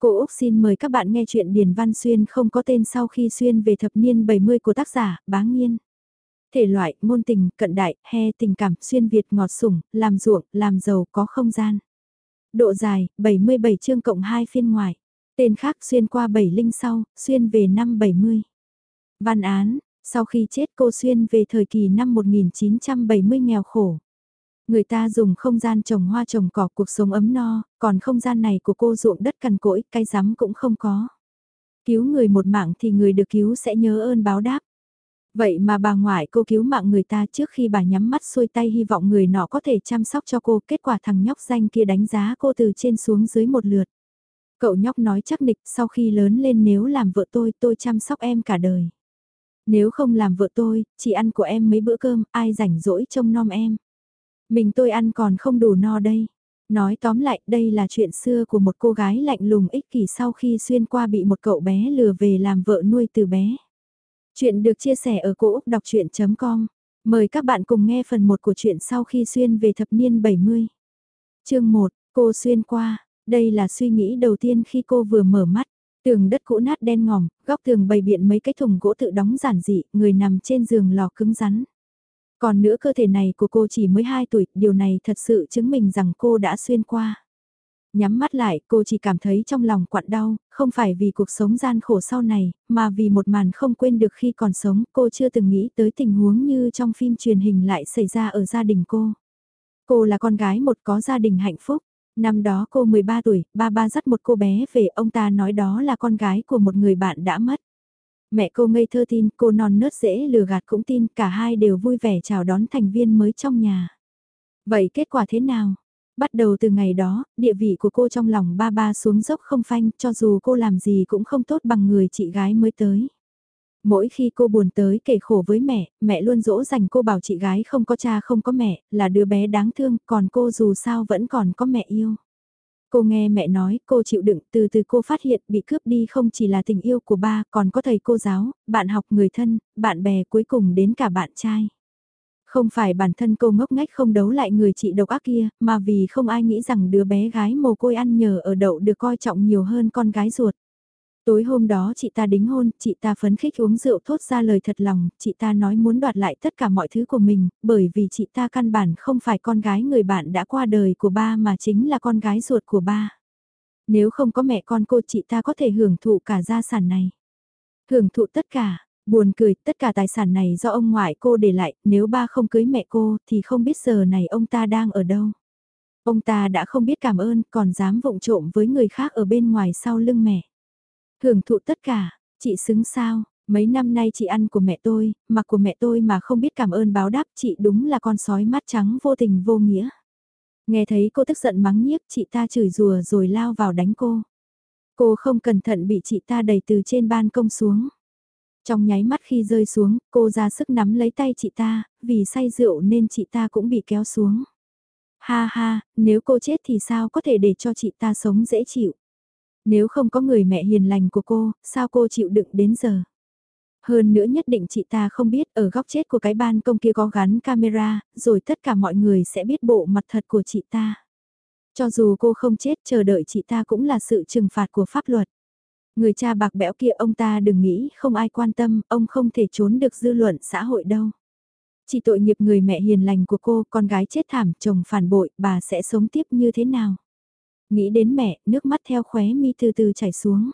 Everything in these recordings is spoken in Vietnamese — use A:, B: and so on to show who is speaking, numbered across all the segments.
A: Cô Úc xin mời các bạn nghe chuyện Điền Văn Xuyên không có tên sau khi xuyên về thập niên 70 của tác giả, bá nghiên. Thể loại, ngôn tình, cận đại, he tình cảm, xuyên Việt ngọt sủng, làm ruộng, làm giàu, có không gian. Độ dài, 77 chương cộng 2 phiên ngoài. Tên khác xuyên qua 7 linh sau, xuyên về năm 70. Văn án, sau khi chết cô xuyên về thời kỳ năm 1970 nghèo khổ. Người ta dùng không gian trồng hoa trồng cỏ cuộc sống ấm no, còn không gian này của cô ruộng đất cằn cỗi, cái rắm cũng không có. Cứu người một mạng thì người được cứu sẽ nhớ ơn báo đáp. Vậy mà bà ngoại cô cứu mạng người ta trước khi bà nhắm mắt xuôi tay hy vọng người nọ có thể chăm sóc cho cô, kết quả thằng nhóc danh kia đánh giá cô từ trên xuống dưới một lượt. Cậu nhóc nói chắc nịch sau khi lớn lên nếu làm vợ tôi tôi chăm sóc em cả đời. Nếu không làm vợ tôi, chỉ ăn của em mấy bữa cơm, ai rảnh rỗi trông nom em. Mình tôi ăn còn không đủ no đây. Nói tóm lại đây là chuyện xưa của một cô gái lạnh lùng ích kỷ sau khi xuyên qua bị một cậu bé lừa về làm vợ nuôi từ bé. Chuyện được chia sẻ ở cỗ đọc chuyện.com. Mời các bạn cùng nghe phần 1 của chuyện sau khi xuyên về thập niên 70. Chương 1, cô xuyên qua, đây là suy nghĩ đầu tiên khi cô vừa mở mắt. Tường đất cũ nát đen ngòm, góc tường bày biện mấy cái thùng gỗ tự đóng giản dị, người nằm trên giường lò cứng rắn. Còn nữa cơ thể này của cô chỉ mới 2 tuổi, điều này thật sự chứng minh rằng cô đã xuyên qua. Nhắm mắt lại, cô chỉ cảm thấy trong lòng quặn đau, không phải vì cuộc sống gian khổ sau này, mà vì một màn không quên được khi còn sống, cô chưa từng nghĩ tới tình huống như trong phim truyền hình lại xảy ra ở gia đình cô. Cô là con gái một có gia đình hạnh phúc. Năm đó cô 13 tuổi, ba ba dắt một cô bé về, ông ta nói đó là con gái của một người bạn đã mất. Mẹ cô ngây thơ tin, cô non nớt dễ lừa gạt cũng tin, cả hai đều vui vẻ chào đón thành viên mới trong nhà. Vậy kết quả thế nào? Bắt đầu từ ngày đó, địa vị của cô trong lòng ba ba xuống dốc không phanh, cho dù cô làm gì cũng không tốt bằng người chị gái mới tới. Mỗi khi cô buồn tới kể khổ với mẹ, mẹ luôn dỗ dành cô bảo chị gái không có cha không có mẹ, là đứa bé đáng thương, còn cô dù sao vẫn còn có mẹ yêu. Cô nghe mẹ nói, cô chịu đựng, từ từ cô phát hiện bị cướp đi không chỉ là tình yêu của ba, còn có thầy cô giáo, bạn học người thân, bạn bè cuối cùng đến cả bạn trai. Không phải bản thân cô ngốc ngách không đấu lại người chị độc ác kia, mà vì không ai nghĩ rằng đứa bé gái mồ côi ăn nhờ ở đậu được coi trọng nhiều hơn con gái ruột. Tối hôm đó chị ta đính hôn, chị ta phấn khích uống rượu thốt ra lời thật lòng, chị ta nói muốn đoạt lại tất cả mọi thứ của mình, bởi vì chị ta căn bản không phải con gái người bạn đã qua đời của ba mà chính là con gái ruột của ba. Nếu không có mẹ con cô chị ta có thể hưởng thụ cả gia sản này. Hưởng thụ tất cả, buồn cười, tất cả tài sản này do ông ngoại cô để lại, nếu ba không cưới mẹ cô thì không biết giờ này ông ta đang ở đâu. Ông ta đã không biết cảm ơn còn dám vụng trộm với người khác ở bên ngoài sau lưng mẹ. Hưởng thụ tất cả, chị xứng sao, mấy năm nay chị ăn của mẹ tôi, mặc của mẹ tôi mà không biết cảm ơn báo đáp chị đúng là con sói mắt trắng vô tình vô nghĩa. Nghe thấy cô tức giận mắng nhiếc chị ta chửi rùa rồi lao vào đánh cô. Cô không cẩn thận bị chị ta đẩy từ trên ban công xuống. Trong nháy mắt khi rơi xuống, cô ra sức nắm lấy tay chị ta, vì say rượu nên chị ta cũng bị kéo xuống. Ha ha, nếu cô chết thì sao có thể để cho chị ta sống dễ chịu. Nếu không có người mẹ hiền lành của cô, sao cô chịu đựng đến giờ? Hơn nữa nhất định chị ta không biết ở góc chết của cái ban công kia có gắn camera, rồi tất cả mọi người sẽ biết bộ mặt thật của chị ta. Cho dù cô không chết chờ đợi chị ta cũng là sự trừng phạt của pháp luật. Người cha bạc bẽo kia ông ta đừng nghĩ không ai quan tâm, ông không thể trốn được dư luận xã hội đâu. Chỉ tội nghiệp người mẹ hiền lành của cô, con gái chết thảm, chồng phản bội, bà sẽ sống tiếp như thế nào? Nghĩ đến mẹ, nước mắt theo khóe mi từ từ chảy xuống.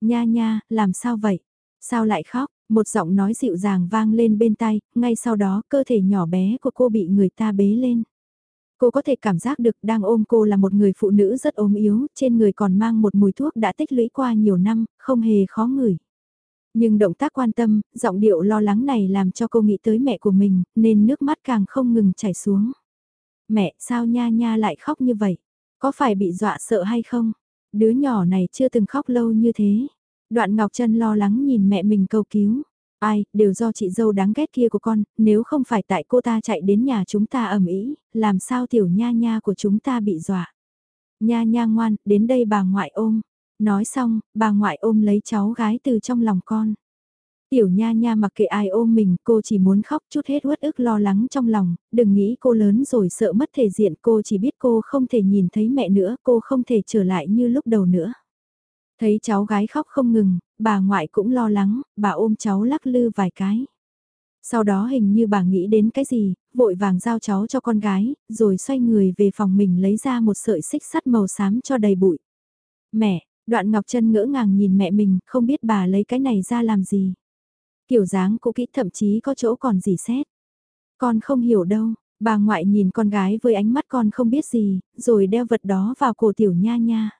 A: Nha nha, làm sao vậy? Sao lại khóc? Một giọng nói dịu dàng vang lên bên tai, ngay sau đó cơ thể nhỏ bé của cô bị người ta bế lên. Cô có thể cảm giác được đang ôm cô là một người phụ nữ rất ốm yếu, trên người còn mang một mùi thuốc đã tích lũy qua nhiều năm, không hề khó ngửi. Nhưng động tác quan tâm, giọng điệu lo lắng này làm cho cô nghĩ tới mẹ của mình, nên nước mắt càng không ngừng chảy xuống. Mẹ, sao nha nha lại khóc như vậy? Có phải bị dọa sợ hay không? Đứa nhỏ này chưa từng khóc lâu như thế. Đoạn Ngọc Trân lo lắng nhìn mẹ mình cầu cứu. Ai, đều do chị dâu đáng ghét kia của con, nếu không phải tại cô ta chạy đến nhà chúng ta ầm ĩ, làm sao tiểu nha nha của chúng ta bị dọa. Nha nha ngoan, đến đây bà ngoại ôm. Nói xong, bà ngoại ôm lấy cháu gái từ trong lòng con. Tiểu nha nha mặc kệ ai ôm mình, cô chỉ muốn khóc chút hết uất ức lo lắng trong lòng, đừng nghĩ cô lớn rồi sợ mất thể diện, cô chỉ biết cô không thể nhìn thấy mẹ nữa, cô không thể trở lại như lúc đầu nữa. Thấy cháu gái khóc không ngừng, bà ngoại cũng lo lắng, bà ôm cháu lắc lư vài cái. Sau đó hình như bà nghĩ đến cái gì, vội vàng giao cháu cho con gái, rồi xoay người về phòng mình lấy ra một sợi xích sắt màu xám cho đầy bụi. Mẹ, đoạn Ngọc Trân ngỡ ngàng nhìn mẹ mình, không biết bà lấy cái này ra làm gì. Kiểu dáng cũ kỹ thậm chí có chỗ còn gì xét. Con không hiểu đâu, bà ngoại nhìn con gái với ánh mắt con không biết gì, rồi đeo vật đó vào cổ tiểu nha nha.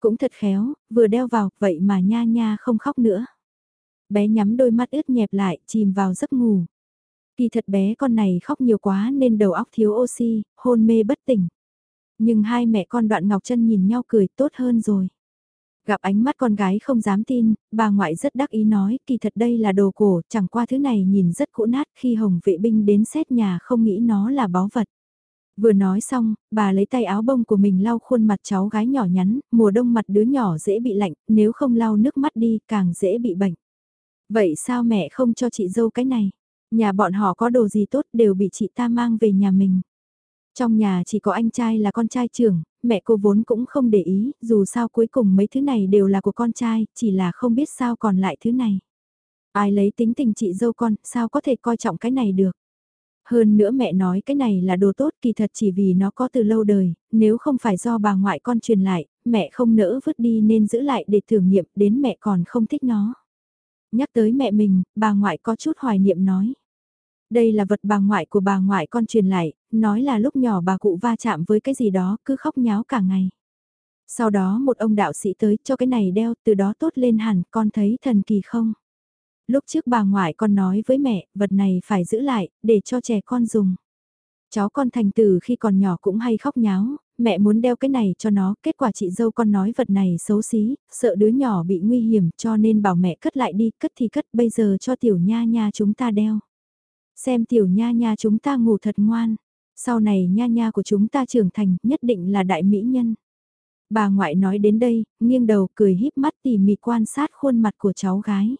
A: Cũng thật khéo, vừa đeo vào, vậy mà nha nha không khóc nữa. Bé nhắm đôi mắt ướt nhẹp lại, chìm vào giấc ngủ. Kỳ thật bé con này khóc nhiều quá nên đầu óc thiếu oxy, hôn mê bất tỉnh. Nhưng hai mẹ con đoạn Ngọc chân nhìn nhau cười tốt hơn rồi. Gặp ánh mắt con gái không dám tin, bà ngoại rất đắc ý nói, kỳ thật đây là đồ cổ, chẳng qua thứ này nhìn rất cũ nát khi hồng vệ binh đến xét nhà không nghĩ nó là báu vật. Vừa nói xong, bà lấy tay áo bông của mình lau khuôn mặt cháu gái nhỏ nhắn, mùa đông mặt đứa nhỏ dễ bị lạnh, nếu không lau nước mắt đi càng dễ bị bệnh. Vậy sao mẹ không cho chị dâu cái này? Nhà bọn họ có đồ gì tốt đều bị chị ta mang về nhà mình. Trong nhà chỉ có anh trai là con trai trưởng, mẹ cô vốn cũng không để ý, dù sao cuối cùng mấy thứ này đều là của con trai, chỉ là không biết sao còn lại thứ này. Ai lấy tính tình chị dâu con, sao có thể coi trọng cái này được. Hơn nữa mẹ nói cái này là đồ tốt kỳ thật chỉ vì nó có từ lâu đời, nếu không phải do bà ngoại con truyền lại, mẹ không nỡ vứt đi nên giữ lại để thử nghiệm đến mẹ còn không thích nó. Nhắc tới mẹ mình, bà ngoại có chút hoài niệm nói. Đây là vật bà ngoại của bà ngoại con truyền lại, nói là lúc nhỏ bà cụ va chạm với cái gì đó cứ khóc nháo cả ngày. Sau đó một ông đạo sĩ tới cho cái này đeo từ đó tốt lên hẳn con thấy thần kỳ không? Lúc trước bà ngoại con nói với mẹ, vật này phải giữ lại, để cho trẻ con dùng. Cháu con thành từ khi còn nhỏ cũng hay khóc nháo, mẹ muốn đeo cái này cho nó, kết quả chị dâu con nói vật này xấu xí, sợ đứa nhỏ bị nguy hiểm cho nên bảo mẹ cất lại đi, cất thì cất, bây giờ cho tiểu nha nha chúng ta đeo. Xem tiểu nha nha chúng ta ngủ thật ngoan, sau này nha nha của chúng ta trưởng thành nhất định là đại mỹ nhân. Bà ngoại nói đến đây, nghiêng đầu cười híp mắt tỉ mỉ quan sát khuôn mặt của cháu gái.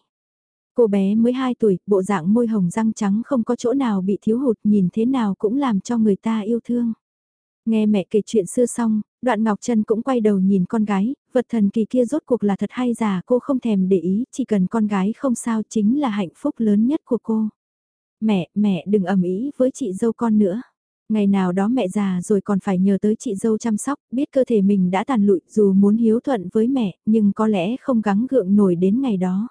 A: Cô bé mới 2 tuổi, bộ dạng môi hồng răng trắng không có chỗ nào bị thiếu hụt nhìn thế nào cũng làm cho người ta yêu thương. Nghe mẹ kể chuyện xưa xong, đoạn Ngọc Trân cũng quay đầu nhìn con gái, vật thần kỳ kia rốt cuộc là thật hay giả cô không thèm để ý, chỉ cần con gái không sao chính là hạnh phúc lớn nhất của cô. Mẹ, mẹ đừng ầm ĩ với chị dâu con nữa. Ngày nào đó mẹ già rồi còn phải nhờ tới chị dâu chăm sóc, biết cơ thể mình đã tàn lụi dù muốn hiếu thuận với mẹ, nhưng có lẽ không gắng gượng nổi đến ngày đó.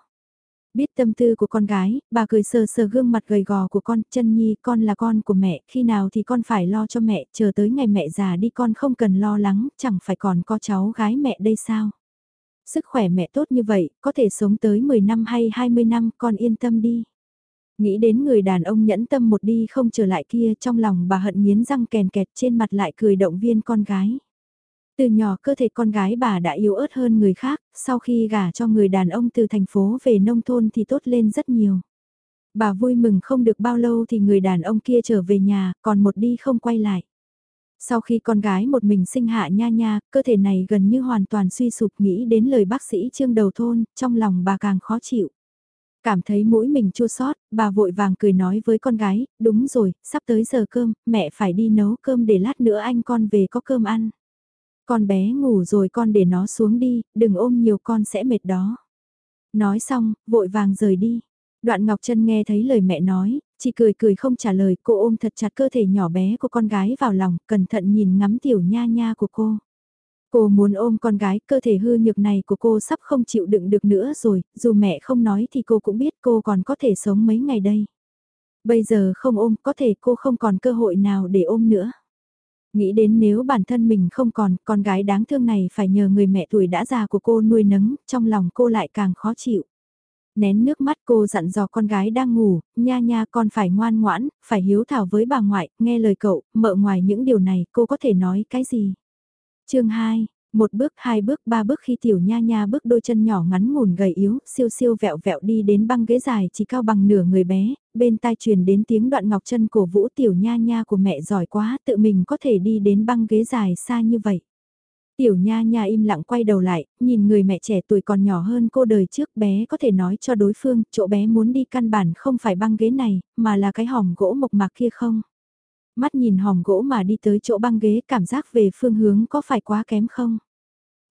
A: Biết tâm tư của con gái, bà cười sờ sờ gương mặt gầy gò của con, chân nhi con là con của mẹ, khi nào thì con phải lo cho mẹ, chờ tới ngày mẹ già đi con không cần lo lắng, chẳng phải còn có cháu gái mẹ đây sao. Sức khỏe mẹ tốt như vậy, có thể sống tới 10 năm hay 20 năm, con yên tâm đi. Nghĩ đến người đàn ông nhẫn tâm một đi không trở lại kia trong lòng bà hận miến răng kèn kẹt trên mặt lại cười động viên con gái. Từ nhỏ cơ thể con gái bà đã yếu ớt hơn người khác, sau khi gả cho người đàn ông từ thành phố về nông thôn thì tốt lên rất nhiều. Bà vui mừng không được bao lâu thì người đàn ông kia trở về nhà, còn một đi không quay lại. Sau khi con gái một mình sinh hạ nha nha, cơ thể này gần như hoàn toàn suy sụp nghĩ đến lời bác sĩ trương đầu thôn, trong lòng bà càng khó chịu. Cảm thấy mũi mình chua sót, bà vội vàng cười nói với con gái, đúng rồi, sắp tới giờ cơm, mẹ phải đi nấu cơm để lát nữa anh con về có cơm ăn. Con bé ngủ rồi con để nó xuống đi, đừng ôm nhiều con sẽ mệt đó. Nói xong, vội vàng rời đi. Đoạn Ngọc Trân nghe thấy lời mẹ nói, chỉ cười cười không trả lời cô ôm thật chặt cơ thể nhỏ bé của con gái vào lòng, cẩn thận nhìn ngắm tiểu nha nha của cô. Cô muốn ôm con gái, cơ thể hư nhược này của cô sắp không chịu đựng được nữa rồi, dù mẹ không nói thì cô cũng biết cô còn có thể sống mấy ngày đây. Bây giờ không ôm, có thể cô không còn cơ hội nào để ôm nữa. Nghĩ đến nếu bản thân mình không còn, con gái đáng thương này phải nhờ người mẹ tuổi đã già của cô nuôi nấng, trong lòng cô lại càng khó chịu. Nén nước mắt cô dặn dò con gái đang ngủ, nha nha con phải ngoan ngoãn, phải hiếu thảo với bà ngoại, nghe lời cậu, mợ ngoài những điều này cô có thể nói cái gì chương 2, một bước, hai bước, ba bước khi tiểu nha nha bước đôi chân nhỏ ngắn ngủn gầy yếu, siêu siêu vẹo vẹo đi đến băng ghế dài chỉ cao bằng nửa người bé, bên tai truyền đến tiếng đoạn ngọc chân cổ vũ tiểu nha nha của mẹ giỏi quá, tự mình có thể đi đến băng ghế dài xa như vậy. Tiểu nha nha im lặng quay đầu lại, nhìn người mẹ trẻ tuổi còn nhỏ hơn cô đời trước bé có thể nói cho đối phương, chỗ bé muốn đi căn bản không phải băng ghế này, mà là cái hòm gỗ mộc mạc kia không. Mắt nhìn hòm gỗ mà đi tới chỗ băng ghế cảm giác về phương hướng có phải quá kém không?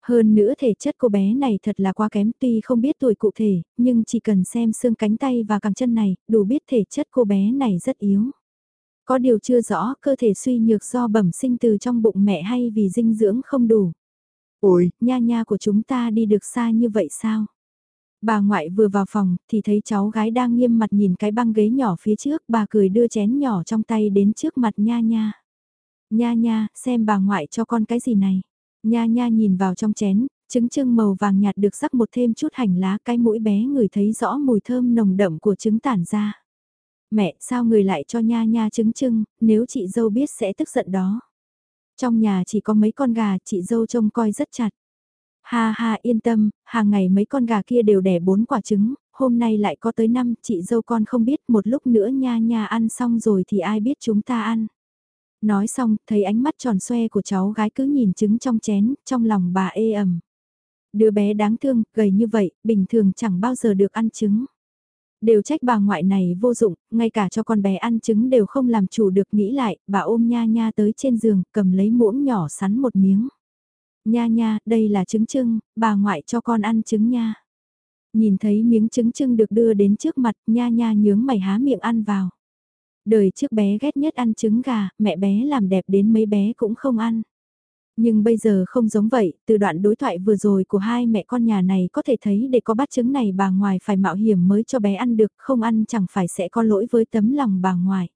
A: Hơn nữa thể chất cô bé này thật là quá kém tuy không biết tuổi cụ thể, nhưng chỉ cần xem xương cánh tay và cẳng chân này, đủ biết thể chất cô bé này rất yếu. Có điều chưa rõ cơ thể suy nhược do bẩm sinh từ trong bụng mẹ hay vì dinh dưỡng không đủ. Ôi, nha nha của chúng ta đi được xa như vậy sao? Bà ngoại vừa vào phòng thì thấy cháu gái đang nghiêm mặt nhìn cái băng ghế nhỏ phía trước, bà cười đưa chén nhỏ trong tay đến trước mặt nha nha. Nha nha, xem bà ngoại cho con cái gì này. Nha nha nhìn vào trong chén, trứng trưng màu vàng nhạt được rắc một thêm chút hành lá cái mũi bé người thấy rõ mùi thơm nồng đậm của trứng tản ra. Mẹ, sao người lại cho nha nha trứng trưng, nếu chị dâu biết sẽ tức giận đó. Trong nhà chỉ có mấy con gà, chị dâu trông coi rất chặt. Ha ha yên tâm, hàng ngày mấy con gà kia đều đẻ bốn quả trứng, hôm nay lại có tới năm, chị dâu con không biết một lúc nữa nha nha ăn xong rồi thì ai biết chúng ta ăn. Nói xong, thấy ánh mắt tròn xoe của cháu gái cứ nhìn trứng trong chén, trong lòng bà ê ẩm. Đứa bé đáng thương, gầy như vậy, bình thường chẳng bao giờ được ăn trứng. Đều trách bà ngoại này vô dụng, ngay cả cho con bé ăn trứng đều không làm chủ được nghĩ lại, bà ôm nha nha tới trên giường, cầm lấy muỗng nhỏ sắn một miếng. Nha nha, đây là trứng trưng, bà ngoại cho con ăn trứng nha. Nhìn thấy miếng trứng trưng được đưa đến trước mặt, nha nha nhướng mày há miệng ăn vào. Đời trước bé ghét nhất ăn trứng gà, mẹ bé làm đẹp đến mấy bé cũng không ăn. Nhưng bây giờ không giống vậy, từ đoạn đối thoại vừa rồi của hai mẹ con nhà này có thể thấy để có bát trứng này bà ngoài phải mạo hiểm mới cho bé ăn được, không ăn chẳng phải sẽ có lỗi với tấm lòng bà ngoài.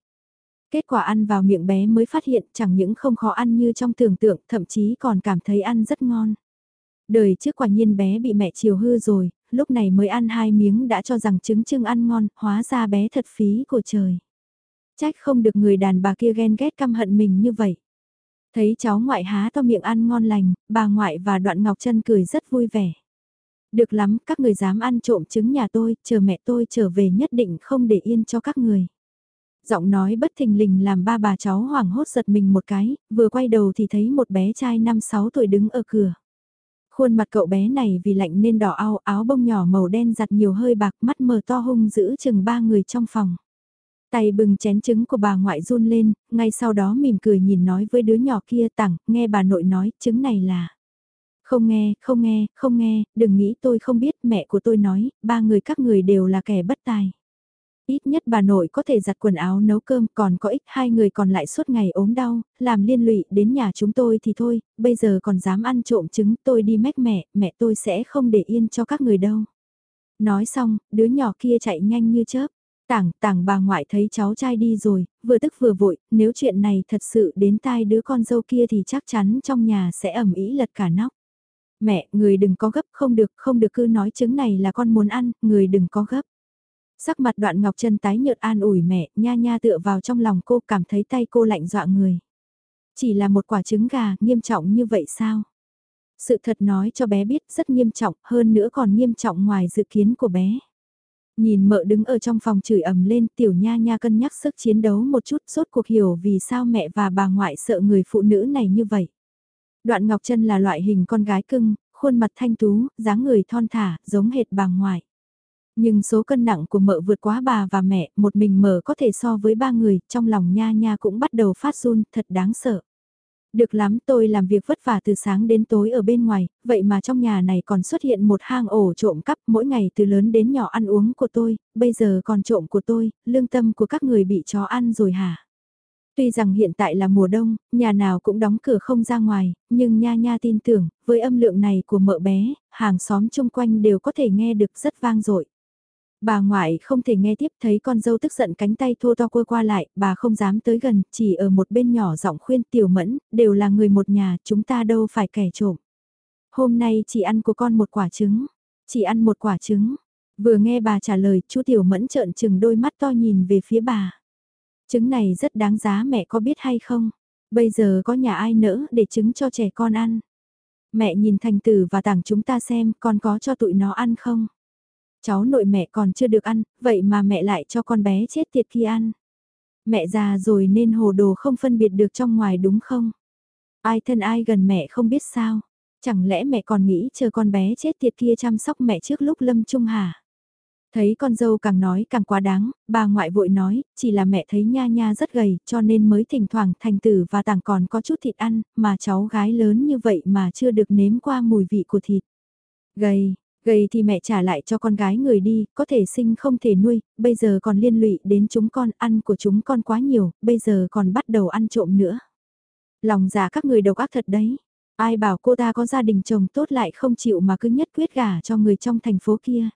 A: Kết quả ăn vào miệng bé mới phát hiện chẳng những không khó ăn như trong tưởng tượng, thậm chí còn cảm thấy ăn rất ngon. Đời trước quả nhiên bé bị mẹ chiều hư rồi, lúc này mới ăn hai miếng đã cho rằng trứng trưng ăn ngon, hóa ra bé thật phí của trời. Trách không được người đàn bà kia ghen ghét căm hận mình như vậy. Thấy cháu ngoại há to miệng ăn ngon lành, bà ngoại và đoạn ngọc chân cười rất vui vẻ. Được lắm, các người dám ăn trộm trứng nhà tôi, chờ mẹ tôi trở về nhất định không để yên cho các người. Giọng nói bất thình lình làm ba bà cháu hoảng hốt giật mình một cái, vừa quay đầu thì thấy một bé trai 5-6 tuổi đứng ở cửa. Khuôn mặt cậu bé này vì lạnh nên đỏ ao, áo bông nhỏ màu đen giặt nhiều hơi bạc, mắt mờ to hung giữ chừng ba người trong phòng. Tay bừng chén trứng của bà ngoại run lên, ngay sau đó mỉm cười nhìn nói với đứa nhỏ kia tặng, nghe bà nội nói, trứng này là... Không nghe, không nghe, không nghe, đừng nghĩ tôi không biết, mẹ của tôi nói, ba người các người đều là kẻ bất tài. Ít nhất bà nội có thể giặt quần áo nấu cơm, còn có ích hai người còn lại suốt ngày ốm đau, làm liên lụy đến nhà chúng tôi thì thôi, bây giờ còn dám ăn trộm trứng, tôi đi mách mẹ, mẹ tôi sẽ không để yên cho các người đâu. Nói xong, đứa nhỏ kia chạy nhanh như chớp. Tảng, tảng bà ngoại thấy cháu trai đi rồi, vừa tức vừa vội, nếu chuyện này thật sự đến tai đứa con dâu kia thì chắc chắn trong nhà sẽ ẩm ý lật cả nóc. Mẹ, người đừng có gấp, không được, không được cứ nói trứng này là con muốn ăn, người đừng có gấp. Sắc mặt đoạn ngọc chân tái nhợt an ủi mẹ, nha nha tựa vào trong lòng cô cảm thấy tay cô lạnh dọa người. Chỉ là một quả trứng gà, nghiêm trọng như vậy sao? Sự thật nói cho bé biết rất nghiêm trọng, hơn nữa còn nghiêm trọng ngoài dự kiến của bé. Nhìn mợ đứng ở trong phòng chửi ầm lên tiểu nha nha cân nhắc sức chiến đấu một chút suốt cuộc hiểu vì sao mẹ và bà ngoại sợ người phụ nữ này như vậy. Đoạn Ngọc Trân là loại hình con gái cưng, khuôn mặt thanh tú, dáng người thon thả, giống hệt bà ngoại. Nhưng số cân nặng của mợ vượt quá bà và mẹ, một mình mợ có thể so với ba người, trong lòng nha nha cũng bắt đầu phát run, thật đáng sợ. Được lắm tôi làm việc vất vả từ sáng đến tối ở bên ngoài, vậy mà trong nhà này còn xuất hiện một hang ổ trộm cắp mỗi ngày từ lớn đến nhỏ ăn uống của tôi, bây giờ còn trộm của tôi, lương tâm của các người bị chó ăn rồi hả? Tuy rằng hiện tại là mùa đông, nhà nào cũng đóng cửa không ra ngoài, nhưng nha nha tin tưởng, với âm lượng này của mợ bé, hàng xóm chung quanh đều có thể nghe được rất vang dội. Bà ngoại không thể nghe tiếp thấy con dâu tức giận cánh tay thô to quơ qua lại, bà không dám tới gần, chỉ ở một bên nhỏ giọng khuyên tiểu mẫn, đều là người một nhà, chúng ta đâu phải kẻ trộm. Hôm nay chỉ ăn của con một quả trứng, chỉ ăn một quả trứng. Vừa nghe bà trả lời, chú tiểu mẫn trợn trừng đôi mắt to nhìn về phía bà. Trứng này rất đáng giá mẹ có biết hay không? Bây giờ có nhà ai nỡ để trứng cho trẻ con ăn? Mẹ nhìn thành tử và tảng chúng ta xem con có cho tụi nó ăn không? Cháu nội mẹ còn chưa được ăn, vậy mà mẹ lại cho con bé chết tiệt kia ăn. Mẹ già rồi nên hồ đồ không phân biệt được trong ngoài đúng không? Ai thân ai gần mẹ không biết sao? Chẳng lẽ mẹ còn nghĩ chờ con bé chết tiệt kia chăm sóc mẹ trước lúc lâm trung hả? Thấy con dâu càng nói càng quá đáng, bà ngoại vội nói, chỉ là mẹ thấy nha nha rất gầy, cho nên mới thỉnh thoảng thành tử và tàng còn có chút thịt ăn, mà cháu gái lớn như vậy mà chưa được nếm qua mùi vị của thịt. Gầy, gầy thì mẹ trả lại cho con gái người đi, có thể sinh không thể nuôi, bây giờ còn liên lụy đến chúng con ăn của chúng con quá nhiều, bây giờ còn bắt đầu ăn trộm nữa. Lòng giả dạ các người độc ác thật đấy. Ai bảo cô ta có gia đình chồng tốt lại không chịu mà cứ nhất quyết gả cho người trong thành phố kia.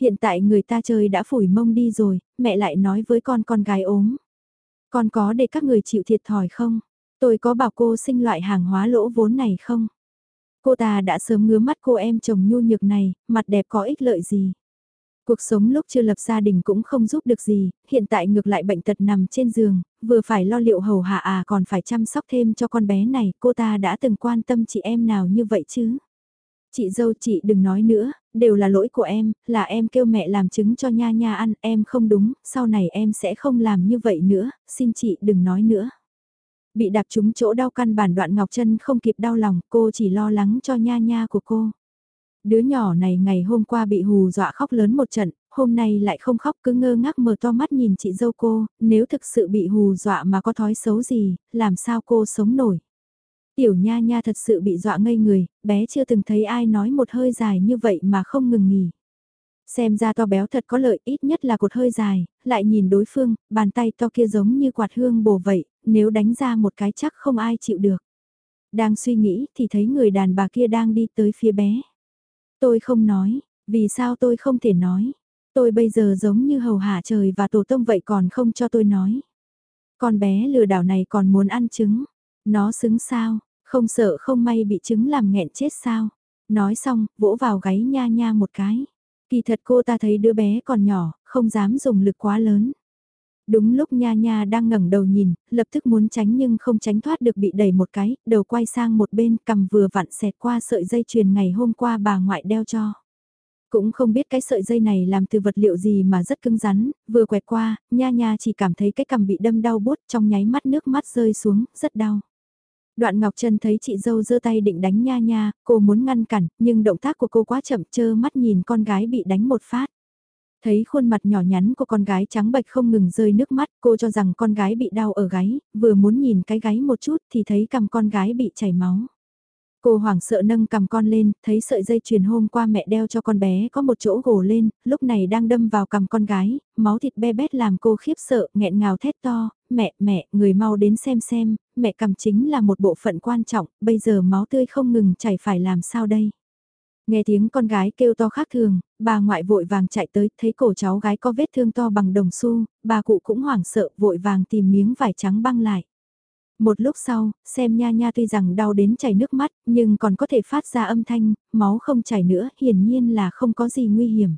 A: Hiện tại người ta chơi đã phủi mông đi rồi, mẹ lại nói với con con gái ốm. Con có để các người chịu thiệt thòi không? Tôi có bảo cô sinh loại hàng hóa lỗ vốn này không? Cô ta đã sớm ngứa mắt cô em chồng nhu nhược này, mặt đẹp có ích lợi gì? Cuộc sống lúc chưa lập gia đình cũng không giúp được gì, hiện tại ngược lại bệnh tật nằm trên giường, vừa phải lo liệu hầu hạ à còn phải chăm sóc thêm cho con bé này, cô ta đã từng quan tâm chị em nào như vậy chứ? Chị dâu chị đừng nói nữa, đều là lỗi của em, là em kêu mẹ làm trứng cho nha nha ăn, em không đúng, sau này em sẽ không làm như vậy nữa, xin chị đừng nói nữa. Bị đạp trúng chỗ đau căn bản đoạn ngọc chân không kịp đau lòng, cô chỉ lo lắng cho nha nha của cô. Đứa nhỏ này ngày hôm qua bị hù dọa khóc lớn một trận, hôm nay lại không khóc cứ ngơ ngác mở to mắt nhìn chị dâu cô, nếu thực sự bị hù dọa mà có thói xấu gì, làm sao cô sống nổi. Tiểu nha nha thật sự bị dọa ngây người, bé chưa từng thấy ai nói một hơi dài như vậy mà không ngừng nghỉ. Xem ra to béo thật có lợi ít nhất là cột hơi dài, lại nhìn đối phương, bàn tay to kia giống như quạt hương bổ vậy, nếu đánh ra một cái chắc không ai chịu được. Đang suy nghĩ thì thấy người đàn bà kia đang đi tới phía bé. Tôi không nói, vì sao tôi không thể nói. Tôi bây giờ giống như hầu hạ trời và tổ tông vậy còn không cho tôi nói. Con bé lừa đảo này còn muốn ăn trứng. Nó xứng sao, không sợ không may bị trứng làm nghẹn chết sao. Nói xong, vỗ vào gáy nha nha một cái. Kỳ thật cô ta thấy đứa bé còn nhỏ, không dám dùng lực quá lớn. Đúng lúc Nha Nha đang ngẩng đầu nhìn, lập tức muốn tránh nhưng không tránh thoát được bị đẩy một cái, đầu quay sang một bên cầm vừa vặn xẹt qua sợi dây chuyền ngày hôm qua bà ngoại đeo cho. Cũng không biết cái sợi dây này làm từ vật liệu gì mà rất cứng rắn, vừa quẹt qua, Nha Nha chỉ cảm thấy cái cầm bị đâm đau bút trong nháy mắt nước mắt rơi xuống, rất đau. Đoạn Ngọc Trân thấy chị dâu giơ tay định đánh nha nha, cô muốn ngăn cản, nhưng động tác của cô quá chậm chơ mắt nhìn con gái bị đánh một phát. Thấy khuôn mặt nhỏ nhắn của con gái trắng bệch không ngừng rơi nước mắt, cô cho rằng con gái bị đau ở gáy, vừa muốn nhìn cái gáy một chút thì thấy cầm con gái bị chảy máu. Cô hoảng sợ nâng cầm con lên, thấy sợi dây chuyền hôm qua mẹ đeo cho con bé có một chỗ gồ lên, lúc này đang đâm vào cầm con gái, máu thịt be bét làm cô khiếp sợ, nghẹn ngào thét to, mẹ, mẹ, người mau đến xem xem, mẹ cầm chính là một bộ phận quan trọng, bây giờ máu tươi không ngừng chảy phải làm sao đây. Nghe tiếng con gái kêu to khác thường, bà ngoại vội vàng chạy tới, thấy cổ cháu gái có vết thương to bằng đồng xu, bà cụ cũng hoảng sợ, vội vàng tìm miếng vải trắng băng lại. Một lúc sau, xem nha nha tuy rằng đau đến chảy nước mắt, nhưng còn có thể phát ra âm thanh, máu không chảy nữa, hiển nhiên là không có gì nguy hiểm.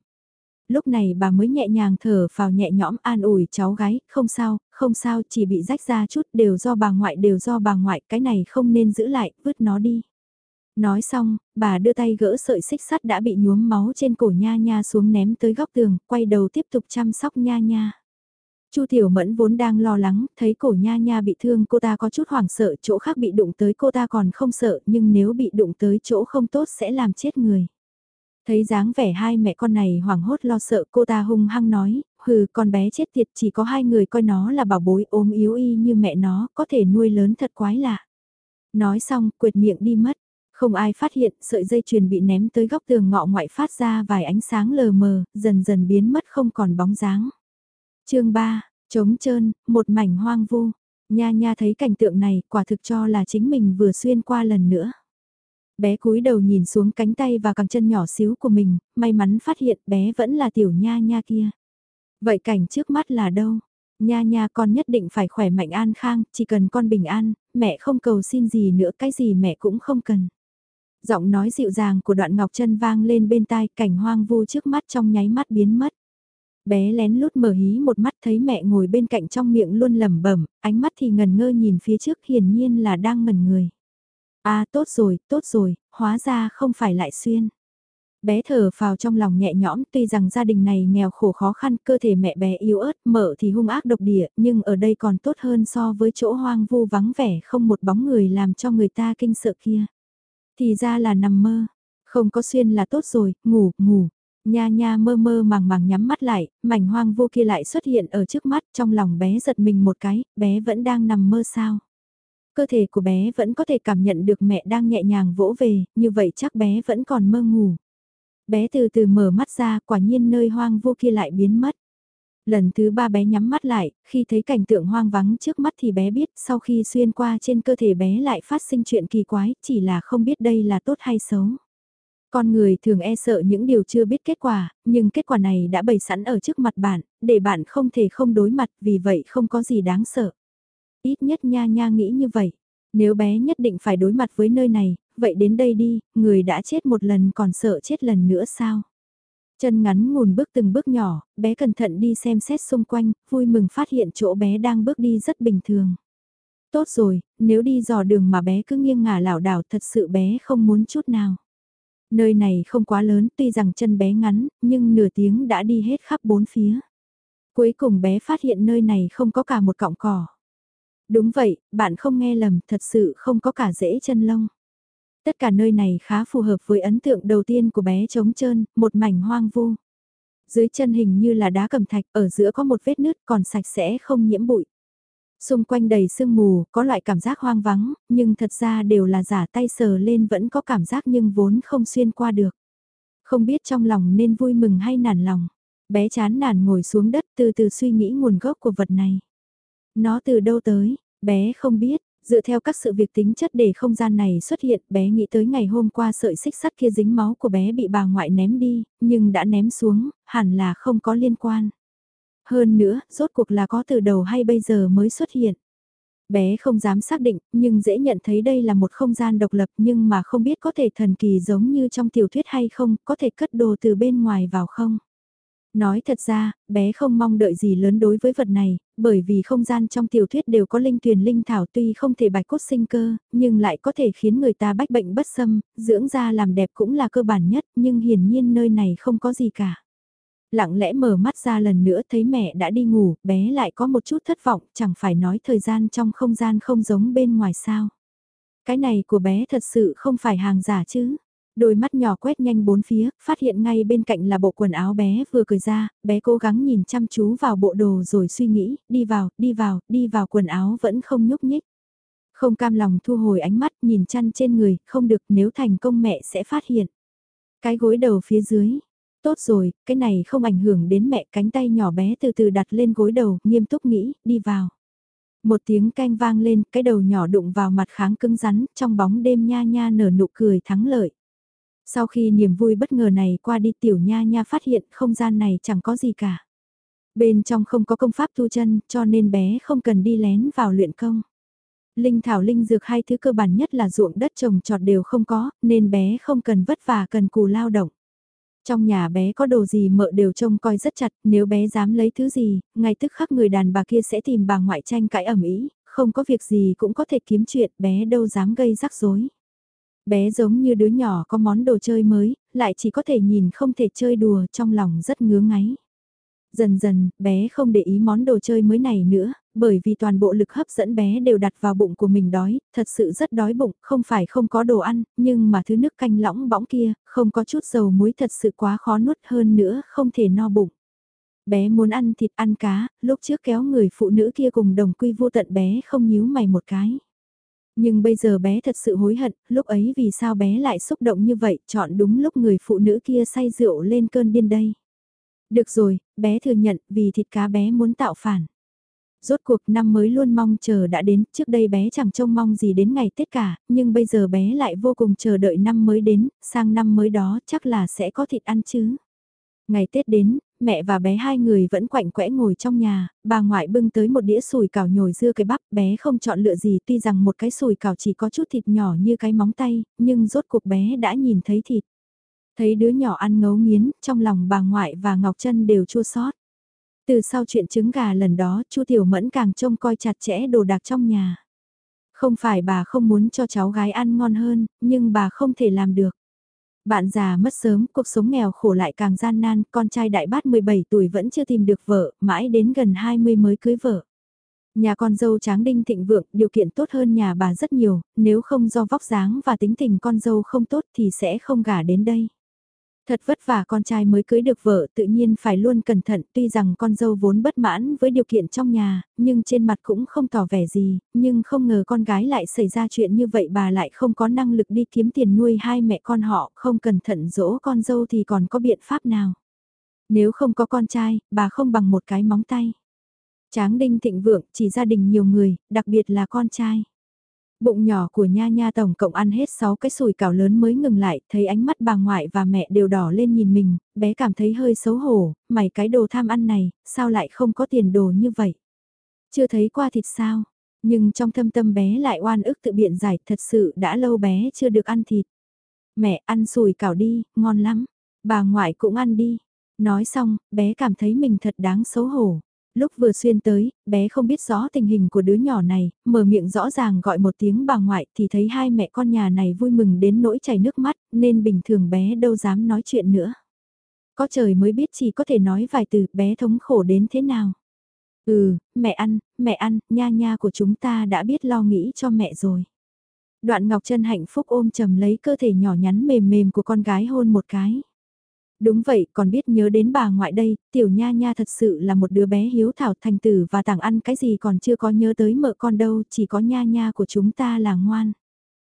A: Lúc này bà mới nhẹ nhàng thở vào nhẹ nhõm an ủi cháu gái, không sao, không sao, chỉ bị rách ra chút, đều do bà ngoại, đều do bà ngoại, cái này không nên giữ lại, vứt nó đi. Nói xong, bà đưa tay gỡ sợi xích sắt đã bị nhuốm máu trên cổ nha nha xuống ném tới góc tường, quay đầu tiếp tục chăm sóc nha nha. Chu Tiểu Mẫn vốn đang lo lắng, thấy cổ nha nha bị thương cô ta có chút hoảng sợ chỗ khác bị đụng tới cô ta còn không sợ nhưng nếu bị đụng tới chỗ không tốt sẽ làm chết người. Thấy dáng vẻ hai mẹ con này hoảng hốt lo sợ cô ta hung hăng nói, hừ con bé chết tiệt chỉ có hai người coi nó là bảo bối ốm yếu y như mẹ nó, có thể nuôi lớn thật quái lạ. Nói xong, quệt miệng đi mất. Không ai phát hiện sợi dây chuyền bị ném tới góc tường ngọ ngoại phát ra vài ánh sáng lờ mờ, dần dần biến mất không còn bóng dáng chương 3, trống trơn, một mảnh hoang vu. Nha nha thấy cảnh tượng này quả thực cho là chính mình vừa xuyên qua lần nữa. Bé cúi đầu nhìn xuống cánh tay và cẳng chân nhỏ xíu của mình, may mắn phát hiện bé vẫn là tiểu nha nha kia. Vậy cảnh trước mắt là đâu? Nha nha con nhất định phải khỏe mạnh an khang, chỉ cần con bình an, mẹ không cầu xin gì nữa, cái gì mẹ cũng không cần. Giọng nói dịu dàng của đoạn ngọc chân vang lên bên tai, cảnh hoang vu trước mắt trong nháy mắt biến mất bé lén lút mở hí một mắt thấy mẹ ngồi bên cạnh trong miệng luôn lẩm bẩm, ánh mắt thì ngần ngơ nhìn phía trước hiển nhiên là đang ngẩn người. À tốt rồi, tốt rồi, hóa ra không phải lại xuyên. Bé thở vào trong lòng nhẹ nhõm tuy rằng gia đình này nghèo khổ khó khăn cơ thể mẹ bé yếu ớt mở thì hung ác độc địa nhưng ở đây còn tốt hơn so với chỗ hoang vu vắng vẻ không một bóng người làm cho người ta kinh sợ kia. Thì ra là nằm mơ, không có xuyên là tốt rồi, ngủ, ngủ, Nha nha mơ mơ màng màng nhắm mắt lại, mảnh hoang vô kia lại xuất hiện ở trước mắt trong lòng bé giật mình một cái, bé vẫn đang nằm mơ sao. Cơ thể của bé vẫn có thể cảm nhận được mẹ đang nhẹ nhàng vỗ về, như vậy chắc bé vẫn còn mơ ngủ. Bé từ từ mở mắt ra, quả nhiên nơi hoang vô kia lại biến mất. Lần thứ ba bé nhắm mắt lại, khi thấy cảnh tượng hoang vắng trước mắt thì bé biết sau khi xuyên qua trên cơ thể bé lại phát sinh chuyện kỳ quái, chỉ là không biết đây là tốt hay xấu. Con người thường e sợ những điều chưa biết kết quả, nhưng kết quả này đã bày sẵn ở trước mặt bạn, để bạn không thể không đối mặt vì vậy không có gì đáng sợ. Ít nhất nha nha nghĩ như vậy. Nếu bé nhất định phải đối mặt với nơi này, vậy đến đây đi, người đã chết một lần còn sợ chết lần nữa sao? Chân ngắn ngùn bước từng bước nhỏ, bé cẩn thận đi xem xét xung quanh, vui mừng phát hiện chỗ bé đang bước đi rất bình thường. Tốt rồi, nếu đi dò đường mà bé cứ nghiêng ngả lảo đảo thật sự bé không muốn chút nào. Nơi này không quá lớn tuy rằng chân bé ngắn, nhưng nửa tiếng đã đi hết khắp bốn phía. Cuối cùng bé phát hiện nơi này không có cả một cọng cỏ. Đúng vậy, bạn không nghe lầm, thật sự không có cả rễ chân lông. Tất cả nơi này khá phù hợp với ấn tượng đầu tiên của bé trống trơn, một mảnh hoang vu. Dưới chân hình như là đá cẩm thạch, ở giữa có một vết nứt còn sạch sẽ không nhiễm bụi. Xung quanh đầy sương mù, có loại cảm giác hoang vắng, nhưng thật ra đều là giả tay sờ lên vẫn có cảm giác nhưng vốn không xuyên qua được. Không biết trong lòng nên vui mừng hay nản lòng. Bé chán nản ngồi xuống đất từ từ suy nghĩ nguồn gốc của vật này. Nó từ đâu tới, bé không biết, dựa theo các sự việc tính chất để không gian này xuất hiện, bé nghĩ tới ngày hôm qua sợi xích sắt kia dính máu của bé bị bà ngoại ném đi, nhưng đã ném xuống, hẳn là không có liên quan. Hơn nữa, rốt cuộc là có từ đầu hay bây giờ mới xuất hiện. Bé không dám xác định, nhưng dễ nhận thấy đây là một không gian độc lập nhưng mà không biết có thể thần kỳ giống như trong tiểu thuyết hay không, có thể cất đồ từ bên ngoài vào không. Nói thật ra, bé không mong đợi gì lớn đối với vật này, bởi vì không gian trong tiểu thuyết đều có linh tuyền linh thảo tuy không thể bạch cốt sinh cơ, nhưng lại có thể khiến người ta bách bệnh bất xâm, dưỡng da làm đẹp cũng là cơ bản nhất, nhưng hiển nhiên nơi này không có gì cả. Lặng lẽ mở mắt ra lần nữa thấy mẹ đã đi ngủ, bé lại có một chút thất vọng, chẳng phải nói thời gian trong không gian không giống bên ngoài sao. Cái này của bé thật sự không phải hàng giả chứ. Đôi mắt nhỏ quét nhanh bốn phía, phát hiện ngay bên cạnh là bộ quần áo bé vừa cười ra, bé cố gắng nhìn chăm chú vào bộ đồ rồi suy nghĩ, đi vào, đi vào, đi vào quần áo vẫn không nhúc nhích. Không cam lòng thu hồi ánh mắt nhìn chăn trên người, không được nếu thành công mẹ sẽ phát hiện. Cái gối đầu phía dưới, tốt rồi, cái này không ảnh hưởng đến mẹ cánh tay nhỏ bé từ từ đặt lên gối đầu, nghiêm túc nghĩ, đi vào. Một tiếng canh vang lên, cái đầu nhỏ đụng vào mặt kháng cứng rắn, trong bóng đêm nha nha nở nụ cười thắng lợi. Sau khi niềm vui bất ngờ này qua đi tiểu nha nha phát hiện không gian này chẳng có gì cả. Bên trong không có công pháp tu chân cho nên bé không cần đi lén vào luyện công. Linh thảo linh dược hai thứ cơ bản nhất là ruộng đất trồng trọt đều không có, nên bé không cần vất vả cần cù lao động. Trong nhà bé có đồ gì mợ đều trông coi rất chặt, nếu bé dám lấy thứ gì, ngay tức khắc người đàn bà kia sẽ tìm bà ngoại tranh cãi ẩm ý, không có việc gì cũng có thể kiếm chuyện, bé đâu dám gây rắc rối. Bé giống như đứa nhỏ có món đồ chơi mới, lại chỉ có thể nhìn không thể chơi đùa trong lòng rất ngứa ngáy. Dần dần, bé không để ý món đồ chơi mới này nữa, bởi vì toàn bộ lực hấp dẫn bé đều đặt vào bụng của mình đói, thật sự rất đói bụng, không phải không có đồ ăn, nhưng mà thứ nước canh lõng bõng kia, không có chút dầu muối thật sự quá khó nuốt hơn nữa, không thể no bụng. Bé muốn ăn thịt ăn cá, lúc trước kéo người phụ nữ kia cùng đồng quy vô tận bé không nhíu mày một cái. Nhưng bây giờ bé thật sự hối hận, lúc ấy vì sao bé lại xúc động như vậy, chọn đúng lúc người phụ nữ kia say rượu lên cơn điên đây. Được rồi, bé thừa nhận vì thịt cá bé muốn tạo phản. Rốt cuộc năm mới luôn mong chờ đã đến, trước đây bé chẳng trông mong gì đến ngày Tết cả, nhưng bây giờ bé lại vô cùng chờ đợi năm mới đến, sang năm mới đó chắc là sẽ có thịt ăn chứ. Ngày Tết đến, mẹ và bé hai người vẫn quạnh quẽ ngồi trong nhà, bà ngoại bưng tới một đĩa sùi cảo nhồi dưa cái bắp, bé không chọn lựa gì tuy rằng một cái sùi cảo chỉ có chút thịt nhỏ như cái móng tay, nhưng rốt cuộc bé đã nhìn thấy thịt. Thấy đứa nhỏ ăn ngấu nghiến, trong lòng bà ngoại và Ngọc Trân đều chua xót. Từ sau chuyện trứng gà lần đó, Chu Tiểu Mẫn càng trông coi chặt chẽ đồ đạc trong nhà. Không phải bà không muốn cho cháu gái ăn ngon hơn, nhưng bà không thể làm được. Bạn già mất sớm, cuộc sống nghèo khổ lại càng gian nan, con trai đại bát 17 tuổi vẫn chưa tìm được vợ, mãi đến gần 20 mới cưới vợ. Nhà con dâu tráng đinh thịnh vượng, điều kiện tốt hơn nhà bà rất nhiều, nếu không do vóc dáng và tính tình con dâu không tốt thì sẽ không gả đến đây. Thật vất vả con trai mới cưới được vợ tự nhiên phải luôn cẩn thận tuy rằng con dâu vốn bất mãn với điều kiện trong nhà, nhưng trên mặt cũng không tỏ vẻ gì, nhưng không ngờ con gái lại xảy ra chuyện như vậy bà lại không có năng lực đi kiếm tiền nuôi hai mẹ con họ, không cẩn thận dỗ con dâu thì còn có biện pháp nào. Nếu không có con trai, bà không bằng một cái móng tay. Tráng đinh thịnh vượng, chỉ gia đình nhiều người, đặc biệt là con trai. Bụng nhỏ của nha nha tổng cộng ăn hết 6 cái sùi cảo lớn mới ngừng lại, thấy ánh mắt bà ngoại và mẹ đều đỏ lên nhìn mình, bé cảm thấy hơi xấu hổ, mày cái đồ tham ăn này, sao lại không có tiền đồ như vậy? Chưa thấy qua thịt sao? Nhưng trong thâm tâm bé lại oan ức tự biện giải, thật sự đã lâu bé chưa được ăn thịt. Mẹ ăn sùi cảo đi, ngon lắm. Bà ngoại cũng ăn đi. Nói xong, bé cảm thấy mình thật đáng xấu hổ. Lúc vừa xuyên tới, bé không biết rõ tình hình của đứa nhỏ này, mở miệng rõ ràng gọi một tiếng bà ngoại thì thấy hai mẹ con nhà này vui mừng đến nỗi chảy nước mắt, nên bình thường bé đâu dám nói chuyện nữa. Có trời mới biết chỉ có thể nói vài từ bé thống khổ đến thế nào. Ừ, mẹ ăn, mẹ ăn, nha nha của chúng ta đã biết lo nghĩ cho mẹ rồi. Đoạn Ngọc Trân hạnh phúc ôm chầm lấy cơ thể nhỏ nhắn mềm mềm của con gái hôn một cái. Đúng vậy, còn biết nhớ đến bà ngoại đây, tiểu nha nha thật sự là một đứa bé hiếu thảo thành tử và tàng ăn cái gì còn chưa có nhớ tới mợ con đâu, chỉ có nha nha của chúng ta là ngoan.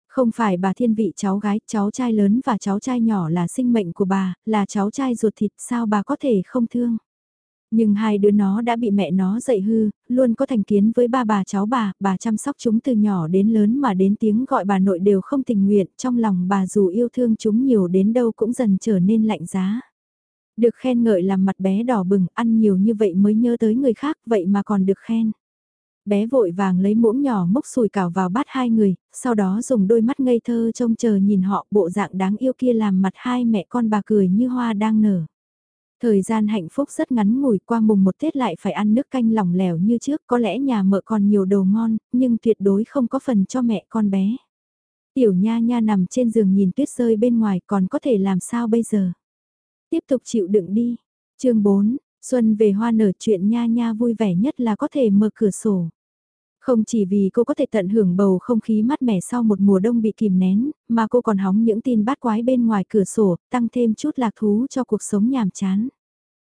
A: Không phải bà thiên vị cháu gái, cháu trai lớn và cháu trai nhỏ là sinh mệnh của bà, là cháu trai ruột thịt sao bà có thể không thương. Nhưng hai đứa nó đã bị mẹ nó dạy hư, luôn có thành kiến với ba bà cháu bà, bà chăm sóc chúng từ nhỏ đến lớn mà đến tiếng gọi bà nội đều không tình nguyện, trong lòng bà dù yêu thương chúng nhiều đến đâu cũng dần trở nên lạnh giá. Được khen ngợi làm mặt bé đỏ bừng, ăn nhiều như vậy mới nhớ tới người khác, vậy mà còn được khen. Bé vội vàng lấy muỗng nhỏ mốc sùi cảo vào bát hai người, sau đó dùng đôi mắt ngây thơ trông chờ nhìn họ bộ dạng đáng yêu kia làm mặt hai mẹ con bà cười như hoa đang nở. Thời gian hạnh phúc rất ngắn ngủi qua mùng một Tết lại phải ăn nước canh lỏng lẻo như trước, có lẽ nhà mợ còn nhiều đồ ngon, nhưng tuyệt đối không có phần cho mẹ con bé. Tiểu nha nha nằm trên giường nhìn tuyết rơi bên ngoài còn có thể làm sao bây giờ. Tiếp tục chịu đựng đi. chương 4, Xuân về hoa nở chuyện nha nha vui vẻ nhất là có thể mở cửa sổ. Không chỉ vì cô có thể tận hưởng bầu không khí mát mẻ sau một mùa đông bị kìm nén, mà cô còn hóng những tin bát quái bên ngoài cửa sổ, tăng thêm chút lạc thú cho cuộc sống nhàm chán.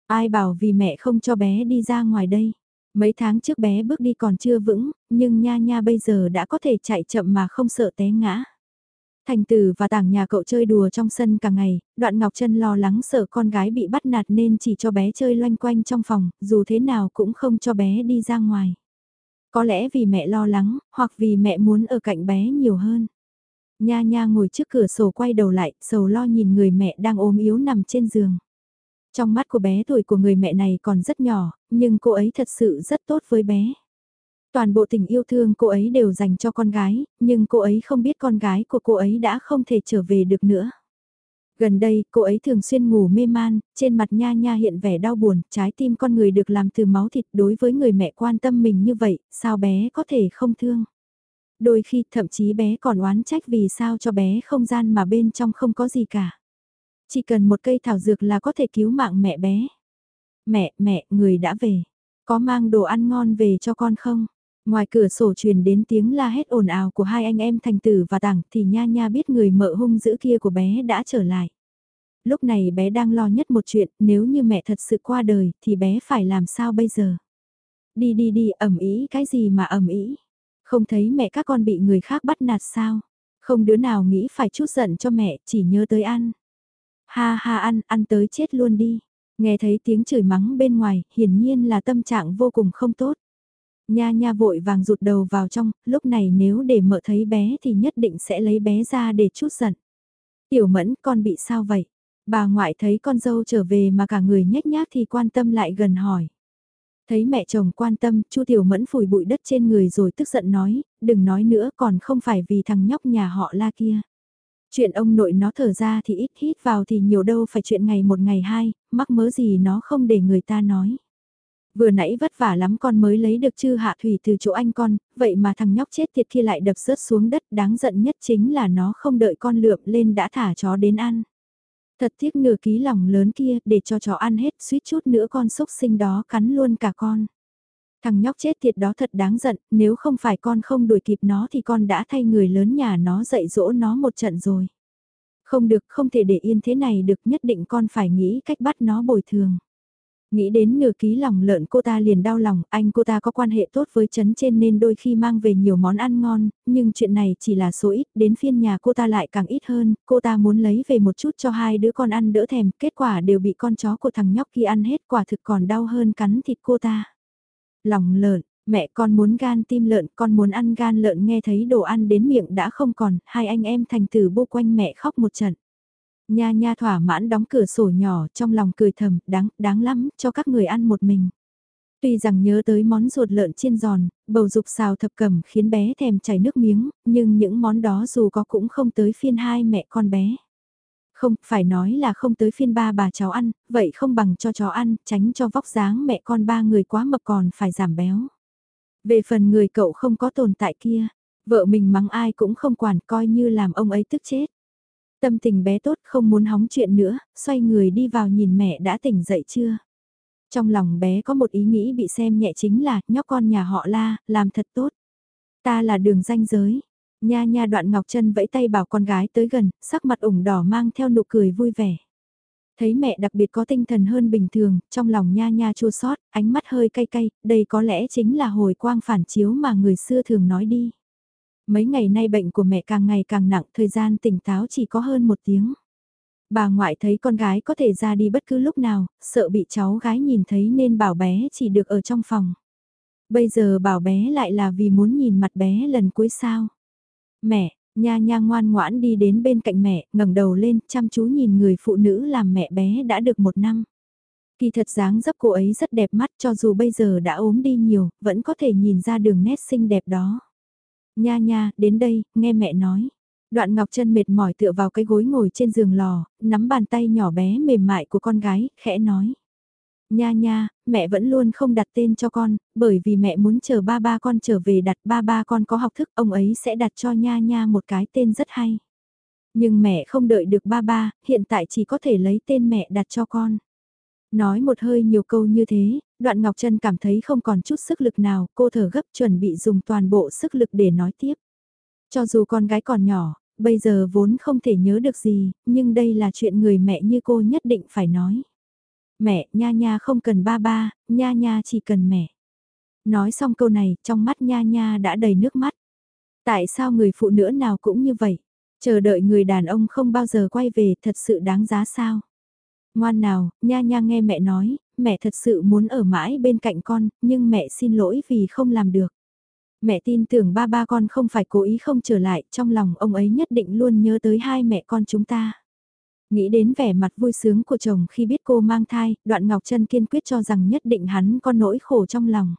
A: Ai bảo vì mẹ không cho bé đi ra ngoài đây. Mấy tháng trước bé bước đi còn chưa vững, nhưng nha nha bây giờ đã có thể chạy chậm mà không sợ té ngã. Thành tử và tảng nhà cậu chơi đùa trong sân cả ngày, đoạn Ngọc Trân lo lắng sợ con gái bị bắt nạt nên chỉ cho bé chơi loanh quanh trong phòng, dù thế nào cũng không cho bé đi ra ngoài. Có lẽ vì mẹ lo lắng, hoặc vì mẹ muốn ở cạnh bé nhiều hơn. Nha nha ngồi trước cửa sổ quay đầu lại, sầu lo nhìn người mẹ đang ốm yếu nằm trên giường. Trong mắt của bé tuổi của người mẹ này còn rất nhỏ, nhưng cô ấy thật sự rất tốt với bé. Toàn bộ tình yêu thương cô ấy đều dành cho con gái, nhưng cô ấy không biết con gái của cô ấy đã không thể trở về được nữa. Gần đây, cô ấy thường xuyên ngủ mê man, trên mặt nha nha hiện vẻ đau buồn, trái tim con người được làm từ máu thịt đối với người mẹ quan tâm mình như vậy, sao bé có thể không thương. Đôi khi thậm chí bé còn oán trách vì sao cho bé không gian mà bên trong không có gì cả. Chỉ cần một cây thảo dược là có thể cứu mạng mẹ bé. Mẹ, mẹ, người đã về. Có mang đồ ăn ngon về cho con không? Ngoài cửa sổ truyền đến tiếng la hét ồn ào của hai anh em thành tử và tảng thì nha nha biết người mợ hung dữ kia của bé đã trở lại. Lúc này bé đang lo nhất một chuyện, nếu như mẹ thật sự qua đời thì bé phải làm sao bây giờ? Đi đi đi, ẩm ý cái gì mà ẩm ý? Không thấy mẹ các con bị người khác bắt nạt sao? Không đứa nào nghĩ phải chút giận cho mẹ, chỉ nhớ tới ăn. Ha ha ăn, ăn tới chết luôn đi. Nghe thấy tiếng chửi mắng bên ngoài, hiển nhiên là tâm trạng vô cùng không tốt. Nha nha vội vàng rụt đầu vào trong, lúc này nếu để mợ thấy bé thì nhất định sẽ lấy bé ra để chút giận. Tiểu mẫn con bị sao vậy? Bà ngoại thấy con dâu trở về mà cả người nhếch nhác thì quan tâm lại gần hỏi. Thấy mẹ chồng quan tâm, Chu Tiểu Mẫn phủi bụi đất trên người rồi tức giận nói, đừng nói nữa còn không phải vì thằng nhóc nhà họ la kia. Chuyện ông nội nó thở ra thì ít hít vào thì nhiều đâu phải chuyện ngày một ngày hai, mắc mớ gì nó không để người ta nói. Vừa nãy vất vả lắm con mới lấy được chư hạ thủy từ chỗ anh con, vậy mà thằng nhóc chết tiệt kia lại đập rớt xuống đất đáng giận nhất chính là nó không đợi con lượm lên đã thả chó đến ăn. Thật tiếc nửa ký lòng lớn kia để cho chó ăn hết suýt chút nữa con xúc sinh đó cắn luôn cả con. Thằng nhóc chết tiệt đó thật đáng giận, nếu không phải con không đuổi kịp nó thì con đã thay người lớn nhà nó dạy dỗ nó một trận rồi. Không được, không thể để yên thế này được nhất định con phải nghĩ cách bắt nó bồi thường. Nghĩ đến nửa ký lòng lợn cô ta liền đau lòng, anh cô ta có quan hệ tốt với chấn trên nên đôi khi mang về nhiều món ăn ngon, nhưng chuyện này chỉ là số ít, đến phiên nhà cô ta lại càng ít hơn, cô ta muốn lấy về một chút cho hai đứa con ăn đỡ thèm, kết quả đều bị con chó của thằng nhóc kia ăn hết quả thực còn đau hơn cắn thịt cô ta. Lòng lợn, mẹ con muốn gan tim lợn, con muốn ăn gan lợn nghe thấy đồ ăn đến miệng đã không còn, hai anh em thành tử bô quanh mẹ khóc một trận. Nha nha thỏa mãn đóng cửa sổ nhỏ trong lòng cười thầm, đáng, đáng lắm, cho các người ăn một mình. Tuy rằng nhớ tới món ruột lợn chiên giòn, bầu dục xào thập cẩm khiến bé thèm chảy nước miếng, nhưng những món đó dù có cũng không tới phiên hai mẹ con bé. Không, phải nói là không tới phiên ba bà cháu ăn, vậy không bằng cho chó ăn, tránh cho vóc dáng mẹ con ba người quá mập còn phải giảm béo. Về phần người cậu không có tồn tại kia, vợ mình mắng ai cũng không quản coi như làm ông ấy tức chết. Tâm tình bé tốt không muốn hóng chuyện nữa, xoay người đi vào nhìn mẹ đã tỉnh dậy chưa. Trong lòng bé có một ý nghĩ bị xem nhẹ chính là nhóc con nhà họ la, làm thật tốt. Ta là đường danh giới. Nha nha đoạn ngọc chân vẫy tay bảo con gái tới gần, sắc mặt ửng đỏ mang theo nụ cười vui vẻ. Thấy mẹ đặc biệt có tinh thần hơn bình thường, trong lòng nha nha chua xót ánh mắt hơi cay cay, đây có lẽ chính là hồi quang phản chiếu mà người xưa thường nói đi. Mấy ngày nay bệnh của mẹ càng ngày càng nặng, thời gian tỉnh táo chỉ có hơn một tiếng. Bà ngoại thấy con gái có thể ra đi bất cứ lúc nào, sợ bị cháu gái nhìn thấy nên bảo bé chỉ được ở trong phòng. Bây giờ bảo bé lại là vì muốn nhìn mặt bé lần cuối sao. Mẹ, nha nha ngoan ngoãn đi đến bên cạnh mẹ, ngẩng đầu lên, chăm chú nhìn người phụ nữ làm mẹ bé đã được một năm. Kỳ thật dáng dấp cô ấy rất đẹp mắt cho dù bây giờ đã ốm đi nhiều, vẫn có thể nhìn ra đường nét xinh đẹp đó. Nha nha, đến đây, nghe mẹ nói. Đoạn Ngọc chân mệt mỏi tựa vào cái gối ngồi trên giường lò, nắm bàn tay nhỏ bé mềm mại của con gái, khẽ nói. Nha nha, mẹ vẫn luôn không đặt tên cho con, bởi vì mẹ muốn chờ ba ba con trở về đặt ba ba con có học thức, ông ấy sẽ đặt cho nha nha một cái tên rất hay. Nhưng mẹ không đợi được ba ba, hiện tại chỉ có thể lấy tên mẹ đặt cho con. Nói một hơi nhiều câu như thế, đoạn Ngọc Trân cảm thấy không còn chút sức lực nào, cô thở gấp chuẩn bị dùng toàn bộ sức lực để nói tiếp. Cho dù con gái còn nhỏ, bây giờ vốn không thể nhớ được gì, nhưng đây là chuyện người mẹ như cô nhất định phải nói. Mẹ, nha nha không cần ba ba, nha nha chỉ cần mẹ. Nói xong câu này, trong mắt nha nha đã đầy nước mắt. Tại sao người phụ nữ nào cũng như vậy? Chờ đợi người đàn ông không bao giờ quay về thật sự đáng giá sao? Ngoan nào, nha nha nghe mẹ nói, mẹ thật sự muốn ở mãi bên cạnh con, nhưng mẹ xin lỗi vì không làm được. Mẹ tin tưởng ba ba con không phải cố ý không trở lại, trong lòng ông ấy nhất định luôn nhớ tới hai mẹ con chúng ta. Nghĩ đến vẻ mặt vui sướng của chồng khi biết cô mang thai, đoạn Ngọc Trân kiên quyết cho rằng nhất định hắn có nỗi khổ trong lòng.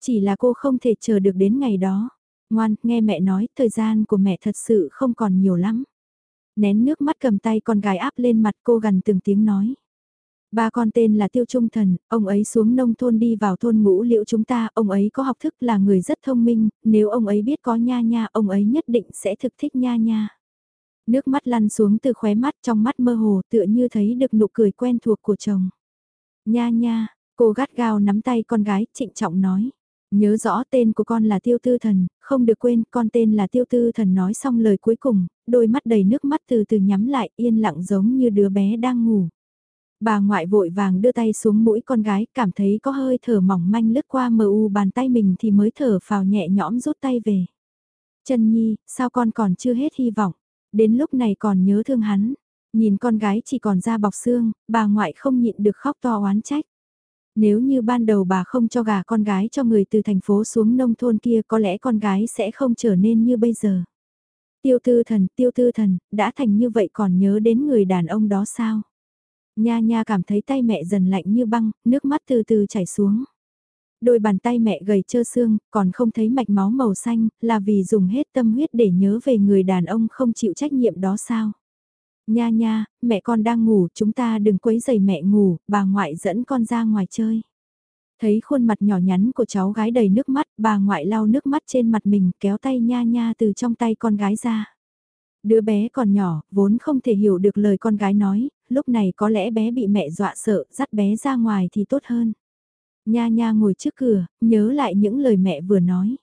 A: Chỉ là cô không thể chờ được đến ngày đó. Ngoan, nghe mẹ nói, thời gian của mẹ thật sự không còn nhiều lắm. Nén nước mắt cầm tay con gái áp lên mặt cô gần từng tiếng nói. Ba con tên là Tiêu Trung Thần, ông ấy xuống nông thôn đi vào thôn ngũ liễu chúng ta, ông ấy có học thức là người rất thông minh, nếu ông ấy biết có nha nha, ông ấy nhất định sẽ thực thích nha nha. Nước mắt lăn xuống từ khóe mắt trong mắt mơ hồ tựa như thấy được nụ cười quen thuộc của chồng. Nha nha, cô gắt gao nắm tay con gái, trịnh trọng nói. Nhớ rõ tên của con là Tiêu Tư Thần, không được quên con tên là Tiêu Tư Thần nói xong lời cuối cùng, đôi mắt đầy nước mắt từ từ nhắm lại yên lặng giống như đứa bé đang ngủ. Bà ngoại vội vàng đưa tay xuống mũi con gái, cảm thấy có hơi thở mỏng manh lướt qua mờ u bàn tay mình thì mới thở phào nhẹ nhõm rút tay về. Trần Nhi, sao con còn chưa hết hy vọng, đến lúc này còn nhớ thương hắn. Nhìn con gái chỉ còn da bọc xương, bà ngoại không nhịn được khóc to oán trách. Nếu như ban đầu bà không cho gà con gái cho người từ thành phố xuống nông thôn kia có lẽ con gái sẽ không trở nên như bây giờ. Tiêu tư thần, tiêu tư thần, đã thành như vậy còn nhớ đến người đàn ông đó sao? Nha nha cảm thấy tay mẹ dần lạnh như băng, nước mắt từ từ chảy xuống. Đôi bàn tay mẹ gầy trơ xương, còn không thấy mạch máu màu xanh, là vì dùng hết tâm huyết để nhớ về người đàn ông không chịu trách nhiệm đó sao? Nha nha, mẹ con đang ngủ, chúng ta đừng quấy giày mẹ ngủ, bà ngoại dẫn con ra ngoài chơi. Thấy khuôn mặt nhỏ nhắn của cháu gái đầy nước mắt, bà ngoại lau nước mắt trên mặt mình kéo tay nha nha từ trong tay con gái ra. Đứa bé còn nhỏ, vốn không thể hiểu được lời con gái nói, lúc này có lẽ bé bị mẹ dọa sợ, dắt bé ra ngoài thì tốt hơn. Nha nha ngồi trước cửa, nhớ lại những lời mẹ vừa nói.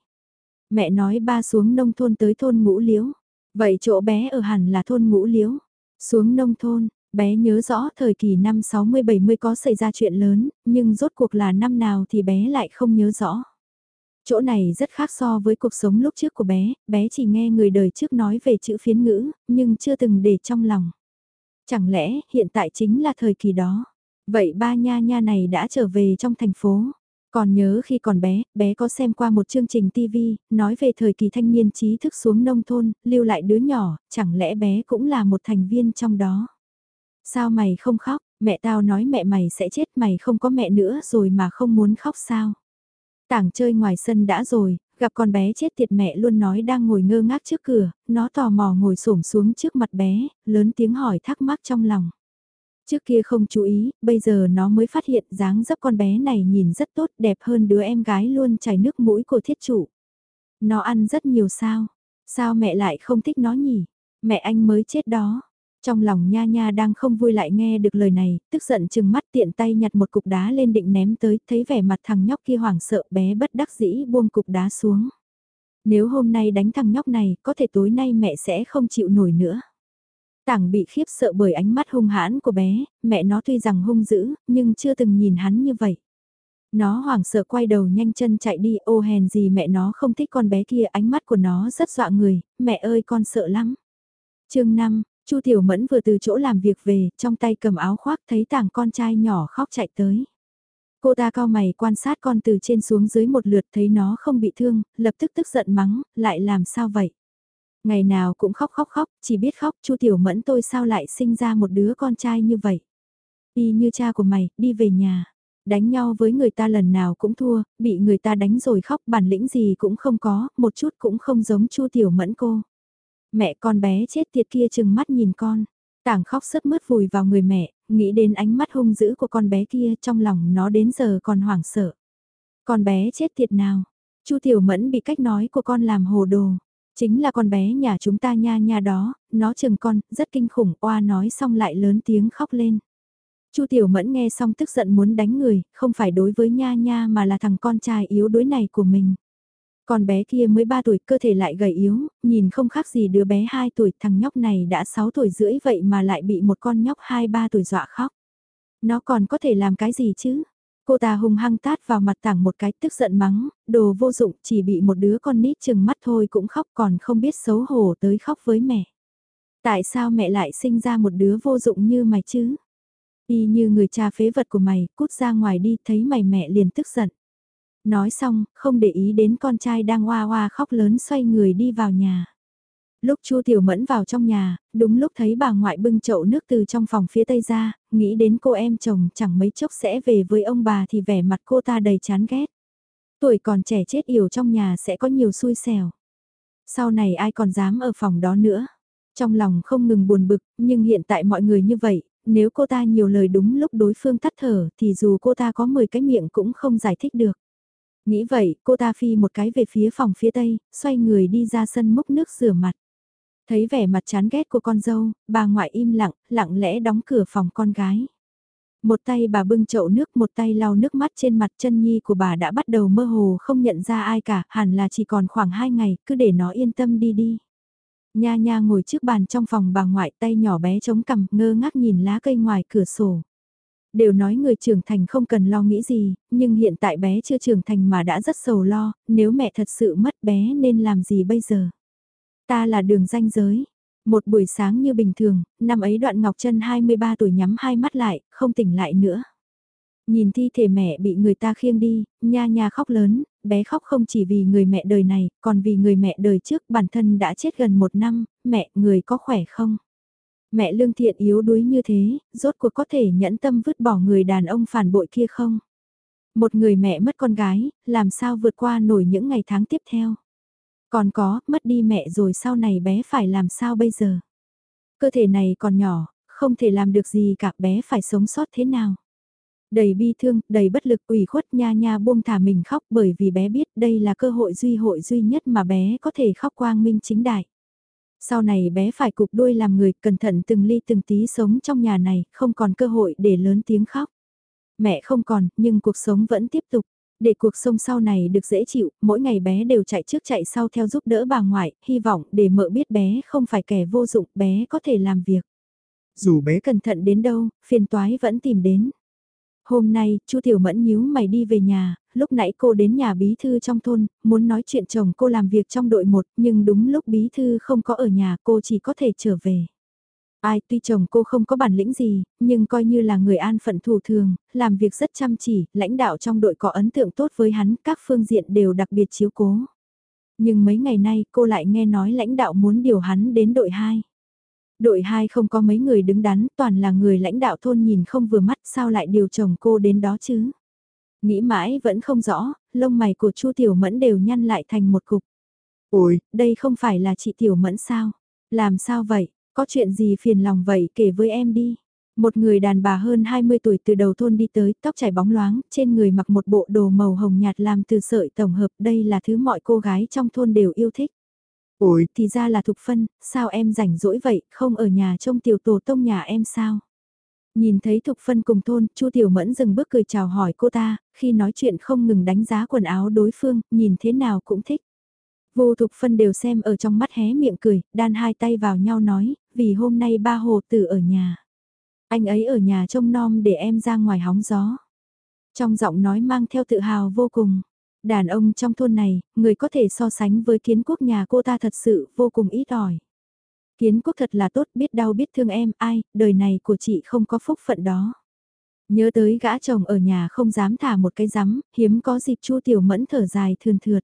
A: Mẹ nói ba xuống nông thôn tới thôn ngũ liếu. Vậy chỗ bé ở hẳn là thôn ngũ liếu. Xuống nông thôn, bé nhớ rõ thời kỳ năm 60-70 có xảy ra chuyện lớn, nhưng rốt cuộc là năm nào thì bé lại không nhớ rõ. Chỗ này rất khác so với cuộc sống lúc trước của bé, bé chỉ nghe người đời trước nói về chữ phiến ngữ, nhưng chưa từng để trong lòng. Chẳng lẽ hiện tại chính là thời kỳ đó? Vậy ba nha nha này đã trở về trong thành phố. Còn nhớ khi còn bé, bé có xem qua một chương trình TV, nói về thời kỳ thanh niên trí thức xuống nông thôn, lưu lại đứa nhỏ, chẳng lẽ bé cũng là một thành viên trong đó. Sao mày không khóc, mẹ tao nói mẹ mày sẽ chết mày không có mẹ nữa rồi mà không muốn khóc sao. Tảng chơi ngoài sân đã rồi, gặp con bé chết tiệt mẹ luôn nói đang ngồi ngơ ngác trước cửa, nó tò mò ngồi xổm xuống trước mặt bé, lớn tiếng hỏi thắc mắc trong lòng. Trước kia không chú ý, bây giờ nó mới phát hiện dáng dấp con bé này nhìn rất tốt đẹp hơn đứa em gái luôn chảy nước mũi của thiết chủ. Nó ăn rất nhiều sao? Sao mẹ lại không thích nó nhỉ? Mẹ anh mới chết đó. Trong lòng nha nha đang không vui lại nghe được lời này, tức giận chừng mắt tiện tay nhặt một cục đá lên định ném tới, thấy vẻ mặt thằng nhóc kia hoảng sợ bé bất đắc dĩ buông cục đá xuống. Nếu hôm nay đánh thằng nhóc này, có thể tối nay mẹ sẽ không chịu nổi nữa. Tảng bị khiếp sợ bởi ánh mắt hung hãn của bé, mẹ nó tuy rằng hung dữ, nhưng chưa từng nhìn hắn như vậy. Nó hoảng sợ quay đầu nhanh chân chạy đi, ô hèn gì mẹ nó không thích con bé kia, ánh mắt của nó rất dọa người, mẹ ơi con sợ lắm. chương 5, Chu Tiểu Mẫn vừa từ chỗ làm việc về, trong tay cầm áo khoác thấy tảng con trai nhỏ khóc chạy tới. Cô ta cao mày quan sát con từ trên xuống dưới một lượt thấy nó không bị thương, lập tức tức giận mắng, lại làm sao vậy? Ngày nào cũng khóc khóc khóc, chỉ biết khóc, Chu Tiểu Mẫn tôi sao lại sinh ra một đứa con trai như vậy? Đi như cha của mày, đi về nhà. Đánh nhau với người ta lần nào cũng thua, bị người ta đánh rồi khóc bản lĩnh gì cũng không có, một chút cũng không giống Chu Tiểu Mẫn cô. Mẹ con bé chết tiệt kia chừng mắt nhìn con. Tảng khóc sướt mướt vùi vào người mẹ, nghĩ đến ánh mắt hung dữ của con bé kia trong lòng nó đến giờ còn hoảng sợ. Con bé chết tiệt nào? Chu Tiểu Mẫn bị cách nói của con làm hồ đồ. Chính là con bé nhà chúng ta nha nha đó, nó chừng con, rất kinh khủng, oa nói xong lại lớn tiếng khóc lên. Chu Tiểu Mẫn nghe xong tức giận muốn đánh người, không phải đối với nha nha mà là thằng con trai yếu đuối này của mình. Con bé kia mới 3 tuổi cơ thể lại gầy yếu, nhìn không khác gì đứa bé 2 tuổi, thằng nhóc này đã 6 tuổi rưỡi vậy mà lại bị một con nhóc 2-3 tuổi dọa khóc. Nó còn có thể làm cái gì chứ? Cô ta hung hăng tát vào mặt tảng một cái tức giận mắng, đồ vô dụng chỉ bị một đứa con nít chừng mắt thôi cũng khóc còn không biết xấu hổ tới khóc với mẹ. Tại sao mẹ lại sinh ra một đứa vô dụng như mày chứ? Y như người cha phế vật của mày, cút ra ngoài đi thấy mày mẹ liền tức giận. Nói xong, không để ý đến con trai đang oa oa khóc lớn xoay người đi vào nhà. Lúc Chu Tiểu Mẫn vào trong nhà, đúng lúc thấy bà ngoại bưng chậu nước từ trong phòng phía tây ra, nghĩ đến cô em chồng chẳng mấy chốc sẽ về với ông bà thì vẻ mặt cô ta đầy chán ghét. Tuổi còn trẻ chết yểu trong nhà sẽ có nhiều xui xẻo. Sau này ai còn dám ở phòng đó nữa. Trong lòng không ngừng buồn bực, nhưng hiện tại mọi người như vậy, nếu cô ta nhiều lời đúng lúc đối phương tắt thở thì dù cô ta có 10 cái miệng cũng không giải thích được. Nghĩ vậy, cô ta phi một cái về phía phòng phía tây, xoay người đi ra sân múc nước rửa mặt. Thấy vẻ mặt chán ghét của con dâu, bà ngoại im lặng, lặng lẽ đóng cửa phòng con gái. Một tay bà bưng chậu nước, một tay lau nước mắt trên mặt chân nhi của bà đã bắt đầu mơ hồ không nhận ra ai cả, hẳn là chỉ còn khoảng hai ngày, cứ để nó yên tâm đi đi. Nha nha ngồi trước bàn trong phòng bà ngoại tay nhỏ bé chống cằm ngơ ngác nhìn lá cây ngoài cửa sổ. Đều nói người trưởng thành không cần lo nghĩ gì, nhưng hiện tại bé chưa trưởng thành mà đã rất sầu lo, nếu mẹ thật sự mất bé nên làm gì bây giờ? Ta là đường danh giới. Một buổi sáng như bình thường, năm ấy đoạn Ngọc Trân 23 tuổi nhắm hai mắt lại, không tỉnh lại nữa. Nhìn thi thể mẹ bị người ta khiêng đi, nha nha khóc lớn, bé khóc không chỉ vì người mẹ đời này, còn vì người mẹ đời trước bản thân đã chết gần một năm, mẹ, người có khỏe không? Mẹ lương thiện yếu đuối như thế, rốt cuộc có thể nhẫn tâm vứt bỏ người đàn ông phản bội kia không? Một người mẹ mất con gái, làm sao vượt qua nổi những ngày tháng tiếp theo? Còn có, mất đi mẹ rồi sau này bé phải làm sao bây giờ? Cơ thể này còn nhỏ, không thể làm được gì cả bé phải sống sót thế nào? Đầy bi thương, đầy bất lực ủy khuất nha nha buông thả mình khóc bởi vì bé biết đây là cơ hội duy hội duy nhất mà bé có thể khóc quang minh chính đại. Sau này bé phải cục đuôi làm người cẩn thận từng ly từng tí sống trong nhà này, không còn cơ hội để lớn tiếng khóc. Mẹ không còn, nhưng cuộc sống vẫn tiếp tục. Để cuộc sống sau này được dễ chịu, mỗi ngày bé đều chạy trước chạy sau theo giúp đỡ bà ngoại, hy vọng để mợ biết bé không phải kẻ vô dụng, bé có thể làm việc.
B: Dù bé
A: cẩn thận đến đâu, phiền toái vẫn tìm đến. Hôm nay, Chu Tiểu Mẫn nhíu mày đi về nhà, lúc nãy cô đến nhà bí thư trong thôn, muốn nói chuyện chồng cô làm việc trong đội một, nhưng đúng lúc bí thư không có ở nhà cô chỉ có thể trở về. Ai tuy chồng cô không có bản lĩnh gì, nhưng coi như là người an phận thủ thường, làm việc rất chăm chỉ, lãnh đạo trong đội có ấn tượng tốt với hắn, các phương diện đều đặc biệt chiếu cố. Nhưng mấy ngày nay cô lại nghe nói lãnh đạo muốn điều hắn đến đội 2. Đội 2 không có mấy người đứng đắn, toàn là người lãnh đạo thôn nhìn không vừa mắt sao lại điều chồng cô đến đó chứ. Nghĩ mãi vẫn không rõ, lông mày của Chu Tiểu Mẫn đều nhăn lại thành một cục.
B: Ôi,
A: đây không phải là chị Tiểu Mẫn sao? Làm sao vậy? Có chuyện gì phiền lòng vậy kể với em đi. Một người đàn bà hơn 20 tuổi từ đầu thôn đi tới, tóc chảy bóng loáng, trên người mặc một bộ đồ màu hồng nhạt làm từ sợi tổng hợp, đây là thứ mọi cô gái trong thôn đều yêu thích.
B: Ôi,
A: thì ra là Thục Phân, sao em rảnh rỗi vậy, không ở nhà trông tiểu tổ tông nhà em sao? Nhìn thấy Thục Phân cùng thôn, Chu Tiểu Mẫn dừng bước cười chào hỏi cô ta, khi nói chuyện không ngừng đánh giá quần áo đối phương, nhìn thế nào cũng thích. Vô Thục Phân đều xem ở trong mắt hé miệng cười, đan hai tay vào nhau nói, vì hôm nay ba hồ tử ở nhà. Anh ấy ở nhà trông nom để em ra ngoài hóng gió. Trong giọng nói mang theo tự hào vô cùng. Đàn ông trong thôn này, người có thể so sánh với kiến quốc nhà cô ta thật sự vô cùng ít ỏi. Kiến quốc thật là tốt biết đau biết thương em, ai, đời này của chị không có phúc phận đó. Nhớ tới gã chồng ở nhà không dám thả một cái rắm, hiếm có dịp chu tiểu mẫn thở dài thườn thượt.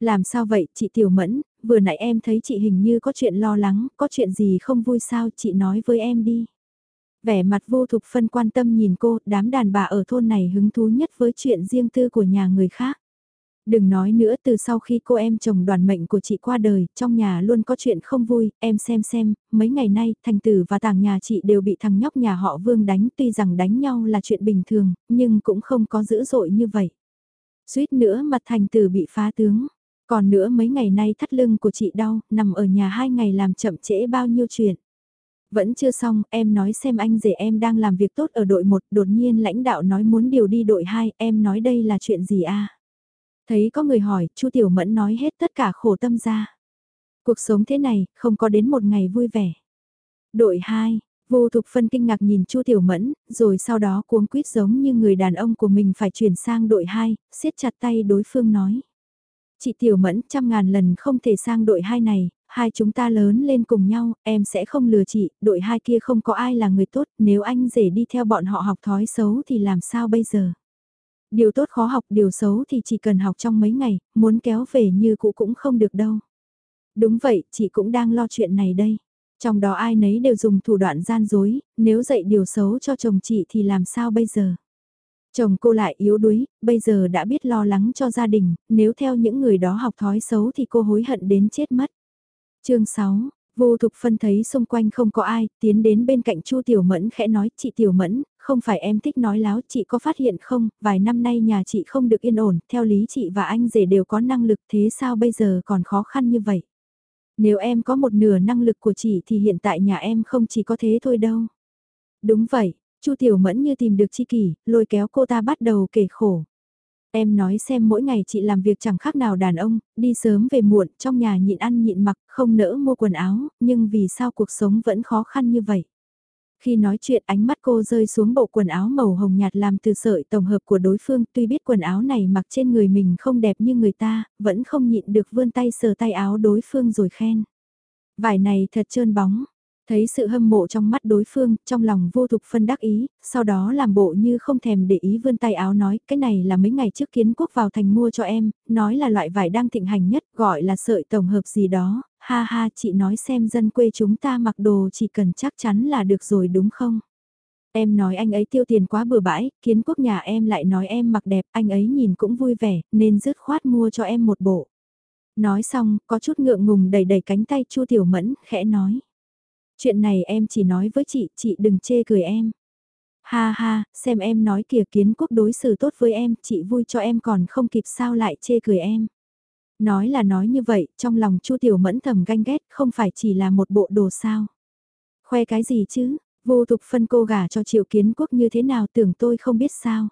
A: Làm sao vậy chị Tiểu Mẫn, vừa nãy em thấy chị hình như có chuyện lo lắng, có chuyện gì không vui sao chị nói với em đi. Vẻ mặt vô thục phân quan tâm nhìn cô, đám đàn bà ở thôn này hứng thú nhất với chuyện riêng tư của nhà người khác. Đừng nói nữa từ sau khi cô em chồng đoàn mệnh của chị qua đời, trong nhà luôn có chuyện không vui, em xem xem, mấy ngày nay, thành tử và tàng nhà chị đều bị thằng nhóc nhà họ Vương đánh, tuy rằng đánh nhau là chuyện bình thường, nhưng cũng không có dữ dội như vậy. Suýt nữa mặt thành tử bị phá tướng. Còn nữa mấy ngày nay thắt lưng của chị đau, nằm ở nhà hai ngày làm chậm trễ bao nhiêu chuyện. Vẫn chưa xong, em nói xem anh rể em đang làm việc tốt ở đội 1, đột nhiên lãnh đạo nói muốn điều đi đội 2, em nói đây là chuyện gì a? Thấy có người hỏi, Chu Tiểu Mẫn nói hết tất cả khổ tâm ra. Cuộc sống thế này, không có đến một ngày vui vẻ. Đội 2, Vô Thục Phân kinh ngạc nhìn Chu Tiểu Mẫn, rồi sau đó cuống quýt giống như người đàn ông của mình phải chuyển sang đội 2, siết chặt tay đối phương nói. Chị Tiểu Mẫn trăm ngàn lần không thể sang đội hai này, hai chúng ta lớn lên cùng nhau, em sẽ không lừa chị, đội hai kia không có ai là người tốt, nếu anh rể đi theo bọn họ học thói xấu thì làm sao bây giờ? Điều tốt khó học, điều xấu thì chỉ cần học trong mấy ngày, muốn kéo về như cũ cũng không được đâu. Đúng vậy, chị cũng đang lo chuyện này đây. Trong đó ai nấy đều dùng thủ đoạn gian dối, nếu dạy điều xấu cho chồng chị thì làm sao bây giờ? Chồng cô lại yếu đuối, bây giờ đã biết lo lắng cho gia đình, nếu theo những người đó học thói xấu thì cô hối hận đến chết mất. chương 6, vô thục phân thấy xung quanh không có ai, tiến đến bên cạnh chu Tiểu Mẫn khẽ nói, chị Tiểu Mẫn, không phải em thích nói láo, chị có phát hiện không, vài năm nay nhà chị không được yên ổn, theo lý chị và anh rể đều có năng lực, thế sao bây giờ còn khó khăn như vậy? Nếu em có một nửa năng lực của chị thì hiện tại nhà em không chỉ có thế thôi đâu. Đúng vậy, Chu Tiểu Mẫn như tìm được chi kỷ, lôi kéo cô ta bắt đầu kể khổ. Em nói xem mỗi ngày chị làm việc chẳng khác nào đàn ông, đi sớm về muộn, trong nhà nhịn ăn nhịn mặc, không nỡ mua quần áo, nhưng vì sao cuộc sống vẫn khó khăn như vậy? Khi nói chuyện ánh mắt cô rơi xuống bộ quần áo màu hồng nhạt làm từ sợi tổng hợp của đối phương tuy biết quần áo này mặc trên người mình không đẹp như người ta, vẫn không nhịn được vươn tay sờ tay áo đối phương rồi khen. Vải này thật trơn bóng, Thấy sự hâm mộ trong mắt đối phương, trong lòng vô thục phân đắc ý, sau đó làm bộ như không thèm để ý vươn tay áo nói, cái này là mấy ngày trước kiến quốc vào thành mua cho em, nói là loại vải đang thịnh hành nhất, gọi là sợi tổng hợp gì đó, ha ha chị nói xem dân quê chúng ta mặc đồ chỉ cần chắc chắn là được rồi đúng không? Em nói anh ấy tiêu tiền quá bừa bãi, kiến quốc nhà em lại nói em mặc đẹp, anh ấy nhìn cũng vui vẻ, nên dứt khoát mua cho em một bộ. Nói xong, có chút ngượng ngùng đẩy đẩy cánh tay Chu Tiểu Mẫn, khẽ nói. Chuyện này em chỉ nói với chị, chị đừng chê cười em. Ha ha, xem em nói kìa kiến quốc đối xử tốt với em, chị vui cho em còn không kịp sao lại chê cười em. Nói là nói như vậy, trong lòng Chu Tiểu Mẫn thầm ganh ghét, không phải chỉ là một bộ đồ sao. Khoe cái gì chứ, vô tục phân cô gả cho triệu kiến quốc như thế nào tưởng tôi không biết sao.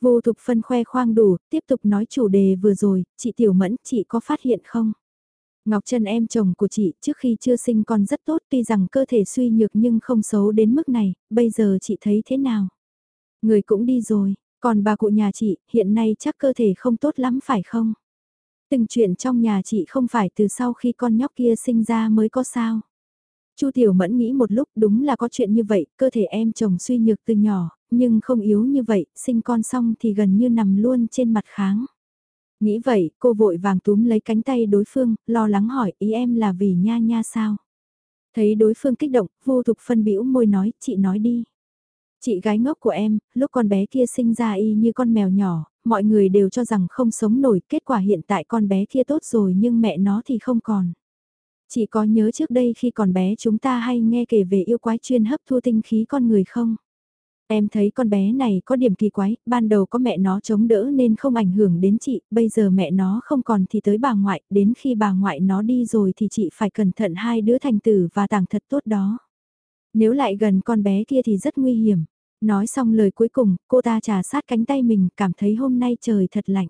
A: Vô tục phân khoe khoang đủ, tiếp tục nói chủ đề vừa rồi, chị Tiểu Mẫn, chị có phát hiện không? Ngọc Trân em chồng của chị trước khi chưa sinh con rất tốt tuy rằng cơ thể suy nhược nhưng không xấu đến mức này, bây giờ chị thấy thế nào? Người cũng đi rồi, còn bà cụ nhà chị hiện nay chắc cơ thể không tốt lắm phải không? Từng chuyện trong nhà chị không phải từ sau khi con nhóc kia sinh ra mới có sao? Chu Tiểu Mẫn nghĩ một lúc đúng là có chuyện như vậy, cơ thể em chồng suy nhược từ nhỏ, nhưng không yếu như vậy, sinh con xong thì gần như nằm luôn trên mặt kháng. Nghĩ vậy, cô vội vàng túm lấy cánh tay đối phương, lo lắng hỏi ý em là vì nha nha sao? Thấy đối phương kích động, vô thục phân bĩu môi nói, chị nói đi. Chị gái ngốc của em, lúc con bé kia sinh ra y như con mèo nhỏ, mọi người đều cho rằng không sống nổi, kết quả hiện tại con bé kia tốt rồi nhưng mẹ nó thì không còn. Chị có nhớ trước đây khi còn bé chúng ta hay nghe kể về yêu quái chuyên hấp thu tinh khí con người không? Em thấy con bé này có điểm kỳ quái, ban đầu có mẹ nó chống đỡ nên không ảnh hưởng đến chị, bây giờ mẹ nó không còn thì tới bà ngoại, đến khi bà ngoại nó đi rồi thì chị phải cẩn thận hai đứa thành tử và tàng thật tốt đó. Nếu lại gần con bé kia thì rất nguy hiểm. Nói xong lời cuối cùng, cô ta trà sát cánh tay mình, cảm thấy hôm nay trời thật lạnh.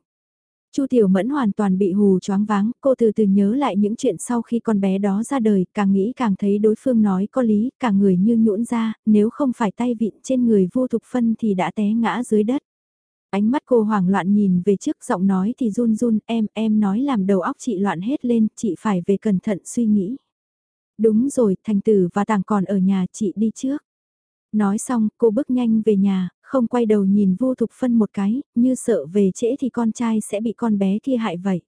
A: Chu Tiểu Mẫn hoàn toàn bị hù choáng váng, cô từ từ nhớ lại những chuyện sau khi con bé đó ra đời, càng nghĩ càng thấy đối phương nói có lý, cả người như nhũn ra, nếu không phải tay vịn trên người vô thục phân thì đã té ngã dưới đất. Ánh mắt cô hoảng loạn nhìn về trước giọng nói thì run run, em, em nói làm đầu óc chị loạn hết lên, chị phải về cẩn thận suy nghĩ. Đúng rồi, thành tử và tàng còn ở nhà chị đi trước. Nói xong, cô bước nhanh về nhà, không quay đầu nhìn Vu Thục Phân một cái, như sợ về trễ thì con trai sẽ bị con bé kia hại vậy.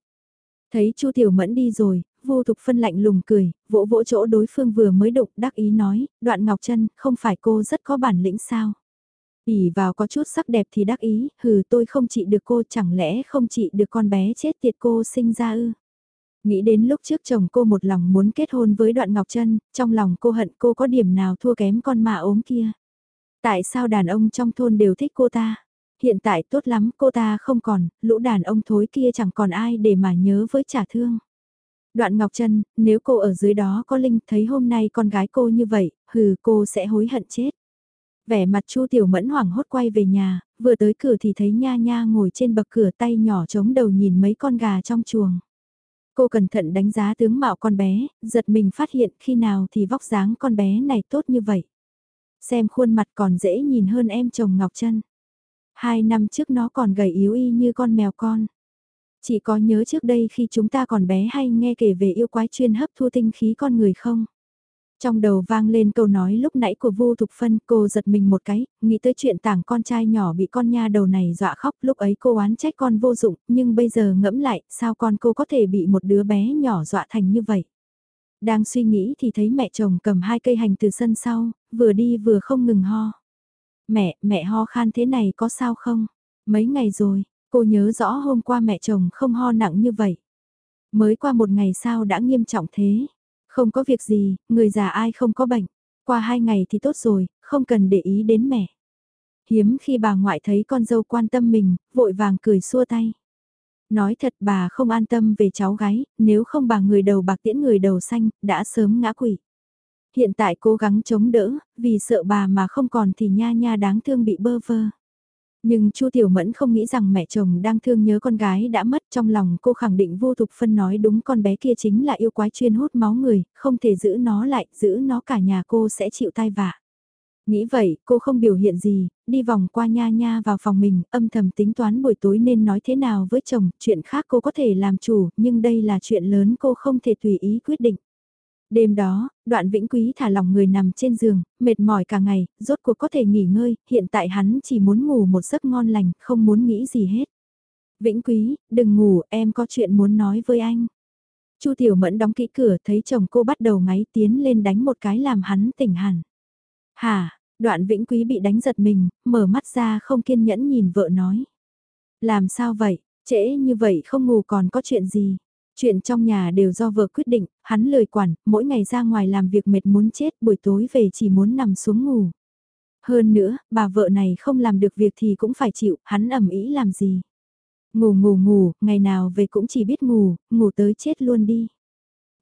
A: Thấy Chu Tiểu Mẫn đi rồi, Vu Thục Phân lạnh lùng cười, vỗ vỗ chỗ đối phương vừa mới đục đắc ý nói, đoạn Ngọc Trân, không phải cô rất có bản lĩnh sao? ỉ vào có chút sắc đẹp thì đắc ý, hừ tôi không trị được cô chẳng lẽ không trị được con bé chết tiệt cô sinh ra ư? Nghĩ đến lúc trước chồng cô một lòng muốn kết hôn với đoạn Ngọc Trân, trong lòng cô hận cô có điểm nào thua kém con mà ốm kia. Tại sao đàn ông trong thôn đều thích cô ta? Hiện tại tốt lắm cô ta không còn, lũ đàn ông thối kia chẳng còn ai để mà nhớ với trả thương. Đoạn Ngọc Trân, nếu cô ở dưới đó có Linh thấy hôm nay con gái cô như vậy, hừ cô sẽ hối hận chết. Vẻ mặt Chu Tiểu Mẫn hoảng hốt quay về nhà, vừa tới cửa thì thấy Nha Nha ngồi trên bậc cửa tay nhỏ chống đầu nhìn mấy con gà trong chuồng. Cô cẩn thận đánh giá tướng mạo con bé, giật mình phát hiện khi nào thì vóc dáng con bé này tốt như vậy. Xem khuôn mặt còn dễ nhìn hơn em chồng Ngọc Trân. Hai năm trước nó còn gầy yếu y như con mèo con. Chỉ có nhớ trước đây khi chúng ta còn bé hay nghe kể về yêu quái chuyên hấp thu tinh khí con người không? Trong đầu vang lên câu nói lúc nãy của Vu Thục Phân, cô giật mình một cái, nghĩ tới chuyện tảng con trai nhỏ bị con nha đầu này dọa khóc, lúc ấy cô oán trách con vô dụng, nhưng bây giờ ngẫm lại, sao con cô có thể bị một đứa bé nhỏ dọa thành như vậy? Đang suy nghĩ thì thấy mẹ chồng cầm hai cây hành từ sân sau, vừa đi vừa không ngừng ho. Mẹ, mẹ ho khan thế này có sao không? Mấy ngày rồi, cô nhớ rõ hôm qua mẹ chồng không ho nặng như vậy. Mới qua một ngày sao đã nghiêm trọng thế? Không có việc gì, người già ai không có bệnh. Qua hai ngày thì tốt rồi, không cần để ý đến mẹ. Hiếm khi bà ngoại thấy con dâu quan tâm mình, vội vàng cười xua tay. Nói thật bà không an tâm về cháu gái, nếu không bà người đầu bạc tiễn người đầu xanh, đã sớm ngã quỷ. Hiện tại cố gắng chống đỡ, vì sợ bà mà không còn thì nha nha đáng thương bị bơ vơ. Nhưng Chu Tiểu Mẫn không nghĩ rằng mẹ chồng đang thương nhớ con gái đã mất trong lòng cô khẳng định vô thục phân nói đúng con bé kia chính là yêu quái chuyên hút máu người, không thể giữ nó lại, giữ nó cả nhà cô sẽ chịu tai vạ. Nghĩ vậy, cô không biểu hiện gì, đi vòng qua nha nha vào phòng mình, âm thầm tính toán buổi tối nên nói thế nào với chồng, chuyện khác cô có thể làm chủ, nhưng đây là chuyện lớn cô không thể tùy ý quyết định. Đêm đó, đoạn vĩnh quý thả lòng người nằm trên giường, mệt mỏi cả ngày, rốt cuộc có thể nghỉ ngơi, hiện tại hắn chỉ muốn ngủ một giấc ngon lành, không muốn nghĩ gì hết. Vĩnh quý, đừng ngủ, em có chuyện muốn nói với anh. Chu Tiểu Mẫn đóng kỹ cửa thấy chồng cô bắt đầu ngáy tiến lên đánh một cái làm hắn tỉnh hẳn. Hả, đoạn vĩnh quý bị đánh giật mình, mở mắt ra không kiên nhẫn nhìn vợ nói. Làm sao vậy, trễ như vậy không ngủ còn có chuyện gì. Chuyện trong nhà đều do vợ quyết định, hắn lời quản, mỗi ngày ra ngoài làm việc mệt muốn chết, buổi tối về chỉ muốn nằm xuống ngủ. Hơn nữa, bà vợ này không làm được việc thì cũng phải chịu, hắn ẩm ý làm gì. Ngủ ngủ ngủ, ngày nào về cũng chỉ biết ngủ, ngủ tới chết luôn đi.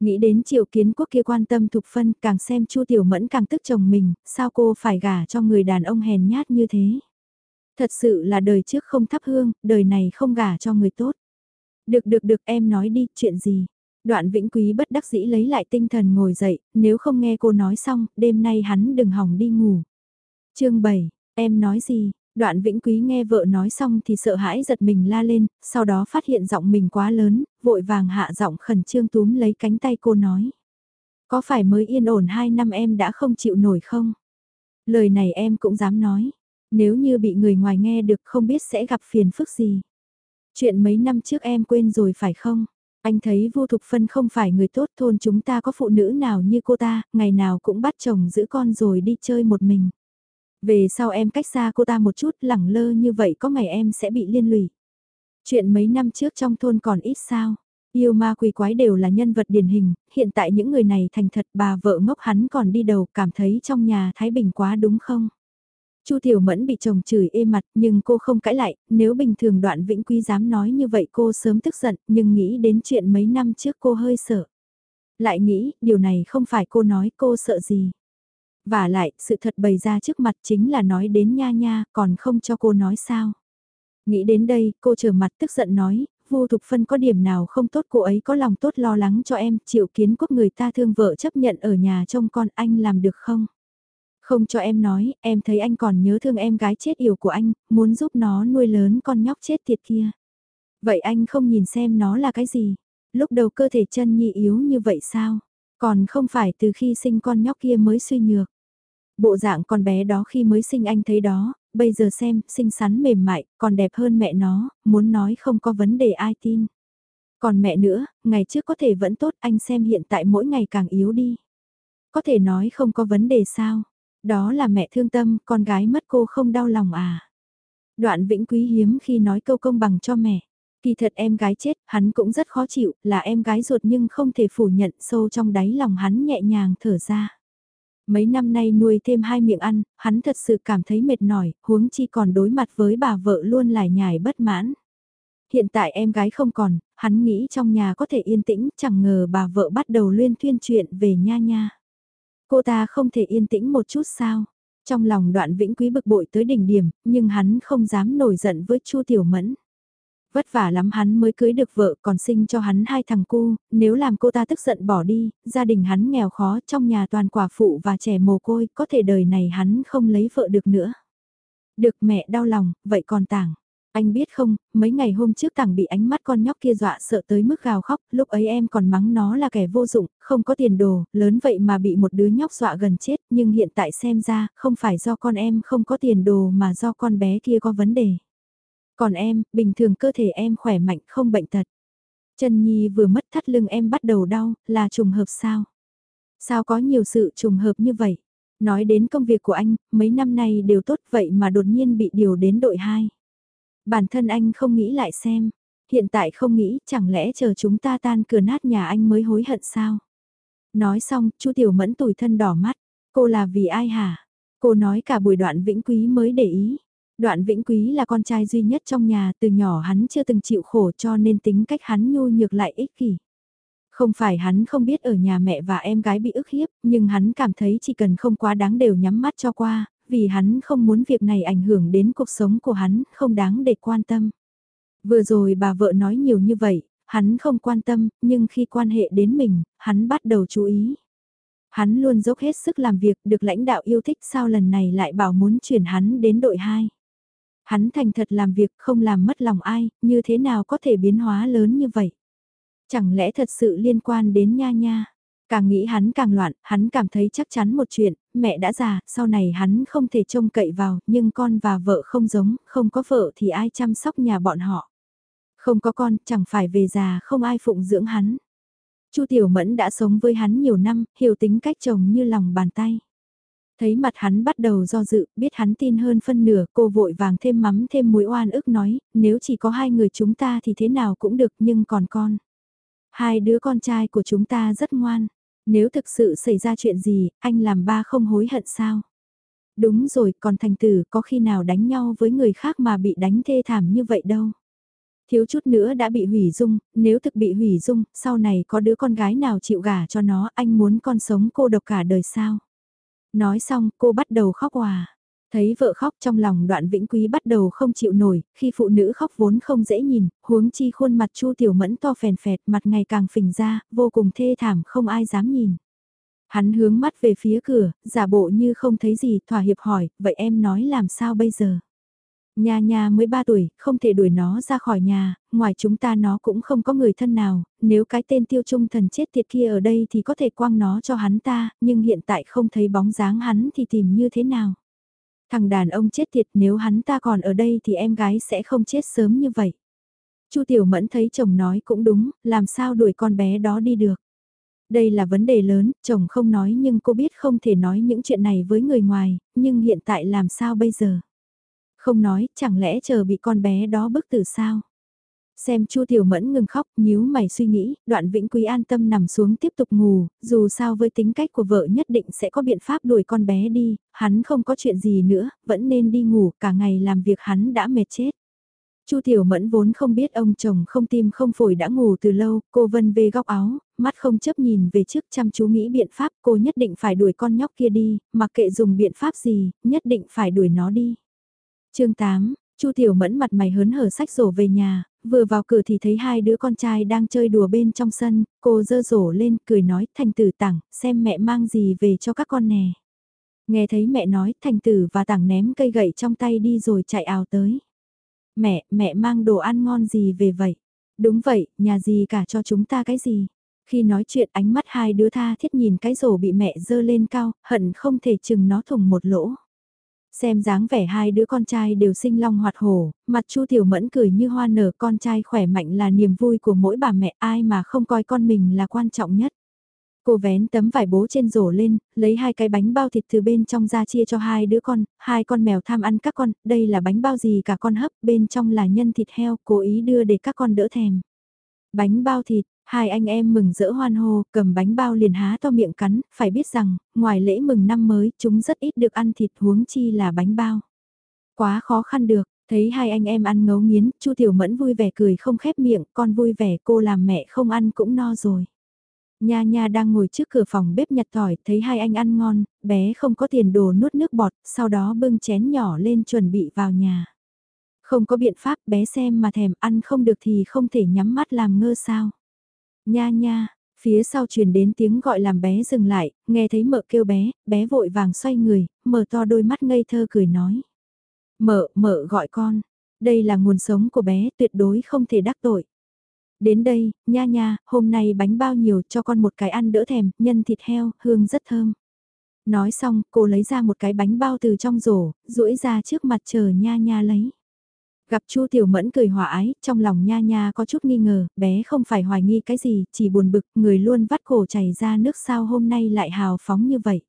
A: Nghĩ đến triệu kiến quốc kia quan tâm thục phân, càng xem chu tiểu mẫn càng tức chồng mình, sao cô phải gả cho người đàn ông hèn nhát như thế. Thật sự là đời trước không thắp hương, đời này không gả cho người tốt. Được được được em nói đi, chuyện gì? Đoạn Vĩnh Quý bất đắc dĩ lấy lại tinh thần ngồi dậy, nếu không nghe cô nói xong, đêm nay hắn đừng hỏng đi ngủ. chương 7, em nói gì? Đoạn Vĩnh Quý nghe vợ nói xong thì sợ hãi giật mình la lên, sau đó phát hiện giọng mình quá lớn, vội vàng hạ giọng khẩn trương túm lấy cánh tay cô nói. Có phải mới yên ổn 2 năm em đã không chịu nổi không? Lời này em cũng dám nói. Nếu như bị người ngoài nghe được không biết sẽ gặp phiền phức gì. Chuyện mấy năm trước em quên rồi phải không? Anh thấy Vu Thục Phân không phải người tốt thôn chúng ta có phụ nữ nào như cô ta, ngày nào cũng bắt chồng giữ con rồi đi chơi một mình. Về sau em cách xa cô ta một chút lẳng lơ như vậy có ngày em sẽ bị liên lụy. Chuyện mấy năm trước trong thôn còn ít sao. Yêu ma quỷ quái đều là nhân vật điển hình, hiện tại những người này thành thật bà vợ ngốc hắn còn đi đầu cảm thấy trong nhà Thái Bình quá đúng không? Chu Tiểu Mẫn bị chồng chửi ê mặt nhưng cô không cãi lại, nếu bình thường đoạn vĩnh quý dám nói như vậy cô sớm tức giận nhưng nghĩ đến chuyện mấy năm trước cô hơi sợ. Lại nghĩ, điều này không phải cô nói cô sợ gì. Và lại, sự thật bày ra trước mặt chính là nói đến nha nha, còn không cho cô nói sao. Nghĩ đến đây, cô trở mặt tức giận nói, Vu Thục Phân có điểm nào không tốt cô ấy có lòng tốt lo lắng cho em, chịu kiến quốc người ta thương vợ chấp nhận ở nhà trông con anh làm được không? Không cho em nói, em thấy anh còn nhớ thương em gái chết yểu của anh, muốn giúp nó nuôi lớn con nhóc chết tiệt kia. Vậy anh không nhìn xem nó là cái gì? Lúc đầu cơ thể chân nhi yếu như vậy sao? Còn không phải từ khi sinh con nhóc kia mới suy nhược. Bộ dạng con bé đó khi mới sinh anh thấy đó, bây giờ xem, xinh xắn mềm mại, còn đẹp hơn mẹ nó, muốn nói không có vấn đề ai tin. Còn mẹ nữa, ngày trước có thể vẫn tốt, anh xem hiện tại mỗi ngày càng yếu đi. Có thể nói không có vấn đề sao? Đó là mẹ thương tâm, con gái mất cô không đau lòng à? Đoạn vĩnh quý hiếm khi nói câu công bằng cho mẹ. Kỳ thật em gái chết, hắn cũng rất khó chịu, là em gái ruột nhưng không thể phủ nhận sâu trong đáy lòng hắn nhẹ nhàng thở ra. Mấy năm nay nuôi thêm hai miệng ăn, hắn thật sự cảm thấy mệt mỏi, huống chi còn đối mặt với bà vợ luôn lải nhải bất mãn. Hiện tại em gái không còn, hắn nghĩ trong nhà có thể yên tĩnh, chẳng ngờ bà vợ bắt đầu luyên thuyên chuyện về nha nha. Cô ta không thể yên tĩnh một chút sao? Trong lòng đoạn vĩnh quý bực bội tới đỉnh điểm, nhưng hắn không dám nổi giận với Chu Tiểu Mẫn. Vất vả lắm hắn mới cưới được vợ còn sinh cho hắn hai thằng cu, nếu làm cô ta tức giận bỏ đi, gia đình hắn nghèo khó trong nhà toàn quả phụ và trẻ mồ côi, có thể đời này hắn không lấy vợ được nữa. Được mẹ đau lòng, vậy còn tảng. Anh biết không, mấy ngày hôm trước tảng bị ánh mắt con nhóc kia dọa sợ tới mức gào khóc, lúc ấy em còn mắng nó là kẻ vô dụng, không có tiền đồ, lớn vậy mà bị một đứa nhóc dọa gần chết, nhưng hiện tại xem ra, không phải do con em không có tiền đồ mà do con bé kia có vấn đề. Còn em, bình thường cơ thể em khỏe mạnh không bệnh tật. Trần Nhi vừa mất thắt lưng em bắt đầu đau, là trùng hợp sao? Sao có nhiều sự trùng hợp như vậy? Nói đến công việc của anh, mấy năm nay đều tốt vậy mà đột nhiên bị điều đến đội 2. Bản thân anh không nghĩ lại xem, hiện tại không nghĩ chẳng lẽ chờ chúng ta tan cửa nát nhà anh mới hối hận sao? Nói xong, Chu Tiểu Mẫn tủi thân đỏ mắt, cô là vì ai hả? Cô nói cả buổi đoạn vĩnh quý mới để ý. Đoạn Vĩnh Quý là con trai duy nhất trong nhà, từ nhỏ hắn chưa từng chịu khổ cho nên tính cách hắn nhu nhược lại ích kỷ. Không phải hắn không biết ở nhà mẹ và em gái bị ức hiếp, nhưng hắn cảm thấy chỉ cần không quá đáng đều nhắm mắt cho qua, vì hắn không muốn việc này ảnh hưởng đến cuộc sống của hắn, không đáng để quan tâm. Vừa rồi bà vợ nói nhiều như vậy, hắn không quan tâm, nhưng khi quan hệ đến mình, hắn bắt đầu chú ý. Hắn luôn dốc hết sức làm việc được lãnh đạo yêu thích sao lần này lại bảo muốn chuyển hắn đến đội 2. Hắn thành thật làm việc không làm mất lòng ai, như thế nào có thể biến hóa lớn như vậy? Chẳng lẽ thật sự liên quan đến nha nha? Càng nghĩ hắn càng loạn, hắn cảm thấy chắc chắn một chuyện, mẹ đã già, sau này hắn không thể trông cậy vào, nhưng con và vợ không giống, không có vợ thì ai chăm sóc nhà bọn họ. Không có con, chẳng phải về già không ai phụng dưỡng hắn. Chu Tiểu Mẫn đã sống với hắn nhiều năm, hiểu tính cách chồng như lòng bàn tay. Thấy mặt hắn bắt đầu do dự, biết hắn tin hơn phân nửa, cô vội vàng thêm mắm thêm muối oan ức nói, nếu chỉ có hai người chúng ta thì thế nào cũng được nhưng còn con. Hai đứa con trai của chúng ta rất ngoan, nếu thực sự xảy ra chuyện gì, anh làm ba không hối hận sao? Đúng rồi, còn thành tử có khi nào đánh nhau với người khác mà bị đánh thê thảm như vậy đâu. Thiếu chút nữa đã bị hủy dung, nếu thực bị hủy dung, sau này có đứa con gái nào chịu gả cho nó, anh muốn con sống cô độc cả đời sao? Nói xong, cô bắt đầu khóc hòa. Thấy vợ khóc trong lòng đoạn vĩnh quý bắt đầu không chịu nổi, khi phụ nữ khóc vốn không dễ nhìn, huống chi khuôn mặt chu tiểu mẫn to phèn phẹt mặt ngày càng phình ra, vô cùng thê thảm không ai dám nhìn. Hắn hướng mắt về phía cửa, giả bộ như không thấy gì, thỏa hiệp hỏi, vậy em nói làm sao bây giờ? Nhà nhà mới 3 tuổi, không thể đuổi nó ra khỏi nhà, ngoài chúng ta nó cũng không có người thân nào, nếu cái tên tiêu trung thần chết tiệt kia ở đây thì có thể quăng nó cho hắn ta, nhưng hiện tại không thấy bóng dáng hắn thì tìm như thế nào? Thằng đàn ông chết tiệt nếu hắn ta còn ở đây thì em gái sẽ không chết sớm như vậy. Chu Tiểu Mẫn thấy chồng nói cũng đúng, làm sao đuổi con bé đó đi được. Đây là vấn đề lớn, chồng không nói nhưng cô biết không thể nói những chuyện này với người ngoài, nhưng hiện tại làm sao bây giờ? Không nói, chẳng lẽ chờ bị con bé đó bức tử sao? Xem Chu Tiểu Mẫn ngừng khóc, nhíu mày suy nghĩ, đoạn Vĩnh Quý an tâm nằm xuống tiếp tục ngủ, dù sao với tính cách của vợ nhất định sẽ có biện pháp đuổi con bé đi, hắn không có chuyện gì nữa, vẫn nên đi ngủ, cả ngày làm việc hắn đã mệt chết. Chu Tiểu Mẫn vốn không biết ông chồng không tim không phổi đã ngủ từ lâu, cô vân về góc áo, mắt không chấp nhìn về trước chăm chú nghĩ biện pháp cô nhất định phải đuổi con nhóc kia đi, mặc kệ dùng biện pháp gì, nhất định phải đuổi nó đi. chương 8, Chu Tiểu Mẫn mặt mày hớn hở sách rổ về nhà, vừa vào cửa thì thấy hai đứa con trai đang chơi đùa bên trong sân, cô dơ rổ lên cười nói thành tử tảng, xem mẹ mang gì về cho các con nè. Nghe thấy mẹ nói thành tử và tảng ném cây gậy trong tay đi rồi chạy ào tới. Mẹ, mẹ mang đồ ăn ngon gì về vậy? Đúng vậy, nhà gì cả cho chúng ta cái gì? Khi nói chuyện ánh mắt hai đứa tha thiết nhìn cái rổ bị mẹ dơ lên cao, hận không thể chừng nó thùng một lỗ. Xem dáng vẻ hai đứa con trai đều sinh long hoạt hổ, mặt Chu Tiểu Mẫn cười như hoa nở con trai khỏe mạnh là niềm vui của mỗi bà mẹ ai mà không coi con mình là quan trọng nhất. Cô vén tấm vải bố trên rổ lên, lấy hai cái bánh bao thịt từ bên trong ra chia cho hai đứa con, hai con mèo tham ăn các con, đây là bánh bao gì cả con hấp, bên trong là nhân thịt heo, cố ý đưa để các con đỡ thèm. Bánh bao thịt, hai anh em mừng rỡ hoan hô, cầm bánh bao liền há to miệng cắn, phải biết rằng, ngoài lễ mừng năm mới, chúng rất ít được ăn thịt huống chi là bánh bao. Quá khó khăn được, thấy hai anh em ăn ngấu nghiến, Chu Tiểu Mẫn vui vẻ cười không khép miệng, con vui vẻ cô làm mẹ không ăn cũng no rồi. Nha Nha đang ngồi trước cửa phòng bếp nhặt tỏi, thấy hai anh ăn ngon, bé không có tiền đồ nuốt nước bọt, sau đó bưng chén nhỏ lên chuẩn bị vào nhà. Không có biện pháp bé xem mà thèm ăn không được thì không thể nhắm mắt làm ngơ sao. Nha nha, phía sau truyền đến tiếng gọi làm bé dừng lại, nghe thấy mợ kêu bé, bé vội vàng xoay người, mở to đôi mắt ngây thơ cười nói. Mợ, mợ gọi con, đây là nguồn sống của bé tuyệt đối không thể đắc tội. Đến đây, nha nha, hôm nay bánh bao nhiều cho con một cái ăn đỡ thèm, nhân thịt heo, hương rất thơm. Nói xong, cô lấy ra một cái bánh bao từ trong rổ, duỗi ra trước mặt chờ nha nha lấy. Gặp Chu Tiểu Mẫn cười hòa ái, trong lòng nha nha có chút nghi ngờ, bé không phải hoài nghi cái gì, chỉ buồn bực, người luôn vắt cổ chảy ra nước sao hôm nay lại hào phóng như vậy.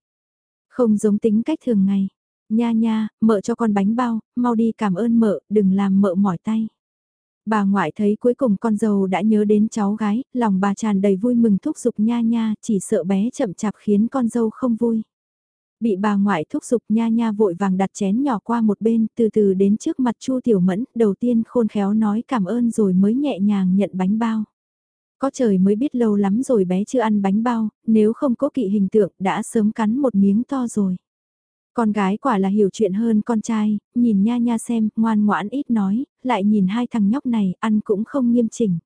A: Không giống tính cách thường ngày. Nha nha, mợ cho con bánh bao, mau đi cảm ơn mợ, đừng làm mợ mỏi tay. Bà ngoại thấy cuối cùng con dâu đã nhớ đến cháu gái, lòng bà tràn đầy vui mừng thúc giục nha nha, chỉ sợ bé chậm chạp khiến con dâu không vui. Bị bà ngoại thúc giục nha nha vội vàng đặt chén nhỏ qua một bên, từ từ đến trước mặt Chu Tiểu Mẫn, đầu tiên khôn khéo nói cảm ơn rồi mới nhẹ nhàng nhận bánh bao. Có trời mới biết lâu lắm rồi bé chưa ăn bánh bao, nếu không có kỵ hình tượng đã sớm cắn một miếng to rồi. Con gái quả là hiểu chuyện hơn con trai, nhìn nha nha xem, ngoan ngoãn ít nói, lại nhìn hai thằng nhóc này, ăn cũng không nghiêm chỉnh.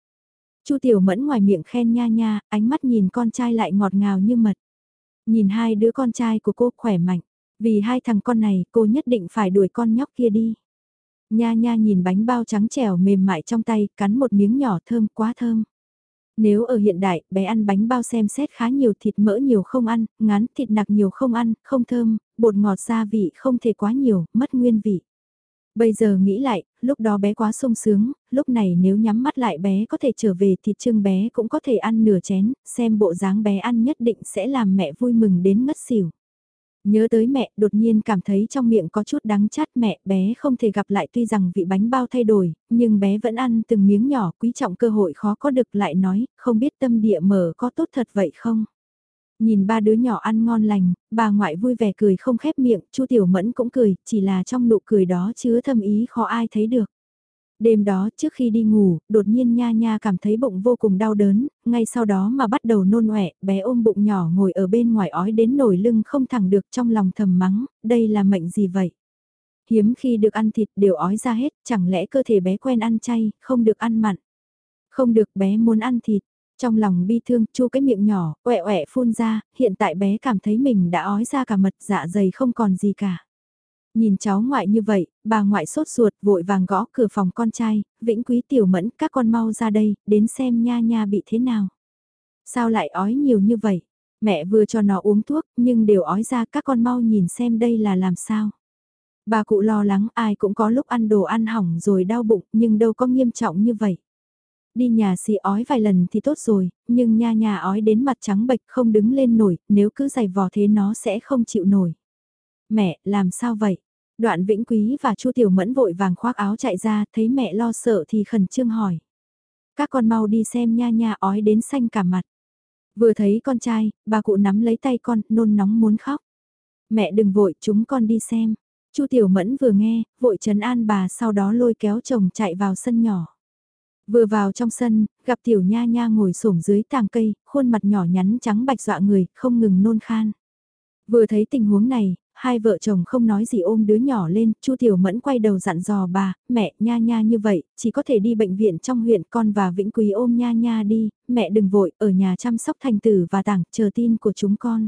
A: Chu Tiểu Mẫn ngoài miệng khen nha nha, ánh mắt nhìn con trai lại ngọt ngào như mật. Nhìn hai đứa con trai của cô khỏe mạnh, vì hai thằng con này cô nhất định phải đuổi con nhóc kia đi. Nha nha nhìn bánh bao trắng trẻo mềm mại trong tay, cắn một miếng nhỏ thơm quá thơm. Nếu ở hiện đại, bé ăn bánh bao xem xét khá nhiều thịt mỡ nhiều không ăn, ngán thịt nạc nhiều không ăn, không thơm, bột ngọt gia vị không thể quá nhiều, mất nguyên vị. Bây giờ nghĩ lại, lúc đó bé quá sung sướng, lúc này nếu nhắm mắt lại bé có thể trở về thì trương bé cũng có thể ăn nửa chén, xem bộ dáng bé ăn nhất định sẽ làm mẹ vui mừng đến ngất xỉu. Nhớ tới mẹ, đột nhiên cảm thấy trong miệng có chút đắng chát mẹ, bé không thể gặp lại tuy rằng vị bánh bao thay đổi, nhưng bé vẫn ăn từng miếng nhỏ quý trọng cơ hội khó có được lại nói, không biết tâm địa mở có tốt thật vậy không? Nhìn ba đứa nhỏ ăn ngon lành, bà ngoại vui vẻ cười không khép miệng, Chu Tiểu Mẫn cũng cười, chỉ là trong nụ cười đó chứa thâm ý khó ai thấy được. Đêm đó trước khi đi ngủ, đột nhiên nha nha cảm thấy bụng vô cùng đau đớn, ngay sau đó mà bắt đầu nôn ọe, bé ôm bụng nhỏ ngồi ở bên ngoài ói đến nổi lưng không thẳng được trong lòng thầm mắng, đây là mệnh gì vậy? Hiếm khi được ăn thịt đều ói ra hết, chẳng lẽ cơ thể bé quen ăn chay, không được ăn mặn. Không được bé muốn ăn thịt. Trong lòng bi thương, chu cái miệng nhỏ, quẹ quẹ phun ra, hiện tại bé cảm thấy mình đã ói ra cả mật dạ dày không còn gì cả. Nhìn cháu ngoại như vậy, bà ngoại sốt ruột vội vàng gõ cửa phòng con trai, vĩnh quý tiểu mẫn các con mau ra đây, đến xem nha nha bị thế nào. Sao lại ói nhiều như vậy? Mẹ vừa cho nó uống thuốc nhưng đều ói ra các con mau nhìn xem đây là làm sao. Bà cụ lo lắng ai cũng có lúc ăn đồ ăn hỏng rồi đau bụng nhưng đâu có nghiêm trọng như vậy. Đi nhà xì ói vài lần thì tốt rồi, nhưng nha nha ói đến mặt trắng bệch không đứng lên nổi, nếu cứ giày vò thế nó sẽ không chịu nổi. Mẹ, làm sao vậy? Đoạn Vĩnh Quý và Chu Tiểu Mẫn vội vàng khoác áo chạy ra, thấy mẹ lo sợ thì khẩn trương hỏi. Các con mau đi xem nha nha ói đến xanh cả mặt. Vừa thấy con trai, bà cụ nắm lấy tay con, nôn nóng muốn khóc. Mẹ đừng vội, chúng con đi xem. Chu Tiểu Mẫn vừa nghe, vội trấn an bà sau đó lôi kéo chồng chạy vào sân nhỏ. Vừa vào trong sân, gặp Tiểu Nha Nha ngồi xổm dưới tàng cây, khuôn mặt nhỏ nhắn trắng bạch dọa người, không ngừng nôn khan. Vừa thấy tình huống này, hai vợ chồng không nói gì ôm đứa nhỏ lên, Chu Tiểu Mẫn quay đầu dặn dò bà, mẹ nha nha như vậy, chỉ có thể đi bệnh viện trong huyện con và Vĩnh Quý ôm nha nha đi, mẹ đừng vội, ở nhà chăm sóc thành tử và tảng, chờ tin của chúng con.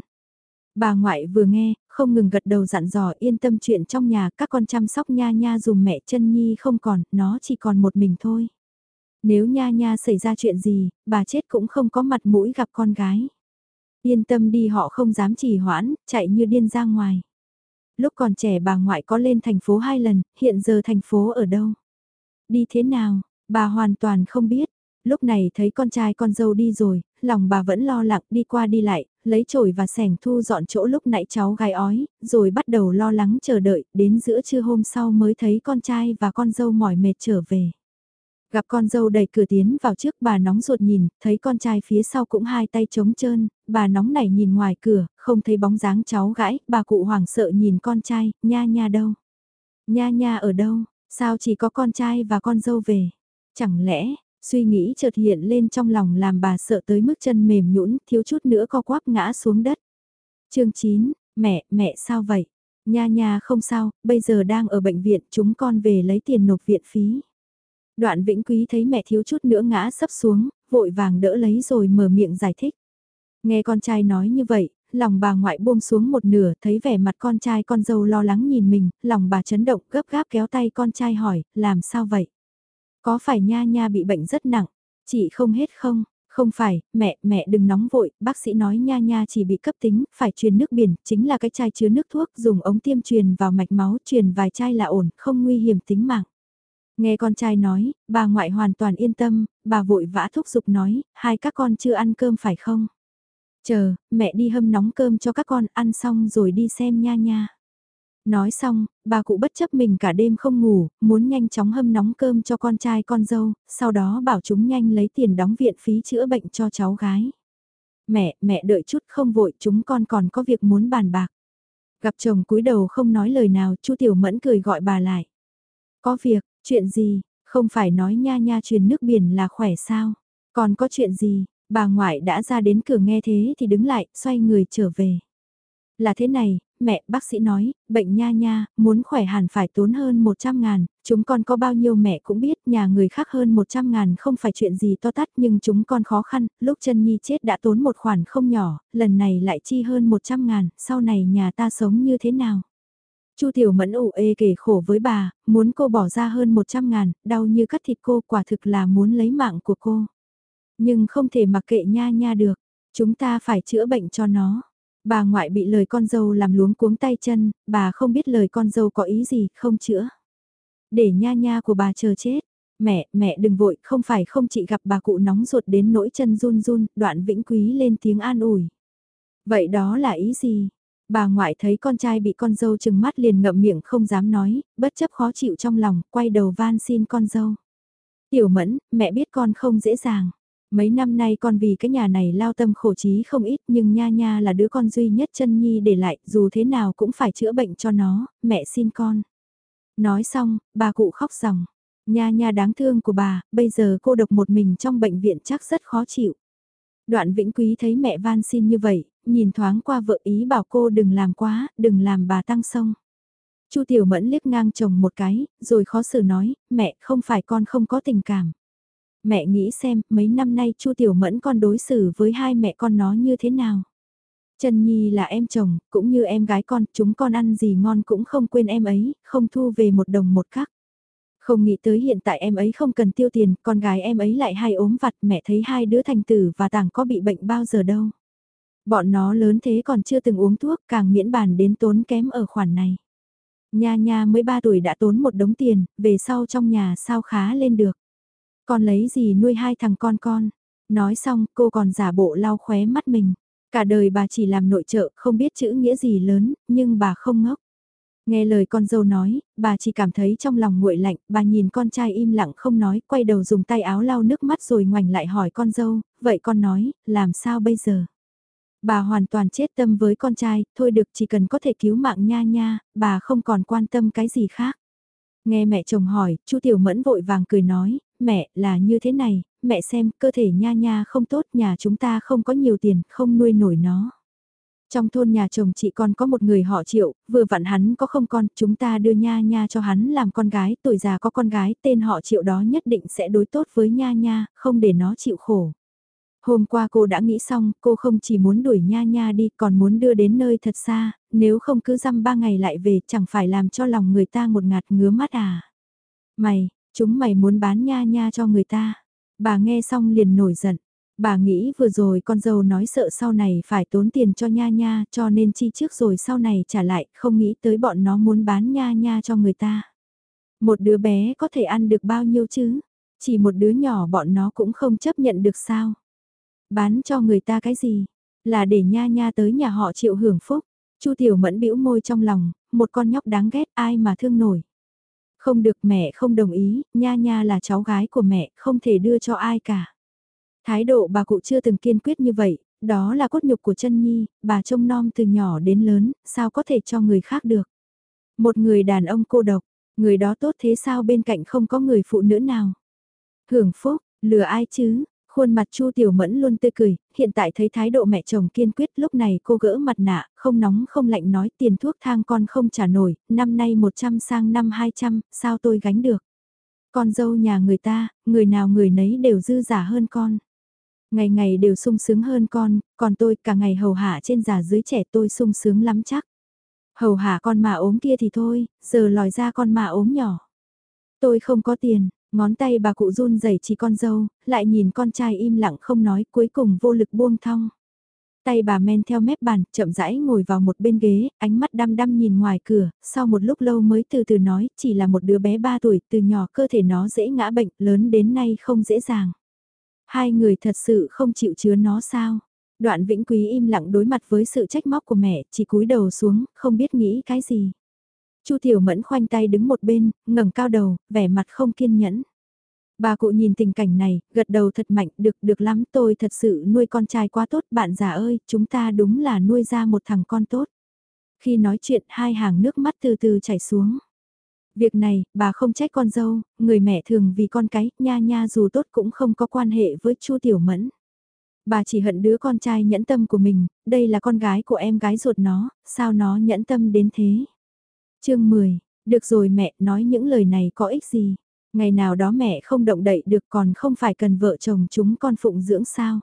A: Bà ngoại vừa nghe, không ngừng gật đầu dặn dò yên tâm chuyện trong nhà các con chăm sóc nha nha dùm mẹ chân nhi không còn, nó chỉ còn một mình thôi. Nếu nha nha xảy ra chuyện gì, bà chết cũng không có mặt mũi gặp con gái. Yên tâm đi họ không dám trì hoãn, chạy như điên ra ngoài. Lúc còn trẻ bà ngoại có lên thành phố hai lần, hiện giờ thành phố ở đâu? Đi thế nào? Bà hoàn toàn không biết. Lúc này thấy con trai con dâu đi rồi, lòng bà vẫn lo lắng đi qua đi lại, lấy chổi và sẻng thu dọn chỗ lúc nãy cháu gái ói, rồi bắt đầu lo lắng chờ đợi, đến giữa trưa hôm sau mới thấy con trai và con dâu mỏi mệt trở về. Gặp con dâu đẩy cửa tiến vào trước bà nóng ruột nhìn, thấy con trai phía sau cũng hai tay trống trơn, bà nóng nảy nhìn ngoài cửa, không thấy bóng dáng cháu gãi, bà cụ hoảng sợ nhìn con trai, nha nha đâu? Nha nha ở đâu? Sao chỉ có con trai và con dâu về? Chẳng lẽ, suy nghĩ chợt hiện lên trong lòng làm bà sợ tới mức chân mềm nhũn thiếu chút nữa co quắp ngã xuống đất. chương 9, mẹ, mẹ sao vậy? Nha nha không sao, bây giờ đang ở bệnh viện chúng con về lấy tiền nộp viện phí. Đoạn Vĩnh Quý thấy mẹ thiếu chút nữa ngã sấp xuống, vội vàng đỡ lấy rồi mở miệng giải thích. Nghe con trai nói như vậy, lòng bà ngoại buông xuống một nửa, thấy vẻ mặt con trai con dâu lo lắng nhìn mình, lòng bà chấn động gấp gáp kéo tay con trai hỏi, làm sao vậy? Có phải nha nha bị bệnh rất nặng, chị không hết không? Không phải, mẹ, mẹ đừng nóng vội, bác sĩ nói nha nha chỉ bị cấp tính, phải truyền nước biển, chính là cái chai chứa nước thuốc, dùng ống tiêm truyền vào mạch máu, truyền vài chai là ổn, không nguy hiểm tính mạng. Nghe con trai nói, bà ngoại hoàn toàn yên tâm, bà vội vã thúc giục nói, hai các con chưa ăn cơm phải không? Chờ, mẹ đi hâm nóng cơm cho các con ăn xong rồi đi xem nha nha. Nói xong, bà cụ bất chấp mình cả đêm không ngủ, muốn nhanh chóng hâm nóng cơm cho con trai con dâu, sau đó bảo chúng nhanh lấy tiền đóng viện phí chữa bệnh cho cháu gái. Mẹ, mẹ đợi chút không vội, chúng con còn có việc muốn bàn bạc. Gặp chồng cúi đầu không nói lời nào, chu Tiểu Mẫn cười gọi bà lại. Có việc, Chuyện gì, không phải nói nha nha truyền nước biển là khỏe sao? Còn có chuyện gì, bà ngoại đã ra đến cửa nghe thế thì đứng lại, xoay người trở về. Là thế này, mẹ, bác sĩ nói, bệnh nha nha, muốn khỏe hẳn phải tốn hơn 100 ngàn, chúng con có bao nhiêu mẹ cũng biết, nhà người khác hơn 100 ngàn không phải chuyện gì to tát nhưng chúng con khó khăn, lúc chân nhi chết đã tốn một khoản không nhỏ, lần này lại chi hơn 100 ngàn, sau này nhà ta sống như thế nào? Chu Tiểu Mẫn ủ ê kể khổ với bà, muốn cô bỏ ra hơn 100 ngàn, đau như cắt thịt cô quả thực là muốn lấy mạng của cô. Nhưng không thể mặc kệ nha nha được, chúng ta phải chữa bệnh cho nó. Bà ngoại bị lời con dâu làm luống cuống tay chân, bà không biết lời con dâu có ý gì, không chữa. Để nha nha của bà chờ chết. Mẹ, mẹ đừng vội, không phải không chị gặp bà cụ nóng ruột đến nỗi chân run run, đoạn vĩnh quý lên tiếng an ủi. Vậy đó là ý gì? Bà ngoại thấy con trai bị con dâu chừng mắt liền ngậm miệng không dám nói, bất chấp khó chịu trong lòng, quay đầu van xin con dâu. Tiểu mẫn, mẹ biết con không dễ dàng. Mấy năm nay con vì cái nhà này lao tâm khổ trí không ít nhưng nha nha là đứa con duy nhất chân nhi để lại, dù thế nào cũng phải chữa bệnh cho nó, mẹ xin con. Nói xong, bà cụ khóc ròng. Nha nha đáng thương của bà, bây giờ cô độc một mình trong bệnh viện chắc rất khó chịu. Đoạn Vĩnh Quý thấy mẹ van xin như vậy, nhìn thoáng qua vợ ý bảo cô đừng làm quá, đừng làm bà tăng sông. Chu Tiểu Mẫn liếc ngang chồng một cái, rồi khó xử nói, mẹ không phải con không có tình cảm. Mẹ nghĩ xem, mấy năm nay Chu Tiểu Mẫn con đối xử với hai mẹ con nó như thế nào. Trần Nhi là em chồng, cũng như em gái con, chúng con ăn gì ngon cũng không quên em ấy, không thu về một đồng một khắc. Không nghĩ tới hiện tại em ấy không cần tiêu tiền, con gái em ấy lại hay ốm vặt, mẹ thấy hai đứa thành tử và tàng có bị bệnh bao giờ đâu. Bọn nó lớn thế còn chưa từng uống thuốc, càng miễn bàn đến tốn kém ở khoản này. Nha nha mới 3 tuổi đã tốn một đống tiền, về sau trong nhà sao khá lên được. Con lấy gì nuôi hai thằng con con. Nói xong cô còn giả bộ lau khóe mắt mình. Cả đời bà chỉ làm nội trợ, không biết chữ nghĩa gì lớn, nhưng bà không ngốc. Nghe lời con dâu nói, bà chỉ cảm thấy trong lòng nguội lạnh, bà nhìn con trai im lặng không nói, quay đầu dùng tay áo lau nước mắt rồi ngoảnh lại hỏi con dâu, vậy con nói, làm sao bây giờ? Bà hoàn toàn chết tâm với con trai, thôi được chỉ cần có thể cứu mạng nha nha, bà không còn quan tâm cái gì khác. Nghe mẹ chồng hỏi, chu Tiểu Mẫn vội vàng cười nói, mẹ, là như thế này, mẹ xem, cơ thể nha nha không tốt, nhà chúng ta không có nhiều tiền, không nuôi nổi nó. Trong thôn nhà chồng chị con có một người họ triệu, vừa vặn hắn có không con, chúng ta đưa nha nha cho hắn làm con gái, tuổi già có con gái, tên họ triệu đó nhất định sẽ đối tốt với nha nha, không để nó chịu khổ. Hôm qua cô đã nghĩ xong, cô không chỉ muốn đuổi nha nha đi, còn muốn đưa đến nơi thật xa, nếu không cứ dăm ba ngày lại về chẳng phải làm cho lòng người ta một ngạt ngứa mắt à. Mày, chúng mày muốn bán nha nha cho người ta. Bà nghe xong liền nổi giận. Bà nghĩ vừa rồi con dâu nói sợ sau này phải tốn tiền cho nha nha cho nên chi trước rồi sau này trả lại, không nghĩ tới bọn nó muốn bán nha nha cho người ta. Một đứa bé có thể ăn được bao nhiêu chứ? Chỉ một đứa nhỏ bọn nó cũng không chấp nhận được sao? Bán cho người ta cái gì? Là để nha nha tới nhà họ chịu hưởng phúc. Chu Tiểu Mẫn bĩu môi trong lòng, một con nhóc đáng ghét ai mà thương nổi. Không được mẹ không đồng ý, nha nha là cháu gái của mẹ, không thể đưa cho ai cả. Thái độ bà cụ chưa từng kiên quyết như vậy, đó là cốt nhục của chân nhi, bà trông nom từ nhỏ đến lớn, sao có thể cho người khác được. Một người đàn ông cô độc, người đó tốt thế sao bên cạnh không có người phụ nữ nào. Hưởng phúc, lừa ai chứ, Khuôn mặt Chu Tiểu Mẫn luôn tươi cười, hiện tại thấy thái độ mẹ chồng kiên quyết lúc này cô gỡ mặt nạ, không nóng không lạnh nói tiền thuốc thang con không trả nổi, năm nay 100 sang năm 200, sao tôi gánh được. Con dâu nhà người ta, người nào người nấy đều dư giả hơn con. Ngày ngày đều sung sướng hơn con, còn tôi cả ngày hầu hạ trên già dưới trẻ tôi sung sướng lắm chắc. Hầu hạ con mà ốm kia thì thôi, giờ lòi ra con mà ốm nhỏ. Tôi không có tiền, Ngón tay bà cụ run rẩy chỉ con dâu, lại nhìn con trai im lặng không nói cuối cùng vô lực buông thong. Tay bà men theo mép bàn, chậm rãi ngồi vào một bên ghế, ánh mắt đăm đăm nhìn ngoài cửa, sau một lúc lâu mới từ từ nói, chỉ là một đứa bé 3 tuổi, từ nhỏ cơ thể nó dễ ngã bệnh, lớn đến nay không dễ dàng. Hai người thật sự không chịu chứa nó sao? Đoạn Vĩnh Quý im lặng đối mặt với sự trách móc của mẹ, chỉ cúi đầu xuống, không biết nghĩ cái gì. Chu Tiểu Mẫn khoanh tay đứng một bên, ngẩng cao đầu, vẻ mặt không kiên nhẫn. Bà cụ nhìn tình cảnh này, gật đầu thật mạnh, được, được lắm, tôi thật sự nuôi con trai quá tốt, bạn già ơi, chúng ta đúng là nuôi ra một thằng con tốt. Khi nói chuyện, hai hàng nước mắt từ từ chảy xuống. Việc này, bà không trách con dâu, người mẹ thường vì con cái, nha nha dù tốt cũng không có quan hệ với Chu Tiểu Mẫn. Bà chỉ hận đứa con trai nhẫn tâm của mình, đây là con gái của em gái ruột nó, sao nó nhẫn tâm đến thế chương 10, được rồi mẹ nói những lời này có ích gì. Ngày nào đó mẹ không động đậy được còn không phải cần vợ chồng chúng con phụng dưỡng sao.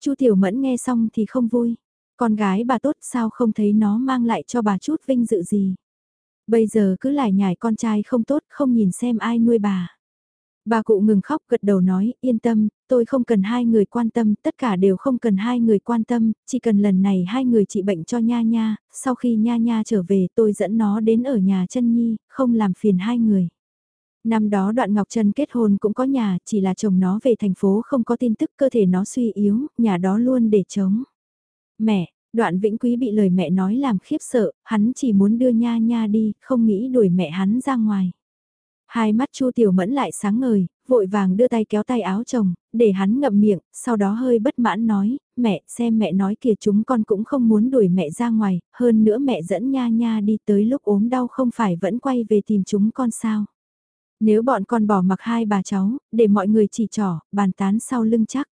A: Chu Tiểu Mẫn nghe xong thì không vui. Con gái bà tốt sao không thấy nó mang lại cho bà chút vinh dự gì. Bây giờ cứ lại nhảy con trai không tốt không nhìn xem ai nuôi bà. Bà cụ ngừng khóc gật đầu nói, yên tâm, tôi không cần hai người quan tâm, tất cả đều không cần hai người quan tâm, chỉ cần lần này hai người trị bệnh cho Nha Nha, sau khi Nha Nha trở về tôi dẫn nó đến ở nhà chân Nhi, không làm phiền hai người. Năm đó đoạn Ngọc Trân kết hôn cũng có nhà, chỉ là chồng nó về thành phố không có tin tức cơ thể nó suy yếu, nhà đó luôn để chống. Mẹ, đoạn Vĩnh Quý bị lời mẹ nói làm khiếp sợ, hắn chỉ muốn đưa Nha Nha đi, không nghĩ đuổi mẹ hắn ra ngoài. Hai mắt Chu Tiểu Mẫn lại sáng ngời, vội vàng đưa tay kéo tay áo chồng, để hắn ngậm miệng, sau đó hơi bất mãn nói, mẹ, xem mẹ nói kìa chúng con cũng không muốn đuổi mẹ ra ngoài, hơn nữa mẹ dẫn nha nha đi tới lúc ốm đau không phải vẫn quay về tìm chúng con sao. Nếu bọn con bỏ mặc hai bà cháu, để mọi người chỉ trỏ, bàn tán sau lưng chắc.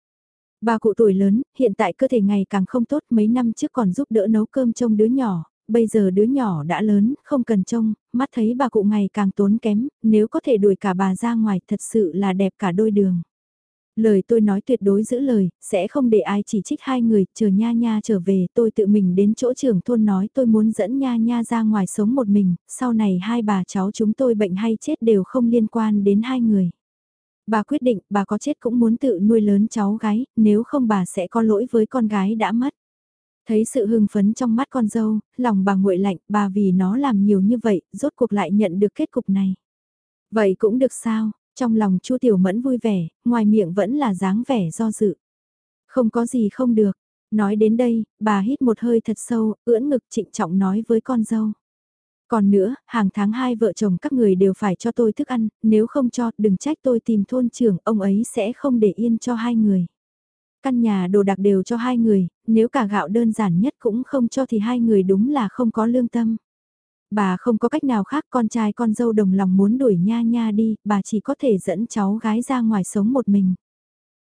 A: Bà cụ tuổi lớn, hiện tại cơ thể ngày càng không tốt mấy năm trước còn giúp đỡ nấu cơm trông đứa nhỏ, bây giờ đứa nhỏ đã lớn, không cần trông, mắt thấy bà cụ ngày càng tốn kém, nếu có thể đuổi cả bà ra ngoài thật sự là đẹp cả đôi đường. Lời tôi nói tuyệt đối giữ lời, sẽ không để ai chỉ trích hai người, chờ nha nha trở về tôi tự mình đến chỗ trưởng thôn nói tôi muốn dẫn nha nha ra ngoài sống một mình, sau này hai bà cháu chúng tôi bệnh hay chết đều không liên quan đến hai người. Bà quyết định bà có chết cũng muốn tự nuôi lớn cháu gái, nếu không bà sẽ có lỗi với con gái đã mất. Thấy sự hưng phấn trong mắt con dâu, lòng bà nguội lạnh, bà vì nó làm nhiều như vậy, rốt cuộc lại nhận được kết cục này. Vậy cũng được sao, trong lòng Chu Tiểu Mẫn vui vẻ, ngoài miệng vẫn là dáng vẻ do dự. Không có gì không được. Nói đến đây, bà hít một hơi thật sâu, ưỡn ngực trịnh trọng nói với con dâu. Còn nữa, hàng tháng hai vợ chồng các người đều phải cho tôi thức ăn, nếu không cho, đừng trách tôi tìm thôn trưởng, ông ấy sẽ không để yên cho hai người. Căn nhà đồ đạc đều cho hai người, nếu cả gạo đơn giản nhất cũng không cho thì hai người đúng là không có lương tâm. Bà không có cách nào khác con trai con dâu đồng lòng muốn đuổi nha nha đi, bà chỉ có thể dẫn cháu gái ra ngoài sống một mình.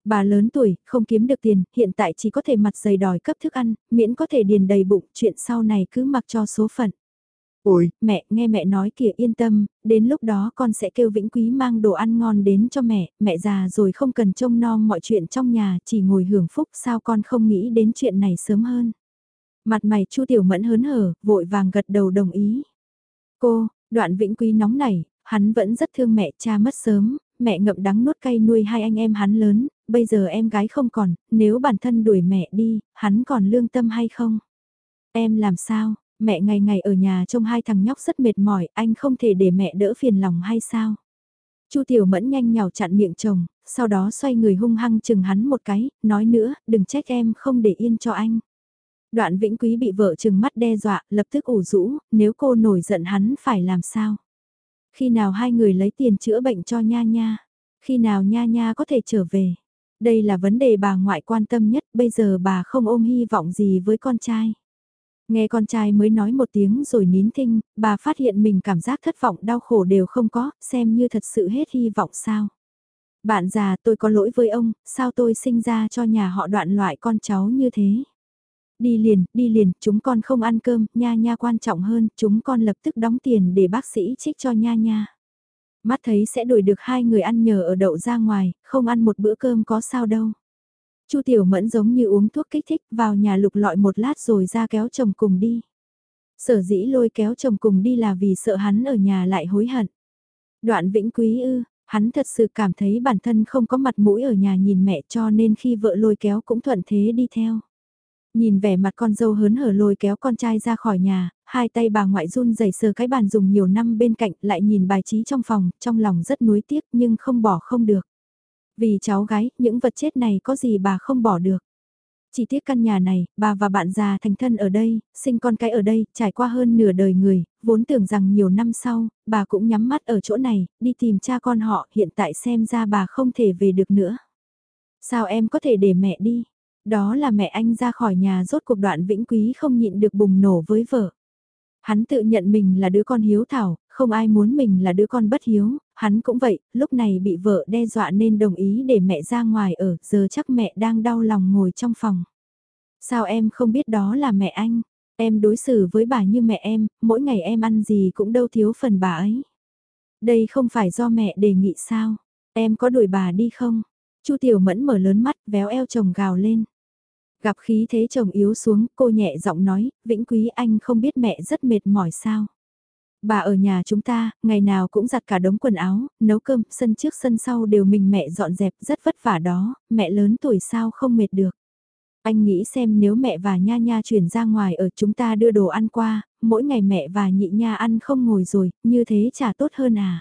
A: Bà lớn tuổi, không kiếm được tiền, hiện tại chỉ có thể mặt dày đòi cấp thức ăn, miễn có thể điền đầy bụng, chuyện sau này cứ mặc cho số phận. Ôi, mẹ, nghe mẹ nói kìa yên tâm, đến lúc đó con sẽ kêu Vĩnh Quý mang đồ ăn ngon đến cho mẹ, mẹ già rồi không cần trông nom mọi chuyện trong nhà, chỉ ngồi hưởng phúc sao con không nghĩ đến chuyện này sớm hơn. Mặt mày Chu Tiểu Mẫn hớn hở, vội vàng gật đầu đồng ý. Cô, đoạn Vĩnh Quý nóng nảy, hắn vẫn rất thương mẹ cha mất sớm, mẹ ngậm đắng nuốt cay nuôi hai anh em hắn lớn, bây giờ em gái không còn, nếu bản thân đuổi mẹ đi, hắn còn lương tâm hay không? Em làm sao, mẹ ngày ngày ở nhà trông hai thằng nhóc rất mệt mỏi, anh không thể để mẹ đỡ phiền lòng hay sao? Chu Tiểu Mẫn nhanh nhào chặn miệng chồng, sau đó xoay người hung hăng chừng hắn một cái, nói nữa, đừng trách em không để yên cho anh. Đoạn Vĩnh Quý bị vợ chừng mắt đe dọa, lập tức ủ rũ, nếu cô nổi giận hắn phải làm sao? Khi nào hai người lấy tiền chữa bệnh cho Nha Nha? Khi nào Nha Nha có thể trở về? Đây là vấn đề bà ngoại quan tâm nhất, bây giờ bà không ôm hy vọng gì với con trai. Nghe con trai mới nói một tiếng rồi nín thinh, bà phát hiện mình cảm giác thất vọng đau khổ đều không có, xem như thật sự hết hy vọng sao. Bạn già tôi có lỗi với ông, sao tôi sinh ra cho nhà họ đoạn loại con cháu như thế. Đi liền, đi liền, chúng con không ăn cơm, nha nha quan trọng hơn, chúng con lập tức đóng tiền để bác sĩ trích cho nha nha. Mắt thấy sẽ đuổi được hai người ăn nhờ ở đậu ra ngoài, không ăn một bữa cơm có sao đâu. Chu Tiểu Mẫn giống như uống thuốc kích thích vào nhà lục lọi một lát rồi ra kéo chồng cùng đi. Sở dĩ lôi kéo chồng cùng đi là vì sợ hắn ở nhà lại hối hận. Đoạn vĩnh quý ư, hắn thật sự cảm thấy bản thân không có mặt mũi ở nhà nhìn mẹ cho nên khi vợ lôi kéo cũng thuận thế đi theo. Nhìn vẻ mặt con dâu hớn hở lôi kéo con trai ra khỏi nhà, hai tay bà ngoại run rẩy sờ cái bàn dùng nhiều năm bên cạnh lại nhìn bài trí trong phòng, trong lòng rất nuối tiếc nhưng không bỏ không được. Vì cháu gái, những vật chết này có gì bà không bỏ được. Chỉ tiếc căn nhà này, bà và bạn già thành thân ở đây, sinh con cái ở đây, trải qua hơn nửa đời người, vốn tưởng rằng nhiều năm sau, bà cũng nhắm mắt ở chỗ này, đi tìm cha con họ, hiện tại xem ra bà không thể về được nữa. Sao em có thể để mẹ đi? Đó là mẹ anh ra khỏi nhà rốt cuộc đoạn vĩnh quý không nhịn được bùng nổ với vợ. Hắn tự nhận mình là đứa con hiếu thảo, không ai muốn mình là đứa con bất hiếu, hắn cũng vậy, lúc này bị vợ đe dọa nên đồng ý để mẹ ra ngoài ở, giờ chắc mẹ đang đau lòng ngồi trong phòng. Sao em không biết đó là mẹ anh? Em đối xử với bà như mẹ em, mỗi ngày em ăn gì cũng đâu thiếu phần bà ấy. Đây không phải do mẹ đề nghị sao? Em có đuổi bà đi không? Chu Tiểu Mẫn mở lớn mắt, véo eo chồng gào lên. Gặp khí thế chồng yếu xuống, cô nhẹ giọng nói, Vĩnh Quý anh không biết mẹ rất mệt mỏi sao. Bà ở nhà chúng ta, ngày nào cũng giặt cả đống quần áo, nấu cơm, sân trước sân sau đều mình mẹ dọn dẹp, rất vất vả đó, mẹ lớn tuổi sao không mệt được. Anh nghĩ xem nếu mẹ và Nha Nha chuyển ra ngoài ở chúng ta đưa đồ ăn qua, mỗi ngày mẹ và nhị Nha ăn không ngồi rồi, như thế chả tốt hơn à.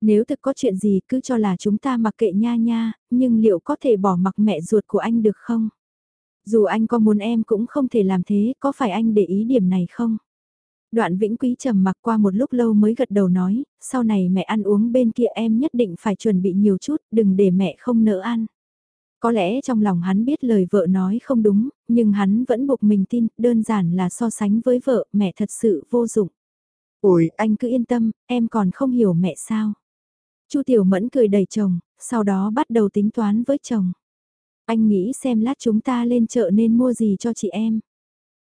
A: Nếu thực có chuyện gì cứ cho là chúng ta mặc kệ Nha Nha, nhưng liệu có thể bỏ mặc mẹ ruột của anh được không? Dù anh có muốn em cũng không thể làm thế, có phải anh để ý điểm này không? Đoạn vĩnh quý trầm mặc qua một lúc lâu mới gật đầu nói, sau này mẹ ăn uống bên kia em nhất định phải chuẩn bị nhiều chút, đừng để mẹ không nỡ ăn. Có lẽ trong lòng hắn biết lời vợ nói không đúng, nhưng hắn vẫn buộc mình tin, đơn giản là so sánh với vợ, mẹ thật sự vô dụng. Ôi, anh cứ yên tâm, em còn không hiểu mẹ sao. Chu Tiểu Mẫn cười đầy chồng, sau đó bắt đầu tính toán với chồng. Anh nghĩ xem lát chúng ta lên chợ nên mua gì cho chị em.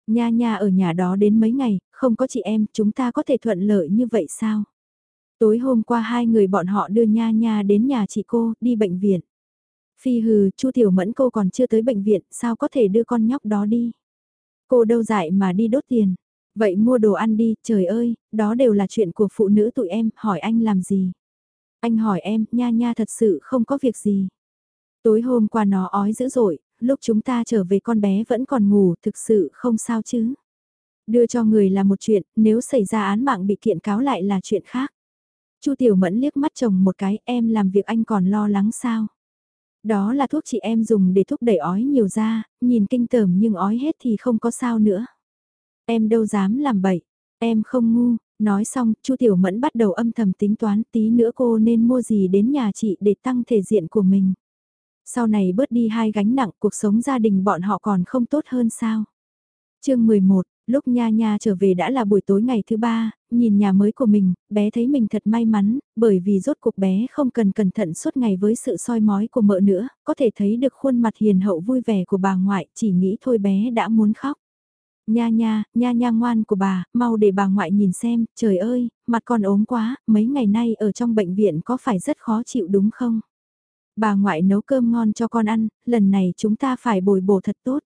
A: Nha nha ở nhà đó đến mấy ngày, không có chị em, chúng ta có thể thuận lợi như vậy sao? Tối hôm qua hai người bọn họ đưa nha nha đến nhà chị cô, đi bệnh viện. Phi hừ, Chu Tiểu Mẫn cô còn chưa tới bệnh viện, sao có thể đưa con nhóc đó đi? Cô đâu dại mà đi đốt tiền. Vậy mua đồ ăn đi, trời ơi, đó đều là chuyện của phụ nữ tụi em, hỏi anh làm gì? Anh hỏi em, nha nha thật sự không có việc gì. Tối hôm qua nó ói dữ dội, lúc chúng ta trở về con bé vẫn còn ngủ, thực sự không sao chứ. Đưa cho người là một chuyện, nếu xảy ra án mạng bị kiện cáo lại là chuyện khác. Chu Tiểu Mẫn liếc mắt chồng một cái, em làm việc anh còn lo lắng sao? Đó là thuốc chị em dùng để thúc đẩy ói nhiều ra, nhìn kinh tởm nhưng ói hết thì không có sao nữa. Em đâu dám làm bậy, em không ngu, nói xong, Chu Tiểu Mẫn bắt đầu âm thầm tính toán tí nữa cô nên mua gì đến nhà chị để tăng thể diện của mình. Sau này bớt đi hai gánh nặng cuộc sống gia đình bọn họ còn không tốt hơn sao. chương 11, lúc Nha Nha trở về đã là buổi tối ngày thứ ba, nhìn nhà mới của mình, bé thấy mình thật may mắn, bởi vì rốt cuộc bé không cần cẩn thận suốt ngày với sự soi mói của mợ nữa, có thể thấy được khuôn mặt hiền hậu vui vẻ của bà ngoại, chỉ nghĩ thôi bé đã muốn khóc. Nha nha, nha nha ngoan của bà, mau để bà ngoại nhìn xem, trời ơi, mặt con ốm quá, mấy ngày nay ở trong bệnh viện có phải rất khó chịu đúng không? Bà ngoại nấu cơm ngon cho con ăn, lần này chúng ta phải bồi bổ thật tốt.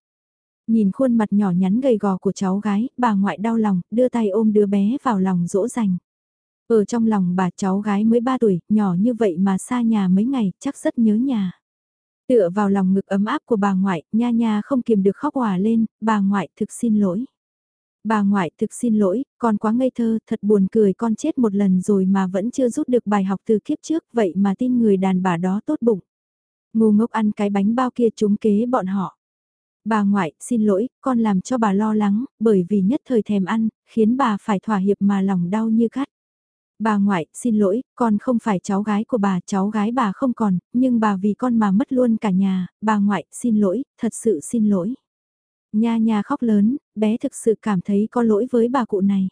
A: Nhìn khuôn mặt nhỏ nhắn gầy gò của cháu gái, bà ngoại đau lòng, đưa tay ôm đứa bé vào lòng dỗ dành. Ở trong lòng bà cháu gái mới 3 tuổi, nhỏ như vậy mà xa nhà mấy ngày, chắc rất nhớ nhà. Tựa vào lòng ngực ấm áp của bà ngoại, nha nha không kiềm được khóc hòa lên, bà ngoại thực xin lỗi. Bà ngoại thực xin lỗi, con quá ngây thơ, thật buồn cười con chết một lần rồi mà vẫn chưa rút được bài học từ kiếp trước vậy mà tin người đàn bà đó tốt bụng. Ngu ngốc ăn cái bánh bao kia trúng kế bọn họ. Bà ngoại, xin lỗi, con làm cho bà lo lắng, bởi vì nhất thời thèm ăn, khiến bà phải thỏa hiệp mà lòng đau như cắt. Bà ngoại, xin lỗi, con không phải cháu gái của bà, cháu gái bà không còn, nhưng bà vì con mà mất luôn cả nhà, bà ngoại, xin lỗi, thật sự xin lỗi. Nha nha khóc lớn, bé thực sự cảm thấy có lỗi với bà cụ này.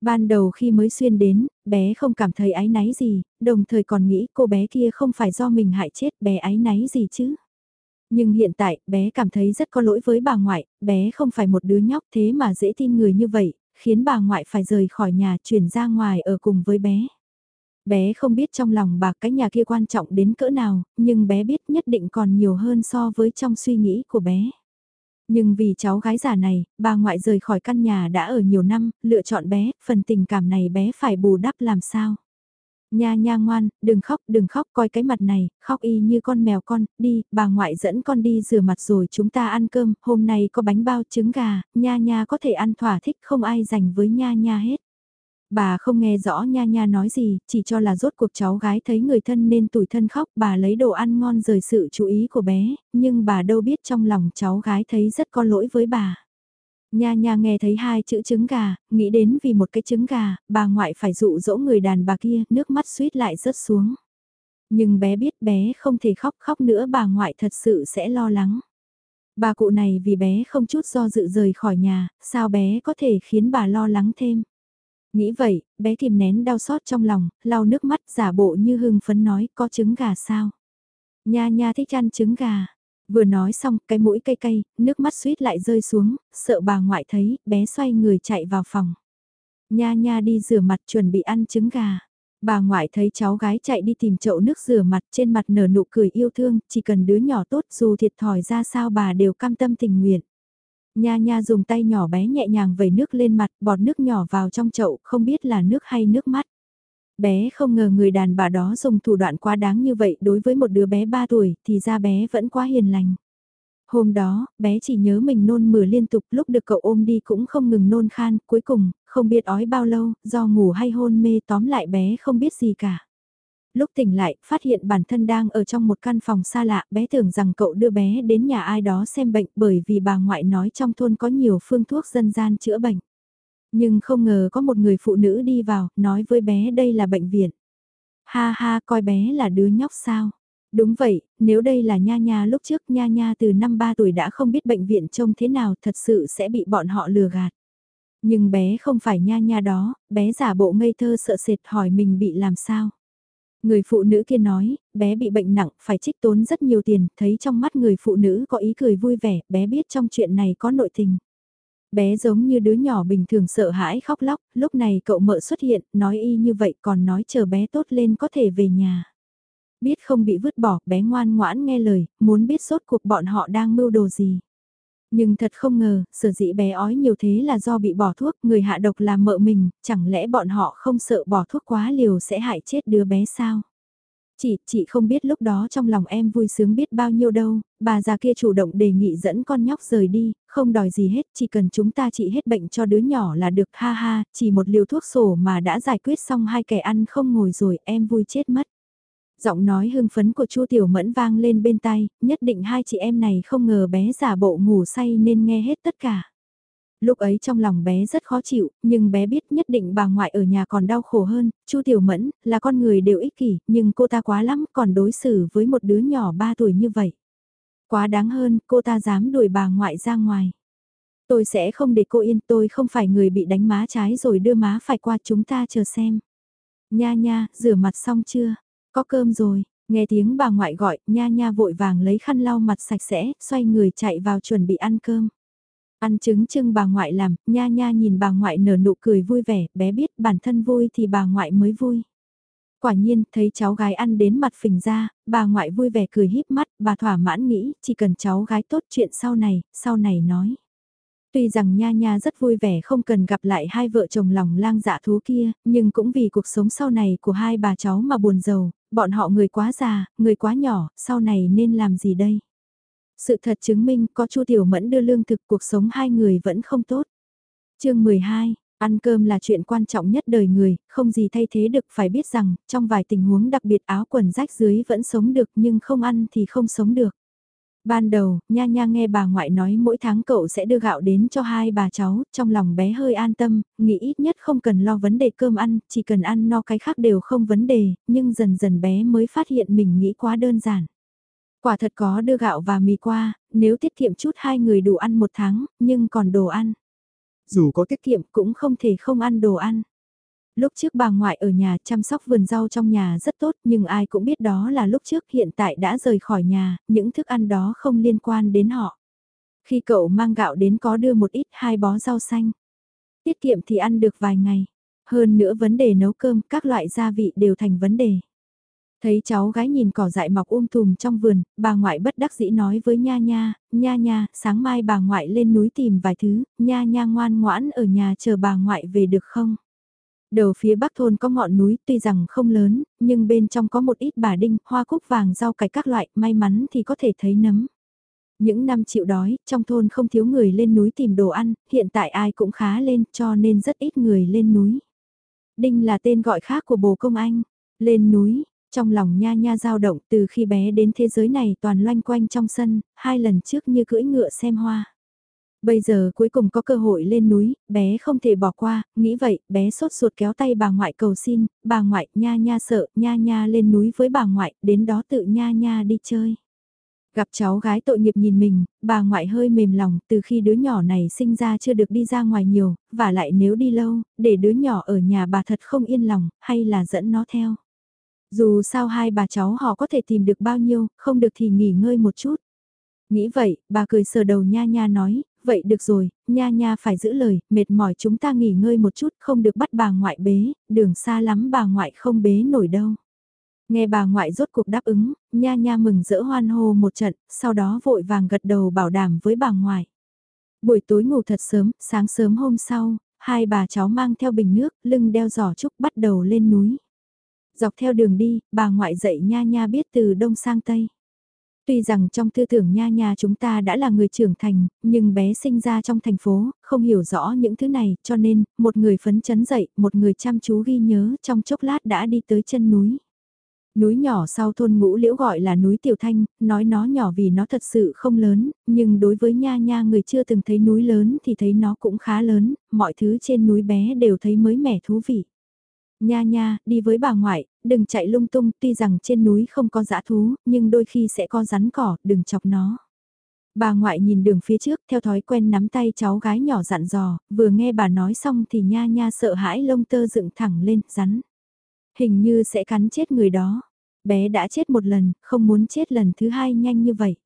A: Ban đầu khi mới xuyên đến, bé không cảm thấy ái náy gì, đồng thời còn nghĩ cô bé kia không phải do mình hại chết bé ái náy gì chứ. Nhưng hiện tại, bé cảm thấy rất có lỗi với bà ngoại, bé không phải một đứa nhóc thế mà dễ tin người như vậy, khiến bà ngoại phải rời khỏi nhà chuyển ra ngoài ở cùng với bé. Bé không biết trong lòng bà cái nhà kia quan trọng đến cỡ nào, nhưng bé biết nhất định còn nhiều hơn so với trong suy nghĩ của bé. Nhưng vì cháu gái già này, bà ngoại rời khỏi căn nhà đã ở nhiều năm, lựa chọn bé, phần tình cảm này bé phải bù đắp làm sao. Nha nha ngoan, đừng khóc, đừng khóc, coi cái mặt này, khóc y như con mèo con, đi, bà ngoại dẫn con đi rửa mặt rồi chúng ta ăn cơm, hôm nay có bánh bao trứng gà, nha nha có thể ăn thỏa thích không ai dành với nha nha hết. Bà không nghe rõ nha nha nói gì, chỉ cho là rốt cuộc cháu gái thấy người thân nên tủi thân khóc, bà lấy đồ ăn ngon rời sự chú ý của bé, nhưng bà đâu biết trong lòng cháu gái thấy rất có lỗi với bà. Nha nha nghe thấy hai chữ trứng gà, nghĩ đến vì một cái trứng gà, bà ngoại phải dụ dỗ người đàn bà kia, nước mắt suýt lại rớt xuống. Nhưng bé biết bé không thể khóc khóc nữa bà ngoại thật sự sẽ lo lắng. Bà cụ này vì bé không chút do dự rời khỏi nhà, sao bé có thể khiến bà lo lắng thêm. Nghĩ vậy, bé kìm nén đau xót trong lòng, lau nước mắt giả bộ như hưng phấn nói có trứng gà sao. Nha nha thích ăn trứng gà. Vừa nói xong, cái mũi cay cay, nước mắt suýt lại rơi xuống, sợ bà ngoại thấy, bé xoay người chạy vào phòng. Nha nha đi rửa mặt chuẩn bị ăn trứng gà. Bà ngoại thấy cháu gái chạy đi tìm chậu nước rửa mặt trên mặt nở nụ cười yêu thương, chỉ cần đứa nhỏ tốt dù thiệt thòi ra sao bà đều cam tâm tình nguyện. Nha nha dùng tay nhỏ bé nhẹ nhàng vẩy nước lên mặt, bọt nước nhỏ vào trong chậu, không biết là nước hay nước mắt. Bé không ngờ người đàn bà đó dùng thủ đoạn quá đáng như vậy đối với một đứa bé 3 tuổi thì ra bé vẫn quá hiền lành. Hôm đó, bé chỉ nhớ mình nôn mửa liên tục lúc được cậu ôm đi cũng không ngừng nôn khan, cuối cùng, không biết ói bao lâu, do ngủ hay hôn mê tóm lại bé không biết gì cả. Lúc tỉnh lại, phát hiện bản thân đang ở trong một căn phòng xa lạ, bé tưởng rằng cậu đưa bé đến nhà ai đó xem bệnh bởi vì bà ngoại nói trong thôn có nhiều phương thuốc dân gian chữa bệnh. Nhưng không ngờ có một người phụ nữ đi vào, nói với bé đây là bệnh viện. Ha ha, coi bé là đứa nhóc sao. Đúng vậy, nếu đây là Nha Nha lúc trước Nha Nha từ năm 3 tuổi đã không biết bệnh viện trông thế nào thật sự sẽ bị bọn họ lừa gạt. Nhưng bé không phải Nha Nha đó, bé giả bộ ngây thơ sợ sệt hỏi mình bị làm sao. Người phụ nữ kia nói, bé bị bệnh nặng, phải trích tốn rất nhiều tiền, thấy trong mắt người phụ nữ có ý cười vui vẻ, bé biết trong chuyện này có nội tình. Bé giống như đứa nhỏ bình thường sợ hãi khóc lóc, lúc này cậu mợ xuất hiện, nói y như vậy còn nói chờ bé tốt lên có thể về nhà. Biết không bị vứt bỏ, bé ngoan ngoãn nghe lời, muốn biết sốt cuộc bọn họ đang mưu đồ gì. Nhưng thật không ngờ, sở dĩ bé ói nhiều thế là do bị bỏ thuốc, người hạ độc là mợ mình, chẳng lẽ bọn họ không sợ bỏ thuốc quá liều sẽ hại chết đứa bé sao? Chị, chị không biết lúc đó trong lòng em vui sướng biết bao nhiêu đâu, bà già kia chủ động đề nghị dẫn con nhóc rời đi, không đòi gì hết, chỉ cần chúng ta trị hết bệnh cho đứa nhỏ là được ha ha, chỉ một liều thuốc sổ mà đã giải quyết xong hai kẻ ăn không ngồi rồi, em vui chết mất. Giọng nói hưng phấn của Chu Tiểu Mẫn vang lên bên tai, nhất định hai chị em này không ngờ bé giả bộ ngủ say nên nghe hết tất cả. Lúc ấy trong lòng bé rất khó chịu, nhưng bé biết nhất định bà ngoại ở nhà còn đau khổ hơn, Chu Tiểu Mẫn là con người đều ích kỷ, nhưng cô ta quá lắm còn đối xử với một đứa nhỏ 3 tuổi như vậy. Quá đáng hơn, cô ta dám đuổi bà ngoại ra ngoài. Tôi sẽ không để cô yên, tôi không phải người bị đánh má trái rồi đưa má phải qua chúng ta chờ xem. Nha nha, rửa mặt xong chưa? Có cơm rồi, nghe tiếng bà ngoại gọi, nha nha vội vàng lấy khăn lau mặt sạch sẽ, xoay người chạy vào chuẩn bị ăn cơm. Ăn trứng trưng bà ngoại làm, nha nha nhìn bà ngoại nở nụ cười vui vẻ, bé biết bản thân vui thì bà ngoại mới vui. Quả nhiên, thấy cháu gái ăn đến mặt phình ra, bà ngoại vui vẻ cười híp mắt, bà thỏa mãn nghĩ, chỉ cần cháu gái tốt chuyện sau này, sau này nói. Tuy rằng Nha Nha rất vui vẻ không cần gặp lại hai vợ chồng lòng lang dạ thú kia, nhưng cũng vì cuộc sống sau này của hai bà cháu mà buồn giàu, bọn họ người quá già, người quá nhỏ, sau này nên làm gì đây? Sự thật chứng minh có Chu Tiểu Mẫn đưa lương thực cuộc sống hai người vẫn không tốt. chương 12, ăn cơm là chuyện quan trọng nhất đời người, không gì thay thế được phải biết rằng, trong vài tình huống đặc biệt áo quần rách dưới vẫn sống được nhưng không ăn thì không sống được. Ban đầu, nha nha nghe bà ngoại nói mỗi tháng cậu sẽ đưa gạo đến cho hai bà cháu, trong lòng bé hơi an tâm, nghĩ ít nhất không cần lo vấn đề cơm ăn, chỉ cần ăn no cái khác đều không vấn đề, nhưng dần dần bé mới phát hiện mình nghĩ quá đơn giản. Quả thật có đưa gạo và mì qua, nếu tiết kiệm chút hai người đủ ăn một tháng, nhưng còn đồ ăn. Dù có tiết kiệm cũng không thể không ăn đồ ăn. Lúc trước bà ngoại ở nhà chăm sóc vườn rau trong nhà rất tốt nhưng ai cũng biết đó là lúc trước hiện tại đã rời khỏi nhà, những thức ăn đó không liên quan đến họ. Khi cậu mang gạo đến có đưa một ít hai bó rau xanh. Tiết kiệm thì ăn được vài ngày. Hơn nữa vấn đề nấu cơm, các loại gia vị đều thành vấn đề. Thấy cháu gái nhìn cỏ dại mọc um tùm trong vườn, bà ngoại bất đắc dĩ nói với Nha Nha, Nha Nha, sáng mai bà ngoại lên núi tìm vài thứ, Nha Nha ngoan ngoãn ở nhà chờ bà ngoại về được không? Đầu phía bắc thôn có ngọn núi tuy rằng không lớn, nhưng bên trong có một ít bà đinh, hoa cúc vàng rau cải các loại, may mắn thì có thể thấy nấm. Những năm chịu đói, trong thôn không thiếu người lên núi tìm đồ ăn, hiện tại ai cũng khá lên cho nên rất ít người lên núi. Đinh là tên gọi khác của bồ công anh. Lên núi, trong lòng nha nha dao động từ khi bé đến thế giới này toàn loanh quanh trong sân, hai lần trước như cưỡi ngựa xem hoa. Bây giờ cuối cùng có cơ hội lên núi, bé không thể bỏ qua, nghĩ vậy, bé sốt ruột kéo tay bà ngoại cầu xin, bà ngoại, nha nha sợ, nha nha lên núi với bà ngoại, đến đó tự nha nha đi chơi. Gặp cháu gái tội nghiệp nhìn mình, bà ngoại hơi mềm lòng, từ khi đứa nhỏ này sinh ra chưa được đi ra ngoài nhiều, và lại nếu đi lâu, để đứa nhỏ ở nhà bà thật không yên lòng, hay là dẫn nó theo. Dù sao hai bà cháu họ có thể tìm được bao nhiêu, không được thì nghỉ ngơi một chút. Nghĩ vậy, bà cười sờ đầu nha nha nói, vậy được rồi, nha nha phải giữ lời, mệt mỏi chúng ta nghỉ ngơi một chút, không được bắt bà ngoại bế, đường xa lắm bà ngoại không bế nổi đâu. Nghe bà ngoại rốt cuộc đáp ứng, nha nha mừng rỡ hoan hô một trận, sau đó vội vàng gật đầu bảo đảm với bà ngoại. Buổi tối ngủ thật sớm, sáng sớm hôm sau, hai bà cháu mang theo bình nước, lưng đeo giỏ trúc bắt đầu lên núi. Dọc theo đường đi, bà ngoại dạy nha nha biết từ đông sang tây. Tuy rằng trong tư tưởng nha nha chúng ta đã là người trưởng thành, nhưng bé sinh ra trong thành phố, không hiểu rõ những thứ này, cho nên, một người phấn chấn dậy, một người chăm chú ghi nhớ trong chốc lát đã đi tới chân núi. Núi nhỏ sau thôn ngũ liễu gọi là núi Tiểu Thanh, nói nó nhỏ vì nó thật sự không lớn, nhưng đối với nha nha người chưa từng thấy núi lớn thì thấy nó cũng khá lớn, mọi thứ trên núi bé đều thấy mới mẻ thú vị. Nha nha, đi với bà ngoại, đừng chạy lung tung, tuy rằng trên núi không có dã thú, nhưng đôi khi sẽ có rắn cỏ, đừng chọc nó. Bà ngoại nhìn đường phía trước, theo thói quen nắm tay cháu gái nhỏ dặn dò, vừa nghe bà nói xong thì nha nha sợ hãi lông tơ dựng thẳng lên, rắn. Hình như sẽ cắn chết người đó. Bé đã chết một lần, không muốn chết lần thứ hai nhanh như vậy.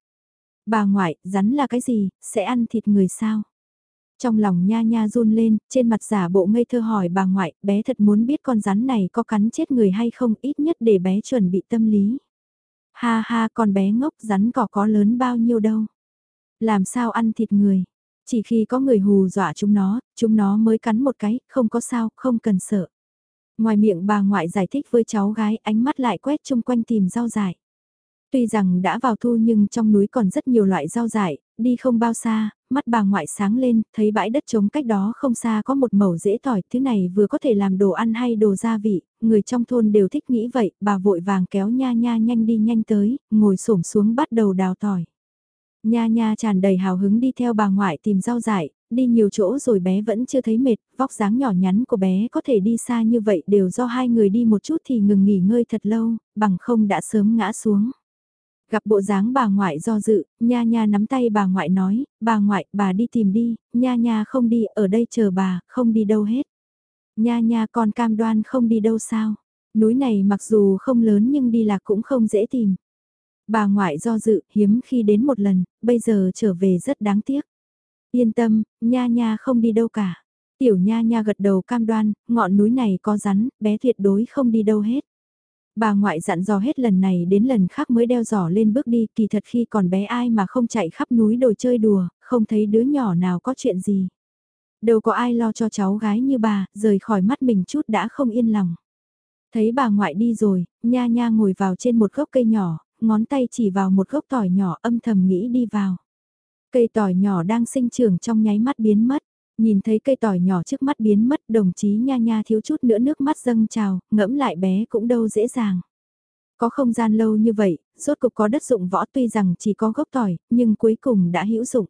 A: Bà ngoại, rắn là cái gì, sẽ ăn thịt người sao? Trong lòng nha nha run lên, trên mặt giả bộ ngây thơ hỏi bà ngoại, bé thật muốn biết con rắn này có cắn chết người hay không, ít nhất để bé chuẩn bị tâm lý. Ha ha, con bé ngốc rắn cỏ có lớn bao nhiêu đâu. Làm sao ăn thịt người, chỉ khi có người hù dọa chúng nó, chúng nó mới cắn một cái, không có sao, không cần sợ. Ngoài miệng bà ngoại giải thích với cháu gái, ánh mắt lại quét chung quanh tìm rau dại. Tuy rằng đã vào thu nhưng trong núi còn rất nhiều loại rau dại, đi không bao xa, mắt bà ngoại sáng lên, thấy bãi đất trống cách đó không xa có một mẩu dễ tỏi, thứ này vừa có thể làm đồ ăn hay đồ gia vị, người trong thôn đều thích nghĩ vậy, bà vội vàng kéo nha nha nhanh đi nhanh tới, ngồi xổm xuống bắt đầu đào tỏi. Nha nha tràn đầy hào hứng đi theo bà ngoại tìm rau dại, đi nhiều chỗ rồi bé vẫn chưa thấy mệt, vóc dáng nhỏ nhắn của bé có thể đi xa như vậy đều do hai người đi một chút thì ngừng nghỉ ngơi thật lâu, bằng không đã sớm ngã xuống. Gặp bộ dáng bà ngoại do dự, nha nha nắm tay bà ngoại nói, bà ngoại, bà đi tìm đi, nha nha không đi, ở đây chờ bà, không đi đâu hết. Nha nha con cam đoan không đi đâu sao. Núi này mặc dù không lớn nhưng đi là cũng không dễ tìm. Bà ngoại do dự, hiếm khi đến một lần, bây giờ trở về rất đáng tiếc. Yên tâm, nha nha không đi đâu cả. Tiểu nha nha gật đầu cam đoan, ngọn núi này có rắn, bé tuyệt đối không đi đâu hết. Bà ngoại dặn dò hết lần này đến lần khác mới đeo giỏ lên bước đi, kỳ thật khi còn bé ai mà không chạy khắp núi đồi chơi đùa, không thấy đứa nhỏ nào có chuyện gì. Đâu có ai lo cho cháu gái như bà, rời khỏi mắt mình chút đã không yên lòng. Thấy bà ngoại đi rồi, nha nha ngồi vào trên một gốc cây nhỏ, ngón tay chỉ vào một gốc tỏi nhỏ âm thầm nghĩ đi vào. Cây tỏi nhỏ đang sinh trưởng trong nháy mắt biến mất. Nhìn thấy cây tỏi nhỏ trước mắt biến mất đồng chí nha nha thiếu chút nữa nước mắt dâng trào, ngẫm lại bé cũng đâu dễ dàng. Có không gian lâu như vậy, rốt cục có đất dụng võ tuy rằng chỉ có gốc tỏi, nhưng cuối cùng đã hữu dụng.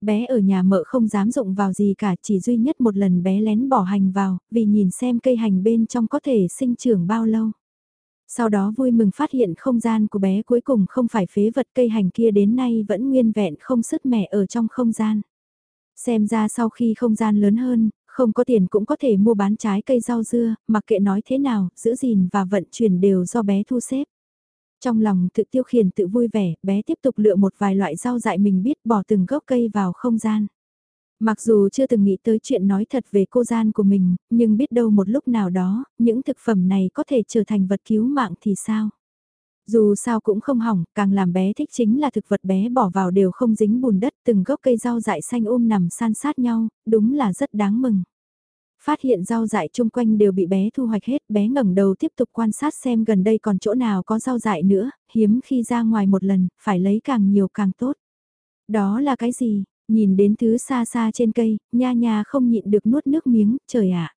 A: Bé ở nhà mợ không dám dụng vào gì cả, chỉ duy nhất một lần bé lén bỏ hành vào, vì nhìn xem cây hành bên trong có thể sinh trưởng bao lâu. Sau đó vui mừng phát hiện không gian của bé cuối cùng không phải phế vật cây hành kia đến nay vẫn nguyên vẹn không sứt mẻ ở trong không gian. Xem ra sau khi không gian lớn hơn, không có tiền cũng có thể mua bán trái cây rau dưa, mặc kệ nói thế nào, giữ gìn và vận chuyển đều do bé thu xếp. Trong lòng tự tiêu khiển tự vui vẻ, bé tiếp tục lựa một vài loại rau dại mình biết bỏ từng gốc cây vào không gian. Mặc dù chưa từng nghĩ tới chuyện nói thật về cô gian của mình, nhưng biết đâu một lúc nào đó, những thực phẩm này có thể trở thành vật cứu mạng thì sao? Dù sao cũng không hỏng, càng làm bé thích chính là thực vật bé bỏ vào đều không dính bùn đất, từng gốc cây rau dại xanh ôm nằm san sát nhau, đúng là rất đáng mừng. Phát hiện rau dại chung quanh đều bị bé thu hoạch hết, bé ngẩng đầu tiếp tục quan sát xem gần đây còn chỗ nào có rau dại nữa, hiếm khi ra ngoài một lần, phải lấy càng nhiều càng tốt. Đó là cái gì? Nhìn đến thứ xa xa trên cây, nha nha không nhịn được nuốt nước miếng, trời ạ.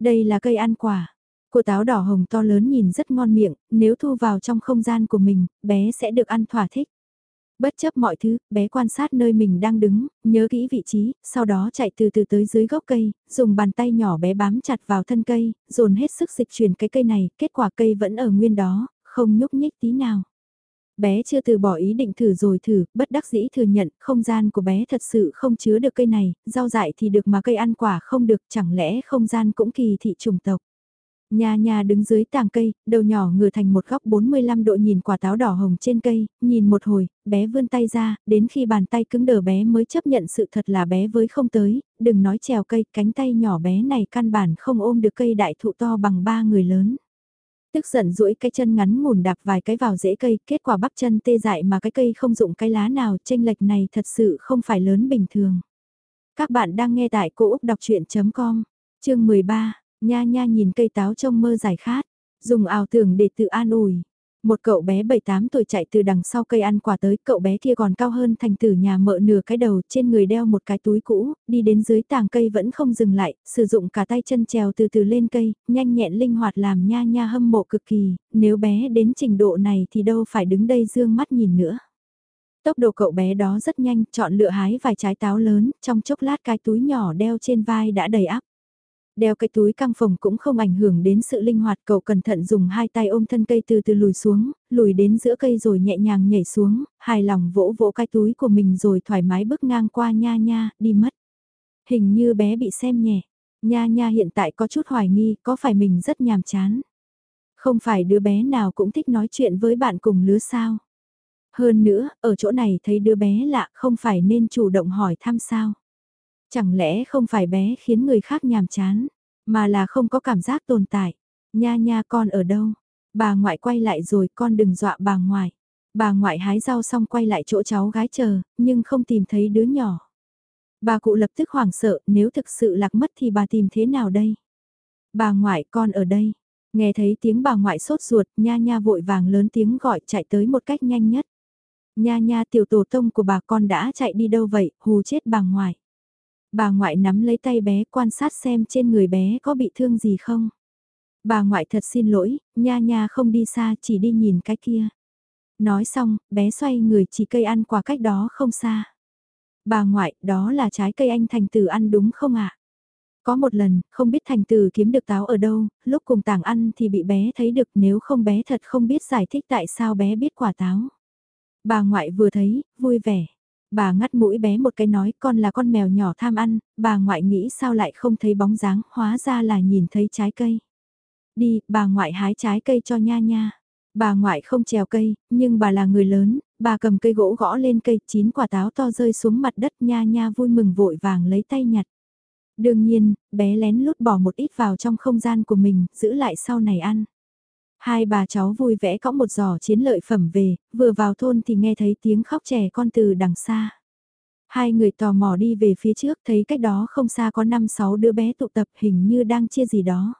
A: Đây là cây ăn quả. Cô táo đỏ hồng to lớn nhìn rất ngon miệng, nếu thu vào trong không gian của mình, bé sẽ được ăn thỏa thích. Bất chấp mọi thứ, bé quan sát nơi mình đang đứng, nhớ kỹ vị trí, sau đó chạy từ từ tới dưới gốc cây, dùng bàn tay nhỏ bé bám chặt vào thân cây, dồn hết sức dịch chuyển cái cây này, kết quả cây vẫn ở nguyên đó, không nhúc nhích tí nào. Bé chưa từ bỏ ý định thử rồi thử, bất đắc dĩ thừa nhận không gian của bé thật sự không chứa được cây này, rau dại thì được mà cây ăn quả không được, chẳng lẽ không gian cũng kỳ thị chủng tộc nhà nhà đứng dưới tàng cây, đầu nhỏ ngửa thành một góc 45 độ nhìn quả táo đỏ hồng trên cây, nhìn một hồi, bé vươn tay ra, đến khi bàn tay cứng đờ bé mới chấp nhận sự thật là bé với không tới, đừng nói trèo cây, cánh tay nhỏ bé này căn bản không ôm được cây đại thụ to bằng ba người lớn. Tức giận duỗi cái chân ngắn ngủn đạp vài cái vào rễ cây, kết quả bắp chân tê dại mà cái cây không dụng cái lá nào, tranh lệch này thật sự không phải lớn bình thường. Các bạn đang nghe tại cô Úc Đọc Chuyện.com, chương 13, nha nha nhìn cây táo trông mơ giải khát, dùng ảo tưởng để tự an ủi. Một cậu bé 7-8 tuổi chạy từ đằng sau cây ăn quả tới, cậu bé kia còn cao hơn thành tử nhà mợ nửa cái đầu, trên người đeo một cái túi cũ, đi đến dưới tàng cây vẫn không dừng lại, sử dụng cả tay chân trèo từ từ lên cây, nhanh nhẹn linh hoạt làm nha nha hâm mộ cực kỳ, nếu bé đến trình độ này thì đâu phải đứng đây dương mắt nhìn nữa. Tốc độ cậu bé đó rất nhanh, chọn lựa hái vài trái táo lớn, trong chốc lát cái túi nhỏ đeo trên vai đã đầy áp. Đeo cái túi căng phòng cũng không ảnh hưởng đến sự linh hoạt cậu cẩn thận dùng hai tay ôm thân cây từ từ lùi xuống, lùi đến giữa cây rồi nhẹ nhàng nhảy xuống, hài lòng vỗ vỗ cái túi của mình rồi thoải mái bước ngang qua nha nha, đi mất. Hình như bé bị xem nhẹ, nha nha hiện tại có chút hoài nghi có phải mình rất nhàm chán. Không phải đứa bé nào cũng thích nói chuyện với bạn cùng lứa sao. Hơn nữa, ở chỗ này thấy đứa bé lạ không phải nên chủ động hỏi thăm sao. Chẳng lẽ không phải bé khiến người khác nhàm chán, mà là không có cảm giác tồn tại. Nha nha con ở đâu? Bà ngoại quay lại rồi con đừng dọa bà ngoại. Bà ngoại hái rau xong quay lại chỗ cháu gái chờ, nhưng không tìm thấy đứa nhỏ. Bà cụ lập tức hoảng sợ, nếu thực sự lạc mất thì bà tìm thế nào đây? Bà ngoại con ở đây. Nghe thấy tiếng bà ngoại sốt ruột, nha nha vội vàng lớn tiếng gọi chạy tới một cách nhanh nhất. Nha nha tiểu tổ tông của bà con đã chạy đi đâu vậy, hù chết bà ngoại. Bà ngoại nắm lấy tay bé quan sát xem trên người bé có bị thương gì không. Bà ngoại thật xin lỗi, nha nha không đi xa chỉ đi nhìn cái kia. Nói xong, bé xoay người chỉ cây ăn quả cách đó không xa. Bà ngoại, đó là trái cây anh thành tử ăn đúng không ạ? Có một lần, không biết thành tử kiếm được táo ở đâu, lúc cùng tàng ăn thì bị bé thấy được nếu không bé thật không biết giải thích tại sao bé biết quả táo. Bà ngoại vừa thấy, vui vẻ. Bà ngắt mũi bé một cái nói con là con mèo nhỏ tham ăn, bà ngoại nghĩ sao lại không thấy bóng dáng, hóa ra là nhìn thấy trái cây. Đi, bà ngoại hái trái cây cho nha nha. Bà ngoại không trèo cây, nhưng bà là người lớn, bà cầm cây gỗ gõ lên cây, chín quả táo to rơi xuống mặt đất nha nha vui mừng vội vàng lấy tay nhặt. Đương nhiên, bé lén lút bỏ một ít vào trong không gian của mình, giữ lại sau này ăn. Hai bà cháu vui vẻ cõng một giỏ chiến lợi phẩm về, vừa vào thôn thì nghe thấy tiếng khóc trẻ con từ đằng xa. Hai người tò mò đi về phía trước thấy cách đó không xa có 5-6 đứa bé tụ tập hình như đang chia gì đó.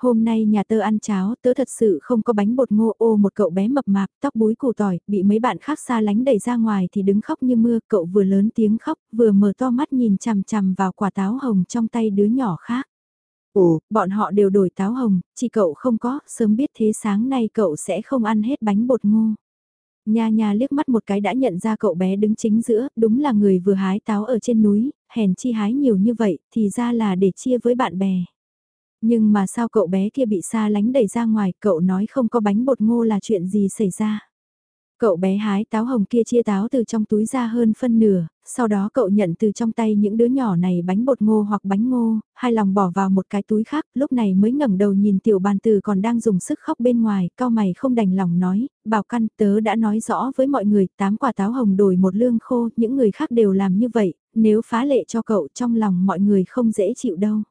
A: Hôm nay nhà tớ ăn cháo, tớ thật sự không có bánh bột ngô ô một cậu bé mập mạp, tóc búi củ tỏi, bị mấy bạn khác xa lánh đẩy ra ngoài thì đứng khóc như mưa, cậu vừa lớn tiếng khóc, vừa mở to mắt nhìn chằm chằm vào quả táo hồng trong tay đứa nhỏ khác. Ồ, bọn họ đều đổi táo hồng, chỉ cậu không có, sớm biết thế sáng nay cậu sẽ không ăn hết bánh bột ngô. Nha nha liếc mắt một cái đã nhận ra cậu bé đứng chính giữa, đúng là người vừa hái táo ở trên núi, hèn chi hái nhiều như vậy, thì ra là để chia với bạn bè. Nhưng mà sao cậu bé kia bị xa lánh đẩy ra ngoài, cậu nói không có bánh bột ngô là chuyện gì xảy ra. Cậu bé hái táo hồng kia chia táo từ trong túi ra hơn phân nửa, sau đó cậu nhận từ trong tay những đứa nhỏ này bánh bột ngô hoặc bánh ngô, hai lòng bỏ vào một cái túi khác, lúc này mới ngẩng đầu nhìn tiểu bàn tử còn đang dùng sức khóc bên ngoài, cao mày không đành lòng nói, bảo căn tớ đã nói rõ với mọi người, tám quả táo hồng đổi một lương khô, những người khác đều làm như vậy, nếu phá lệ cho cậu trong lòng mọi người không dễ chịu đâu.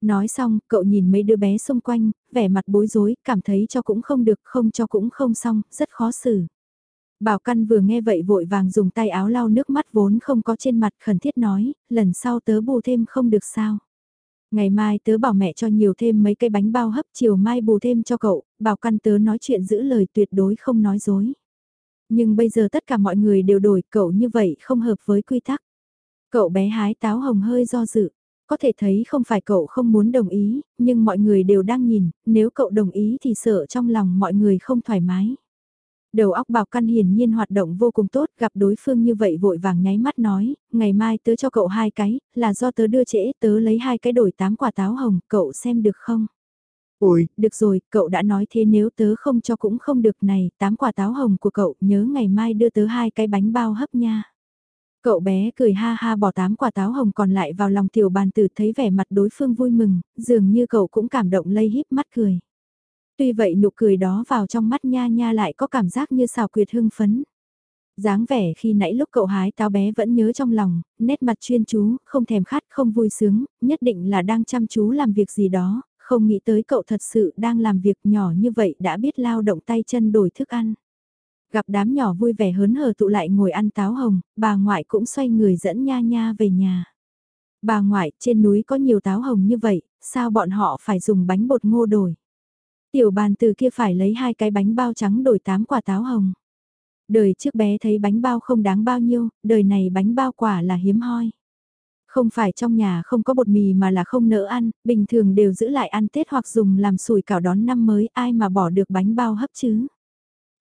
A: Nói xong, cậu nhìn mấy đứa bé xung quanh, vẻ mặt bối rối, cảm thấy cho cũng không được, không cho cũng không xong, rất khó xử. Bảo Căn vừa nghe vậy vội vàng dùng tay áo lau nước mắt vốn không có trên mặt khẩn thiết nói, lần sau tớ bù thêm không được sao. Ngày mai tớ bảo mẹ cho nhiều thêm mấy cây bánh bao hấp chiều mai bù thêm cho cậu, bảo căn tớ nói chuyện giữ lời tuyệt đối không nói dối. Nhưng bây giờ tất cả mọi người đều đổi cậu như vậy không hợp với quy tắc. Cậu bé hái táo hồng hơi do dự. Có thể thấy không phải cậu không muốn đồng ý, nhưng mọi người đều đang nhìn, nếu cậu đồng ý thì sợ trong lòng mọi người không thoải mái. Đầu óc bảo căn hiển nhiên hoạt động vô cùng tốt, gặp đối phương như vậy vội vàng nháy mắt nói, ngày mai tớ cho cậu hai cái, là do tớ đưa trễ, tớ lấy hai cái đổi tám quả táo hồng, cậu xem được không? Ôi, được rồi, cậu đã nói thế nếu tớ không cho cũng không được này, tám quả táo hồng của cậu, nhớ ngày mai đưa tớ hai cái bánh bao hấp nha. Cậu bé cười ha ha bỏ tám quả táo hồng còn lại vào lòng tiểu bàn tử thấy vẻ mặt đối phương vui mừng, dường như cậu cũng cảm động lây híp mắt cười. Tuy vậy nụ cười đó vào trong mắt nha nha lại có cảm giác như xào quyệt hưng phấn. dáng vẻ khi nãy lúc cậu hái táo bé vẫn nhớ trong lòng, nét mặt chuyên chú, không thèm khát, không vui sướng, nhất định là đang chăm chú làm việc gì đó, không nghĩ tới cậu thật sự đang làm việc nhỏ như vậy đã biết lao động tay chân đổi thức ăn. Gặp đám nhỏ vui vẻ hớn hở tụ lại ngồi ăn táo hồng, bà ngoại cũng xoay người dẫn nha nha về nhà. Bà ngoại, trên núi có nhiều táo hồng như vậy, sao bọn họ phải dùng bánh bột ngô đổi? Tiểu bàn từ kia phải lấy hai cái bánh bao trắng đổi tám quả táo hồng. Đời trước bé thấy bánh bao không đáng bao nhiêu, đời này bánh bao quả là hiếm hoi. Không phải trong nhà không có bột mì mà là không nỡ ăn, bình thường đều giữ lại ăn Tết hoặc dùng làm sủi cảo đón năm mới ai mà bỏ được bánh bao hấp chứ.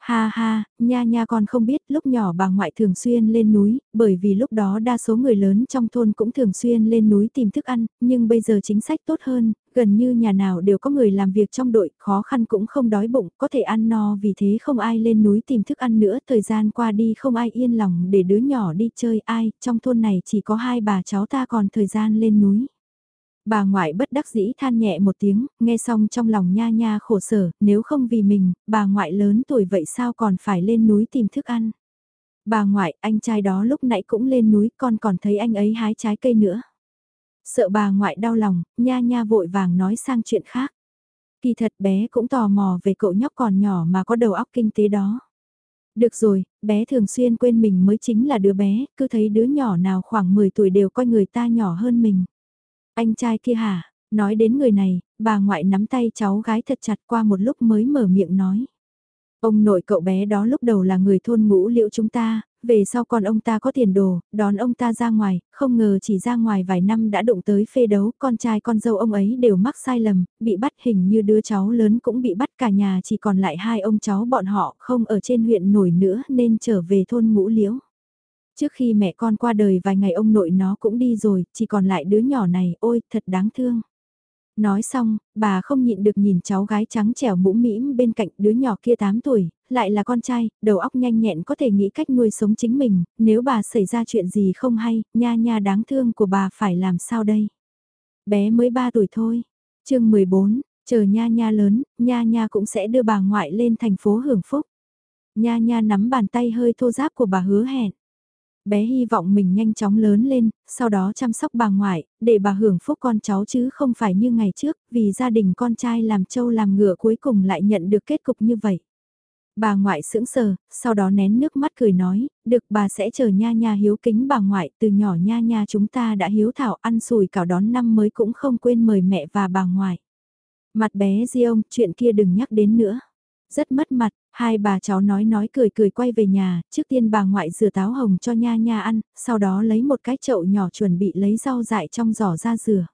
A: Ha ha, nha nha con không biết lúc nhỏ bà ngoại thường xuyên lên núi, bởi vì lúc đó đa số người lớn trong thôn cũng thường xuyên lên núi tìm thức ăn, nhưng bây giờ chính sách tốt hơn, gần như nhà nào đều có người làm việc trong đội, khó khăn cũng không đói bụng, có thể ăn no vì thế không ai lên núi tìm thức ăn nữa, thời gian qua đi không ai yên lòng để đứa nhỏ đi chơi ai, trong thôn này chỉ có hai bà cháu ta còn thời gian lên núi. Bà ngoại bất đắc dĩ than nhẹ một tiếng, nghe xong trong lòng nha nha khổ sở, nếu không vì mình, bà ngoại lớn tuổi vậy sao còn phải lên núi tìm thức ăn. Bà ngoại, anh trai đó lúc nãy cũng lên núi, con còn thấy anh ấy hái trái cây nữa. Sợ bà ngoại đau lòng, nha nha vội vàng nói sang chuyện khác. Kỳ thật bé cũng tò mò về cậu nhóc còn nhỏ mà có đầu óc kinh tế đó. Được rồi, bé thường xuyên quên mình mới chính là đứa bé, cứ thấy đứa nhỏ nào khoảng 10 tuổi đều coi người ta nhỏ hơn mình. Anh trai kia hả? Nói đến người này, bà ngoại nắm tay cháu gái thật chặt qua một lúc mới mở miệng nói. Ông nội cậu bé đó lúc đầu là người thôn ngũ liệu chúng ta, về sau còn ông ta có tiền đồ, đón ông ta ra ngoài, không ngờ chỉ ra ngoài vài năm đã đụng tới phê đấu, con trai con dâu ông ấy đều mắc sai lầm, bị bắt hình như đứa cháu lớn cũng bị bắt cả nhà chỉ còn lại hai ông cháu bọn họ không ở trên huyện nổi nữa nên trở về thôn ngũ liễu. Trước khi mẹ con qua đời vài ngày ông nội nó cũng đi rồi, chỉ còn lại đứa nhỏ này, ôi, thật đáng thương. Nói xong, bà không nhịn được nhìn cháu gái trắng trẻo mũm mĩm bên cạnh đứa nhỏ kia 8 tuổi, lại là con trai, đầu óc nhanh nhẹn có thể nghĩ cách nuôi sống chính mình, nếu bà xảy ra chuyện gì không hay, nha nha đáng thương của bà phải làm sao đây? Bé mới 3 tuổi thôi. chương 14, chờ nha nha lớn, nha nha cũng sẽ đưa bà ngoại lên thành phố hưởng phúc. Nha nha nắm bàn tay hơi thô giáp của bà hứa hẹn bé hy vọng mình nhanh chóng lớn lên, sau đó chăm sóc bà ngoại, để bà hưởng phúc con cháu chứ không phải như ngày trước, vì gia đình con trai làm trâu làm ngựa cuối cùng lại nhận được kết cục như vậy. Bà ngoại sững sờ, sau đó nén nước mắt cười nói, được bà sẽ chờ nha nha hiếu kính bà ngoại, từ nhỏ nha nha chúng ta đã hiếu thảo ăn sùi cảo đón năm mới cũng không quên mời mẹ và bà ngoại. Mặt bé Di ông, chuyện kia đừng nhắc đến nữa. Rất mất mặt, hai bà cháu nói nói cười cười quay về nhà, trước tiên bà ngoại rửa táo hồng cho nha nha ăn, sau đó lấy một cái chậu nhỏ chuẩn bị lấy rau dại trong giỏ ra rửa.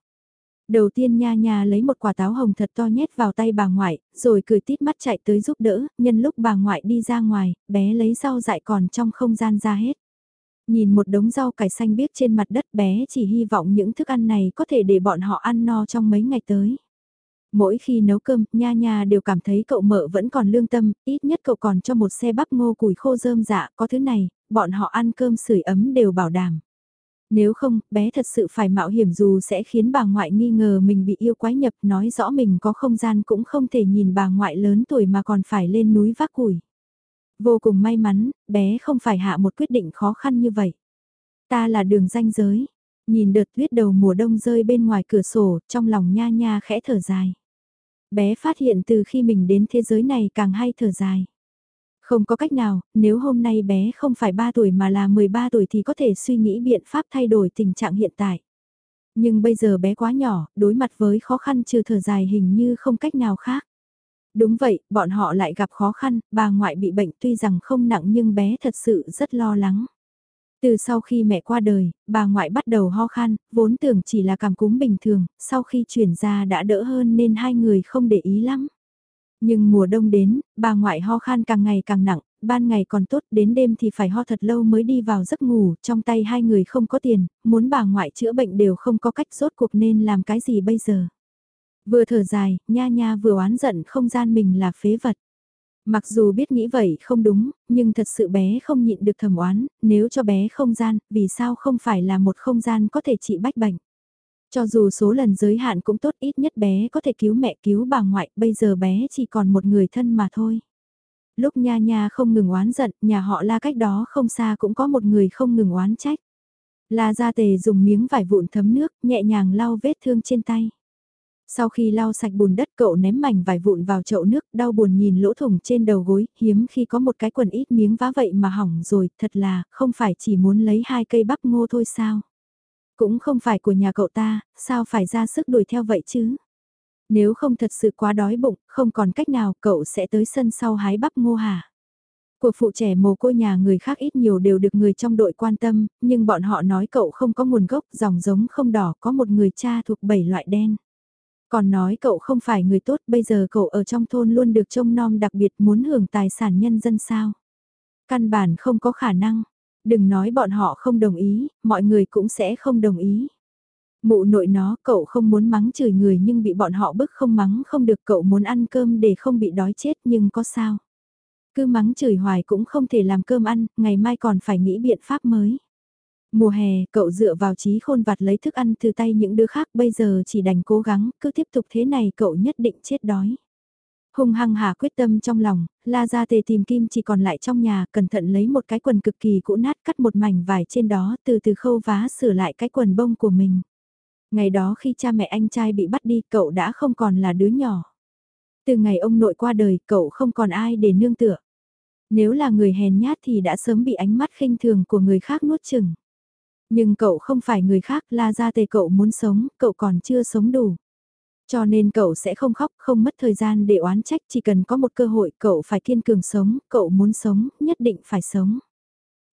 A: Đầu tiên nha nha lấy một quả táo hồng thật to nhét vào tay bà ngoại, rồi cười tít mắt chạy tới giúp đỡ, nhân lúc bà ngoại đi ra ngoài, bé lấy rau dại còn trong không gian ra hết. Nhìn một đống rau cải xanh biếc trên mặt đất bé chỉ hy vọng những thức ăn này có thể để bọn họ ăn no trong mấy ngày tới. Mỗi khi nấu cơm, nha nha đều cảm thấy cậu mợ vẫn còn lương tâm, ít nhất cậu còn cho một xe bắp ngô củi khô rơm dạ, có thứ này, bọn họ ăn cơm sưởi ấm đều bảo đảm. Nếu không, bé thật sự phải mạo hiểm dù sẽ khiến bà ngoại nghi ngờ mình bị yêu quái nhập nói rõ mình có không gian cũng không thể nhìn bà ngoại lớn tuổi mà còn phải lên núi vác củi. Vô cùng may mắn, bé không phải hạ một quyết định khó khăn như vậy. Ta là đường ranh giới. Nhìn đợt tuyết đầu mùa đông rơi bên ngoài cửa sổ, trong lòng nha nha khẽ thở dài bé phát hiện từ khi mình đến thế giới này càng hay thở dài. Không có cách nào, nếu hôm nay bé không phải 3 tuổi mà là 13 tuổi thì có thể suy nghĩ biện pháp thay đổi tình trạng hiện tại. Nhưng bây giờ bé quá nhỏ, đối mặt với khó khăn trừ thở dài hình như không cách nào khác. Đúng vậy, bọn họ lại gặp khó khăn, bà ngoại bị bệnh tuy rằng không nặng nhưng bé thật sự rất lo lắng. Từ sau khi mẹ qua đời, bà ngoại bắt đầu ho khan, vốn tưởng chỉ là cảm cúm bình thường, sau khi chuyển ra đã đỡ hơn nên hai người không để ý lắm. Nhưng mùa đông đến, bà ngoại ho khan càng ngày càng nặng, ban ngày còn tốt đến đêm thì phải ho thật lâu mới đi vào giấc ngủ, trong tay hai người không có tiền, muốn bà ngoại chữa bệnh đều không có cách rốt cuộc nên làm cái gì bây giờ. Vừa thở dài, nha nha vừa oán giận không gian mình là phế vật. Mặc dù biết nghĩ vậy không đúng, nhưng thật sự bé không nhịn được thầm oán, nếu cho bé không gian, vì sao không phải là một không gian có thể trị bách bệnh. Cho dù số lần giới hạn cũng tốt ít nhất bé có thể cứu mẹ cứu bà ngoại, bây giờ bé chỉ còn một người thân mà thôi. Lúc nha nha không ngừng oán giận, nhà họ la cách đó không xa cũng có một người không ngừng oán trách. La gia tề dùng miếng vải vụn thấm nước, nhẹ nhàng lau vết thương trên tay. Sau khi lau sạch bùn đất cậu ném mảnh vải vụn vào chậu nước, đau buồn nhìn lỗ thủng trên đầu gối, hiếm khi có một cái quần ít miếng vá vậy mà hỏng rồi, thật là, không phải chỉ muốn lấy hai cây bắp ngô thôi sao? Cũng không phải của nhà cậu ta, sao phải ra sức đuổi theo vậy chứ? Nếu không thật sự quá đói bụng, không còn cách nào cậu sẽ tới sân sau hái bắp ngô hả? Của phụ trẻ mồ côi nhà người khác ít nhiều đều được người trong đội quan tâm, nhưng bọn họ nói cậu không có nguồn gốc, dòng giống không đỏ, có một người cha thuộc bảy loại đen. Còn nói cậu không phải người tốt, bây giờ cậu ở trong thôn luôn được trông nom đặc biệt muốn hưởng tài sản nhân dân sao. Căn bản không có khả năng. Đừng nói bọn họ không đồng ý, mọi người cũng sẽ không đồng ý. Mụ nội nó, cậu không muốn mắng chửi người nhưng bị bọn họ bức không mắng không được cậu muốn ăn cơm để không bị đói chết nhưng có sao. Cứ mắng chửi hoài cũng không thể làm cơm ăn, ngày mai còn phải nghĩ biện pháp mới. Mùa hè, cậu dựa vào trí khôn vặt lấy thức ăn từ tay những đứa khác bây giờ chỉ đành cố gắng, cứ tiếp tục thế này cậu nhất định chết đói. Hung hăng hà quyết tâm trong lòng, la ra tề tìm kim chỉ còn lại trong nhà, cẩn thận lấy một cái quần cực kỳ cũ nát cắt một mảnh vải trên đó, từ từ khâu vá sửa lại cái quần bông của mình. Ngày đó khi cha mẹ anh trai bị bắt đi, cậu đã không còn là đứa nhỏ. Từ ngày ông nội qua đời, cậu không còn ai để nương tựa. Nếu là người hèn nhát thì đã sớm bị ánh mắt khinh thường của người khác nuốt chừng. Nhưng cậu không phải người khác, la ra tề cậu muốn sống, cậu còn chưa sống đủ. Cho nên cậu sẽ không khóc, không mất thời gian để oán trách, chỉ cần có một cơ hội cậu phải kiên cường sống, cậu muốn sống, nhất định phải sống.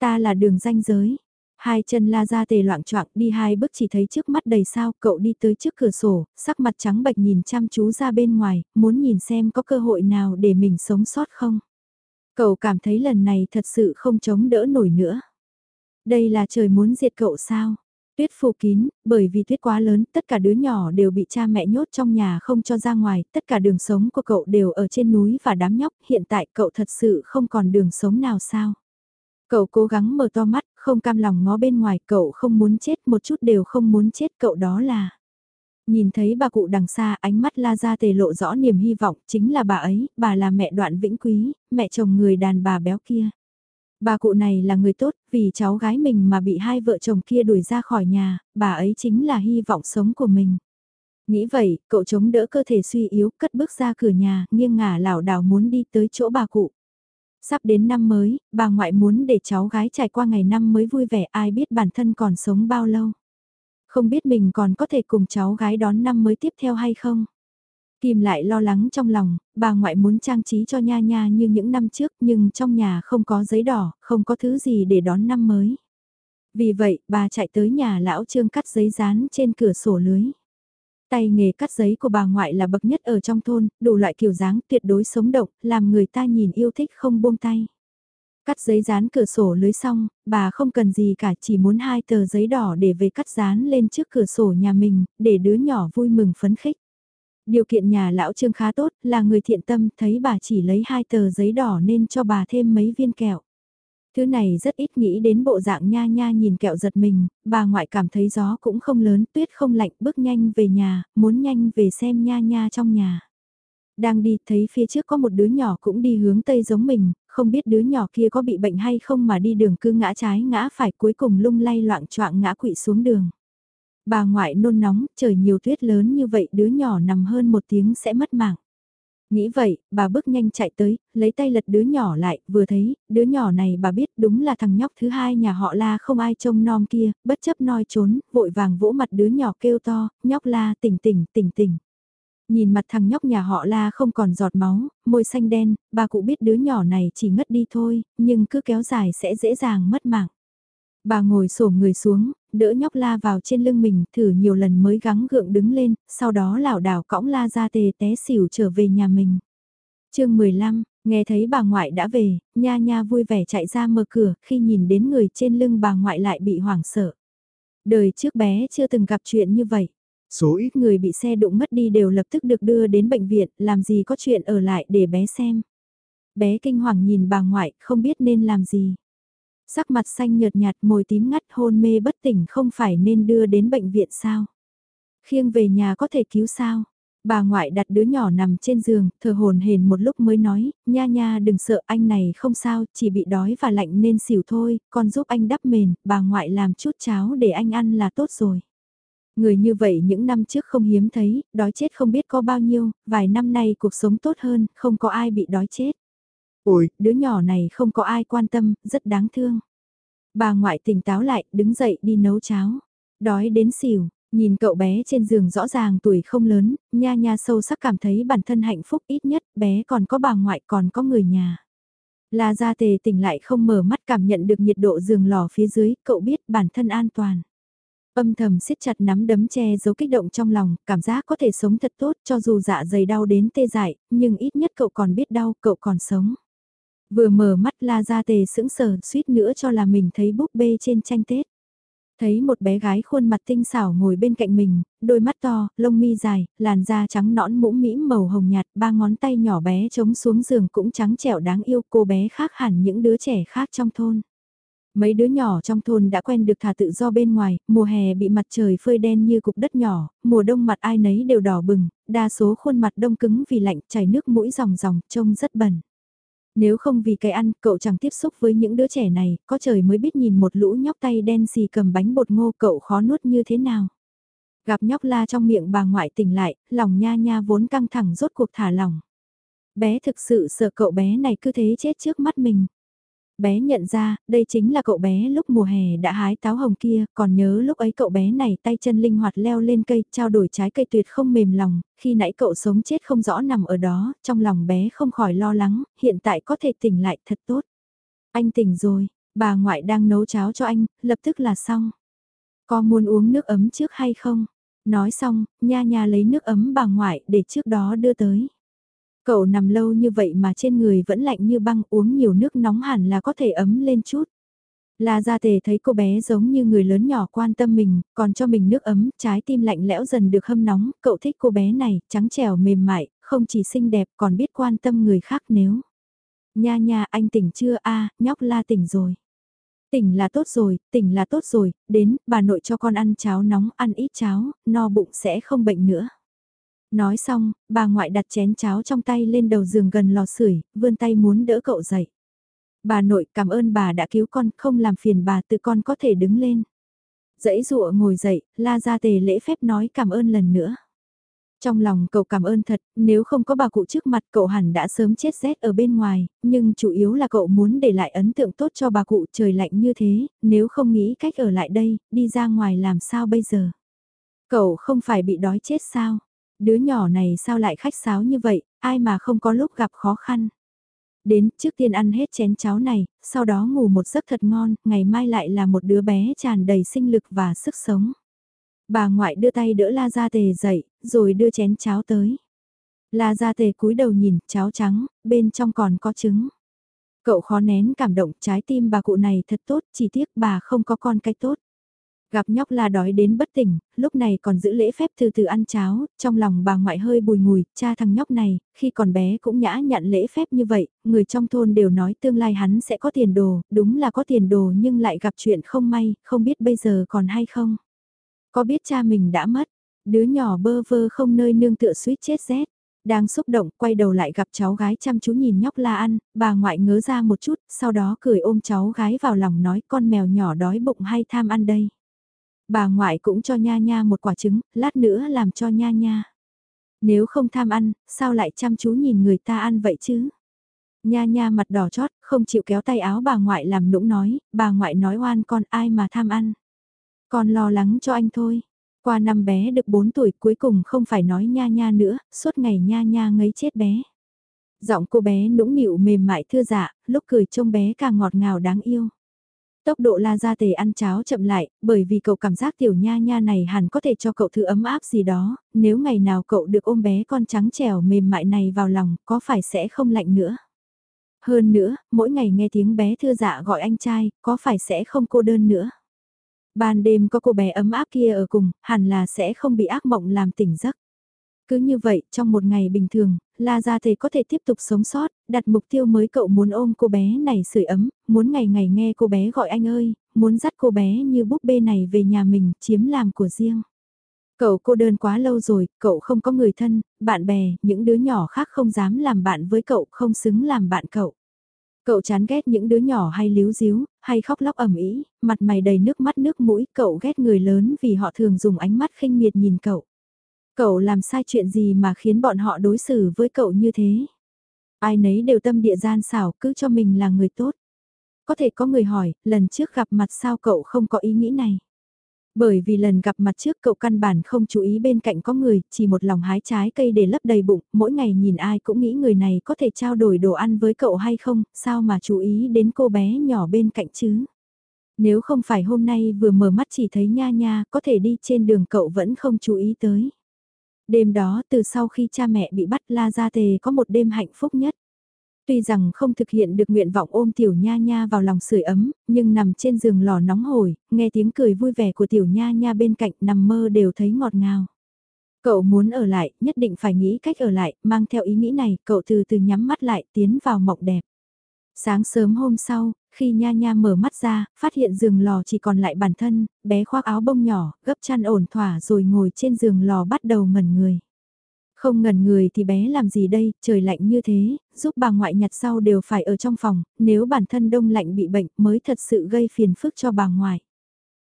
A: Ta là đường ranh giới. Hai chân la ra tề loạn choạng đi hai bước chỉ thấy trước mắt đầy sao, cậu đi tới trước cửa sổ, sắc mặt trắng bệch nhìn chăm chú ra bên ngoài, muốn nhìn xem có cơ hội nào để mình sống sót không. Cậu cảm thấy lần này thật sự không chống đỡ nổi nữa. Đây là trời muốn diệt cậu sao? Tuyết phủ kín, bởi vì tuyết quá lớn, tất cả đứa nhỏ đều bị cha mẹ nhốt trong nhà không cho ra ngoài, tất cả đường sống của cậu đều ở trên núi và đám nhóc, hiện tại cậu thật sự không còn đường sống nào sao. Cậu cố gắng mở to mắt, không cam lòng ngó bên ngoài, cậu không muốn chết, một chút đều không muốn chết, cậu đó là... Nhìn thấy bà cụ đằng xa ánh mắt la ra tề lộ rõ niềm hy vọng, chính là bà ấy, bà là mẹ đoạn vĩnh quý, mẹ chồng người đàn bà béo kia. Bà cụ này là người tốt, vì cháu gái mình mà bị hai vợ chồng kia đuổi ra khỏi nhà, bà ấy chính là hy vọng sống của mình. Nghĩ vậy, cậu chống đỡ cơ thể suy yếu, cất bước ra cửa nhà, nghiêng ngả lảo đảo muốn đi tới chỗ bà cụ. Sắp đến năm mới, bà ngoại muốn để cháu gái trải qua ngày năm mới vui vẻ ai biết bản thân còn sống bao lâu. Không biết mình còn có thể cùng cháu gái đón năm mới tiếp theo hay không. Kim lại lo lắng trong lòng, bà ngoại muốn trang trí cho nha nha như những năm trước nhưng trong nhà không có giấy đỏ, không có thứ gì để đón năm mới. Vì vậy, bà chạy tới nhà lão trương cắt giấy dán trên cửa sổ lưới. Tay nghề cắt giấy của bà ngoại là bậc nhất ở trong thôn, đủ loại kiểu dáng tuyệt đối sống động, làm người ta nhìn yêu thích không buông tay. Cắt giấy dán cửa sổ lưới xong, bà không cần gì cả chỉ muốn hai tờ giấy đỏ để về cắt dán lên trước cửa sổ nhà mình, để đứa nhỏ vui mừng phấn khích. Điều kiện nhà lão trương khá tốt, là người thiện tâm, thấy bà chỉ lấy hai tờ giấy đỏ nên cho bà thêm mấy viên kẹo. Thứ này rất ít nghĩ đến bộ dạng nha nha nhìn kẹo giật mình, bà ngoại cảm thấy gió cũng không lớn, tuyết không lạnh, bước nhanh về nhà, muốn nhanh về xem nha nha trong nhà. Đang đi thấy phía trước có một đứa nhỏ cũng đi hướng tây giống mình, không biết đứa nhỏ kia có bị bệnh hay không mà đi đường cứ ngã trái ngã phải cuối cùng lung lay loạn choạng ngã quỵ xuống đường. Bà ngoại nôn nóng, trời nhiều tuyết lớn như vậy đứa nhỏ nằm hơn một tiếng sẽ mất mạng. Nghĩ vậy, bà bước nhanh chạy tới, lấy tay lật đứa nhỏ lại, vừa thấy, đứa nhỏ này bà biết đúng là thằng nhóc thứ hai nhà họ la không ai trông nom kia, bất chấp noi trốn, vội vàng vỗ mặt đứa nhỏ kêu to, nhóc la tỉnh tỉnh tỉnh tỉnh. Nhìn mặt thằng nhóc nhà họ la không còn giọt máu, môi xanh đen, bà cụ biết đứa nhỏ này chỉ ngất đi thôi, nhưng cứ kéo dài sẽ dễ dàng mất mạng. Bà ngồi xổm người xuống, đỡ nhóc la vào trên lưng mình, thử nhiều lần mới gắng gượng đứng lên, sau đó lảo đảo cõng la ra tề té xỉu trở về nhà mình. chương 15, nghe thấy bà ngoại đã về, nha nha vui vẻ chạy ra mở cửa, khi nhìn đến người trên lưng bà ngoại lại bị hoảng sợ. Đời trước bé chưa từng gặp chuyện như vậy. Số ít người bị xe đụng mất đi đều lập tức được đưa đến bệnh viện, làm gì có chuyện ở lại để bé xem. Bé kinh hoàng nhìn bà ngoại, không biết nên làm gì. Sắc mặt xanh nhợt nhạt môi tím ngắt hôn mê bất tỉnh không phải nên đưa đến bệnh viện sao? Khiêng về nhà có thể cứu sao? Bà ngoại đặt đứa nhỏ nằm trên giường, thở hồn hền một lúc mới nói, nha nha đừng sợ anh này không sao, chỉ bị đói và lạnh nên xỉu thôi, con giúp anh đắp mền, bà ngoại làm chút cháo để anh ăn là tốt rồi. Người như vậy những năm trước không hiếm thấy, đói chết không biết có bao nhiêu, vài năm nay cuộc sống tốt hơn, không có ai bị đói chết. Ôi, đứa nhỏ này không có ai quan tâm, rất đáng thương. Bà ngoại tỉnh táo lại, đứng dậy đi nấu cháo. Đói đến xỉu, nhìn cậu bé trên giường rõ ràng tuổi không lớn, nha nha sâu sắc cảm thấy bản thân hạnh phúc ít nhất, bé còn có bà ngoại còn có người nhà. La Gia Tề tỉnh lại không mở mắt cảm nhận được nhiệt độ giường lò phía dưới, cậu biết bản thân an toàn. Âm thầm siết chặt nắm đấm che giấu kích động trong lòng, cảm giác có thể sống thật tốt cho dù dạ dày đau đến tê dại, nhưng ít nhất cậu còn biết đau, cậu còn sống. Vừa mở mắt la ra tề sững sờ suýt nữa cho là mình thấy búp bê trên tranh Tết. Thấy một bé gái khuôn mặt tinh xảo ngồi bên cạnh mình, đôi mắt to, lông mi dài, làn da trắng nõn mũm mĩm màu hồng nhạt, ba ngón tay nhỏ bé trống xuống giường cũng trắng trẻo đáng yêu cô bé khác hẳn những đứa trẻ khác trong thôn. Mấy đứa nhỏ trong thôn đã quen được thả tự do bên ngoài, mùa hè bị mặt trời phơi đen như cục đất nhỏ, mùa đông mặt ai nấy đều đỏ bừng, đa số khuôn mặt đông cứng vì lạnh chảy nước mũi ròng ròng, trông rất bẩn. Nếu không vì cái ăn, cậu chẳng tiếp xúc với những đứa trẻ này, có trời mới biết nhìn một lũ nhóc tay đen xì cầm bánh bột ngô cậu khó nuốt như thế nào. Gặp nhóc la trong miệng bà ngoại tỉnh lại, lòng nha nha vốn căng thẳng rốt cuộc thả lòng. Bé thực sự sợ cậu bé này cứ thế chết trước mắt mình bé nhận ra, đây chính là cậu bé lúc mùa hè đã hái táo hồng kia, còn nhớ lúc ấy cậu bé này tay chân linh hoạt leo lên cây, trao đổi trái cây tuyệt không mềm lòng, khi nãy cậu sống chết không rõ nằm ở đó, trong lòng bé không khỏi lo lắng, hiện tại có thể tỉnh lại thật tốt. Anh tỉnh rồi, bà ngoại đang nấu cháo cho anh, lập tức là xong. Có muốn uống nước ấm trước hay không? Nói xong, nha nha lấy nước ấm bà ngoại để trước đó đưa tới. Cậu nằm lâu như vậy mà trên người vẫn lạnh như băng uống nhiều nước nóng hẳn là có thể ấm lên chút. La Gia Tề thấy cô bé giống như người lớn nhỏ quan tâm mình, còn cho mình nước ấm, trái tim lạnh lẽo dần được hâm nóng, cậu thích cô bé này, trắng trẻo mềm mại, không chỉ xinh đẹp còn biết quan tâm người khác nếu. Nha nha anh tỉnh chưa a nhóc La tỉnh rồi. Tỉnh là tốt rồi, tỉnh là tốt rồi, đến, bà nội cho con ăn cháo nóng, ăn ít cháo, no bụng sẽ không bệnh nữa. Nói xong, bà ngoại đặt chén cháo trong tay lên đầu giường gần lò sưởi, vươn tay muốn đỡ cậu dậy. Bà nội cảm ơn bà đã cứu con, không làm phiền bà tự con có thể đứng lên. Dãy dụa ngồi dậy, la ra tề lễ phép nói cảm ơn lần nữa. Trong lòng cậu cảm ơn thật, nếu không có bà cụ trước mặt cậu hẳn đã sớm chết rét ở bên ngoài, nhưng chủ yếu là cậu muốn để lại ấn tượng tốt cho bà cụ trời lạnh như thế, nếu không nghĩ cách ở lại đây, đi ra ngoài làm sao bây giờ. Cậu không phải bị đói chết sao? Đứa nhỏ này sao lại khách sáo như vậy, ai mà không có lúc gặp khó khăn. Đến trước tiên ăn hết chén cháo này, sau đó ngủ một giấc thật ngon, ngày mai lại là một đứa bé tràn đầy sinh lực và sức sống. Bà ngoại đưa tay đỡ La Gia Tề dậy, rồi đưa chén cháo tới. La Gia Tề cúi đầu nhìn, cháo trắng, bên trong còn có trứng. Cậu khó nén cảm động, trái tim bà cụ này thật tốt, chỉ tiếc bà không có con cái tốt. Gặp nhóc la đói đến bất tỉnh, lúc này còn giữ lễ phép từ từ ăn cháo, trong lòng bà ngoại hơi bùi ngùi, cha thằng nhóc này, khi còn bé cũng nhã nhặn lễ phép như vậy, người trong thôn đều nói tương lai hắn sẽ có tiền đồ, đúng là có tiền đồ nhưng lại gặp chuyện không may, không biết bây giờ còn hay không. Có biết cha mình đã mất, đứa nhỏ bơ vơ không nơi nương tựa suýt chết rét. Đang xúc động, quay đầu lại gặp cháu gái chăm chú nhìn nhóc la ăn, bà ngoại ngớ ra một chút, sau đó cười ôm cháu gái vào lòng nói con mèo nhỏ đói bụng hay tham ăn đây. Bà ngoại cũng cho nha nha một quả trứng, lát nữa làm cho nha nha. Nếu không tham ăn, sao lại chăm chú nhìn người ta ăn vậy chứ? Nha nha mặt đỏ chót, không chịu kéo tay áo bà ngoại làm nũng nói, bà ngoại nói oan con ai mà tham ăn. Con lo lắng cho anh thôi. Qua năm bé được 4 tuổi cuối cùng không phải nói nha nha nữa, suốt ngày nha nha ngấy chết bé. Giọng cô bé nũng nịu mềm mại thưa dạ, lúc cười trông bé càng ngọt ngào đáng yêu. Tốc độ la ra tề ăn cháo chậm lại, bởi vì cậu cảm giác tiểu nha nha này hẳn có thể cho cậu thứ ấm áp gì đó, nếu ngày nào cậu được ôm bé con trắng trẻo mềm mại này vào lòng, có phải sẽ không lạnh nữa. Hơn nữa, mỗi ngày nghe tiếng bé thưa dạ gọi anh trai, có phải sẽ không cô đơn nữa. Ban đêm có cô bé ấm áp kia ở cùng, hẳn là sẽ không bị ác mộng làm tỉnh giấc. Cứ như vậy, trong một ngày bình thường, La Gia Thề có thể tiếp tục sống sót, đặt mục tiêu mới cậu muốn ôm cô bé này sưởi ấm, muốn ngày ngày nghe cô bé gọi anh ơi, muốn dắt cô bé như búp bê này về nhà mình, chiếm làm của riêng. Cậu cô đơn quá lâu rồi, cậu không có người thân, bạn bè, những đứa nhỏ khác không dám làm bạn với cậu, không xứng làm bạn cậu. Cậu chán ghét những đứa nhỏ hay líu díu, hay khóc lóc ẩm ý, mặt mày đầy nước mắt nước mũi, cậu ghét người lớn vì họ thường dùng ánh mắt khinh miệt nhìn cậu. Cậu làm sai chuyện gì mà khiến bọn họ đối xử với cậu như thế? Ai nấy đều tâm địa gian xảo cứ cho mình là người tốt. Có thể có người hỏi, lần trước gặp mặt sao cậu không có ý nghĩ này? Bởi vì lần gặp mặt trước cậu căn bản không chú ý bên cạnh có người, chỉ một lòng hái trái cây để lấp đầy bụng, mỗi ngày nhìn ai cũng nghĩ người này có thể trao đổi đồ ăn với cậu hay không, sao mà chú ý đến cô bé nhỏ bên cạnh chứ? Nếu không phải hôm nay vừa mở mắt chỉ thấy nha nha, có thể đi trên đường cậu vẫn không chú ý tới. Đêm đó từ sau khi cha mẹ bị bắt La Gia Tề có một đêm hạnh phúc nhất. Tuy rằng không thực hiện được nguyện vọng ôm tiểu nha nha vào lòng sưởi ấm, nhưng nằm trên giường lò nóng hổi, nghe tiếng cười vui vẻ của tiểu nha nha bên cạnh nằm mơ đều thấy ngọt ngào. Cậu muốn ở lại, nhất định phải nghĩ cách ở lại, mang theo ý nghĩ này, cậu từ từ nhắm mắt lại tiến vào mộng đẹp. Sáng sớm hôm sau, Khi nha nha mở mắt ra, phát hiện giường lò chỉ còn lại bản thân, bé khoác áo bông nhỏ, gấp chăn ổn thỏa rồi ngồi trên giường lò bắt đầu ngẩn người. Không ngẩn người thì bé làm gì đây, trời lạnh như thế, giúp bà ngoại nhặt sau đều phải ở trong phòng, nếu bản thân đông lạnh bị bệnh mới thật sự gây phiền phức cho bà ngoại.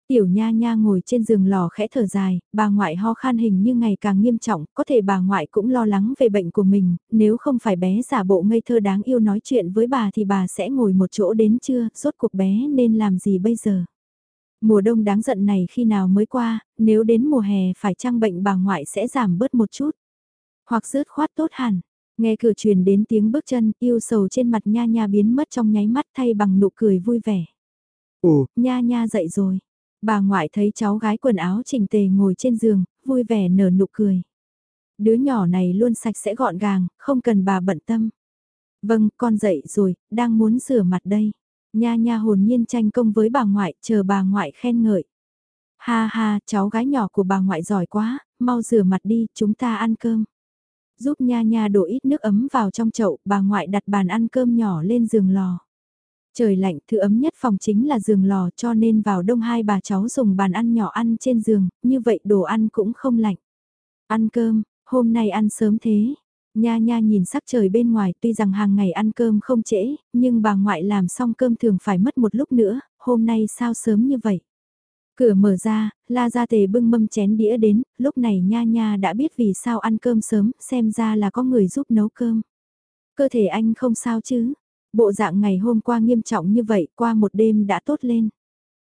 A: Tiểu nha nha ngồi trên giường lò khẽ thở dài, bà ngoại ho khan hình như ngày càng nghiêm trọng, có thể bà ngoại cũng lo lắng về bệnh của mình, nếu không phải bé giả bộ ngây thơ đáng yêu nói chuyện với bà thì bà sẽ ngồi một chỗ đến trưa, rốt cuộc bé nên làm gì bây giờ. Mùa đông đáng giận này khi nào mới qua, nếu đến mùa hè phải chăng bệnh bà ngoại sẽ giảm bớt một chút. Hoặc rớt khoát tốt hẳn, nghe cửa truyền đến tiếng bước chân yêu sầu trên mặt nha nha biến mất trong nháy mắt thay bằng nụ cười vui vẻ. Ồ, nha nha dậy rồi Bà ngoại thấy cháu gái quần áo chỉnh tề ngồi trên giường, vui vẻ nở nụ cười. Đứa nhỏ này luôn sạch sẽ gọn gàng, không cần bà bận tâm. Vâng, con dậy rồi, đang muốn rửa mặt đây. Nha nha hồn nhiên tranh công với bà ngoại, chờ bà ngoại khen ngợi. Ha ha, cháu gái nhỏ của bà ngoại giỏi quá, mau rửa mặt đi, chúng ta ăn cơm. Giúp nha nha đổ ít nước ấm vào trong chậu, bà ngoại đặt bàn ăn cơm nhỏ lên giường lò. Trời lạnh, thứ ấm nhất phòng chính là giường lò cho nên vào đông hai bà cháu dùng bàn ăn nhỏ ăn trên giường, như vậy đồ ăn cũng không lạnh. Ăn cơm, hôm nay ăn sớm thế. Nha nha nhìn sắc trời bên ngoài tuy rằng hàng ngày ăn cơm không trễ, nhưng bà ngoại làm xong cơm thường phải mất một lúc nữa, hôm nay sao sớm như vậy. Cửa mở ra, la ra tề bưng mâm chén đĩa đến, lúc này nha nha đã biết vì sao ăn cơm sớm, xem ra là có người giúp nấu cơm. Cơ thể anh không sao chứ, Bộ dạng ngày hôm qua nghiêm trọng như vậy, qua một đêm đã tốt lên.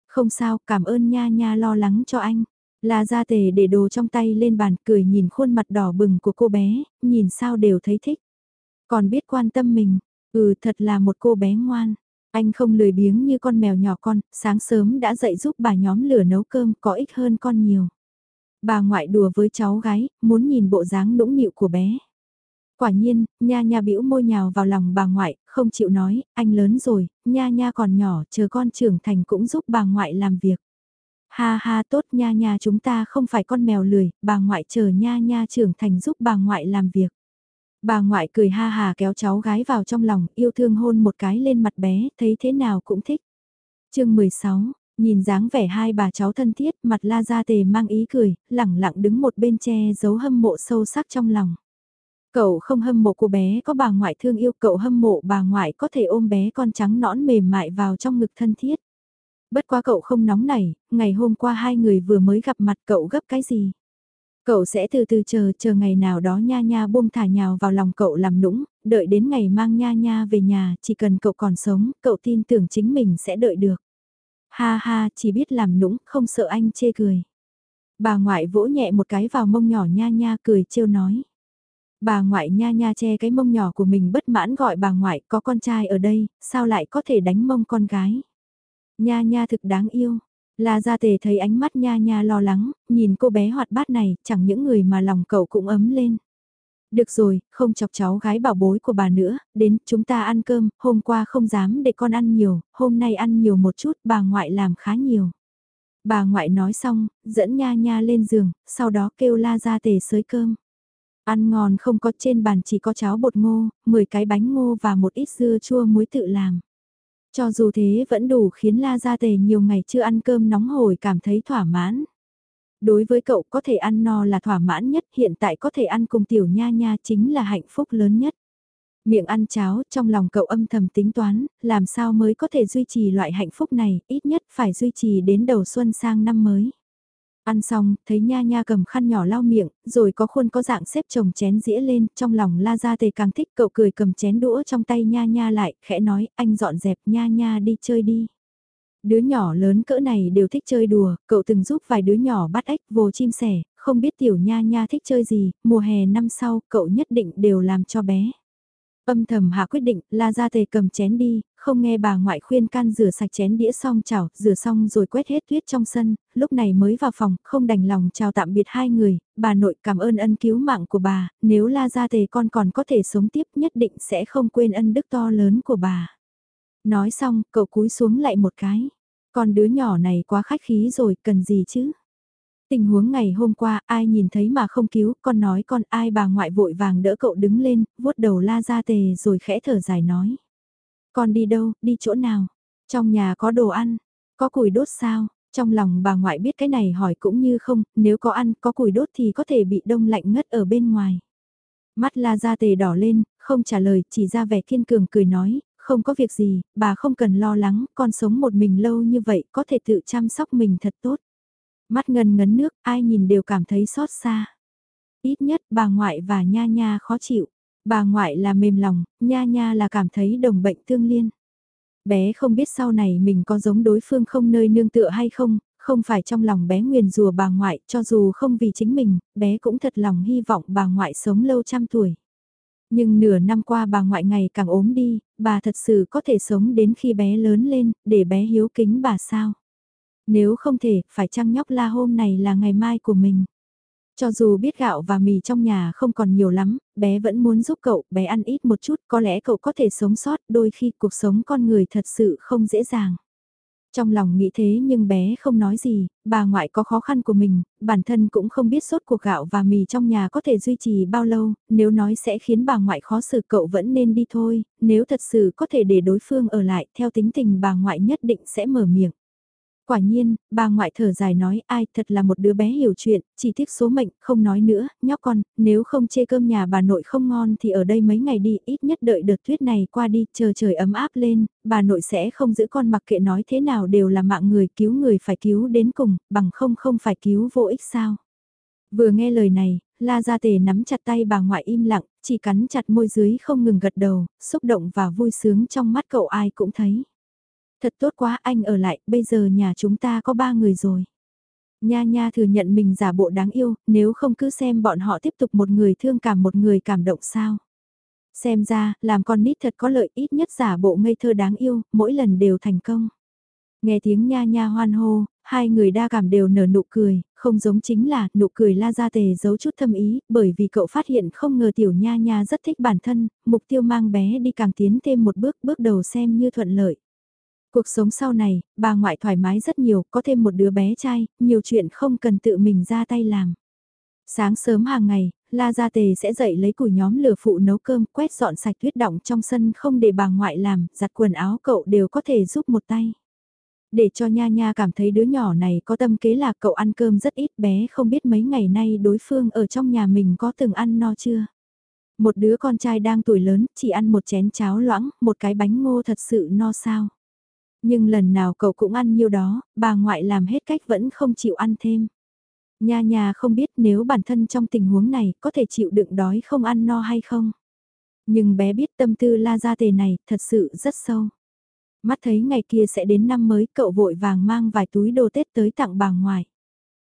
A: Không sao, cảm ơn nha nha lo lắng cho anh. La Gia Tề để đồ trong tay lên bàn cười nhìn khuôn mặt đỏ bừng của cô bé, nhìn sao đều thấy thích. Còn biết quan tâm mình, ừ thật là một cô bé ngoan. Anh không lười biếng như con mèo nhỏ con, sáng sớm đã dậy giúp bà nhóm lửa nấu cơm có ích hơn con nhiều. Bà ngoại đùa với cháu gái, muốn nhìn bộ dáng nũng nịu của bé. Quả nhiên, nha nha bĩu môi nhào vào lòng bà ngoại, không chịu nói, anh lớn rồi, nha nha còn nhỏ, chờ con trưởng thành cũng giúp bà ngoại làm việc. Ha ha tốt nha nha chúng ta không phải con mèo lười, bà ngoại chờ nha nha trưởng thành giúp bà ngoại làm việc. Bà ngoại cười ha hà kéo cháu gái vào trong lòng, yêu thương hôn một cái lên mặt bé, thấy thế nào cũng thích. chương 16, nhìn dáng vẻ hai bà cháu thân thiết, mặt la ra tề mang ý cười, lẳng lặng đứng một bên che giấu hâm mộ sâu sắc trong lòng. Cậu không hâm mộ cô bé có bà ngoại thương yêu cậu hâm mộ bà ngoại có thể ôm bé con trắng nõn mềm mại vào trong ngực thân thiết. Bất quá cậu không nóng nảy, ngày hôm qua hai người vừa mới gặp mặt cậu gấp cái gì. Cậu sẽ từ từ chờ, chờ ngày nào đó nha nha buông thả nhào vào lòng cậu làm nũng, đợi đến ngày mang nha nha về nhà, chỉ cần cậu còn sống, cậu tin tưởng chính mình sẽ đợi được. Ha ha, chỉ biết làm nũng, không sợ anh chê cười. Bà ngoại vỗ nhẹ một cái vào mông nhỏ nha nha cười trêu nói. Bà ngoại nha nha che cái mông nhỏ của mình bất mãn gọi bà ngoại có con trai ở đây, sao lại có thể đánh mông con gái. Nha nha thực đáng yêu. La Gia Tề thấy ánh mắt nha nha lo lắng, nhìn cô bé hoạt bát này, chẳng những người mà lòng cậu cũng ấm lên. Được rồi, không chọc cháu gái bảo bối của bà nữa, đến chúng ta ăn cơm, hôm qua không dám để con ăn nhiều, hôm nay ăn nhiều một chút, bà ngoại làm khá nhiều. Bà ngoại nói xong, dẫn nha nha lên giường, sau đó kêu la ra tề sới cơm. Ăn ngon không có trên bàn chỉ có cháo bột ngô, 10 cái bánh ngô và một ít dưa chua muối tự làm. Cho dù thế vẫn đủ khiến La Gia Tề nhiều ngày chưa ăn cơm nóng hổi cảm thấy thỏa mãn. Đối với cậu có thể ăn no là thỏa mãn nhất, hiện tại có thể ăn cùng tiểu nha nha chính là hạnh phúc lớn nhất. Miệng ăn cháo, trong lòng cậu âm thầm tính toán, làm sao mới có thể duy trì loại hạnh phúc này, ít nhất phải duy trì đến đầu xuân sang năm mới. Ăn xong, thấy nha nha cầm khăn nhỏ lau miệng, rồi có khuôn có dạng xếp chồng chén dĩa lên, trong lòng la ra tề càng thích cậu cười cầm chén đũa trong tay nha nha lại, khẽ nói, anh dọn dẹp nha nha đi chơi đi. Đứa nhỏ lớn cỡ này đều thích chơi đùa, cậu từng giúp vài đứa nhỏ bắt ếch vồ chim sẻ, không biết tiểu nha nha thích chơi gì, mùa hè năm sau cậu nhất định đều làm cho bé. Âm thầm hạ quyết định, la ra tề cầm chén đi, không nghe bà ngoại khuyên can rửa sạch chén đĩa xong chảo, rửa xong rồi quét hết tuyết trong sân, lúc này mới vào phòng, không đành lòng chào tạm biệt hai người, bà nội cảm ơn ân cứu mạng của bà, nếu la ra tề con còn có thể sống tiếp nhất định sẽ không quên ân đức to lớn của bà. Nói xong, cậu cúi xuống lại một cái, con đứa nhỏ này quá khách khí rồi, cần gì chứ? Tình huống ngày hôm qua ai nhìn thấy mà không cứu, con nói con ai bà ngoại vội vàng đỡ cậu đứng lên, vuốt đầu la ra tề rồi khẽ thở dài nói. Con đi đâu, đi chỗ nào? Trong nhà có đồ ăn, có củi đốt sao? Trong lòng bà ngoại biết cái này hỏi cũng như không, nếu có ăn, có củi đốt thì có thể bị đông lạnh ngất ở bên ngoài. Mắt la ra tề đỏ lên, không trả lời, chỉ ra vẻ kiên cường cười nói, không có việc gì, bà không cần lo lắng, con sống một mình lâu như vậy, có thể tự chăm sóc mình thật tốt. Mắt ngần ngấn nước, ai nhìn đều cảm thấy xót xa. Ít nhất bà ngoại và nha nha khó chịu. Bà ngoại là mềm lòng, nha nha là cảm thấy đồng bệnh tương liên. Bé không biết sau này mình có giống đối phương không nơi nương tựa hay không, không phải trong lòng bé nguyền rùa bà ngoại, cho dù không vì chính mình, bé cũng thật lòng hy vọng bà ngoại sống lâu trăm tuổi. Nhưng nửa năm qua bà ngoại ngày càng ốm đi, bà thật sự có thể sống đến khi bé lớn lên, để bé hiếu kính bà sao? Nếu không thể, phải chăng nhóc la hôm này là ngày mai của mình? Cho dù biết gạo và mì trong nhà không còn nhiều lắm, bé vẫn muốn giúp cậu, bé ăn ít một chút, có lẽ cậu có thể sống sót, đôi khi cuộc sống con người thật sự không dễ dàng. Trong lòng nghĩ thế nhưng bé không nói gì, bà ngoại có khó khăn của mình, bản thân cũng không biết sốt cuộc gạo và mì trong nhà có thể duy trì bao lâu, nếu nói sẽ khiến bà ngoại khó xử cậu vẫn nên đi thôi, nếu thật sự có thể để đối phương ở lại theo tính tình bà ngoại nhất định sẽ mở miệng. Quả nhiên, bà ngoại thở dài nói ai thật là một đứa bé hiểu chuyện, chỉ tiếc số mệnh, không nói nữa, nhóc con, nếu không chê cơm nhà bà nội không ngon thì ở đây mấy ngày đi, ít nhất đợi đợt tuyết này qua đi, chờ trời ấm áp lên, bà nội sẽ không giữ con mặc kệ nói thế nào đều là mạng người, cứu người phải cứu đến cùng, bằng không không phải cứu vô ích sao. Vừa nghe lời này, La Gia Tề nắm chặt tay bà ngoại im lặng, chỉ cắn chặt môi dưới không ngừng gật đầu, xúc động và vui sướng trong mắt cậu ai cũng thấy. Thật tốt quá anh ở lại, bây giờ nhà chúng ta có ba người rồi. Nha nha thừa nhận mình giả bộ đáng yêu, nếu không cứ xem bọn họ tiếp tục một người thương cảm một người cảm động sao. Xem ra, làm con nít thật có lợi ít nhất giả bộ ngây thơ đáng yêu, mỗi lần đều thành công. Nghe tiếng nha nha hoan hô, hai người đa cảm đều nở nụ cười, không giống chính là nụ cười la ra tề giấu chút thâm ý, bởi vì cậu phát hiện không ngờ tiểu nha nha rất thích bản thân, mục tiêu mang bé đi càng tiến thêm một bước, bước đầu xem như thuận lợi. Cuộc sống sau này, bà ngoại thoải mái rất nhiều, có thêm một đứa bé trai, nhiều chuyện không cần tự mình ra tay làm. Sáng sớm hàng ngày, La Gia Tề sẽ dậy lấy củi nhóm lửa phụ nấu cơm, quét dọn sạch tuyết động trong sân không để bà ngoại làm, giặt quần áo cậu đều có thể giúp một tay. Để cho Nha Nha cảm thấy đứa nhỏ này có tâm kế là cậu ăn cơm rất ít bé không biết mấy ngày nay đối phương ở trong nhà mình có từng ăn no chưa. Một đứa con trai đang tuổi lớn chỉ ăn một chén cháo loãng, một cái bánh ngô thật sự no sao. Nhưng lần nào cậu cũng ăn nhiêu đó, bà ngoại làm hết cách vẫn không chịu ăn thêm. Nha nha không biết nếu bản thân trong tình huống này có thể chịu đựng đói không ăn no hay không. Nhưng bé biết tâm tư la gia tề này thật sự rất sâu. Mắt thấy ngày kia sẽ đến năm mới cậu vội vàng mang vài túi đồ Tết tới tặng bà ngoại.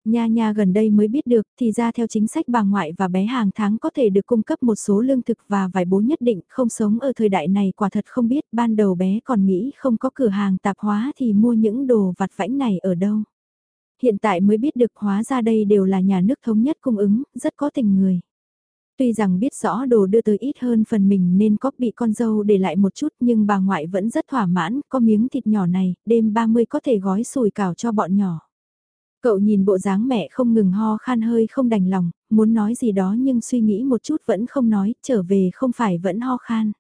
A: Nha nha gần đây mới biết được thì ra theo chính sách bà ngoại và bé hàng tháng có thể được cung cấp một số lương thực và vải bố nhất định không sống ở thời đại này quả thật không biết ban đầu bé còn nghĩ không có cửa hàng tạp hóa thì mua những đồ vặt vãnh này ở đâu. Hiện tại mới biết được hóa ra đây đều là nhà nước thống nhất cung ứng, rất có tình người. Tuy rằng biết rõ đồ đưa tới ít hơn phần mình nên có bị con dâu để lại một chút nhưng bà ngoại vẫn rất thỏa mãn, có miếng thịt nhỏ này, đêm 30 có thể gói sùi cảo cho bọn nhỏ. Cậu nhìn bộ dáng mẹ không ngừng ho khan hơi không đành lòng, muốn nói gì đó nhưng suy nghĩ một chút vẫn không nói, trở về không phải vẫn ho khan.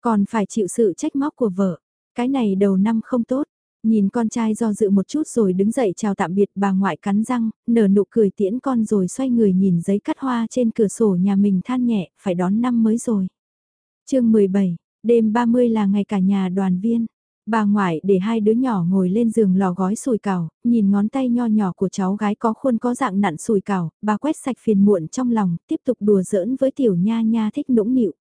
A: Còn phải chịu sự trách móc của vợ, cái này đầu năm không tốt. Nhìn con trai do dự một chút rồi đứng dậy chào tạm biệt bà ngoại cắn răng, nở nụ cười tiễn con rồi xoay người nhìn giấy cắt hoa trên cửa sổ nhà mình than nhẹ, phải đón năm mới rồi. chương 17, đêm 30 là ngày cả nhà đoàn viên. Bà ngoại để hai đứa nhỏ ngồi lên giường lò gói sùi cảo, nhìn ngón tay nho nhỏ của cháu gái có khuôn có dạng nặn sùi cảo, bà quét sạch phiền muộn trong lòng, tiếp tục đùa giỡn với tiểu nha nha thích nũng nịu.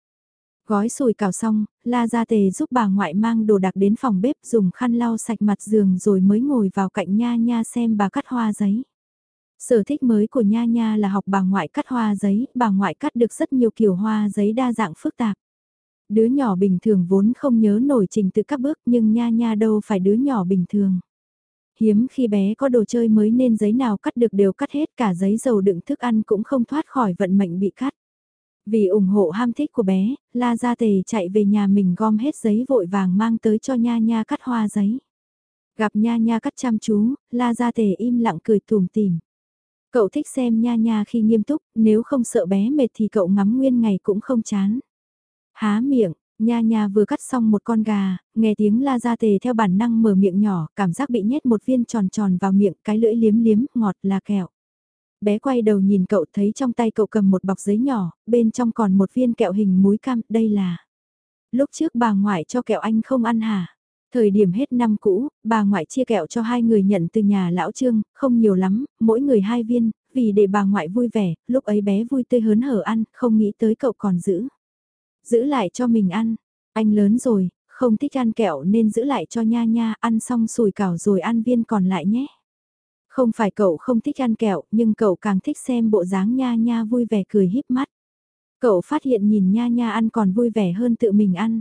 A: Gói sùi cảo xong, La Gia Tề giúp bà ngoại mang đồ đặc đến phòng bếp dùng khăn lau sạch mặt giường rồi mới ngồi vào cạnh nha nha xem bà cắt hoa giấy. Sở thích mới của nha nha là học bà ngoại cắt hoa giấy, bà ngoại cắt được rất nhiều kiểu hoa giấy đa dạng phức tạp. Đứa nhỏ bình thường vốn không nhớ nổi trình tự các bước nhưng nha nha đâu phải đứa nhỏ bình thường. Hiếm khi bé có đồ chơi mới nên giấy nào cắt được đều cắt hết cả giấy dầu đựng thức ăn cũng không thoát khỏi vận mệnh bị cắt. Vì ủng hộ ham thích của bé, La Gia Tề chạy về nhà mình gom hết giấy vội vàng mang tới cho Nha Nha cắt hoa giấy. Gặp Nha Nha cắt chăm chú, La Gia Tề im lặng cười tùm tìm. Cậu thích xem Nha Nha khi nghiêm túc, nếu không sợ bé mệt thì cậu ngắm nguyên ngày cũng không chán. Há miệng, Nha nha vừa cắt xong một con gà, nghe tiếng la ra tề theo bản năng mở miệng nhỏ, cảm giác bị nhét một viên tròn tròn vào miệng, cái lưỡi liếm liếm, ngọt là kẹo. Bé quay đầu nhìn cậu thấy trong tay cậu cầm một bọc giấy nhỏ, bên trong còn một viên kẹo hình múi cam, đây là... Lúc trước bà ngoại cho kẹo anh không ăn hả? Thời điểm hết năm cũ, bà ngoại chia kẹo cho hai người nhận từ nhà lão Trương, không nhiều lắm, mỗi người hai viên, vì để bà ngoại vui vẻ, lúc ấy bé vui tươi hớn hở ăn, không nghĩ tới cậu còn giữ. Giữ lại cho mình ăn, anh lớn rồi, không thích ăn kẹo nên giữ lại cho nha nha, ăn xong sùi cảo rồi ăn viên còn lại nhé. Không phải cậu không thích ăn kẹo, nhưng cậu càng thích xem bộ dáng nha nha vui vẻ cười híp mắt. Cậu phát hiện nhìn nha nha ăn còn vui vẻ hơn tự mình ăn.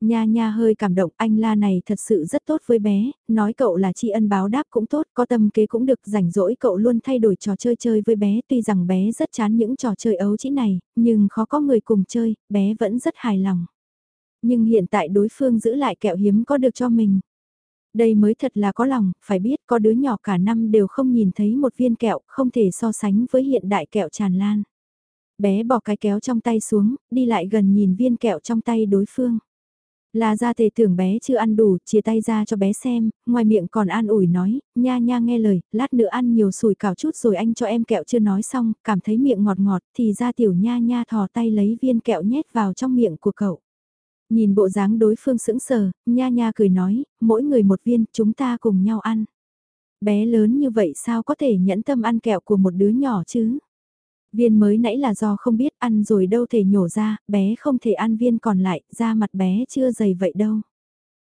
A: Nha nha hơi cảm động, anh La này thật sự rất tốt với bé, nói cậu là tri ân báo đáp cũng tốt, có tâm kế cũng được, rảnh rỗi cậu luôn thay đổi trò chơi chơi với bé, tuy rằng bé rất chán những trò chơi ấu chỉ này, nhưng khó có người cùng chơi, bé vẫn rất hài lòng. Nhưng hiện tại đối phương giữ lại kẹo hiếm có được cho mình. Đây mới thật là có lòng, phải biết có đứa nhỏ cả năm đều không nhìn thấy một viên kẹo, không thể so sánh với hiện đại kẹo tràn lan. Bé bỏ cái kéo trong tay xuống, đi lại gần nhìn viên kẹo trong tay đối phương. La ra tề tưởng bé chưa ăn đủ, chia tay ra cho bé xem, ngoài miệng còn an ủi nói, nha nha nghe lời, lát nữa ăn nhiều sủi cảo chút rồi anh cho em kẹo chưa nói xong, cảm thấy miệng ngọt ngọt, thì ra tiểu nha nha thò tay lấy viên kẹo nhét vào trong miệng của cậu. Nhìn bộ dáng đối phương sững sờ, nha nha cười nói, mỗi người một viên, chúng ta cùng nhau ăn. Bé lớn như vậy sao có thể nhẫn tâm ăn kẹo của một đứa nhỏ chứ? Viên mới nãy là do không biết ăn rồi đâu thể nhổ ra, bé không thể ăn viên còn lại, da mặt bé chưa dày vậy đâu.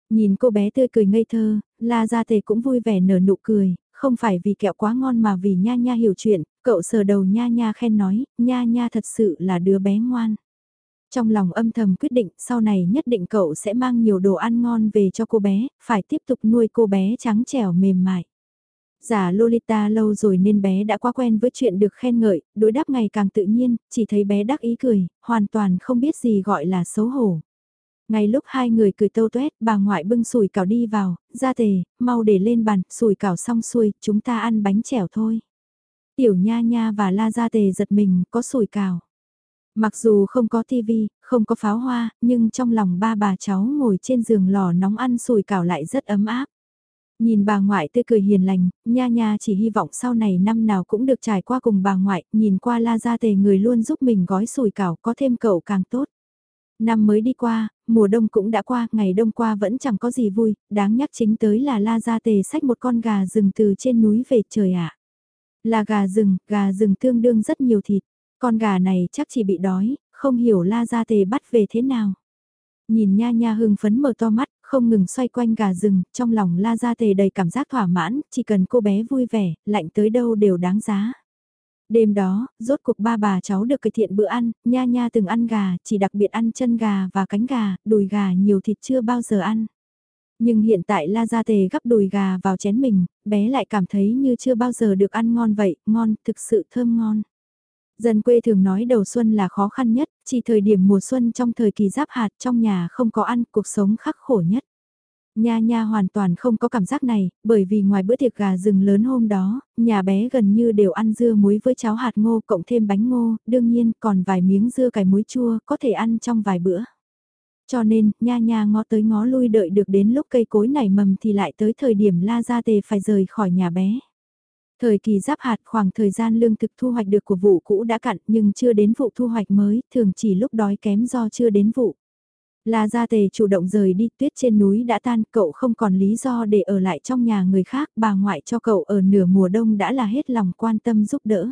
A: Nhìn cô bé tươi cười ngây thơ, la ra tề cũng vui vẻ nở nụ cười, không phải vì kẹo quá ngon mà vì nha nha hiểu chuyện, cậu sờ đầu nha nha khen nói, nha nha thật sự là đứa bé ngoan. Trong lòng âm thầm quyết định sau này nhất định cậu sẽ mang nhiều đồ ăn ngon về cho cô bé, phải tiếp tục nuôi cô bé trắng trẻo mềm mại. Giả Lolita lâu rồi nên bé đã quá quen với chuyện được khen ngợi, đối đáp ngày càng tự nhiên, chỉ thấy bé đắc ý cười, hoàn toàn không biết gì gọi là xấu hổ. Ngay lúc hai người cười tâu tuét, bà ngoại bưng sủi cảo đi vào, ra tề, mau để lên bàn, sủi cảo xong xuôi, chúng ta ăn bánh chèo thôi. Tiểu nha nha và la ra tề giật mình, có sủi cảo. Mặc dù không có tivi, không có pháo hoa, nhưng trong lòng ba bà cháu ngồi trên giường lò nóng ăn sủi cảo lại rất ấm áp. Nhìn bà ngoại tươi cười hiền lành, nha nha chỉ hy vọng sau này năm nào cũng được trải qua cùng bà ngoại, nhìn qua la gia tề người luôn giúp mình gói sùi cảo có thêm cậu càng tốt. Năm mới đi qua, mùa đông cũng đã qua, ngày đông qua vẫn chẳng có gì vui, đáng nhắc chính tới là la gia tề xách một con gà rừng từ trên núi về trời ạ. Là gà rừng, gà rừng tương đương rất nhiều thịt, con gà này chắc chỉ bị đói, không hiểu la gia tề bắt về thế nào. Nhìn nha nha hưng phấn mở to mắt, không ngừng xoay quanh gà rừng, trong lòng la gia tề đầy cảm giác thỏa mãn, chỉ cần cô bé vui vẻ, lạnh tới đâu đều đáng giá. Đêm đó, rốt cuộc ba bà cháu được cải thiện bữa ăn, nha nha từng ăn gà, chỉ đặc biệt ăn chân gà và cánh gà, đùi gà nhiều thịt chưa bao giờ ăn. Nhưng hiện tại La Gia Tề gắp đùi gà vào chén mình, bé lại cảm thấy như chưa bao giờ được ăn ngon vậy, ngon, thực sự thơm ngon. Dân quê thường nói đầu xuân là khó khăn nhất, chỉ thời điểm mùa xuân trong thời kỳ giáp hạt trong nhà không có ăn, cuộc sống khắc khổ nhất. Nha nha hoàn toàn không có cảm giác này, bởi vì ngoài bữa tiệc gà rừng lớn hôm đó, nhà bé gần như đều ăn dưa muối với cháo hạt ngô cộng thêm bánh ngô, đương nhiên còn vài miếng dưa cải muối chua có thể ăn trong vài bữa. Cho nên, nha nha ngó tới ngó lui đợi được đến lúc cây cối nảy mầm thì lại tới thời điểm la ra tề phải rời khỏi nhà bé. Thời kỳ giáp hạt khoảng thời gian lương thực thu hoạch được của vụ cũ đã cạn nhưng chưa đến vụ thu hoạch mới, thường chỉ lúc đói kém do chưa đến vụ. La Gia Tề chủ động rời đi, tuyết trên núi đã tan, cậu không còn lý do để ở lại trong nhà người khác, bà ngoại cho cậu ở nửa mùa đông đã là hết lòng quan tâm giúp đỡ.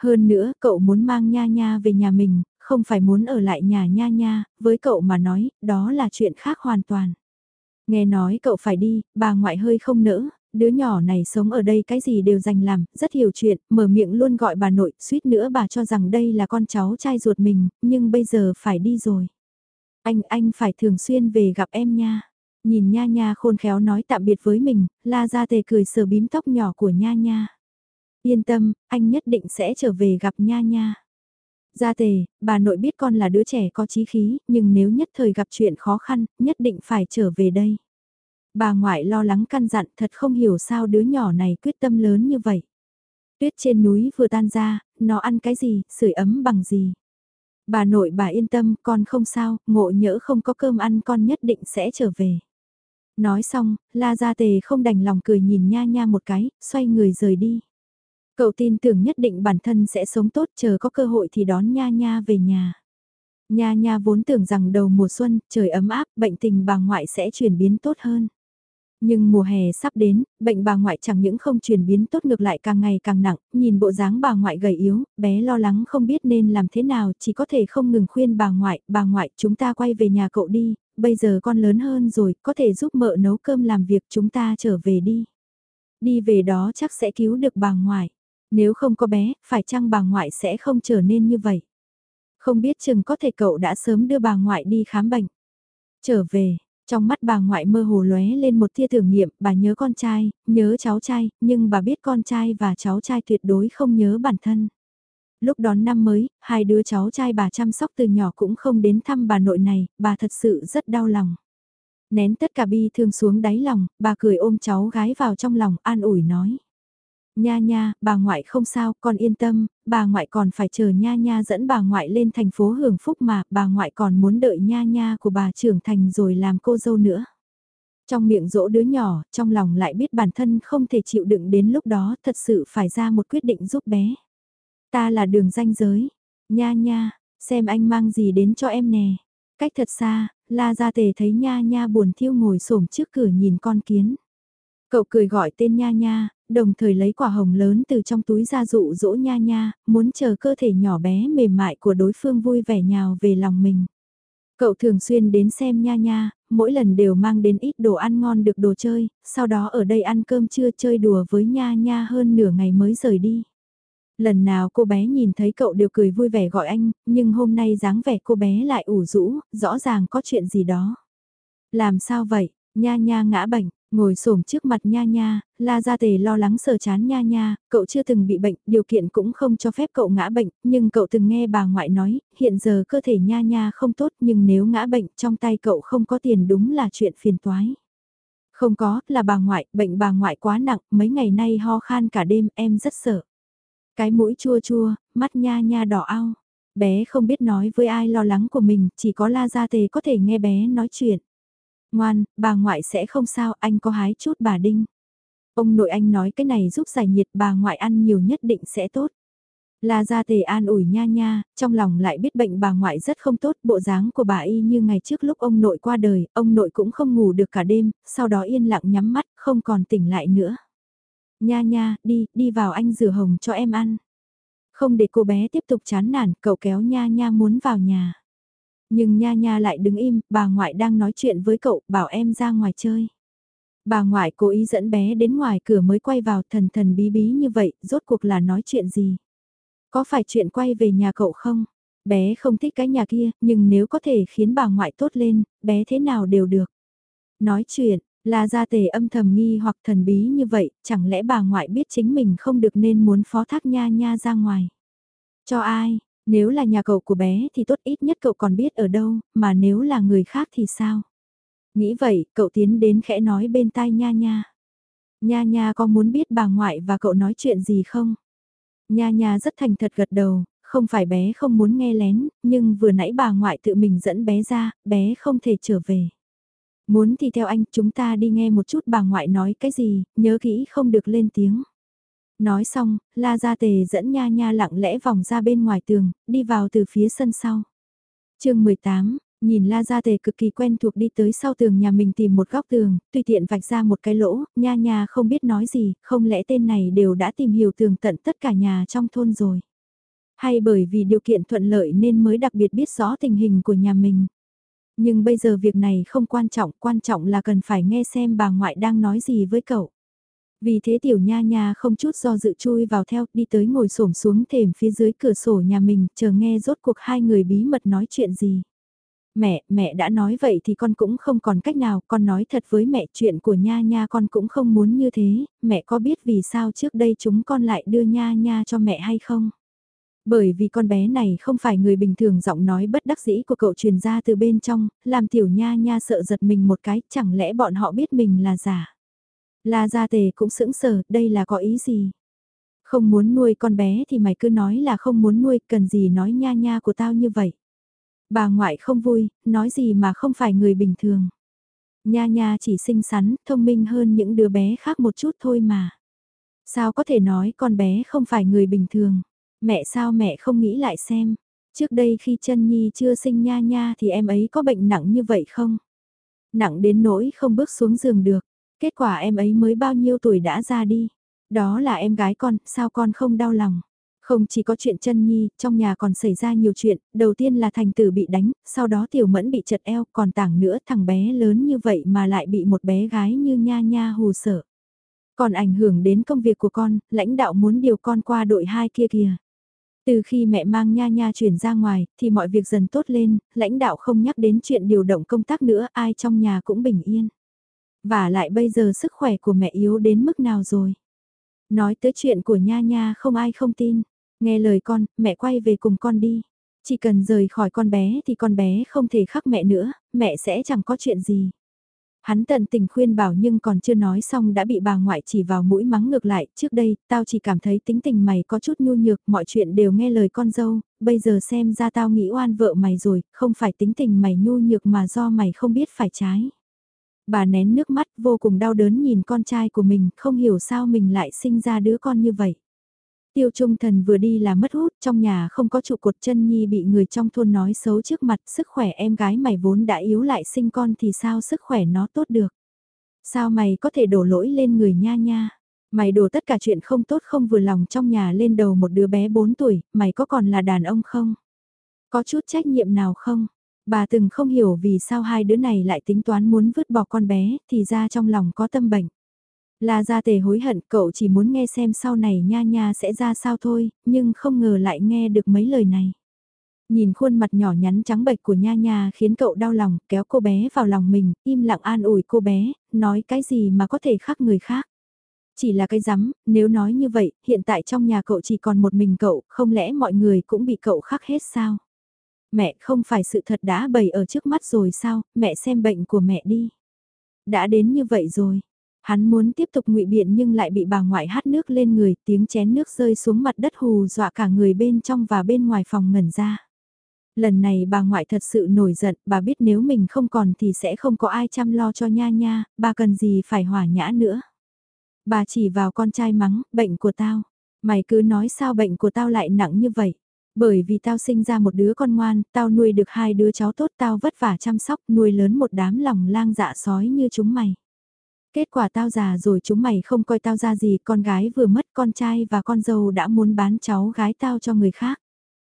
A: Hơn nữa, cậu muốn mang Nha Nha về nhà mình, không phải muốn ở lại nhà Nha Nha, với cậu mà nói, đó là chuyện khác hoàn toàn. Nghe nói cậu phải đi, bà ngoại hơi không nỡ, đứa nhỏ này sống ở đây cái gì đều dành làm, rất hiểu chuyện, mở miệng luôn gọi bà nội, suýt nữa bà cho rằng đây là con cháu trai ruột mình, nhưng bây giờ phải đi rồi. Anh, anh phải thường xuyên về gặp em nha. Nhìn nha nha khôn khéo nói tạm biệt với mình, la ra tề cười sờ bím tóc nhỏ của nha nha. Yên tâm, anh nhất định sẽ trở về gặp nha nha. Gia tề, bà nội biết con là đứa trẻ có trí khí, nhưng nếu nhất thời gặp chuyện khó khăn, nhất định phải trở về đây. Bà ngoại lo lắng căn dặn thật không hiểu sao đứa nhỏ này quyết tâm lớn như vậy. Tuyết trên núi vừa tan ra, nó ăn cái gì, sưởi ấm bằng gì. Bà nội bà yên tâm, con không sao, ngộ nhỡ không có cơm ăn con nhất định sẽ trở về. Nói xong, La Gia Tề không đành lòng cười nhìn nha nha một cái, xoay người rời đi. Cậu tin tưởng nhất định bản thân sẽ sống tốt chờ có cơ hội thì đón nha nha về nhà. Nha nha vốn tưởng rằng đầu mùa xuân, trời ấm áp, bệnh tình bà ngoại sẽ chuyển biến tốt hơn. Nhưng mùa hè sắp đến, bệnh bà ngoại chẳng những không chuyển biến tốt ngược lại càng ngày càng nặng, nhìn bộ dáng bà ngoại gầy yếu, bé lo lắng không biết nên làm thế nào, chỉ có thể không ngừng khuyên bà ngoại, bà ngoại chúng ta quay về nhà cậu đi, bây giờ con lớn hơn rồi, có thể giúp mợ nấu cơm làm việc chúng ta trở về đi. Đi về đó chắc sẽ cứu được bà ngoại, nếu không có bé, phải chăng bà ngoại sẽ không trở nên như vậy. Không biết chừng có thể cậu đã sớm đưa bà ngoại đi khám bệnh. Trở về, trong mắt bà ngoại mơ hồ lóe lên một tia tưởng niệm, bà nhớ con trai, nhớ cháu trai, nhưng bà biết con trai và cháu trai tuyệt đối không nhớ bản thân. Lúc đón năm mới, hai đứa cháu trai bà chăm sóc từ nhỏ cũng không đến thăm bà nội này, bà thật sự rất đau lòng. Nén tất cả bi thương xuống đáy lòng, bà cười ôm cháu gái vào trong lòng an ủi nói. Nha nha, bà ngoại không sao, con yên tâm, bà ngoại còn phải chờ nha nha dẫn bà ngoại lên thành phố hưởng phúc mà, bà ngoại còn muốn đợi nha nha của bà trưởng thành rồi làm cô dâu nữa. Trong miệng dỗ đứa nhỏ, trong lòng lại biết bản thân không thể chịu đựng đến lúc đó thật sự phải ra một quyết định giúp bé. Ta là đường danh giới, nha nha, xem anh mang gì đến cho em nè. Cách thật xa, la ra tề thấy nha nha buồn thiêu ngồi xổm trước cửa nhìn con kiến. Cậu cười gọi tên nha nha, đồng thời lấy quả hồng lớn từ trong túi ra dụ dỗ nha nha, muốn chờ cơ thể nhỏ bé mềm mại của đối phương vui vẻ nhào về lòng mình. Cậu thường xuyên đến xem nha nha, mỗi lần đều mang đến ít đồ ăn ngon được đồ chơi, sau đó ở đây ăn cơm trưa chơi đùa với nha nha hơn nửa ngày mới rời đi. Lần nào cô bé nhìn thấy cậu đều cười vui vẻ gọi anh, nhưng hôm nay dáng vẻ cô bé lại ủ rũ, rõ ràng có chuyện gì đó. Làm sao vậy, nha nha ngã bệnh, Ngồi xổm trước mặt nha nha, la gia tề lo lắng sờ chán nha nha, cậu chưa từng bị bệnh, điều kiện cũng không cho phép cậu ngã bệnh, nhưng cậu từng nghe bà ngoại nói, hiện giờ cơ thể nha nha không tốt nhưng nếu ngã bệnh trong tay cậu không có tiền đúng là chuyện phiền toái. Không có, là bà ngoại, bệnh bà ngoại quá nặng, mấy ngày nay ho khan cả đêm, em rất sợ. Cái mũi chua chua, mắt nha nha đỏ ao. Bé không biết nói với ai lo lắng của mình, chỉ có la gia tề có thể nghe bé nói chuyện. Ngoan, bà ngoại sẽ không sao, anh có hái chút bà đinh. Ông nội anh nói cái này giúp giải nhiệt bà ngoại ăn nhiều nhất định sẽ tốt. La Gia Tề an ủi nha nha, trong lòng lại biết bệnh bà ngoại rất không tốt, bộ dáng của bà y như ngày trước lúc ông nội qua đời, ông nội cũng không ngủ được cả đêm, sau đó yên lặng nhắm mắt, không còn tỉnh lại nữa. Nha nha, đi, đi vào anh rửa hồng cho em ăn. Không để cô bé tiếp tục chán nản, cậu kéo nha nha muốn vào nhà. Nhưng nha nha lại đứng im, bà ngoại đang nói chuyện với cậu, bảo em ra ngoài chơi. Bà ngoại cố ý dẫn bé đến ngoài cửa mới quay vào thần thần bí bí như vậy, rốt cuộc là nói chuyện gì? Có phải chuyện quay về nhà cậu không? Bé không thích cái nhà kia, nhưng nếu có thể khiến bà ngoại tốt lên, bé thế nào đều được. Nói chuyện, là gia tề âm thầm nghi hoặc thần bí như vậy, chẳng lẽ bà ngoại biết chính mình không được nên muốn phó thác nha nha ra ngoài. Cho ai, nếu là nhà cậu của bé thì tốt ít nhất cậu còn biết ở đâu, mà nếu là người khác thì sao? Nghĩ vậy, cậu tiến đến khẽ nói bên tai nha nha. Nha nha có muốn biết bà ngoại và cậu nói chuyện gì không? Nha nha rất thành thật gật đầu, không phải bé không muốn nghe lén, nhưng vừa nãy bà ngoại tự mình dẫn bé ra, bé không thể trở về. Muốn thì theo anh, chúng ta đi nghe một chút bà ngoại nói cái gì, nhớ kỹ không được lên tiếng. Nói xong, La Gia Tề dẫn Nha Nha lặng lẽ vòng ra bên ngoài tường, đi vào từ phía sân sau. chương 18, nhìn La Gia Tề cực kỳ quen thuộc đi tới sau tường nhà mình tìm một góc tường, tùy tiện vạch ra một cái lỗ, Nha Nha không biết nói gì, không lẽ tên này đều đã tìm hiểu tường tận tất cả nhà trong thôn rồi. Hay bởi vì điều kiện thuận lợi nên mới đặc biệt biết rõ tình hình của nhà mình. Nhưng bây giờ việc này không quan trọng, quan trọng là cần phải nghe xem bà ngoại đang nói gì với cậu. Vì thế tiểu nha nha không chút do dự chui vào theo, đi tới ngồi xổm xuống thềm phía dưới cửa sổ nhà mình, chờ nghe rốt cuộc hai người bí mật nói chuyện gì. Mẹ, mẹ đã nói vậy thì con cũng không còn cách nào, con nói thật với mẹ chuyện của nha nha con cũng không muốn như thế, mẹ có biết vì sao trước đây chúng con lại đưa nha nha cho mẹ hay không? Bởi vì con bé này không phải người bình thường giọng nói bất đắc dĩ của cậu truyền ra từ bên trong, làm tiểu nha nha sợ giật mình một cái, chẳng lẽ bọn họ biết mình là giả. La Gia Tề cũng sững sờ, đây là có ý gì? Không muốn nuôi con bé thì mày cứ nói là không muốn nuôi, cần gì nói nha nha của tao như vậy. Bà ngoại không vui, nói gì mà không phải người bình thường. Nha nha chỉ xinh xắn, thông minh hơn những đứa bé khác một chút thôi mà. Sao có thể nói con bé không phải người bình thường? Mẹ sao mẹ không nghĩ lại xem? Trước đây khi chân Nhi chưa sinh nha nha thì em ấy có bệnh nặng như vậy không? Nặng đến nỗi không bước xuống giường được. Kết quả em ấy mới bao nhiêu tuổi đã ra đi. Đó là em gái con, sao con không đau lòng? Không chỉ có chuyện chân nhi, trong nhà còn xảy ra nhiều chuyện, đầu tiên là thành tử bị đánh, sau đó tiểu mẫn bị chật eo, còn tảng nữa thằng bé lớn như vậy mà lại bị một bé gái như nha nha hù sợ. Còn ảnh hưởng đến công việc của con, lãnh đạo muốn điều con qua đội hai kia kìa. Từ khi mẹ mang nha nha chuyển ra ngoài, thì mọi việc dần tốt lên, lãnh đạo không nhắc đến chuyện điều động công tác nữa, ai trong nhà cũng bình yên. Và lại bây giờ sức khỏe của mẹ yếu đến mức nào rồi? Nói tới chuyện của nha nha không ai không tin. Nghe lời con, mẹ quay về cùng con đi. Chỉ cần rời khỏi con bé thì con bé không thể khắc mẹ nữa, mẹ sẽ chẳng có chuyện gì. Hắn tận tình khuyên bảo nhưng còn chưa nói xong đã bị bà ngoại chỉ vào mũi mắng ngược lại, trước đây, tao chỉ cảm thấy tính tình mày có chút nhu nhược, mọi chuyện đều nghe lời con dâu, bây giờ xem ra tao nghĩ oan vợ mày rồi, không phải tính tình mày nhu nhược mà do mày không biết phải trái. Bà nén nước mắt vô cùng đau đớn nhìn con trai của mình, không hiểu sao mình lại sinh ra đứa con như vậy. Tiêu Trung Thần vừa đi là mất hút, trong nhà không có trụ cột chân nhi bị người trong thôn nói xấu trước mặt, sức khỏe em gái mày vốn đã yếu lại sinh con thì sao sức khỏe nó tốt được. Sao mày có thể đổ lỗi lên người nha nha. Mày đổ tất cả chuyện không tốt không vừa lòng trong nhà lên đầu một đứa bé 4 tuổi, mày có còn là đàn ông không? Có chút trách nhiệm nào không? Bà từng không hiểu vì sao hai đứa này lại tính toán muốn vứt bỏ con bé, thì ra trong lòng có tâm bệnh. La Gia Tề hối hận cậu chỉ muốn nghe xem sau này nha nha sẽ ra sao thôi, nhưng không ngờ lại nghe được mấy lời này. Nhìn khuôn mặt nhỏ nhắn trắng bệch của nha nha khiến cậu đau lòng, kéo cô bé vào lòng mình, im lặng an ủi cô bé, nói cái gì mà có thể khác người khác. Chỉ là cái rắm, nếu nói như vậy, hiện tại trong nhà cậu chỉ còn một mình cậu, không lẽ mọi người cũng bị cậu khắc hết sao? Mẹ không phải sự thật đã bày ở trước mắt rồi sao, mẹ xem bệnh của mẹ đi. Đã đến như vậy rồi, Hắn muốn tiếp tục ngụy biện nhưng lại bị bà ngoại hát nước lên người, tiếng chén nước rơi xuống mặt đất hù dọa cả người bên trong và bên ngoài phòng ngẩn ra. Lần này bà ngoại thật sự nổi giận, bà biết nếu mình không còn thì sẽ không có ai chăm lo cho nha nha, bà cần gì phải hỏa nhã nữa. Bà chỉ vào con trai mắng, bệnh của tao. Mày cứ nói sao bệnh của tao lại nặng như vậy. Bởi vì tao sinh ra một đứa con ngoan, tao nuôi được hai đứa cháu tốt tao vất vả chăm sóc nuôi lớn một đám lòng lang dạ sói như chúng mày. Kết quả tao già rồi chúng mày không coi tao ra gì, con gái vừa mất con trai và con dâu đã muốn bán cháu gái tao cho người khác.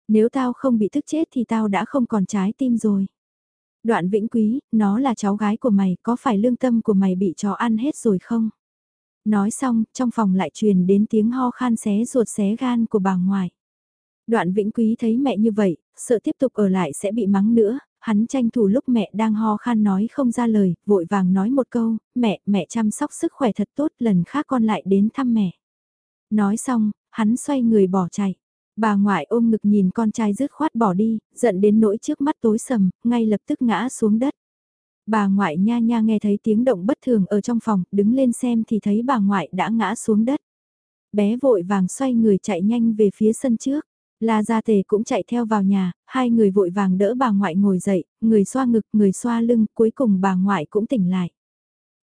A: Nếu tao không bị thức chết thì tao đã không còn trái tim rồi. Đoạn vĩnh quý, nó là cháu gái của mày, có phải lương tâm của mày bị chó ăn hết rồi không? Nói xong, trong phòng lại truyền đến tiếng ho khan xé ruột xé gan của bà ngoại. Đoạn vĩnh quý thấy mẹ như vậy, sợ tiếp tục ở lại sẽ bị mắng nữa, hắn tranh thủ lúc mẹ đang ho khan nói không ra lời, vội vàng nói một câu, mẹ, mẹ chăm sóc sức khỏe thật tốt, lần khác con lại đến thăm mẹ. Nói xong, hắn xoay người bỏ chạy. Bà ngoại ôm ngực nhìn con trai rứt khoát bỏ đi, giận đến nỗi trước mắt tối sầm, ngay lập tức ngã xuống đất. Bà ngoại nha nha nghe thấy tiếng động bất thường ở trong phòng, đứng lên xem thì thấy bà ngoại đã ngã xuống đất. Bé vội vàng xoay người chạy nhanh về phía sân trước. La Gia Tề cũng chạy theo vào nhà, hai người vội vàng đỡ bà ngoại ngồi dậy, người xoa ngực, người xoa lưng, cuối cùng bà ngoại cũng tỉnh lại.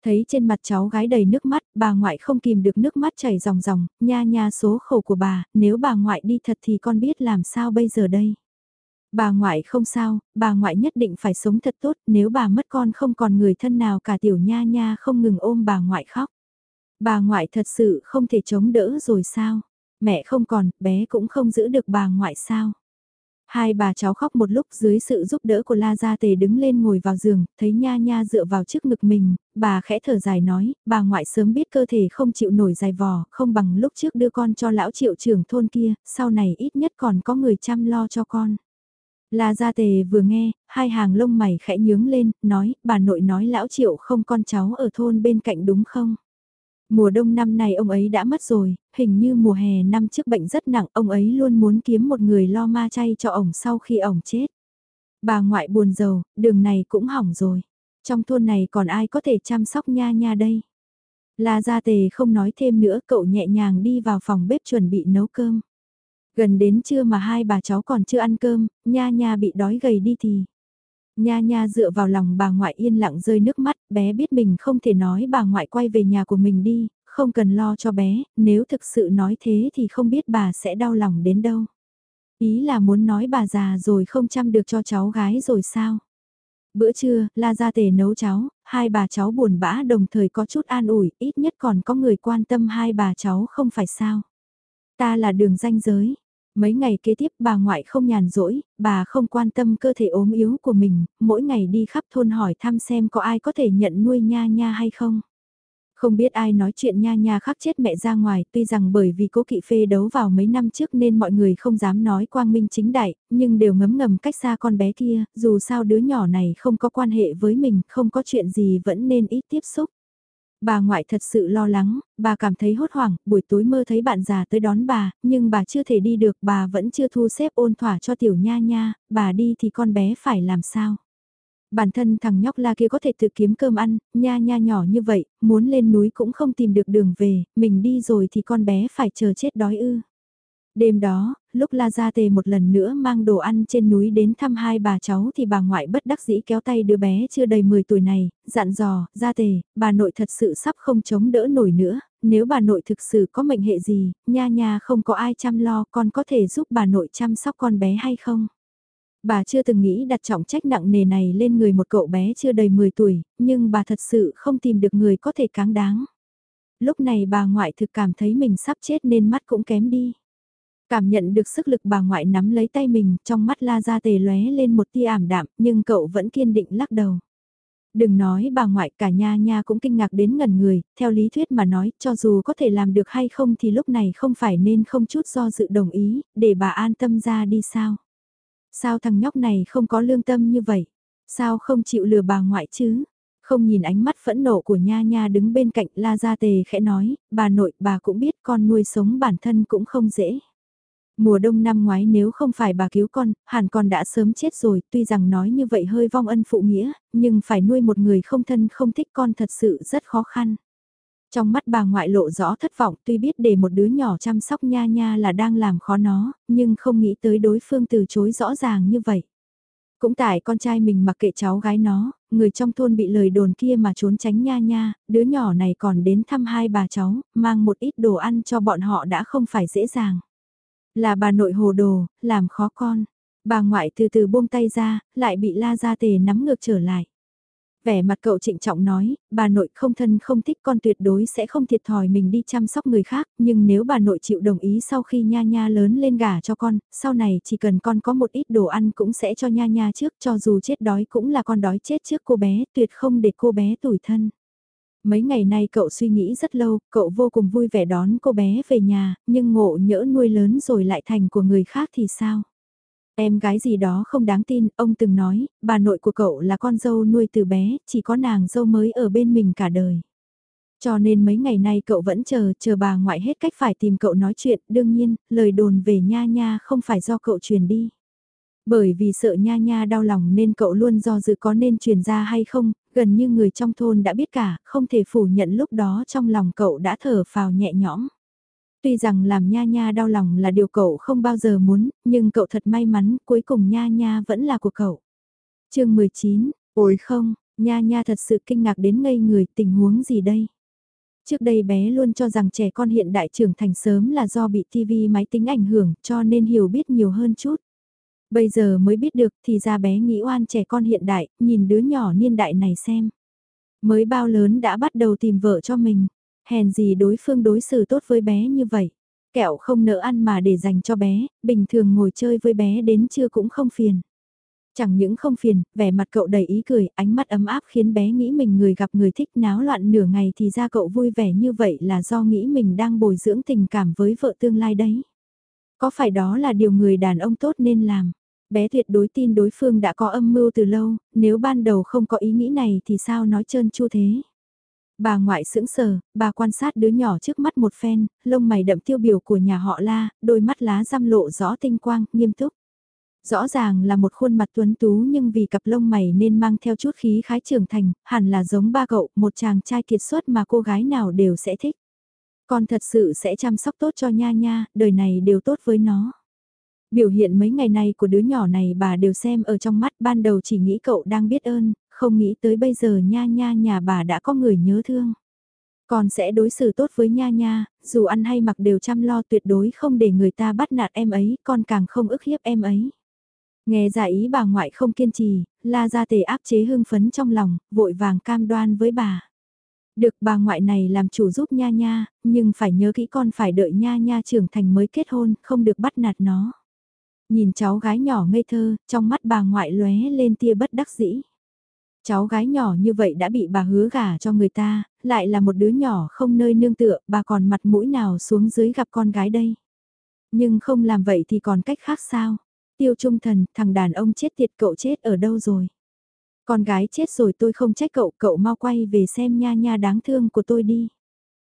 A: Thấy trên mặt cháu gái đầy nước mắt, bà ngoại không kìm được nước mắt chảy ròng ròng, nha nha số khổ của bà, nếu bà ngoại đi thật thì con biết làm sao bây giờ đây. Bà ngoại không sao, bà ngoại nhất định phải sống thật tốt, nếu bà mất con không còn người thân nào cả tiểu nha nha không ngừng ôm bà ngoại khóc. Bà ngoại thật sự không thể chống đỡ rồi sao? Mẹ không còn, bé cũng không giữ được bà ngoại sao. Hai bà cháu khóc một lúc dưới sự giúp đỡ của La Gia Tề đứng lên ngồi vào giường, thấy Nha Nha dựa vào trước ngực mình, bà khẽ thở dài nói, bà ngoại sớm biết cơ thể không chịu nổi dài vò, không bằng lúc trước đưa con cho lão triệu trưởng thôn kia, sau này ít nhất còn có người chăm lo cho con. La Gia Tề vừa nghe, hai hàng lông mày khẽ nhướng lên, nói, bà nội nói lão triệu không con cháu ở thôn bên cạnh đúng không? Mùa đông năm nay ông ấy đã mất rồi, hình như mùa hè năm trước bệnh rất nặng, ông ấy luôn muốn kiếm một người lo ma chay cho ổng sau khi ổng chết. Bà ngoại buồn giàu, đường này cũng hỏng rồi. Trong thôn này còn ai có thể chăm sóc nha nha đây? La Gia Tề không nói thêm nữa, cậu nhẹ nhàng đi vào phòng bếp chuẩn bị nấu cơm. Gần đến trưa mà hai bà cháu còn chưa ăn cơm, nha nha bị đói gầy đi thì. Nha nha dựa vào lòng bà ngoại yên lặng rơi nước mắt, bé biết mình không thể nói bà ngoại quay về nhà của mình đi, không cần lo cho bé, nếu thực sự nói thế thì không biết bà sẽ đau lòng đến đâu. Ý là muốn nói bà già rồi không chăm được cho cháu gái rồi sao? Bữa trưa, La Gia Tề nấu cháo, hai bà cháu buồn bã đồng thời có chút an ủi, ít nhất còn có người quan tâm hai bà cháu không phải sao. Ta là đường danh giới. Mấy ngày kế tiếp bà ngoại không nhàn rỗi, bà không quan tâm cơ thể ốm yếu của mình, mỗi ngày đi khắp thôn hỏi thăm xem có ai có thể nhận nuôi nha nha hay không. Không biết ai nói chuyện nha nha khắc chết mẹ ra ngoài, tuy rằng bởi vì cố kỵ phê đấu vào mấy năm trước nên mọi người không dám nói quang minh chính đại, nhưng đều ngấm ngầm cách xa con bé kia, dù sao đứa nhỏ này không có quan hệ với mình, không có chuyện gì vẫn nên ít tiếp xúc. Bà ngoại thật sự lo lắng, bà cảm thấy hốt hoảng, buổi tối mơ thấy bạn già tới đón bà, nhưng bà chưa thể đi được, bà vẫn chưa thu xếp ôn thỏa cho tiểu nha nha, bà đi thì con bé phải làm sao. Bản thân thằng nhóc la kia có thể tự kiếm cơm ăn, nha nha nhỏ như vậy, muốn lên núi cũng không tìm được đường về, mình đi rồi thì con bé phải chờ chết đói ư. Đêm đó, lúc La Gia Tề một lần nữa mang đồ ăn trên núi đến thăm hai bà cháu thì bà ngoại bất đắc dĩ kéo tay đứa bé chưa đầy 10 tuổi này, dặn dò, Gia Tề, bà nội thật sự sắp không chống đỡ nổi nữa, nếu bà nội thực sự có mệnh hệ gì, nha nha không có ai chăm lo con có thể giúp bà nội chăm sóc con bé hay không? Bà chưa từng nghĩ đặt trọng trách nặng nề này lên người một cậu bé chưa đầy 10 tuổi, nhưng bà thật sự không tìm được người có thể cáng đáng. Lúc này bà ngoại thực cảm thấy mình sắp chết nên mắt cũng kém đi. Cảm nhận được sức lực bà ngoại nắm lấy tay mình, trong mắt la ra tề lóe lên một tia ảm đạm, nhưng cậu vẫn kiên định lắc đầu. Đừng nói bà ngoại cả nha nha cũng kinh ngạc đến ngần người, theo lý thuyết mà nói, cho dù có thể làm được hay không thì lúc này không phải nên không chút do dự đồng ý, để bà an tâm ra đi sao. Sao thằng nhóc này không có lương tâm như vậy? Sao không chịu lừa bà ngoại chứ? Không nhìn ánh mắt phẫn nộ của Nha Nha đứng bên cạnh La Gia Tề khẽ nói, bà nội bà cũng biết con nuôi sống bản thân cũng không dễ. Mùa đông năm ngoái nếu không phải bà cứu con, hẳn con đã sớm chết rồi, tuy rằng nói như vậy hơi vong ân phụ nghĩa, nhưng phải nuôi một người không thân không thích con thật sự rất khó khăn. Trong mắt bà ngoại lộ rõ thất vọng tuy biết để một đứa nhỏ chăm sóc nha nha là đang làm khó nó, nhưng không nghĩ tới đối phương từ chối rõ ràng như vậy. Cũng tại con trai mình mặc kệ cháu gái nó, người trong thôn bị lời đồn kia mà trốn tránh nha nha, đứa nhỏ này còn đến thăm hai bà cháu, mang một ít đồ ăn cho bọn họ đã không phải dễ dàng. Là bà nội hồ đồ, làm khó con. Bà ngoại từ từ buông tay ra, lại bị la ra tề nắm ngược trở lại. Vẻ mặt cậu trịnh trọng nói, bà nội không thân không thích con tuyệt đối sẽ không thiệt thòi mình đi chăm sóc người khác, nhưng nếu bà nội chịu đồng ý sau khi nha nha lớn lên gả cho con, sau này chỉ cần con có một ít đồ ăn cũng sẽ cho nha nha trước cho dù chết đói cũng là con đói chết trước cô bé, tuyệt không để cô bé tủi thân. Mấy ngày nay cậu suy nghĩ rất lâu, cậu vô cùng vui vẻ đón cô bé về nhà, nhưng ngộ nhỡ nuôi lớn rồi lại thành của người khác thì sao? Em gái gì đó không đáng tin, ông từng nói, bà nội của cậu là con dâu nuôi từ bé, chỉ có nàng dâu mới ở bên mình cả đời. Cho nên mấy ngày nay cậu vẫn chờ, chờ bà ngoại hết cách phải tìm cậu nói chuyện, đương nhiên, lời đồn về nha nha không phải do cậu truyền đi. Bởi vì sợ nha nha đau lòng nên cậu luôn do dự có nên truyền ra hay không, gần như người trong thôn đã biết cả, không thể phủ nhận lúc đó trong lòng cậu đã thở phào nhẹ nhõm. Tuy rằng làm nha nha đau lòng là điều cậu không bao giờ muốn, nhưng cậu thật may mắn, cuối cùng nha nha vẫn là của cậu. chương 19, ôi không, nha nha thật sự kinh ngạc đến ngây người, tình huống gì đây? Trước đây bé luôn cho rằng trẻ con hiện đại trưởng thành sớm là do bị TV máy tính ảnh hưởng cho nên hiểu biết nhiều hơn chút. Bây giờ mới biết được thì ra bé nghĩ oan trẻ con hiện đại, nhìn đứa nhỏ niên đại này xem. Mới bao lớn đã bắt đầu tìm vợ cho mình. Hèn gì đối phương đối xử tốt với bé như vậy. Kẹo không nỡ ăn mà để dành cho bé, bình thường ngồi chơi với bé đến trưa cũng không phiền. Chẳng những không phiền, vẻ mặt cậu đầy ý cười, ánh mắt ấm áp khiến bé nghĩ mình người gặp người thích náo loạn nửa ngày thì ra cậu vui vẻ như vậy là do nghĩ mình đang bồi dưỡng tình cảm với vợ tương lai đấy. Có phải đó là điều người đàn ông tốt nên làm? Bé tuyệt đối tin đối phương đã có âm mưu từ lâu, nếu ban đầu không có ý nghĩ này thì sao nói trơn chu thế? Bà ngoại sững sờ, bà quan sát đứa nhỏ trước mắt một phen, lông mày đậm tiêu biểu của nhà họ la, đôi mắt lá răm lộ rõ tinh quang, nghiêm túc. Rõ ràng là một khuôn mặt tuấn tú nhưng vì cặp lông mày nên mang theo chút khí khái trưởng thành, hẳn là giống ba cậu, một chàng trai kiệt xuất mà cô gái nào đều sẽ thích. Con thật sự sẽ chăm sóc tốt cho nha nha, đời này đều tốt với nó. Biểu hiện mấy ngày này của đứa nhỏ này bà đều xem ở trong mắt ban đầu chỉ nghĩ cậu đang biết ơn, không nghĩ tới bây giờ nha nha nhà bà đã có người nhớ thương. còn sẽ đối xử tốt với nha nha, dù ăn hay mặc đều chăm lo tuyệt đối không để người ta bắt nạt em ấy, con càng không ức hiếp em ấy. Nghe ra ý bà ngoại không kiên trì, la ra tề áp chế hưng phấn trong lòng, vội vàng cam đoan với bà. Được bà ngoại này làm chủ giúp nha nha, nhưng phải nhớ kỹ con phải đợi nha nha trưởng thành mới kết hôn, không được bắt nạt nó. Nhìn cháu gái nhỏ ngây thơ, trong mắt bà ngoại lóe lên tia bất đắc dĩ. Cháu gái nhỏ như vậy đã bị bà hứa gả cho người ta, lại là một đứa nhỏ không nơi nương tựa, bà còn mặt mũi nào xuống dưới gặp con gái đây. Nhưng không làm vậy thì còn cách khác sao? Tiêu trung thần, thằng đàn ông chết tiệt cậu chết ở đâu rồi? Con gái chết rồi tôi không trách cậu, cậu mau quay về xem nha nha đáng thương của tôi đi.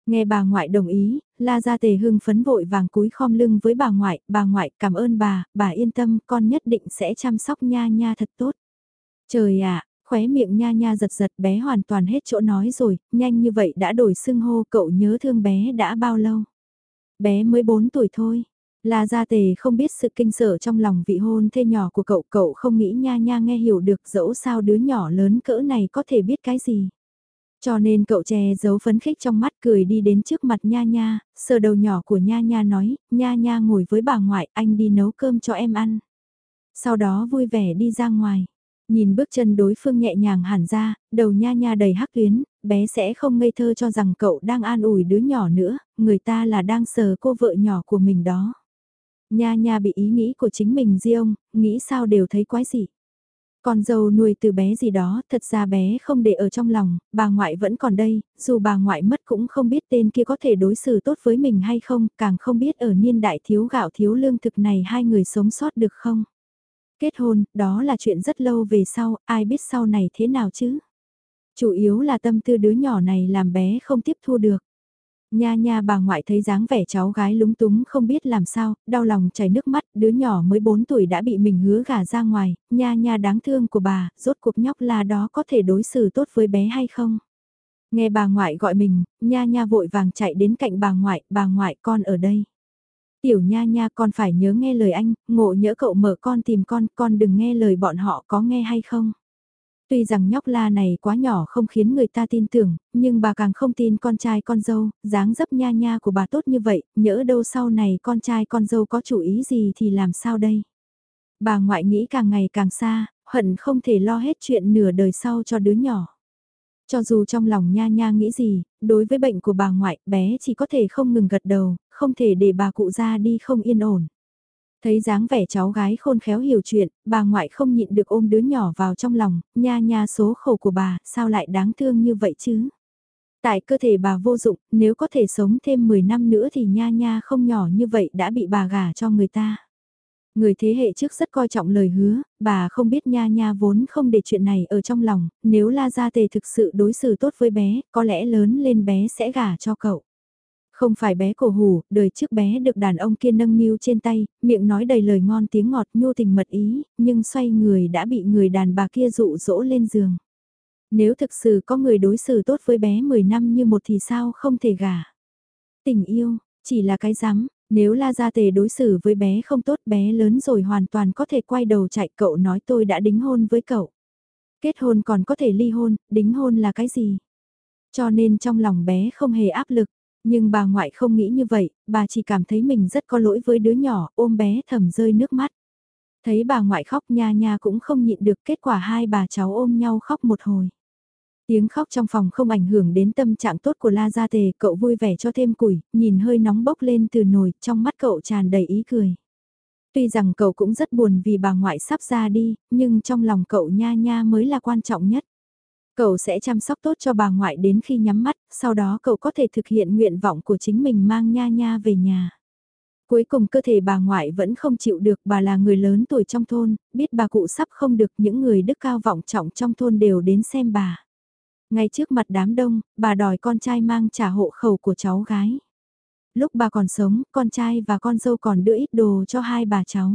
A: Nghe bà ngoại đồng ý, la Gia tề hưng phấn vội vàng cúi khom lưng với bà ngoại, bà ngoại cảm ơn bà, bà yên tâm, con nhất định sẽ chăm sóc nha nha thật tốt. Trời ạ, khóe miệng nha nha giật giật bé hoàn toàn hết chỗ nói rồi, nhanh như vậy đã đổi xưng hô cậu nhớ thương bé đã bao lâu. Bé mới 4 tuổi thôi, La Gia Tề không biết sự kinh sợ trong lòng vị hôn thê nhỏ của cậu, cậu không nghĩ nha nha nghe hiểu được dẫu sao đứa nhỏ lớn cỡ này có thể biết cái gì. Cho nên cậu che giấu phấn khích trong mắt cười đi đến trước mặt nha nha, sờ đầu nhỏ của nha nha nói, nha nha ngồi với bà ngoại, anh đi nấu cơm cho em ăn. Sau đó vui vẻ đi ra ngoài. Nhìn bước chân đối phương nhẹ nhàng hẳn ra, đầu nha nha đầy hắc tuyến, bé sẽ không ngây thơ cho rằng cậu đang an ủi đứa nhỏ nữa, người ta là đang sờ cô vợ nhỏ của mình đó. Nha nha bị ý nghĩ của chính mình riêng, nghĩ sao đều thấy quái dị. Con dâu nuôi từ bé gì đó, thật ra bé không để ở trong lòng, bà ngoại vẫn còn đây, dù bà ngoại mất cũng không biết tên kia có thể đối xử tốt với mình hay không, càng không biết ở niên đại thiếu gạo thiếu lương thực này hai người sống sót được không. Kết hôn, đó là chuyện rất lâu về sau, ai biết sau này thế nào chứ. Chủ yếu là tâm tư đứa nhỏ này làm bé không tiếp thu được. Nha nha bà ngoại thấy dáng vẻ cháu gái lúng túng không biết làm sao, đau lòng chảy nước mắt, đứa nhỏ mới 4 tuổi đã bị mình hứa gả ra ngoài, nha nha đáng thương của bà, rốt cuộc nhóc là đó có thể đối xử tốt với bé hay không? Nghe bà ngoại gọi mình, nha nha vội vàng chạy đến cạnh bà ngoại, bà ngoại con ở đây. Tiểu nha nha con phải nhớ nghe lời anh, ngộ nhỡ cậu mở con tìm con, con đừng nghe lời bọn họ có nghe hay không? Tuy rằng nhóc la này quá nhỏ không khiến người ta tin tưởng, nhưng bà càng không tin con trai con dâu, dáng dấp nha nha của bà tốt như vậy, nhỡ đâu sau này con trai con dâu có chủ ý gì thì làm sao đây? Bà ngoại nghĩ càng ngày càng xa, hận không thể lo hết chuyện nửa đời sau cho đứa nhỏ. Cho dù trong lòng nha nha nghĩ gì, đối với bệnh của bà ngoại, bé chỉ có thể không ngừng gật đầu, không thể để bà cụ ra đi không yên ổn. Thấy dáng vẻ cháu gái khôn khéo hiểu chuyện, bà ngoại không nhịn được ôm đứa nhỏ vào trong lòng, nha nha số khổ của bà, sao lại đáng thương như vậy chứ? Tại cơ thể bà vô dụng, nếu có thể sống thêm 10 năm nữa thì nha nha không nhỏ như vậy đã bị bà gả cho người ta. Người thế hệ trước rất coi trọng lời hứa, bà không biết nha nha vốn không để chuyện này ở trong lòng, nếu La Gia Tề thực sự đối xử tốt với bé, có lẽ lớn lên bé sẽ gả cho cậu. Không phải bé cổ hủ, đời trước bé được đàn ông kia nâng niu trên tay, miệng nói đầy lời ngon tiếng ngọt nhô tình mật ý, nhưng xoay người đã bị người đàn bà kia dụ dỗ lên giường. Nếu thực sự có người đối xử tốt với bé 10 năm như một thì sao không thể gả. Tình yêu, chỉ là cái rắm nếu La Gia Tề đối xử với bé không tốt bé lớn rồi hoàn toàn có thể quay đầu chạy cậu nói tôi đã đính hôn với cậu. Kết hôn còn có thể ly hôn, đính hôn là cái gì? Cho nên trong lòng bé không hề áp lực, nhưng bà ngoại không nghĩ như vậy, bà chỉ cảm thấy mình rất có lỗi với đứa nhỏ, ôm bé thầm rơi nước mắt. Thấy bà ngoại khóc nha nha cũng không nhịn được kết quả hai bà cháu ôm nhau khóc một hồi. Tiếng khóc trong phòng không ảnh hưởng đến tâm trạng tốt của La Gia Tề, cậu vui vẻ cho thêm củi, nhìn hơi nóng bốc lên từ nồi, trong mắt cậu tràn đầy ý cười. Tuy rằng cậu cũng rất buồn vì bà ngoại sắp ra đi, nhưng trong lòng cậu nha nha mới là quan trọng nhất. Cậu sẽ chăm sóc tốt cho bà ngoại đến khi nhắm mắt, sau đó cậu có thể thực hiện nguyện vọng của chính mình mang nha nha về nhà. Cuối cùng cơ thể bà ngoại vẫn không chịu được, bà là người lớn tuổi trong thôn, biết bà cụ sắp không được những người đức cao vọng trọng trong thôn đều đến xem bà. Ngay trước mặt đám đông, bà đòi con trai mang trả hộ khẩu của cháu gái. Lúc bà còn sống, con trai và con dâu còn đưa ít đồ cho hai bà cháu.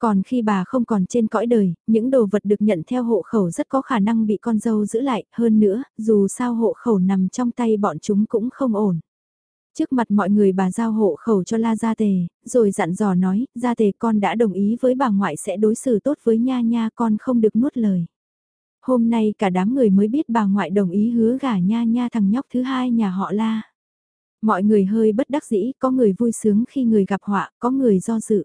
A: Còn khi bà không còn trên cõi đời, những đồ vật được nhận theo hộ khẩu rất có khả năng bị con dâu giữ lại, hơn nữa, dù sao hộ khẩu nằm trong tay bọn chúng cũng không ổn. Trước mặt mọi người bà giao hộ khẩu cho La Gia Tề, rồi dặn dò nói, Gia Tề con đã đồng ý với bà ngoại sẽ đối xử tốt với Nha Nha con không được nuốt lời. Hôm nay cả đám người mới biết bà ngoại đồng ý hứa gả Nha Nha thằng nhóc thứ hai nhà họ La. Mọi người hơi bất đắc dĩ, có người vui sướng khi người gặp họa, có người do dự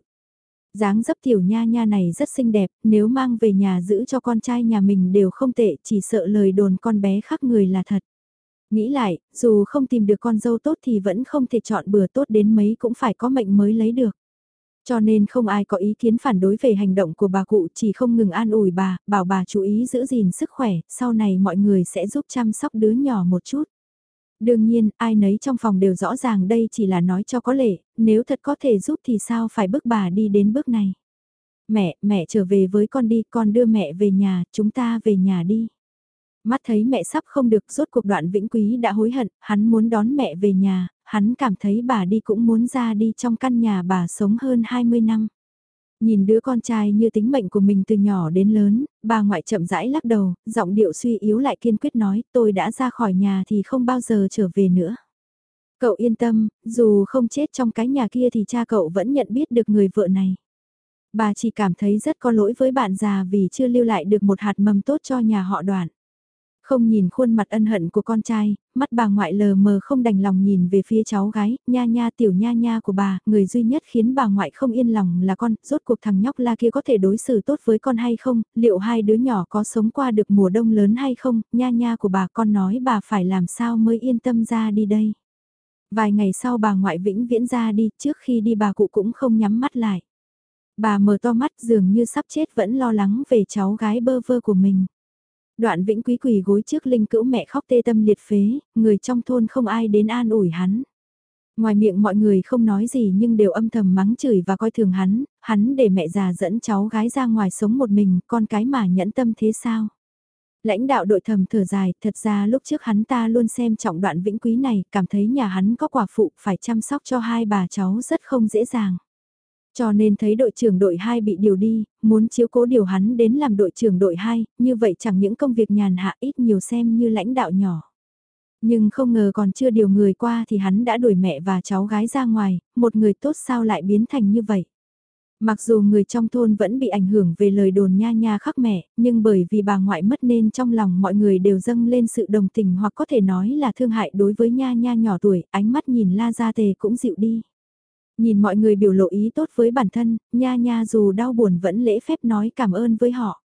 A: dáng dấp tiểu nha nha này rất xinh đẹp, nếu mang về nhà giữ cho con trai nhà mình đều không tệ, chỉ sợ lời đồn con bé khác người là thật. Nghĩ lại, dù không tìm được con dâu tốt thì vẫn không thể chọn bừa tốt đến mấy cũng phải có mệnh mới lấy được. Cho nên không ai có ý kiến phản đối về hành động của bà cụ chỉ không ngừng an ủi bà, bảo bà chú ý giữ gìn sức khỏe, sau này mọi người sẽ giúp chăm sóc đứa nhỏ một chút. Đương nhiên, ai nấy trong phòng đều rõ ràng đây chỉ là nói cho có lệ, nếu thật có thể giúp thì sao phải bước bà đi đến bước này. Mẹ, mẹ trở về với con đi, con đưa mẹ về nhà, chúng ta về nhà đi. Mắt thấy mẹ sắp không được, rốt cuộc đoạn vĩnh quý đã hối hận, hắn muốn đón mẹ về nhà, hắn cảm thấy bà đi cũng muốn ra đi trong căn nhà bà sống hơn 20 năm. Nhìn đứa con trai như tính mệnh của mình từ nhỏ đến lớn, bà ngoại chậm rãi lắc đầu, giọng điệu suy yếu lại kiên quyết nói tôi đã ra khỏi nhà thì không bao giờ trở về nữa. Cậu yên tâm, dù không chết trong cái nhà kia thì cha cậu vẫn nhận biết được người vợ này. Bà chỉ cảm thấy rất có lỗi với bạn già vì chưa lưu lại được một hạt mầm tốt cho nhà họ đoạn. Không nhìn khuôn mặt ân hận của con trai, mắt bà ngoại lờ mờ không đành lòng nhìn về phía cháu gái, nha nha tiểu nha nha của bà, người duy nhất khiến bà ngoại không yên lòng là con, rốt cuộc thằng nhóc la kia có thể đối xử tốt với con hay không, liệu hai đứa nhỏ có sống qua được mùa đông lớn hay không, nha nha của bà con nói bà phải làm sao mới yên tâm ra đi đây. Vài ngày sau bà ngoại vĩnh viễn ra đi, trước khi đi bà cụ cũng không nhắm mắt lại. Bà mở to mắt dường như sắp chết vẫn lo lắng về cháu gái bơ vơ của mình. Đoạn vĩnh quý quỳ gối trước linh cữu mẹ khóc tê tâm liệt phế, người trong thôn không ai đến an ủi hắn. Ngoài miệng mọi người không nói gì nhưng đều âm thầm mắng chửi và coi thường hắn, hắn để mẹ già dẫn cháu gái ra ngoài sống một mình, con cái mà nhẫn tâm thế sao? Lãnh đạo đội thầm thở dài, thật ra lúc trước hắn ta luôn xem trọng đoạn vĩnh quý này, cảm thấy nhà hắn có quả phụ phải chăm sóc cho hai bà cháu rất không dễ dàng. Cho nên thấy đội trưởng đội 2 bị điều đi, muốn chiếu cố điều hắn đến làm đội trưởng đội 2, như vậy chẳng những công việc nhàn hạ ít nhiều xem như lãnh đạo nhỏ. Nhưng không ngờ còn chưa điều người qua thì hắn đã đuổi mẹ và cháu gái ra ngoài, một người tốt sao lại biến thành như vậy. Mặc dù người trong thôn vẫn bị ảnh hưởng về lời đồn nha nha khắc mẹ, nhưng bởi vì bà ngoại mất nên trong lòng mọi người đều dâng lên sự đồng tình hoặc có thể nói là thương hại đối với nha nha nhỏ tuổi, ánh mắt nhìn la gia tề cũng dịu đi. Nhìn mọi người biểu lộ ý tốt với bản thân, nha nha dù đau buồn vẫn lễ phép nói cảm ơn với họ.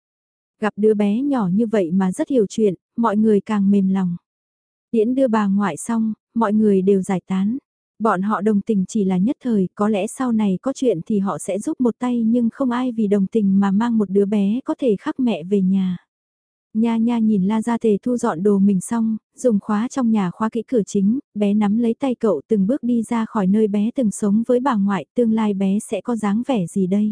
A: Gặp đứa bé nhỏ như vậy mà rất hiểu chuyện, mọi người càng mềm lòng. Tiễn đưa bà ngoại xong, mọi người đều giải tán. Bọn họ đồng tình chỉ là nhất thời, có lẽ sau này có chuyện thì họ sẽ giúp một tay nhưng không ai vì đồng tình mà mang một đứa bé có thể khắc mẹ về nhà. Nha nha nhìn La Gia Tề thu dọn đồ mình xong, dùng khóa trong nhà khóa kỹ cửa chính, bé nắm lấy tay cậu từng bước đi ra khỏi nơi bé từng sống với bà ngoại, tương lai bé sẽ có dáng vẻ gì đây?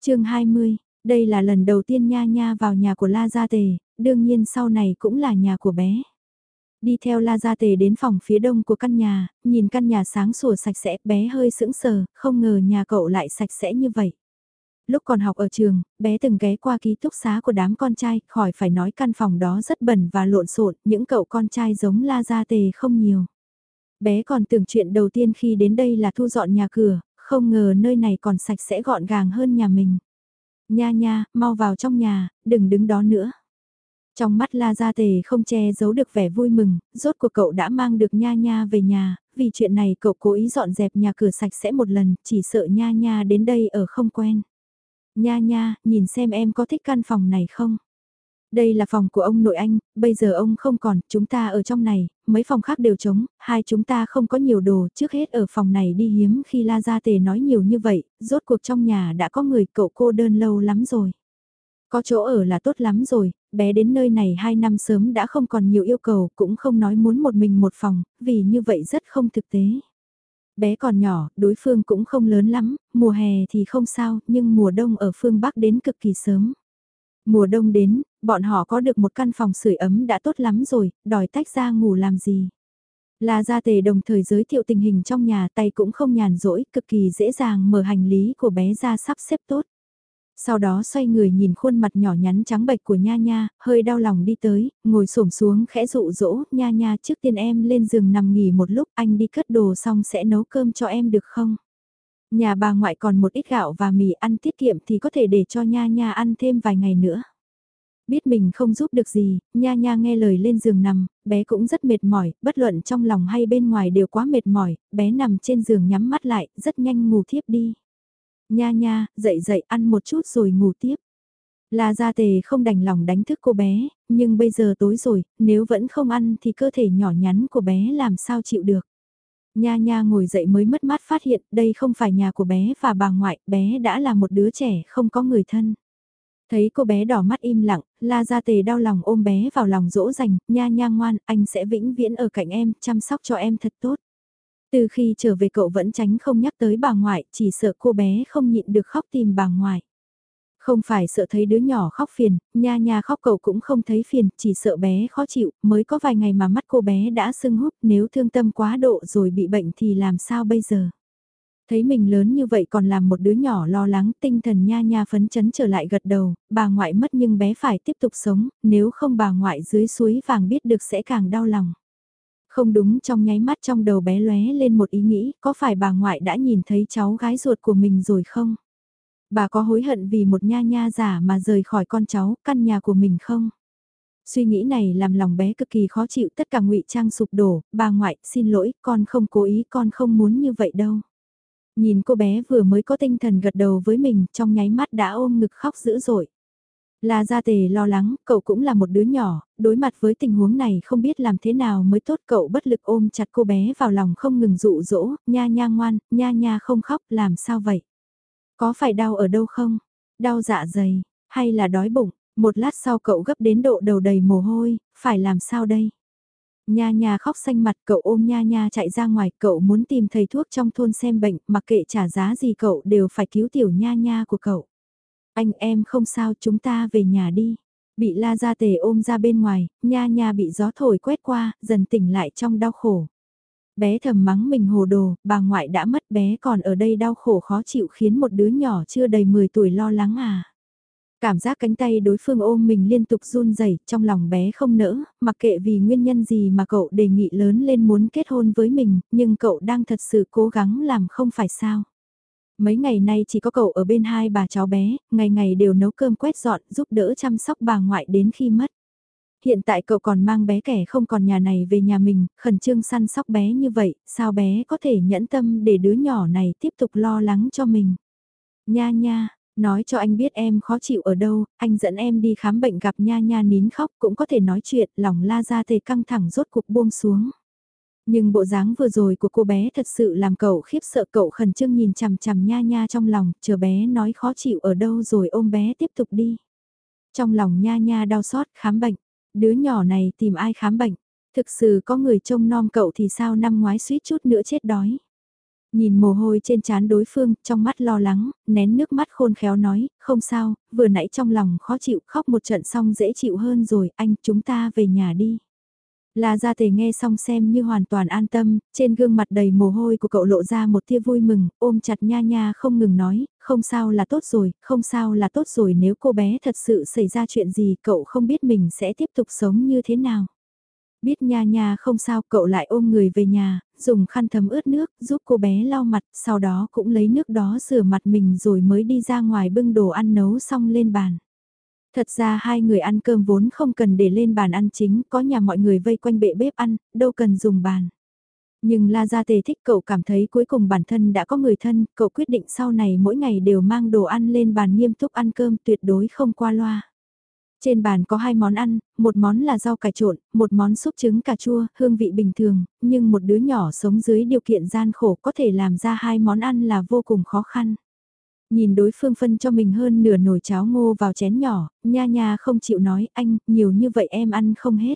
A: chương 20, đây là lần đầu tiên Nha Nha vào nhà của La Gia Tề, đương nhiên sau này cũng là nhà của bé. Đi theo La Gia Tề đến phòng phía đông của căn nhà, nhìn căn nhà sáng sủa sạch sẽ, bé hơi sững sờ, không ngờ nhà cậu lại sạch sẽ như vậy lúc còn học ở trường, bé từng ghé qua ký túc xá của đám con trai, khỏi phải nói căn phòng đó rất bẩn và lộn xộn, những cậu con trai giống La Gia Tề không nhiều. Bé còn tưởng chuyện đầu tiên khi đến đây là thu dọn nhà cửa, không ngờ nơi này còn sạch sẽ gọn gàng hơn nhà mình. Nha nha, mau vào trong nhà, đừng đứng đó nữa. Trong mắt La Gia Tề không che giấu được vẻ vui mừng, rốt cuộc cậu đã mang được Nha Nha về nhà, vì chuyện này cậu cố ý dọn dẹp nhà cửa sạch sẽ một lần, chỉ sợ Nha Nha đến đây ở không quen. Nha nha, nhìn xem em có thích căn phòng này không? Đây là phòng của ông nội anh, bây giờ ông không còn, chúng ta ở trong này, mấy phòng khác đều trống, hai chúng ta không có nhiều đồ, trước hết ở phòng này đi hiếm khi La Gia Tề nói nhiều như vậy, rốt cuộc trong nhà đã có người cậu cô đơn lâu lắm rồi. Có chỗ ở là tốt lắm rồi, bé đến nơi này hai năm sớm đã không còn nhiều yêu cầu, cũng không nói muốn một mình một phòng, vì như vậy rất không thực tế bé còn nhỏ, đối phương cũng không lớn lắm, mùa hè thì không sao, nhưng mùa đông ở phương Bắc đến cực kỳ sớm. Mùa đông đến, bọn họ có được một căn phòng sưởi ấm đã tốt lắm rồi, đòi tách ra ngủ làm gì. là Gia Tề đồng thời giới thiệu tình hình trong nhà tay cũng không nhàn rỗi, cực kỳ dễ dàng mở hành lý của bé ra sắp xếp tốt. Sau đó xoay người nhìn khuôn mặt nhỏ nhắn trắng bệch của Nha Nha, hơi đau lòng đi tới, ngồi xổm xuống khẽ dụ dỗ, Nha Nha trước tiên em lên giường nằm nghỉ một lúc, anh đi cất đồ xong sẽ nấu cơm cho em được không? Nhà bà ngoại còn một ít gạo và mì ăn tiết kiệm thì có thể để cho Nha Nha ăn thêm vài ngày nữa. Biết mình không giúp được gì, Nha Nha nghe lời lên giường nằm, bé cũng rất mệt mỏi, bất luận trong lòng hay bên ngoài đều quá mệt mỏi, bé nằm trên giường nhắm mắt lại, rất nhanh ngủ thiếp đi. Nha nha, dậy dậy ăn một chút rồi ngủ tiếp. La Gia Tề không đành lòng đánh thức cô bé, nhưng bây giờ tối rồi, nếu vẫn không ăn thì cơ thể nhỏ nhắn của bé làm sao chịu được. Nha nha ngồi dậy mới mất mát phát hiện đây không phải nhà của bé và bà ngoại, bé đã là một đứa trẻ không có người thân. Thấy cô bé đỏ mắt im lặng, La Gia Tề đau lòng ôm bé vào lòng dỗ dành, nha nha ngoan, anh sẽ vĩnh viễn ở cạnh em, chăm sóc cho em thật tốt. Từ khi trở về cậu vẫn tránh không nhắc tới bà ngoại, chỉ sợ cô bé không nhịn được khóc tìm bà ngoại. Không phải sợ thấy đứa nhỏ khóc phiền, nha nha khóc cậu cũng không thấy phiền, chỉ sợ bé khó chịu, mới có vài ngày mà mắt cô bé đã sưng húp, nếu thương tâm quá độ rồi bị bệnh thì làm sao bây giờ. Thấy mình lớn như vậy còn làm một đứa nhỏ lo lắng, tinh thần nha nha phấn chấn trở lại gật đầu, bà ngoại mất nhưng bé phải tiếp tục sống, nếu không bà ngoại dưới suối vàng biết được sẽ càng đau lòng. Không đúng trong nháy mắt trong đầu bé lóe lên một ý nghĩ, có phải bà ngoại đã nhìn thấy cháu gái ruột của mình rồi không? Bà có hối hận vì một nha nha giả mà rời khỏi con cháu, căn nhà của mình không? Suy nghĩ này làm lòng bé cực kỳ khó chịu tất cả ngụy trang sụp đổ, bà ngoại, xin lỗi, con không cố ý, con không muốn như vậy đâu. Nhìn cô bé vừa mới có tinh thần gật đầu với mình, trong nháy mắt đã ôm ngực khóc dữ dội. La Gia Tề lo lắng, cậu cũng là một đứa nhỏ, đối mặt với tình huống này không biết làm thế nào mới tốt cậu bất lực ôm chặt cô bé vào lòng không ngừng dụ dỗ, nha nha ngoan, nha nha không khóc, làm sao vậy? Có phải đau ở đâu không? Đau dạ dày, hay là đói bụng? Một lát sau cậu gấp đến độ đầu đầy mồ hôi, phải làm sao đây? Nha nha khóc xanh mặt cậu ôm nha nha chạy ra ngoài, cậu muốn tìm thầy thuốc trong thôn xem bệnh, mặc kệ trả giá gì cậu đều phải cứu tiểu nha nha của cậu. Anh em không sao chúng ta về nhà đi. Bị la ra tề ôm ra bên ngoài, nha nha bị gió thổi quét qua, dần tỉnh lại trong đau khổ. Bé thầm mắng mình hồ đồ, bà ngoại đã mất bé còn ở đây đau khổ khó chịu khiến một đứa nhỏ chưa đầy 10 tuổi lo lắng à. Cảm giác cánh tay đối phương ôm mình liên tục run rẩy trong lòng bé không nỡ, mặc kệ vì nguyên nhân gì mà cậu đề nghị lớn lên muốn kết hôn với mình, nhưng cậu đang thật sự cố gắng làm không phải sao. Mấy ngày nay chỉ có cậu ở bên hai bà cháu bé, ngày ngày đều nấu cơm quét dọn giúp đỡ chăm sóc bà ngoại đến khi mất. Hiện tại cậu còn mang bé kẻ không còn nhà này về nhà mình, khẩn trương săn sóc bé như vậy, sao bé có thể nhẫn tâm để đứa nhỏ này tiếp tục lo lắng cho mình. Nha nha, nói cho anh biết em khó chịu ở đâu, anh dẫn em đi khám bệnh gặp nha nha nín khóc cũng có thể nói chuyện, lòng la ra tề căng thẳng rốt cuộc buông xuống. Nhưng bộ dáng vừa rồi của cô bé thật sự làm cậu khiếp sợ cậu khẩn trương nhìn chằm chằm nha nha trong lòng, chờ bé nói khó chịu ở đâu rồi ôm bé tiếp tục đi. Trong lòng nha nha đau xót khám bệnh, đứa nhỏ này tìm ai khám bệnh, thực sự có người trông nom cậu thì sao năm ngoái suýt chút nữa chết đói. Nhìn mồ hôi trên trán đối phương, trong mắt lo lắng, nén nước mắt khôn khéo nói, không sao, vừa nãy trong lòng khó chịu khóc một trận xong dễ chịu hơn rồi, anh chúng ta về nhà đi. La Gia Tề nghe xong xem như hoàn toàn an tâm, trên gương mặt đầy mồ hôi của cậu lộ ra một tia vui mừng, ôm chặt nha nha không ngừng nói, không sao là tốt rồi, không sao là tốt rồi nếu cô bé thật sự xảy ra chuyện gì cậu không biết mình sẽ tiếp tục sống như thế nào. Biết nha nha không sao cậu lại ôm người về nhà, dùng khăn thấm ướt nước giúp cô bé lau mặt, sau đó cũng lấy nước đó rửa mặt mình rồi mới đi ra ngoài bưng đồ ăn nấu xong lên bàn. Thật ra hai người ăn cơm vốn không cần để lên bàn ăn chính, có nhà mọi người vây quanh bệ bếp ăn, đâu cần dùng bàn. Nhưng La Gia Tề thích cậu cảm thấy cuối cùng bản thân đã có người thân, cậu quyết định sau này mỗi ngày đều mang đồ ăn lên bàn nghiêm túc ăn cơm tuyệt đối không qua loa. Trên bàn có hai món ăn, một món là rau cải trộn, một món súp trứng cà chua, hương vị bình thường, nhưng một đứa nhỏ sống dưới điều kiện gian khổ có thể làm ra hai món ăn là vô cùng khó khăn. Nhìn đối phương phân cho mình hơn nửa nồi cháo ngô vào chén nhỏ, nha nha không chịu nói anh, nhiều như vậy em ăn không hết.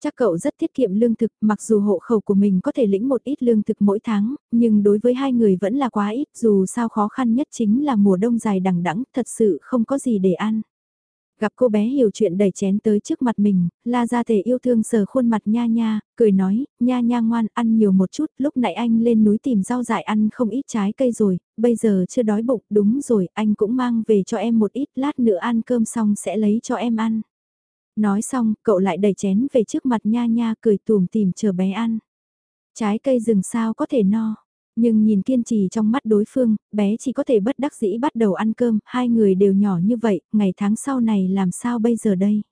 A: Chắc cậu rất tiết kiệm lương thực, mặc dù hộ khẩu của mình có thể lĩnh một ít lương thực mỗi tháng, nhưng đối với hai người vẫn là quá ít, dù sao khó khăn nhất chính là mùa đông dài đằng đẵng, thật sự không có gì để ăn. Gặp cô bé hiểu chuyện đẩy chén tới trước mặt mình, la ra thể yêu thương sờ khuôn mặt nha nha, cười nói, nha nha ngoan ăn nhiều một chút, lúc nãy anh lên núi tìm rau dại ăn không ít trái cây rồi, bây giờ chưa đói bụng, đúng rồi, anh cũng mang về cho em một ít, lát nữa ăn cơm xong sẽ lấy cho em ăn. Nói xong, cậu lại đẩy chén về trước mặt nha nha cười tùm tìm chờ bé ăn. Trái cây rừng sao có thể no. Nhưng nhìn kiên trì trong mắt đối phương, bé chỉ có thể bất đắc dĩ bắt đầu ăn cơm, hai người đều nhỏ như vậy, ngày tháng sau này làm sao bây giờ đây?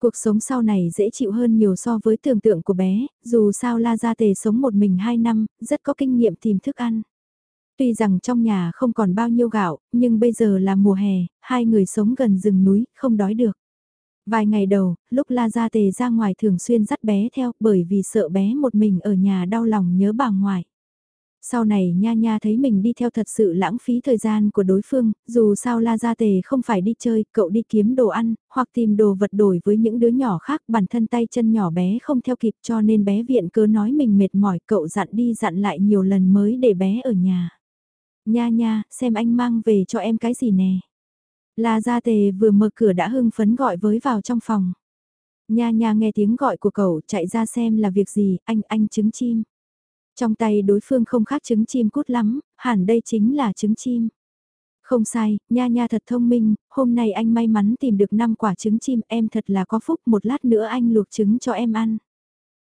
A: Cuộc sống sau này dễ chịu hơn nhiều so với tưởng tượng của bé, dù sao La Gia Tề sống một mình hai năm, rất có kinh nghiệm tìm thức ăn. Tuy rằng trong nhà không còn bao nhiêu gạo, nhưng bây giờ là mùa hè, hai người sống gần rừng núi, không đói được. Vài ngày đầu, lúc La Gia Tề ra ngoài thường xuyên dắt bé theo bởi vì sợ bé một mình ở nhà đau lòng nhớ bà ngoại. Sau này nha nha thấy mình đi theo thật sự lãng phí thời gian của đối phương, dù sao La Gia Tề không phải đi chơi, cậu đi kiếm đồ ăn, hoặc tìm đồ vật đổi với những đứa nhỏ khác, bản thân tay chân nhỏ bé không theo kịp cho nên bé viện cứ nói mình mệt mỏi, cậu dặn đi dặn lại nhiều lần mới để bé ở nhà. Nha nha, xem anh mang về cho em cái gì nè. La Gia Tề vừa mở cửa đã hưng phấn gọi với vào trong phòng. Nha nha nghe tiếng gọi của cậu chạy ra xem là việc gì, anh, anh trứng chim. Trong tay đối phương không khác trứng chim cút lắm, hẳn đây chính là trứng chim. Không sai, nha nha thật thông minh, hôm nay anh may mắn tìm được 5 quả trứng chim em thật là có phúc một lát nữa anh luộc trứng cho em ăn.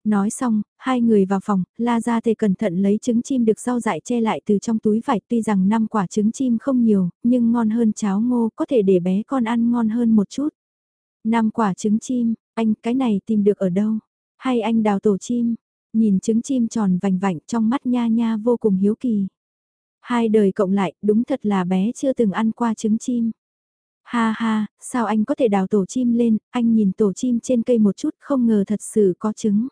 A: Nói xong, hai người vào phòng, la ra thề cẩn thận lấy trứng chim được rau dại che lại từ trong túi vải tuy rằng 5 quả trứng chim không nhiều, nhưng ngon hơn cháo ngô có thể để bé con ăn ngon hơn một chút. 5 quả trứng chim, anh cái này tìm được ở đâu? Hay anh đào tổ chim? Nhìn trứng chim tròn vành vạnh trong mắt nha nha vô cùng hiếu kỳ. Hai đời cộng lại, đúng thật là bé chưa từng ăn qua trứng chim. Ha ha, sao anh có thể đào tổ chim lên, anh nhìn tổ chim trên cây một chút không ngờ thật sự có trứng.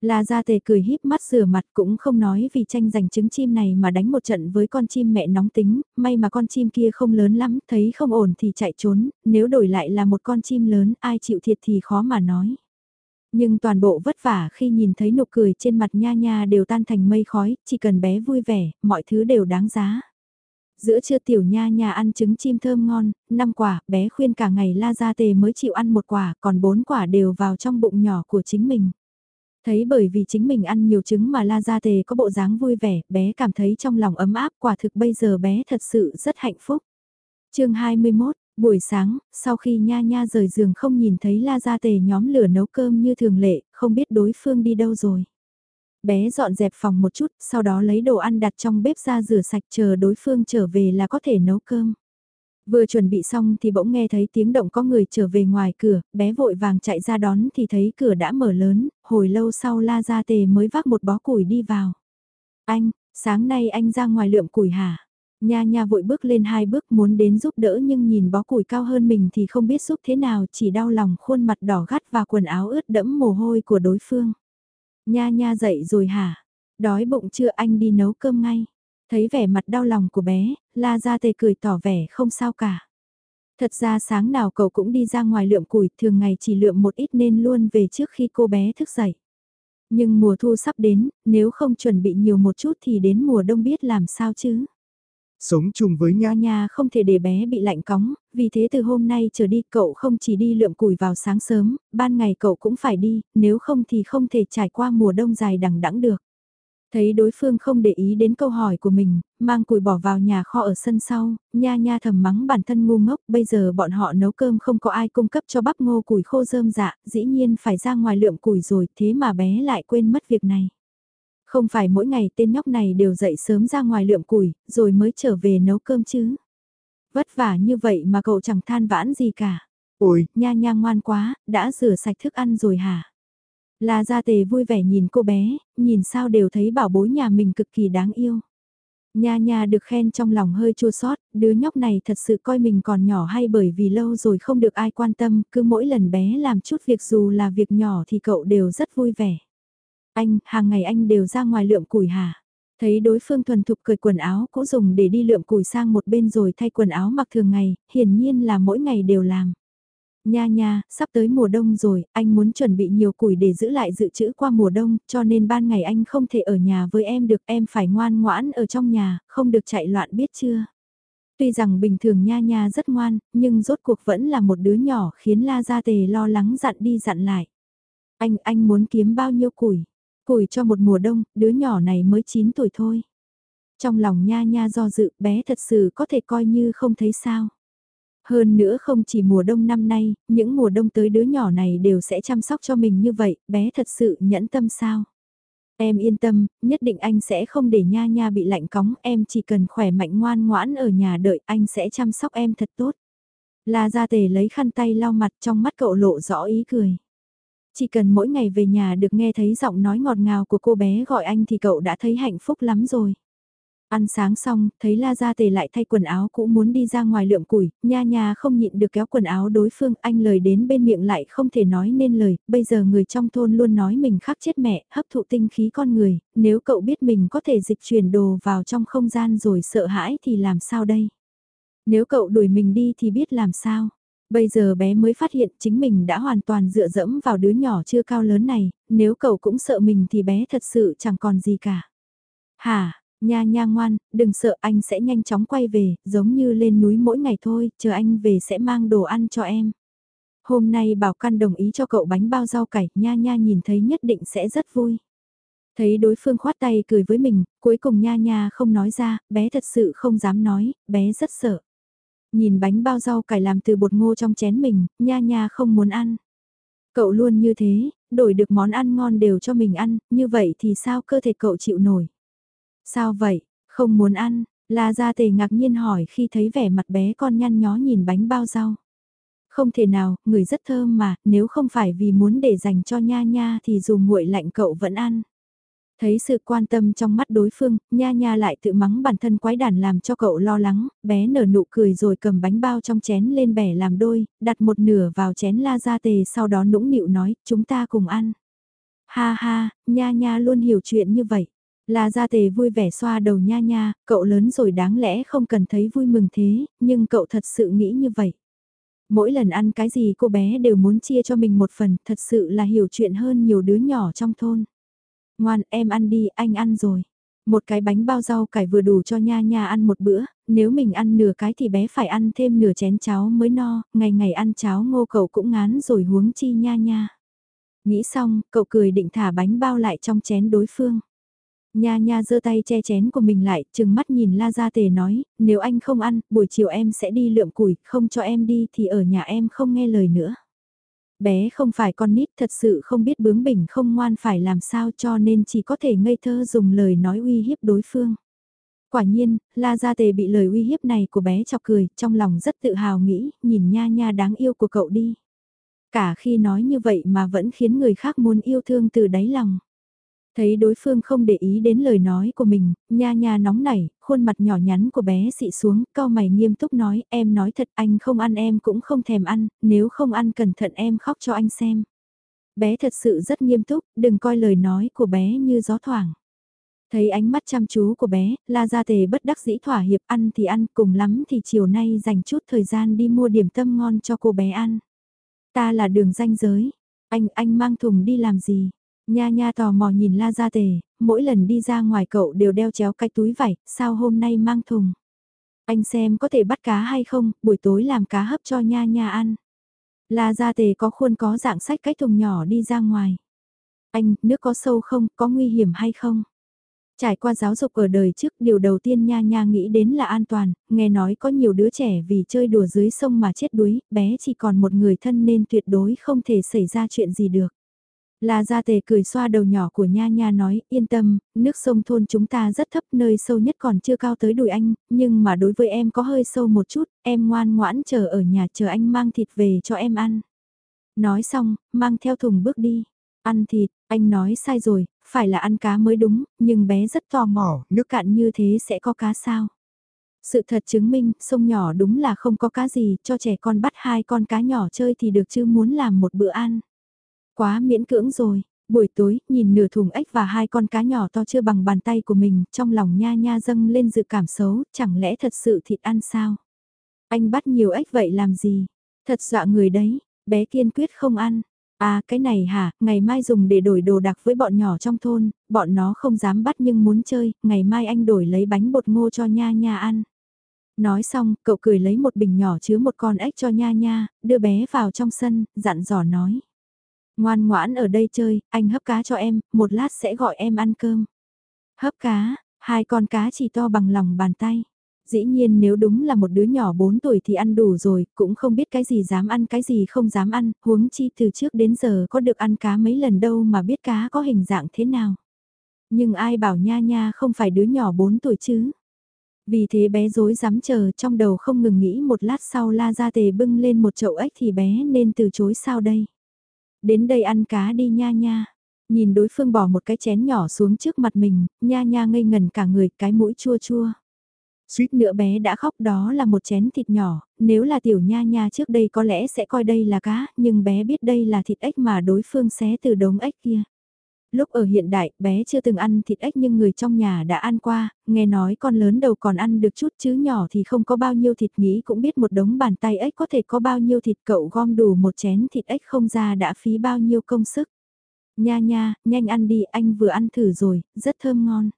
A: La Gia Tề cười híp mắt rửa mặt cũng không nói vì tranh giành trứng chim này mà đánh một trận với con chim mẹ nóng tính, may mà con chim kia không lớn lắm, thấy không ổn thì chạy trốn, nếu đổi lại là một con chim lớn ai chịu thiệt thì khó mà nói. Nhưng toàn bộ vất vả khi nhìn thấy nụ cười trên mặt nha nha đều tan thành mây khói, chỉ cần bé vui vẻ, mọi thứ đều đáng giá. Giữa trưa tiểu nha nha ăn trứng chim thơm ngon, năm quả, bé khuyên cả ngày la ra tề mới chịu ăn một quả, còn bốn quả đều vào trong bụng nhỏ của chính mình. Thấy bởi vì chính mình ăn nhiều trứng mà la ra tề có bộ dáng vui vẻ, bé cảm thấy trong lòng ấm áp, quả thực bây giờ bé thật sự rất hạnh phúc. chương 21, Buổi sáng, sau khi nha nha rời giường không nhìn thấy la gia tề nhóm lửa nấu cơm như thường lệ, không biết đối phương đi đâu rồi. Bé dọn dẹp phòng một chút, sau đó lấy đồ ăn đặt trong bếp ra rửa sạch chờ đối phương trở về là có thể nấu cơm. Vừa chuẩn bị xong thì bỗng nghe thấy tiếng động có người trở về ngoài cửa, bé vội vàng chạy ra đón thì thấy cửa đã mở lớn, hồi lâu sau la gia tề mới vác một bó củi đi vào. Anh, sáng nay anh ra ngoài lượm củi hả? Nha nha vội bước lên hai bước muốn đến giúp đỡ nhưng nhìn bó củi cao hơn mình thì không biết giúp thế nào chỉ đau lòng khuôn mặt đỏ gắt và quần áo ướt đẫm mồ hôi của đối phương. Nha nha dậy rồi hả? Đói bụng chưa anh đi nấu cơm ngay. Thấy vẻ mặt đau lòng của bé, la ra tề cười tỏ vẻ không sao cả. Thật ra sáng nào cậu cũng đi ra ngoài lượm củi, thường ngày chỉ lượm một ít nên luôn về trước khi cô bé thức dậy. Nhưng mùa thu sắp đến, nếu không chuẩn bị nhiều một chút thì đến mùa đông biết làm sao chứ.
B: Sống chung với Nha
A: Nha không thể để bé bị lạnh cóng, vì thế từ hôm nay trở đi cậu không chỉ đi lượm củi vào sáng sớm, ban ngày cậu cũng phải đi, nếu không thì không thể trải qua mùa đông dài đằng đẵng được. Thấy đối phương không để ý đến câu hỏi của mình, mang củi bỏ vào nhà kho ở sân sau, nha nha thầm mắng bản thân ngu ngốc, bây giờ bọn họ nấu cơm không có ai cung cấp cho bắp ngô củi khô rơm dạ, dĩ nhiên phải ra ngoài lượm củi rồi, thế mà bé lại quên mất việc này. Không phải mỗi ngày tên nhóc này đều dậy sớm ra ngoài lượm củi, rồi mới trở về nấu cơm chứ. Vất vả như vậy mà cậu chẳng than vãn gì cả.
B: Ôi,
A: nha nha ngoan quá, đã rửa sạch thức ăn rồi hả? La Gia Tề vui vẻ nhìn cô bé, nhìn sao đều thấy bảo bối nhà mình cực kỳ đáng yêu. Nha nha được khen trong lòng hơi chua xót, đứa nhóc này thật sự coi mình còn nhỏ hay bởi vì lâu rồi không được ai quan tâm, cứ mỗi lần bé làm chút việc dù là việc nhỏ thì cậu đều rất vui vẻ. Anh, hàng ngày anh đều ra ngoài lượm củi hả? Thấy đối phương thuần thục cởi quần áo cũ dùng để đi lượm củi sang một bên rồi thay quần áo mặc thường ngày, hiển nhiên là mỗi ngày đều làm. Nha nha, sắp tới mùa đông rồi, anh muốn chuẩn bị nhiều củi để giữ lại dự trữ qua mùa đông, cho nên ban ngày anh không thể ở nhà với em được, em phải ngoan ngoãn ở trong nhà, không được chạy loạn biết chưa? Tuy rằng bình thường nha nha rất ngoan, nhưng rốt cuộc vẫn là một đứa nhỏ khiến La Gia Tề lo lắng dặn đi dặn lại. Anh, anh muốn kiếm bao nhiêu củi? Củi cho một mùa đông, đứa nhỏ này mới 9 tuổi thôi. Trong lòng nha nha do dự, bé thật sự có thể coi như không thấy sao. Hơn nữa không chỉ mùa đông năm nay, những mùa đông tới đứa nhỏ này đều sẽ chăm sóc cho mình như vậy, bé thật sự nhẫn tâm sao. Em yên tâm, nhất định anh sẽ không để nha nha bị lạnh cóng, em chỉ cần khỏe mạnh ngoan ngoãn ở nhà đợi, anh sẽ chăm sóc em thật tốt. La Gia Tề lấy khăn tay lau mặt trong mắt cậu lộ rõ ý cười. Chỉ cần mỗi ngày về nhà được nghe thấy giọng nói ngọt ngào của cô bé gọi anh thì cậu đã thấy hạnh phúc lắm rồi. Ăn sáng xong, thấy La Gia Tề lại thay quần áo cũ muốn đi ra ngoài lượm củi, nha nha không nhịn được kéo quần áo đối phương, anh lời đến bên miệng lại không thể nói nên lời, bây giờ người trong thôn luôn nói mình khắc chết mẹ, hấp thụ tinh khí con người, nếu cậu biết mình có thể dịch chuyển đồ vào trong không gian rồi sợ hãi thì làm sao đây? Nếu cậu đuổi mình đi thì biết làm sao? Bây giờ bé mới phát hiện chính mình đã hoàn toàn dựa dẫm vào đứa nhỏ chưa cao lớn này, nếu cậu cũng sợ mình thì bé thật sự chẳng còn gì cả. Hả, Nha nha ngoan, đừng sợ anh sẽ nhanh chóng quay về, giống như lên núi mỗi ngày thôi, chờ anh về sẽ mang đồ ăn cho em. Hôm nay Bảo Căn đồng ý cho cậu bánh bao rau cải, nha nha nhìn thấy nhất định sẽ rất vui. Thấy đối phương khoát tay cười với mình, cuối cùng nha nha không nói ra, bé thật sự không dám nói, bé rất sợ. Nhìn bánh bao rau cải làm từ bột ngô trong chén mình, nha nha không muốn ăn. Cậu luôn như thế, đổi được món ăn ngon đều cho mình ăn, như vậy thì sao cơ thể cậu chịu nổi. Sao vậy, không muốn ăn, La Gia Tề ngạc nhiên hỏi khi thấy vẻ mặt bé con nhăn nhó nhìn bánh bao rau. Không thể nào, người rất thơm mà, nếu không phải vì muốn để dành cho nha nha thì dù nguội lạnh cậu vẫn ăn. Thấy sự quan tâm trong mắt đối phương, nha nha lại tự mắng bản thân quái đản làm cho cậu lo lắng, bé nở nụ cười rồi cầm bánh bao trong chén lên bẻ làm đôi, đặt một nửa vào chén la gia tề sau đó nũng nịu nói, chúng ta cùng ăn. Ha ha, nha nha luôn hiểu chuyện như vậy. La Gia Tề vui vẻ xoa đầu nha nha, cậu lớn rồi đáng lẽ không cần thấy vui mừng thế, nhưng cậu thật sự nghĩ như vậy. Mỗi lần ăn cái gì cô bé đều muốn chia cho mình một phần, thật sự là hiểu chuyện hơn nhiều đứa nhỏ trong thôn. Ngoan, em ăn đi, anh ăn rồi. Một cái bánh bao rau cải vừa đủ cho nha nha ăn một bữa, nếu mình ăn nửa cái thì bé phải ăn thêm nửa chén cháo mới no, ngày ngày ăn cháo ngô cậu cũng ngán rồi huống chi nha nha. Nghĩ xong, cậu cười định thả bánh bao lại trong chén đối phương. Nha nha giơ tay che chén của mình lại, chừng mắt nhìn La Gia Tề nói, nếu anh không ăn, buổi chiều em sẽ đi lượm củi, không cho em đi thì ở nhà em không nghe lời nữa. Bé không phải con nít thật sự không biết bướng bỉnh không ngoan phải làm sao cho nên chỉ có thể ngây thơ dùng lời nói uy hiếp đối phương. Quả nhiên, La Gia Tề bị lời uy hiếp này của bé chọc cười, trong lòng rất tự hào nghĩ, nhìn nha nha đáng yêu của cậu đi. Cả khi nói như vậy mà vẫn khiến người khác muốn yêu thương từ đáy lòng. Thấy đối phương không để ý đến lời nói của mình, nha nha nóng nảy, khuôn mặt nhỏ nhắn của bé xị xuống, cao mày nghiêm túc nói, em nói thật anh không ăn em cũng không thèm ăn, nếu không ăn cẩn thận em khóc cho anh xem. Bé thật sự rất nghiêm túc, đừng coi lời nói của bé như gió thoảng. Thấy ánh mắt chăm chú của bé, La Gia Tề bất đắc dĩ thỏa hiệp ăn thì ăn, cùng lắm thì chiều nay dành chút thời gian đi mua điểm tâm ngon cho cô bé ăn. Ta là đường danh giới, anh, anh mang thùng đi làm gì? Nha nha tò mò nhìn la gia tề, mỗi lần đi ra ngoài cậu đều đeo chéo cái túi vải, sao hôm nay mang thùng. Anh xem có thể bắt cá hay không, buổi tối làm cá hấp cho nha nha ăn. La gia tề có khuôn có dạng sách cái thùng nhỏ đi ra ngoài. Anh, nước có sâu không, có nguy hiểm hay không? Trải qua giáo dục ở đời trước, điều đầu tiên nha nha nghĩ đến là an toàn, nghe nói có nhiều đứa trẻ vì chơi đùa dưới sông mà chết đuối, bé chỉ còn một người thân nên tuyệt đối không thể xảy ra chuyện gì được. La Gia Tề cười xoa đầu nhỏ của Nha Nha nói, yên tâm, nước sông thôn chúng ta rất thấp, nơi sâu nhất còn chưa cao tới đùi anh, nhưng mà đối với em có hơi sâu một chút, em ngoan ngoãn chờ ở nhà chờ anh mang thịt về cho em ăn. Nói xong, mang theo thùng bước đi. Ăn thịt, anh nói sai rồi, phải là ăn cá mới đúng, nhưng bé rất tò mò, nước cạn như thế sẽ có cá sao? Sự thật chứng minh, sông nhỏ đúng là không có cá gì, cho trẻ con bắt hai con cá nhỏ chơi thì được chứ muốn làm một bữa ăn. Quá miễn cưỡng rồi, buổi tối, nhìn nửa thùng ếch và hai con cá nhỏ to chưa bằng bàn tay của mình, trong lòng nha nha dâng lên dự cảm xấu, chẳng lẽ thật sự thịt ăn sao? Anh bắt nhiều ếch vậy làm gì? Thật dọa người đấy, bé kiên quyết không ăn. À cái này hả, ngày mai dùng để đổi đồ đặc với bọn nhỏ trong thôn, bọn nó không dám bắt nhưng muốn chơi, ngày mai anh đổi lấy bánh bột ngô cho nha nha ăn. Nói xong, cậu cười lấy một bình nhỏ chứa một con ếch cho nha nha, đưa bé vào trong sân, dặn dò nói. Ngoan ngoãn ở đây chơi, anh hấp cá cho em, một lát sẽ gọi em ăn cơm. Hấp cá, hai con cá chỉ to bằng lòng bàn tay. Dĩ nhiên nếu đúng là một đứa nhỏ 4 tuổi thì ăn đủ rồi, cũng không biết cái gì dám ăn cái gì không dám ăn, huống chi từ trước đến giờ có được ăn cá mấy lần đâu mà biết cá có hình dạng thế nào. Nhưng ai bảo nha nha không phải đứa nhỏ 4 tuổi chứ. Vì thế bé dối dám chờ trong đầu không ngừng nghĩ một lát sau la ra tề bưng lên một chậu ếch thì bé nên từ chối sao đây. Đến đây ăn cá đi nha nha. Nhìn đối phương bỏ một cái chén nhỏ xuống trước mặt mình, nha nha ngây ngần cả người cái mũi chua chua. Suýt nữa bé đã khóc đó là một chén thịt nhỏ, nếu là tiểu nha nha trước đây có lẽ sẽ coi đây là cá, nhưng bé biết đây là thịt ếch mà đối phương xé từ đống ếch kia. Lúc ở hiện đại, bé chưa từng ăn thịt ếch nhưng người trong nhà đã ăn qua, nghe nói con lớn đầu còn ăn được chút chứ nhỏ thì không có bao nhiêu thịt nghĩ cũng biết một đống bàn tay ếch có thể có bao nhiêu thịt cậu gom đủ một chén thịt ếch không ra đã phí bao nhiêu công sức. Nha nha, nhanh ăn đi, anh vừa ăn thử rồi, rất thơm ngon.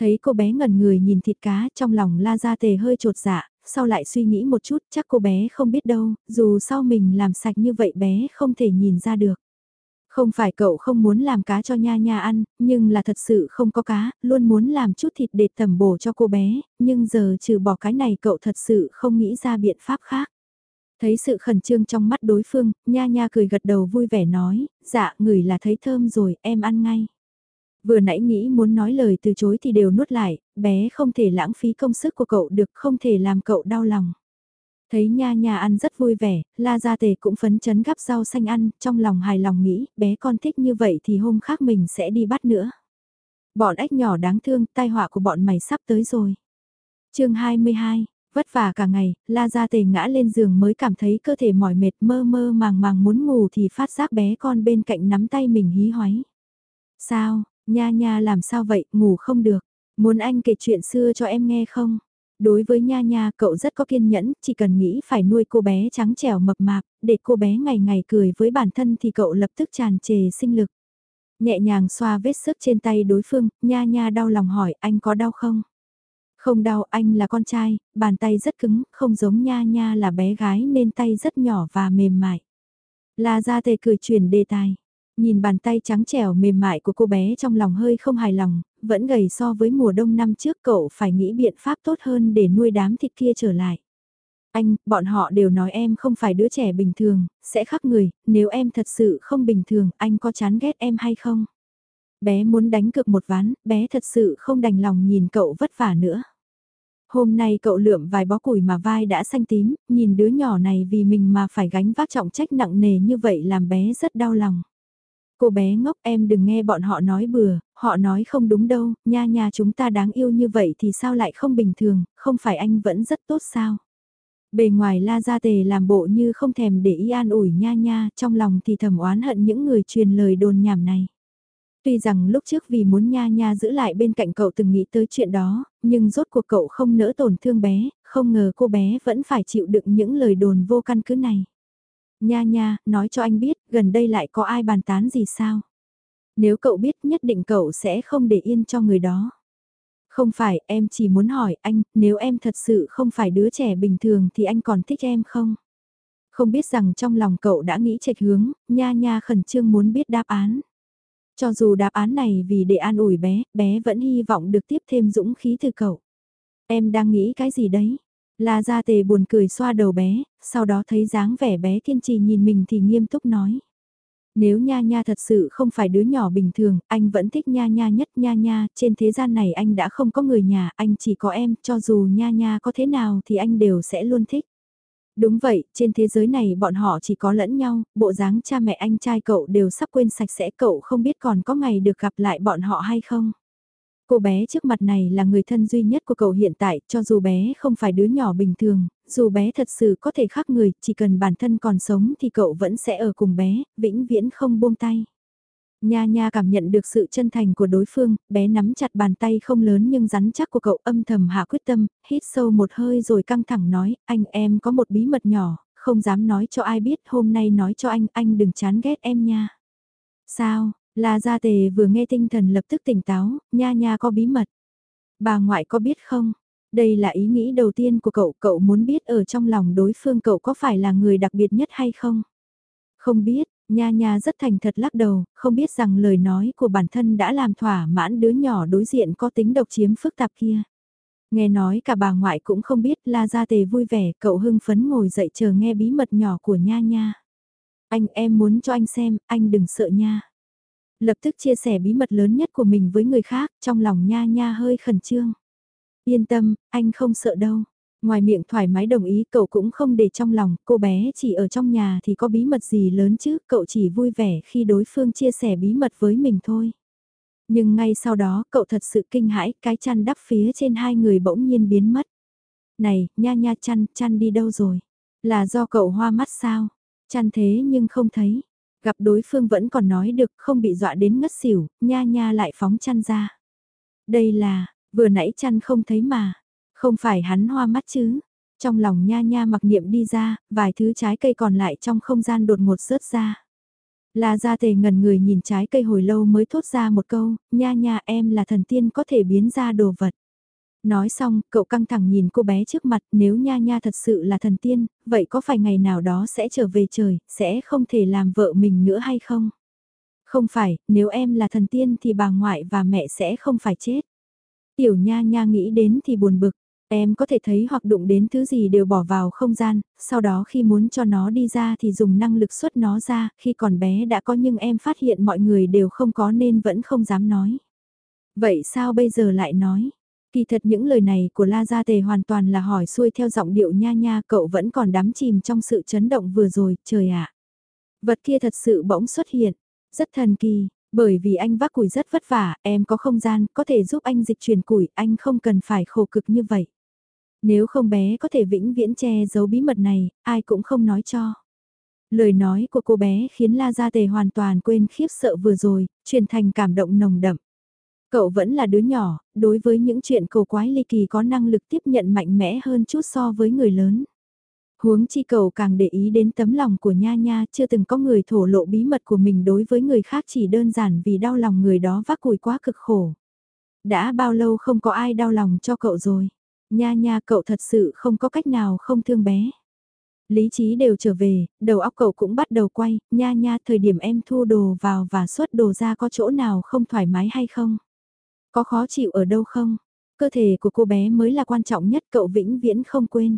A: Thấy cô bé ngẩn người nhìn thịt cá trong lòng la ra tề hơi trột dạ, sau lại suy nghĩ một chút chắc cô bé không biết đâu, dù sau mình làm sạch như vậy bé không thể nhìn ra được. Không phải cậu không muốn làm cá cho nha nha ăn, nhưng là thật sự không có cá, luôn muốn làm chút thịt để tẩm bổ cho cô bé, nhưng giờ trừ bỏ cái này cậu thật sự không nghĩ ra biện pháp khác. Thấy sự khẩn trương trong mắt đối phương, nha nha cười gật đầu vui vẻ nói, dạ ngửi là thấy thơm rồi, em ăn ngay. Vừa nãy nghĩ muốn nói lời từ chối thì đều nuốt lại, bé không thể lãng phí công sức của cậu được không thể làm cậu đau lòng. Thấy nha nha ăn rất vui vẻ, la gia tề cũng phấn chấn gắp rau xanh ăn, trong lòng hài lòng nghĩ, bé con thích như vậy thì hôm khác mình sẽ đi bắt nữa. Bọn ếch nhỏ đáng thương, tai họa của bọn mày sắp tới rồi. chương 22, vất vả cả ngày, la gia tề ngã lên giường mới cảm thấy cơ thể mỏi mệt mơ mơ màng màng muốn ngủ thì phát giác bé con bên cạnh nắm tay mình hí hoáy. Sao, nha nha làm sao vậy, ngủ không được, muốn anh kể chuyện xưa cho em nghe không? Đối với Nha Nha cậu rất có kiên nhẫn, chỉ cần nghĩ phải nuôi cô bé trắng trẻo mập mạp, để cô bé ngày ngày cười với bản thân thì cậu lập tức tràn trề sinh lực. Nhẹ nhàng xoa vết sức trên tay đối phương, Nha Nha đau lòng hỏi anh có đau không? Không đau anh là con trai, bàn tay rất cứng, không giống Nha Nha là bé gái nên tay rất nhỏ và mềm mại. La ra tề cười chuyển đề tài. Nhìn bàn tay trắng trẻo mềm mại của cô bé trong lòng hơi không hài lòng, vẫn gầy so với mùa đông năm trước cậu phải nghĩ biện pháp tốt hơn để nuôi đám thịt kia trở lại. Anh, bọn họ đều nói em không phải đứa trẻ bình thường, sẽ khắc người, nếu em thật sự không bình thường, anh có chán ghét em hay không? Bé muốn đánh cược một ván, bé thật sự không đành lòng nhìn cậu vất vả nữa. Hôm nay cậu lượm vài bó củi mà vai đã xanh tím, nhìn đứa nhỏ này vì mình mà phải gánh vác trọng trách nặng nề như vậy làm bé rất đau lòng. Cô bé ngốc em đừng nghe bọn họ nói bừa, họ nói không đúng đâu, nha nha chúng ta đáng yêu như vậy thì sao lại không bình thường, không phải anh vẫn rất tốt sao. Bề ngoài la ra tề làm bộ như không thèm để ý an ủi nha nha, trong lòng thì thầm oán hận những người truyền lời đồn nhảm này. Tuy rằng lúc trước vì muốn nha nha giữ lại bên cạnh cậu từng nghĩ tới chuyện đó, nhưng rốt cuộc cậu không nỡ tổn thương bé, không ngờ cô bé vẫn phải chịu đựng những lời đồn vô căn cứ này. Nha nha, nói cho anh biết, gần đây lại có ai bàn tán gì sao? Nếu cậu biết nhất định cậu sẽ không để yên cho người đó. Không phải, em chỉ muốn hỏi anh, nếu em thật sự không phải đứa trẻ bình thường thì anh còn thích em không? Không biết rằng trong lòng cậu đã nghĩ trạch hướng, nha nha khẩn trương muốn biết đáp án. Cho dù đáp án này vì để an ủi bé, bé vẫn hy vọng được tiếp thêm dũng khí từ cậu. Em đang nghĩ cái gì đấy? La Gia Tề buồn cười xoa đầu bé, sau đó thấy dáng vẻ bé kiên trì nhìn mình thì nghiêm túc nói. Nếu Nha Nha thật sự không phải đứa nhỏ bình thường, anh vẫn thích Nha Nha nhất Nha Nha, trên thế gian này anh đã không có người nhà, anh chỉ có em, cho dù Nha Nha có thế nào thì anh đều sẽ luôn thích. Đúng vậy, trên thế giới này bọn họ chỉ có lẫn nhau, bộ dáng cha mẹ anh trai cậu đều sắp quên sạch sẽ cậu không biết còn có ngày được gặp lại bọn họ hay không. Cô bé trước mặt này là người thân duy nhất của cậu hiện tại, cho dù bé không phải đứa nhỏ bình thường, dù bé thật sự có thể khác người, chỉ cần bản thân còn sống thì cậu vẫn sẽ ở cùng bé, vĩnh viễn không buông tay. Nha nha cảm nhận được sự chân thành của đối phương, bé nắm chặt bàn tay không lớn nhưng rắn chắc của cậu âm thầm hạ quyết tâm, hít sâu một hơi rồi căng thẳng nói, anh em có một bí mật nhỏ, không dám nói cho ai biết, hôm nay nói cho anh, anh đừng chán ghét em nha. Sao, La Gia Tề vừa nghe tinh thần lập tức tỉnh táo, nha nha có bí mật. Bà ngoại có biết không? Đây là ý nghĩ đầu tiên của cậu, cậu muốn biết ở trong lòng đối phương cậu có phải là người đặc biệt nhất hay không? Không biết, Nha Nha rất thành thật lắc đầu, không biết rằng lời nói của bản thân đã làm thỏa mãn đứa nhỏ đối diện có tính độc chiếm phức tạp kia. Nghe nói cả bà ngoại cũng không biết La Gia Tề vui vẻ, cậu hưng phấn ngồi dậy chờ nghe bí mật nhỏ của Nha Nha. Anh em muốn cho anh xem, anh đừng sợ nha. Lập tức chia sẻ bí mật lớn nhất của mình với người khác, trong lòng Nha Nha hơi khẩn trương. Yên tâm, anh không sợ đâu. Ngoài miệng thoải mái đồng ý cậu cũng không để trong lòng, cô bé chỉ ở trong nhà thì có bí mật gì lớn chứ, cậu chỉ vui vẻ khi đối phương chia sẻ bí mật với mình thôi. Nhưng ngay sau đó cậu thật sự kinh hãi, cái chăn đắp phía trên hai người bỗng nhiên biến mất. Này, nha nha chăn, chăn đi đâu rồi? Là do cậu hoa mắt sao? Chăn thế nhưng không thấy. Gặp đối phương vẫn còn nói được không bị dọa đến ngất xỉu, nha nha lại phóng chăn ra. Đây là, vừa nãy chăn không thấy mà, không phải hắn hoa mắt chứ. Trong lòng nha nha mặc niệm đi ra, vài thứ trái cây còn lại trong không gian đột ngột rớt ra. La gia tề ngần người nhìn trái cây hồi lâu mới thốt ra một câu, nha nha em là thần tiên có thể biến ra đồ vật. Nói xong, cậu căng thẳng nhìn cô bé trước mặt, nếu nha nha thật sự là thần tiên, vậy có phải ngày nào đó sẽ trở về trời, sẽ không thể làm vợ mình nữa hay không? Không phải, nếu em là thần tiên thì bà ngoại và mẹ sẽ không phải chết. Tiểu nha nha nghĩ đến thì buồn bực, em có thể thấy hoặc đụng đến thứ gì đều bỏ vào không gian, sau đó khi muốn cho nó đi ra thì dùng năng lực xuất nó ra, khi còn bé đã có nhưng em phát hiện mọi người đều không có nên vẫn không dám nói. Vậy sao bây giờ lại nói? Kỳ thật những lời này của La Gia Tề hoàn toàn là hỏi xuôi theo giọng điệu nha nha cậu vẫn còn đắm chìm trong sự chấn động vừa rồi, trời ạ. Vật kia thật sự bỗng xuất hiện, rất thần kỳ, bởi vì anh vác củi rất vất vả, em có không gian, có thể giúp anh dịch chuyển củi, anh không cần phải khổ cực như vậy. Nếu không bé có thể vĩnh viễn che giấu bí mật này, ai cũng không nói cho. Lời nói của cô bé khiến La Gia Tề hoàn toàn quên khiếp sợ vừa rồi, truyền thành cảm động nồng đậm. Cậu vẫn là đứa nhỏ, đối với những chuyện cầu quái ly kỳ có năng lực tiếp nhận mạnh mẽ hơn chút so với người lớn. Huống chi cậu càng để ý đến tấm lòng của Nha Nha, chưa từng có người thổ lộ bí mật của mình đối với người khác chỉ đơn giản vì đau lòng người đó vác cùi quá cực khổ. Đã bao lâu không có ai đau lòng cho cậu rồi. Nha Nha cậu thật sự không có cách nào không thương bé. Lý trí đều trở về, đầu óc cậu cũng bắt đầu quay, nha nha thời điểm em thu đồ vào và xuất đồ ra có chỗ nào không thoải mái hay không? Có khó chịu ở đâu không? Cơ thể của cô bé mới là quan trọng nhất cậu vĩnh viễn không quên.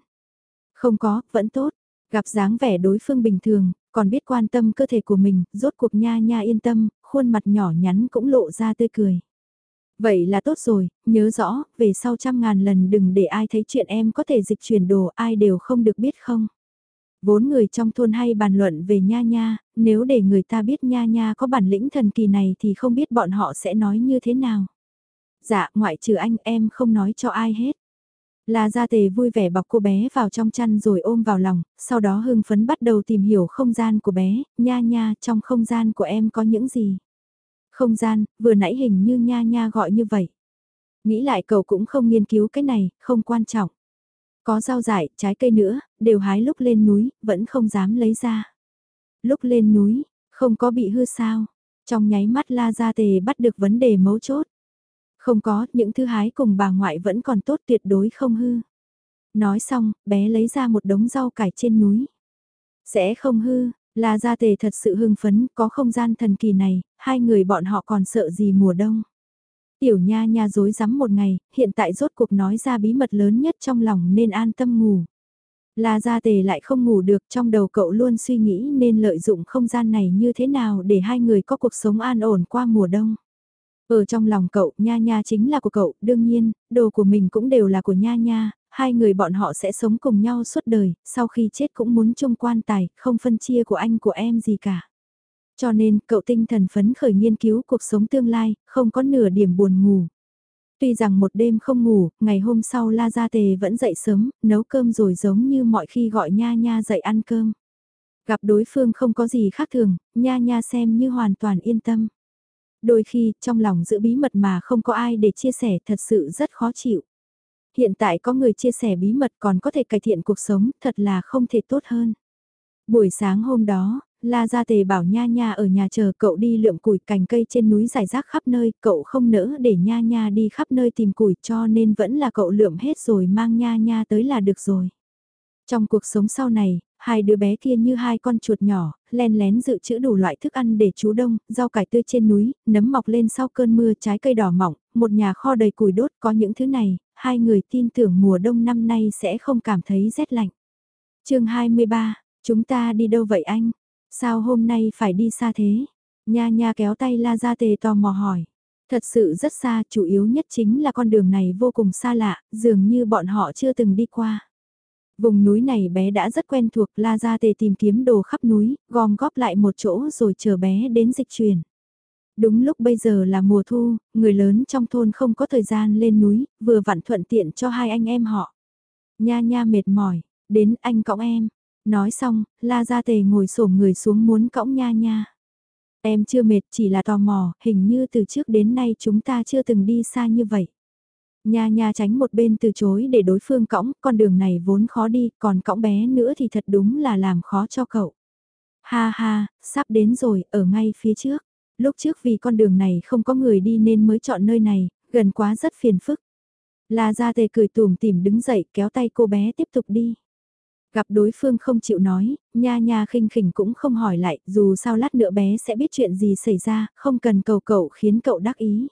A: Không có, vẫn tốt. Gặp dáng vẻ đối phương bình thường, còn biết quan tâm cơ thể của mình, rốt cuộc nha nha yên tâm, khuôn mặt nhỏ nhắn cũng lộ ra tươi cười. Vậy là tốt rồi, nhớ rõ, về sau trăm ngàn lần đừng để ai thấy chuyện em có thể dịch chuyển đồ ai đều không được biết không. Vốn người trong thôn hay bàn luận về nha nha, nếu để người ta biết nha nha có bản lĩnh thần kỳ này thì không biết bọn họ sẽ nói như thế nào. Dạ, ngoại trừ anh em không nói cho ai hết. La Gia Tề vui vẻ bọc cô bé vào trong chăn rồi ôm vào lòng, sau đó hưng phấn bắt đầu tìm hiểu không gian của bé, nha nha, trong không gian của em có những gì. Không gian, vừa nãy hình như nha nha gọi như vậy. Nghĩ lại cậu cũng không nghiên cứu cái này, không quan trọng. Có rau dại, trái cây nữa, đều hái lúc lên núi, vẫn không dám lấy ra. Lúc lên núi, không có bị hư sao. Trong nháy mắt La Gia Tề bắt được vấn đề mấu chốt. Không có, những thứ hái cùng bà ngoại vẫn còn tốt tuyệt đối không hư. Nói xong, bé lấy ra một đống rau cải trên núi. Sẽ không hư, là gia tề thật sự hưng phấn, có không gian thần kỳ này, hai người bọn họ còn sợ gì mùa đông. Tiểu nha nha dối rắm một ngày, hiện tại rốt cuộc nói ra bí mật lớn nhất trong lòng nên an tâm ngủ. La Gia Tề lại không ngủ được trong đầu cậu luôn suy nghĩ nên lợi dụng không gian này như thế nào để hai người có cuộc sống an ổn qua mùa đông. Ở trong lòng cậu, Nha Nha chính là của cậu, đương nhiên, đồ của mình cũng đều là của Nha Nha, hai người bọn họ sẽ sống cùng nhau suốt đời, sau khi chết cũng muốn chung quan tài, không phân chia của anh của em gì cả. Cho nên, cậu tinh thần phấn khởi nghiên cứu cuộc sống tương lai, không có nửa điểm buồn ngủ. Tuy rằng một đêm không ngủ, ngày hôm sau La Gia Tề vẫn dậy sớm, nấu cơm rồi giống như mọi khi gọi Nha Nha dậy ăn cơm. Gặp đối phương không có gì khác thường, Nha Nha xem như hoàn toàn yên tâm. Đôi khi, trong lòng giữ bí mật mà không có ai để chia sẻ thật sự rất khó chịu. Hiện tại có người chia sẻ bí mật còn có thể cải thiện cuộc sống, thật là không thể tốt hơn. Buổi sáng hôm đó, La Gia Tề bảo Nha Nha ở nhà chờ cậu đi lượm củi cành cây trên núi giải rác khắp nơi, cậu không nỡ để Nha Nha đi khắp nơi tìm củi cho nên vẫn là cậu lượm hết rồi mang Nha Nha tới là được rồi. Trong cuộc sống sau này, hai đứa bé kia như hai con chuột nhỏ, len lén dự trữ đủ loại thức ăn để trú đông, rau cải tươi trên núi, nấm mọc lên sau cơn mưa trái cây đỏ mỏng, một nhà kho đầy củi đốt có những thứ này, hai người tin tưởng mùa đông năm nay sẽ không cảm thấy rét lạnh. chương 23, chúng ta đi đâu vậy anh? Sao hôm nay phải đi xa thế? Nha nha kéo tay la ra tề tò mò hỏi. Thật sự rất xa, chủ yếu nhất chính là con đường này vô cùng xa lạ, dường như bọn họ chưa từng đi qua. Vùng núi này bé đã rất quen thuộc la ra tề tìm kiếm đồ khắp núi, gom góp lại một chỗ rồi chờ bé đến dịch chuyển. Đúng lúc bây giờ là mùa thu, người lớn trong thôn không có thời gian lên núi, vừa vặn thuận tiện cho hai anh em họ. Nha nha mệt mỏi, đến anh cõng em. Nói xong, la ra tề ngồi xổm người xuống muốn cõng nha nha. Em chưa mệt chỉ là tò mò, hình như từ trước đến nay chúng ta chưa từng đi xa như vậy. Nha nha tránh một bên từ chối để đối phương cõng, con đường này vốn khó đi, còn cõng bé nữa thì thật đúng là làm khó cho cậu. Ha ha, sắp đến rồi, ở ngay phía trước. Lúc trước vì con đường này không có người đi nên mới chọn nơi này, gần quá rất phiền phức. La Gia Tề cười tùm tìm đứng dậy kéo tay cô bé tiếp tục đi. Gặp đối phương không chịu nói, nha nha khinh khỉnh cũng không hỏi lại, dù sao lát nữa bé sẽ biết chuyện gì xảy ra, không cần cầu cậu khiến cậu đắc ý.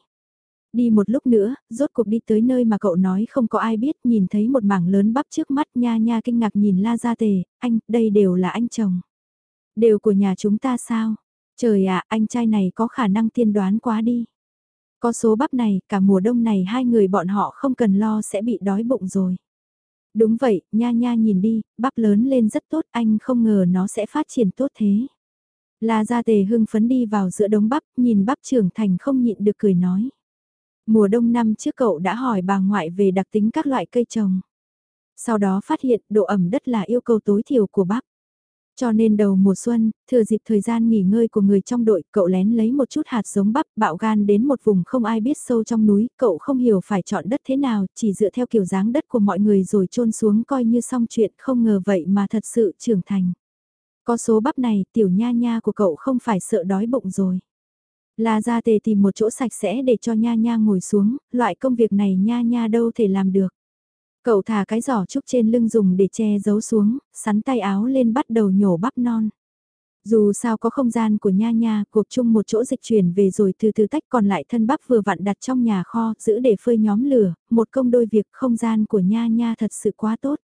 A: Đi một lúc nữa, rốt cuộc đi tới nơi mà cậu nói không có ai biết, nhìn thấy một mảng lớn bắp trước mắt nha nha kinh ngạc nhìn la gia tề, anh, đây đều là anh chồng. Đều của nhà chúng ta sao? Trời ạ, anh trai này có khả năng tiên đoán quá đi. Có số bắp này, cả mùa đông này hai người bọn họ không cần lo sẽ bị đói bụng rồi. Đúng vậy, nha nha nhìn đi, bắp lớn lên rất tốt, anh không ngờ nó sẽ phát triển tốt thế. La Gia Tề hưng phấn đi vào giữa đống bắp, nhìn bắp trưởng thành không nhịn được cười nói. Mùa đông năm trước cậu đã hỏi bà ngoại về đặc tính các loại cây trồng. Sau đó phát hiện độ ẩm đất là yêu cầu tối thiểu của bắp. Cho nên đầu mùa xuân, thừa dịp thời gian nghỉ ngơi của người trong đội, cậu lén lấy một chút hạt giống bắp bạo gan đến một vùng không ai biết sâu trong núi, cậu không hiểu phải chọn đất thế nào, chỉ dựa theo kiểu dáng đất của mọi người rồi trôn xuống coi như xong chuyện, không ngờ vậy mà thật sự trưởng thành. Có số bắp này, tiểu nha nha của cậu không phải sợ đói bụng rồi. La ra tề tìm một chỗ sạch sẽ để cho nha nha ngồi xuống, loại công việc này nha nha đâu thể làm được. Cậu thả cái giỏ trúc trên lưng dùng để che giấu xuống, sắn tay áo lên bắt đầu nhổ bắp non. Dù sao có không gian của nha nha, cuộc chung một chỗ dịch chuyển về rồi từ từ tách còn lại thân bắp vừa vặn đặt trong nhà kho, giữ để phơi nhóm lửa, một công đôi việc không gian của nha nha thật sự quá tốt.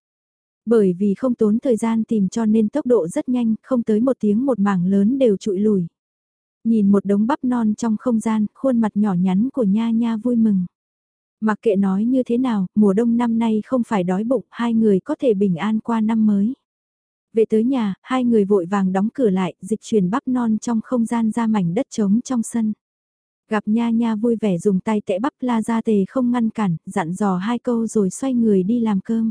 A: Bởi vì không tốn thời gian tìm cho nên tốc độ rất nhanh, không tới một tiếng một mảng lớn đều trụi lùi. Nhìn một đống bắp non trong không gian, khuôn mặt nhỏ nhắn của nha nha vui mừng. Mặc kệ nói như thế nào, mùa đông năm nay không phải đói bụng, hai người có thể bình an qua năm mới. Về tới nhà, hai người vội vàng đóng cửa lại, dịch chuyển bắp non trong không gian ra mảnh đất trống trong sân. Gặp nha nha vui vẻ dùng tay tẽ bắp la ra tề không ngăn cản, dặn dò hai câu rồi xoay người đi làm cơm.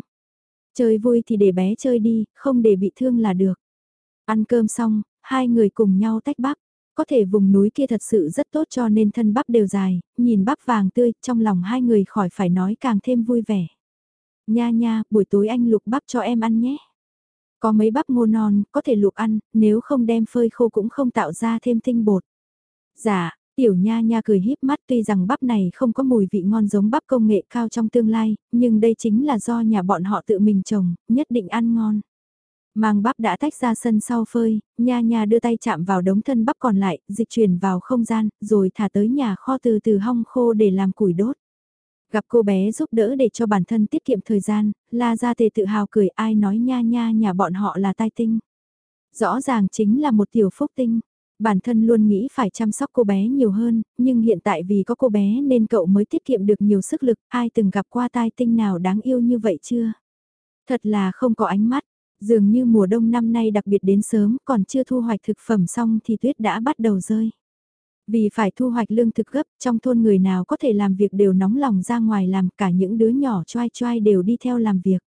A: Chơi vui thì để bé chơi đi, không để bị thương là được. Ăn cơm xong, hai người cùng nhau tách bắp. Có thể vùng núi kia thật sự rất tốt cho nên thân bắp đều dài, nhìn bắp vàng tươi, trong lòng hai người khỏi phải nói càng thêm vui vẻ. Nha nha, buổi tối anh lục bắp cho em ăn nhé. Có mấy bắp ngô non, có thể luộc ăn, nếu không đem phơi khô cũng không tạo ra thêm tinh bột. Dạ, tiểu nha nha cười híp mắt tuy rằng bắp này không có mùi vị ngon giống bắp công nghệ cao trong tương lai, nhưng đây chính là do nhà bọn họ tự mình trồng, nhất định ăn ngon. Mang bắp đã tách ra sân sau phơi, nha nha đưa tay chạm vào đống thân bắp còn lại, dịch chuyển vào không gian, rồi thả tới nhà kho từ từ hong khô để làm củi đốt. Gặp cô bé giúp đỡ để cho bản thân tiết kiệm thời gian, la ra tề tự hào cười ai nói nha nha nhà bọn họ là tai tinh. Rõ ràng chính là một tiểu phúc tinh. Bản thân luôn nghĩ phải chăm sóc cô bé nhiều hơn, nhưng hiện tại vì có cô bé nên cậu mới tiết kiệm được nhiều sức lực, ai từng gặp qua tai tinh nào đáng yêu như vậy chưa? Thật là không có ánh mắt, Dường như mùa đông năm nay đặc biệt đến sớm, còn chưa thu hoạch thực phẩm xong thì tuyết đã bắt đầu rơi. Vì phải thu hoạch lương thực gấp, trong thôn người nào có thể làm việc đều nóng lòng ra ngoài làm cả những đứa nhỏ choai choai đều đi theo làm việc.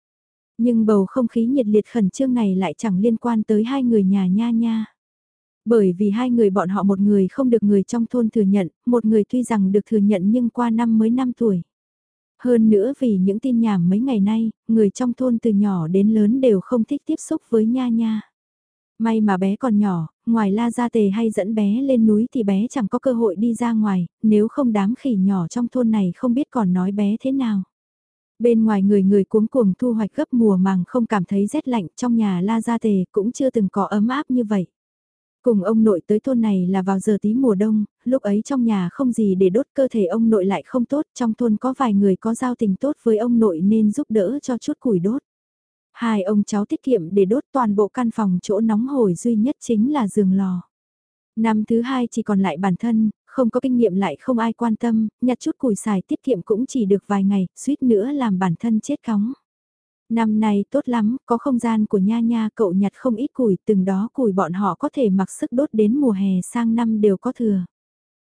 A: Nhưng bầu không khí nhiệt liệt khẩn trương này lại chẳng liên quan tới hai người nhà nha nha. Bởi vì hai người bọn họ một người không được người trong thôn thừa nhận, một người tuy rằng được thừa nhận nhưng qua năm mới 5 tuổi. Hơn nữa vì những tin nhảm mấy ngày nay, người trong thôn từ nhỏ đến lớn đều không thích tiếp xúc với nha nha. May mà bé còn nhỏ, ngoài la gia tề hay dẫn bé lên núi thì bé chẳng có cơ hội đi ra ngoài, nếu không đám khỉ nhỏ trong thôn này không biết còn nói bé thế nào. Bên ngoài người người cuống cuồng thu hoạch gấp mùa màng không cảm thấy rét lạnh trong nhà la gia tề cũng chưa từng có ấm áp như vậy. Cùng ông nội tới thôn này là vào giờ tí mùa đông, lúc ấy trong nhà không gì để đốt cơ thể ông nội lại không tốt, trong thôn có vài người có giao tình tốt với ông nội nên giúp đỡ cho chút củi đốt. Hai ông cháu tiết kiệm để đốt toàn bộ căn phòng chỗ nóng hổi duy nhất chính là giường lò. Năm thứ hai chỉ còn lại bản thân, không có kinh nghiệm lại không ai quan tâm, nhặt chút củi xài tiết kiệm cũng chỉ được vài ngày, suýt nữa làm bản thân chết cóng. Năm nay tốt lắm, có không gian của nha nha cậu nhặt không ít củi, từng đó củi bọn họ có thể mặc sức đốt đến mùa hè sang năm đều có thừa.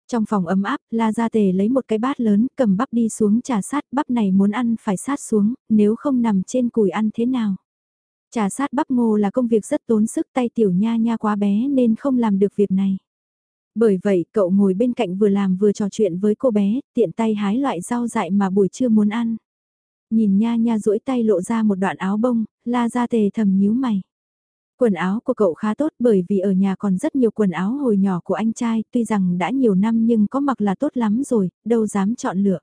A: Trong phòng ấm áp, La Gia Tề lấy một cái bát lớn, cầm bắp đi xuống trà sát, bắp này muốn ăn phải sát xuống, nếu không nằm trên củi ăn thế nào. Trà sát bắp ngô là công việc rất tốn sức tay tiểu nha nha quá bé nên không làm được việc này. Bởi vậy, cậu ngồi bên cạnh vừa làm vừa trò chuyện với cô bé, tiện tay hái loại rau dại mà buổi trưa muốn ăn. Nhìn nha nha duỗi tay lộ ra một đoạn áo bông, la ra tề thầm nhíu mày. Quần áo của cậu khá tốt bởi vì ở nhà còn rất nhiều quần áo hồi nhỏ của anh trai, tuy rằng đã nhiều năm nhưng có mặc là tốt lắm rồi, đâu dám chọn lựa.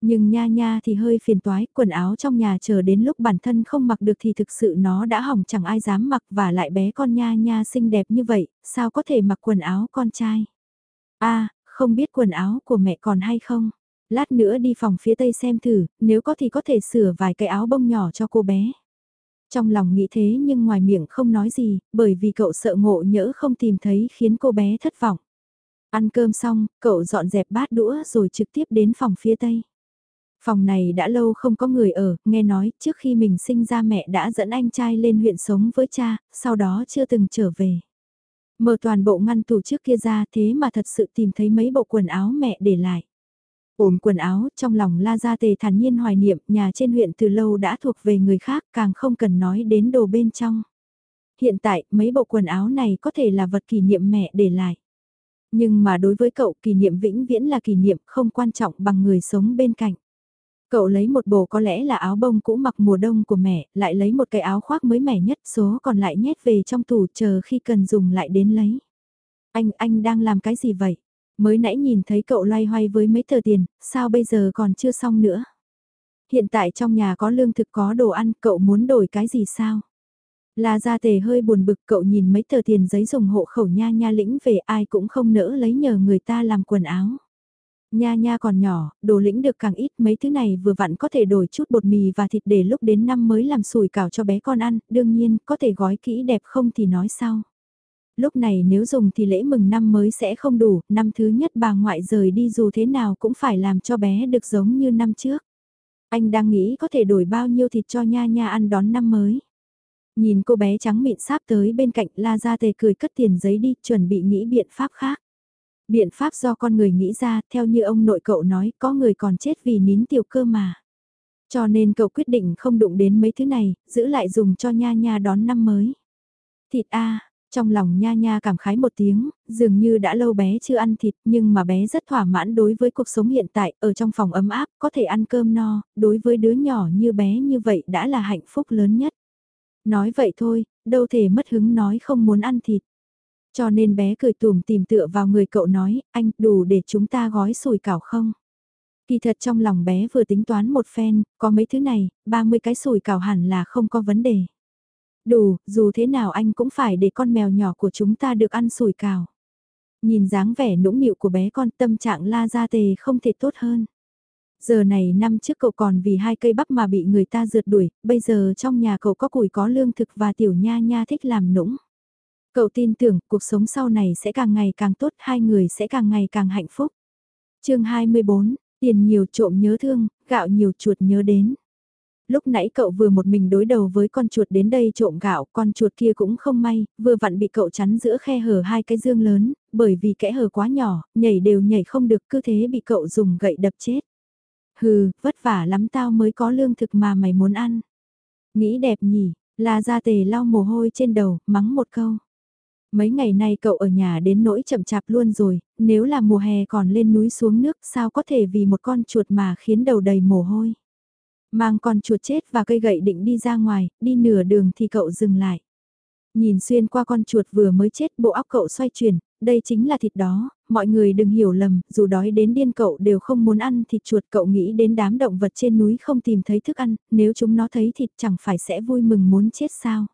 A: Nhưng nha nha thì hơi phiền toái, quần áo trong nhà chờ đến lúc bản thân không mặc được thì thực sự nó đã hỏng chẳng ai dám mặc và lại bé con nha nha xinh đẹp như vậy, sao có thể mặc quần áo con trai. a không biết quần áo của mẹ còn hay không? Lát nữa đi phòng phía tây xem thử, nếu có thì có thể sửa vài cái áo bông nhỏ cho cô bé. Trong lòng nghĩ thế nhưng ngoài miệng không nói gì, bởi vì cậu sợ ngộ nhỡ không tìm thấy khiến cô bé thất vọng. Ăn cơm xong, cậu dọn dẹp bát đũa rồi trực tiếp đến phòng phía tây. Phòng này đã lâu không có người ở, nghe nói trước khi mình sinh ra mẹ đã dẫn anh trai lên huyện sống với cha, sau đó chưa từng trở về. Mở toàn bộ ngăn tủ trước kia ra thế mà thật sự tìm thấy mấy bộ quần áo mẹ để lại. Ôm quần áo, trong lòng La Gia Tề thản nhiên hoài niệm, nhà trên huyện từ lâu đã thuộc về người khác, càng không cần nói đến đồ bên trong. Hiện tại, mấy bộ quần áo này có thể là vật kỷ niệm mẹ để lại. Nhưng mà đối với cậu, kỷ niệm vĩnh viễn là kỷ niệm không quan trọng bằng người sống bên cạnh. Cậu lấy một bộ có lẽ là áo bông cũ mặc mùa đông của mẹ, lại lấy một cái áo khoác mới mẻ nhất, số còn lại nhét về trong tủ chờ khi cần dùng lại đến lấy. Anh, anh đang làm cái gì vậy? Mới nãy nhìn thấy cậu loay hoay với mấy tờ tiền, sao bây giờ còn chưa xong nữa? Hiện tại trong nhà có lương thực có đồ ăn, cậu muốn đổi cái gì sao? Là gia tề hơi buồn bực cậu nhìn mấy tờ tiền giấy dùng hộ khẩu nha nha lĩnh về ai cũng không nỡ lấy nhờ người ta làm quần áo. Nha nha còn nhỏ, đồ lĩnh được càng ít mấy thứ này vừa vặn có thể đổi chút bột mì và thịt để lúc đến năm mới làm sủi cảo cho bé con ăn, đương nhiên có thể gói kỹ đẹp không thì nói sau. Lúc này nếu dùng thì lễ mừng năm mới sẽ không đủ, năm thứ nhất bà ngoại rời đi dù thế nào cũng phải làm cho bé được giống như năm trước. Anh đang nghĩ có thể đổi bao nhiêu thịt cho nha nha ăn đón năm mới. Nhìn cô bé trắng mịn sáp tới bên cạnh la ra tề cười cất tiền giấy đi chuẩn bị nghĩ biện pháp khác. Biện pháp do con người nghĩ ra, theo như ông nội cậu nói, có người còn chết vì nín tiểu cơ mà. Cho nên cậu quyết định không đụng đến mấy thứ này, giữ lại dùng cho nha nha đón năm mới. Thịt A, trong lòng nha nha cảm khái một tiếng, dường như đã lâu bé chưa ăn thịt nhưng mà bé rất thỏa mãn đối với cuộc sống hiện tại, ở trong phòng ấm áp, có thể ăn cơm no, đối với đứa nhỏ như bé như vậy đã là hạnh phúc lớn nhất. Nói vậy thôi, đâu thể mất hứng nói không muốn ăn thịt. Cho nên bé cười tùm tìm tựa vào người cậu nói, anh đủ để chúng ta gói sùi cảo không? Kỳ thật trong lòng bé vừa tính toán một phen, có mấy thứ này, 30 cái sùi cảo hẳn là không có vấn đề. Đủ, dù thế nào anh cũng phải để con mèo nhỏ của chúng ta được ăn sủi cảo. Nhìn dáng vẻ nũng nịu của bé con tâm trạng la ra tề không thể tốt hơn. Giờ này năm trước cậu còn vì hai cây bắp mà bị người ta rượt đuổi, bây giờ trong nhà cậu có củi có lương thực và tiểu nha nha thích làm nũng. Cậu tin tưởng cuộc sống sau này sẽ càng ngày càng tốt, hai người sẽ càng ngày càng hạnh phúc. chương 24, tiền nhiều trộm nhớ thương, gạo nhiều chuột nhớ đến. Lúc nãy cậu vừa một mình đối đầu với con chuột đến đây trộm gạo, con chuột kia cũng không may, vừa vặn bị cậu chắn giữa khe hở hai cái dương lớn, bởi vì kẽ hở quá nhỏ, nhảy đều nhảy không được cứ thế bị cậu dùng gậy đập chết. Hừ, vất vả lắm tao mới có lương thực mà mày muốn ăn. Nghĩ đẹp nhỉ, là ra tề lau mồ hôi trên đầu, mắng một câu. Mấy ngày nay cậu ở nhà đến nỗi chậm chạp luôn rồi, nếu là mùa hè còn lên núi xuống nước sao có thể vì một con chuột mà khiến đầu đầy mồ hôi. Mang con chuột chết và cây gậy định đi ra ngoài, đi nửa đường thì cậu dừng lại. Nhìn xuyên qua con chuột vừa mới chết bộ óc cậu xoay chuyển, đây chính là thịt đó, mọi người đừng hiểu lầm, dù đói đến điên cậu đều không muốn ăn thịt chuột cậu nghĩ đến đám động vật trên núi không tìm thấy thức ăn, nếu chúng nó thấy thịt chẳng phải sẽ vui mừng muốn chết sao.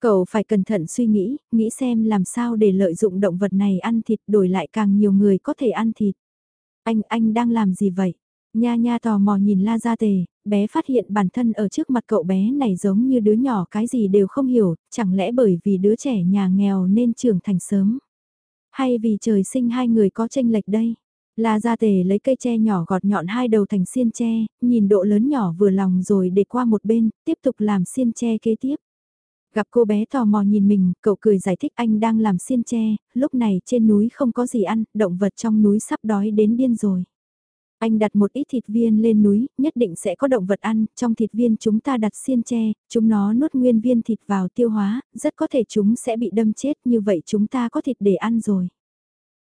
A: Cậu phải cẩn thận suy nghĩ, nghĩ xem làm sao để lợi dụng động vật này ăn thịt đổi lại càng nhiều người có thể ăn thịt. Anh, anh đang làm gì vậy? Nha nha tò mò nhìn la gia tề, bé phát hiện bản thân ở trước mặt cậu bé này giống như đứa nhỏ cái gì đều không hiểu, chẳng lẽ bởi vì đứa trẻ nhà nghèo nên trưởng thành sớm. Hay vì trời sinh hai người có tranh lệch đây? La Gia Tề lấy cây tre nhỏ gọt nhọn hai đầu thành xiên tre, nhìn độ lớn nhỏ vừa lòng rồi để qua một bên, tiếp tục làm xiên tre kế tiếp. Gặp cô bé tò mò nhìn mình, cậu cười giải thích anh đang làm xiên tre, lúc này trên núi không có gì ăn, động vật trong núi sắp đói đến điên rồi. Anh đặt một ít thịt viên lên núi, nhất định sẽ có động vật ăn, trong thịt viên chúng ta đặt xiên tre, chúng nó nuốt nguyên viên thịt vào tiêu hóa, rất có thể chúng sẽ bị đâm chết như vậy chúng ta có thịt để ăn rồi.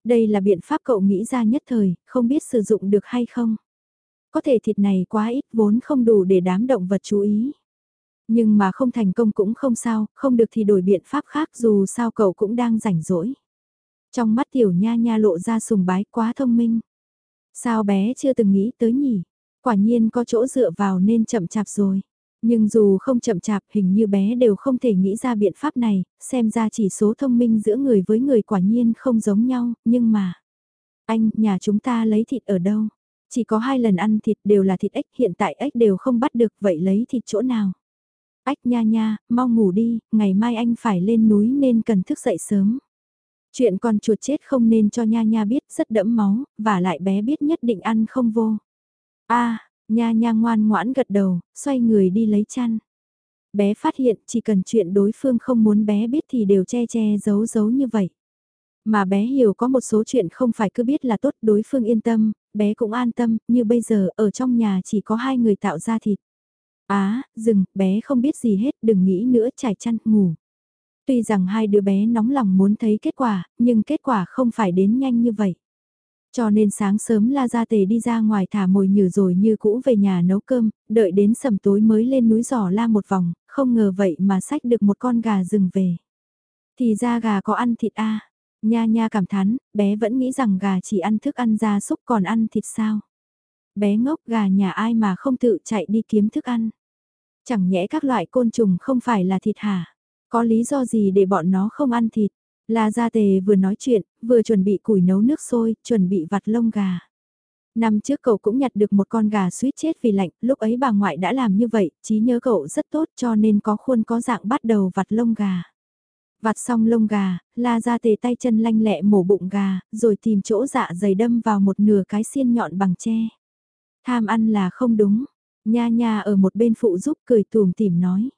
A: Đây là biện pháp cậu nghĩ ra nhất thời, không biết sử dụng được hay không. Có thể thịt này quá ít vốn không đủ để đám động vật chú ý. Nhưng mà không thành công cũng không sao, không được thì đổi biện pháp khác dù sao cậu cũng đang rảnh rỗi. Trong mắt tiểu nha nha lộ ra sùng bái quá thông minh. Sao bé chưa từng nghĩ tới nhỉ? Quả nhiên có chỗ dựa vào nên chậm chạp rồi. Nhưng dù không chậm chạp hình như bé đều không thể nghĩ ra biện pháp này, xem ra chỉ số thông minh giữa người với người quả nhiên không giống nhau, nhưng mà... Anh, nhà chúng ta lấy thịt ở đâu? Chỉ có hai lần ăn thịt đều là thịt ếch, hiện tại ếch đều không bắt được, vậy lấy thịt chỗ nào? Ách nha nha, mau ngủ đi, ngày mai anh phải lên núi nên cần thức dậy sớm. Chuyện con chuột chết không nên cho nha nha biết rất đẫm máu, và lại bé biết nhất định ăn không vô. a nha nha ngoan ngoãn gật đầu, xoay người đi lấy chăn. Bé phát hiện chỉ cần chuyện đối phương không muốn bé biết thì đều che che giấu giấu như vậy. Mà bé hiểu có một số chuyện không phải cứ biết là tốt đối phương yên tâm, bé cũng an tâm, như bây giờ ở trong nhà chỉ có hai người tạo ra thịt. Á, dừng, bé không biết gì hết, đừng nghĩ nữa trải chăn, ngủ. Tuy rằng hai đứa bé nóng lòng muốn thấy kết quả, nhưng kết quả không phải đến nhanh như vậy. Cho nên sáng sớm La Gia Tề đi ra ngoài thả mồi nhử rồi như cũ về nhà nấu cơm, đợi đến sầm tối mới lên núi giỏ la một vòng, không ngờ vậy mà sách được một con gà rừng về. Thì ra gà có ăn thịt a Nha nha cảm thán, bé vẫn nghĩ rằng gà chỉ ăn thức ăn gia súc còn ăn thịt sao. Bé ngốc gà nhà ai mà không tự chạy đi kiếm thức ăn. Chẳng nhẽ các loại côn trùng không phải là thịt hả? Có lý do gì để bọn nó không ăn thịt? La Gia Tề vừa nói chuyện, vừa chuẩn bị củi nấu nước sôi, chuẩn bị vặt lông gà. Năm trước cậu cũng nhặt được một con gà suýt chết vì lạnh, lúc ấy bà ngoại đã làm như vậy, trí nhớ cậu rất tốt cho nên có khuôn có dạng bắt đầu vặt lông gà. Vặt xong lông gà, la ra tề tay chân lanh lẹ mổ bụng gà, rồi tìm chỗ dạ dày đâm vào một nửa cái xiên nhọn bằng tre. Tham ăn là không đúng, nha nha ở một bên phụ giúp cười tùm tìm nói.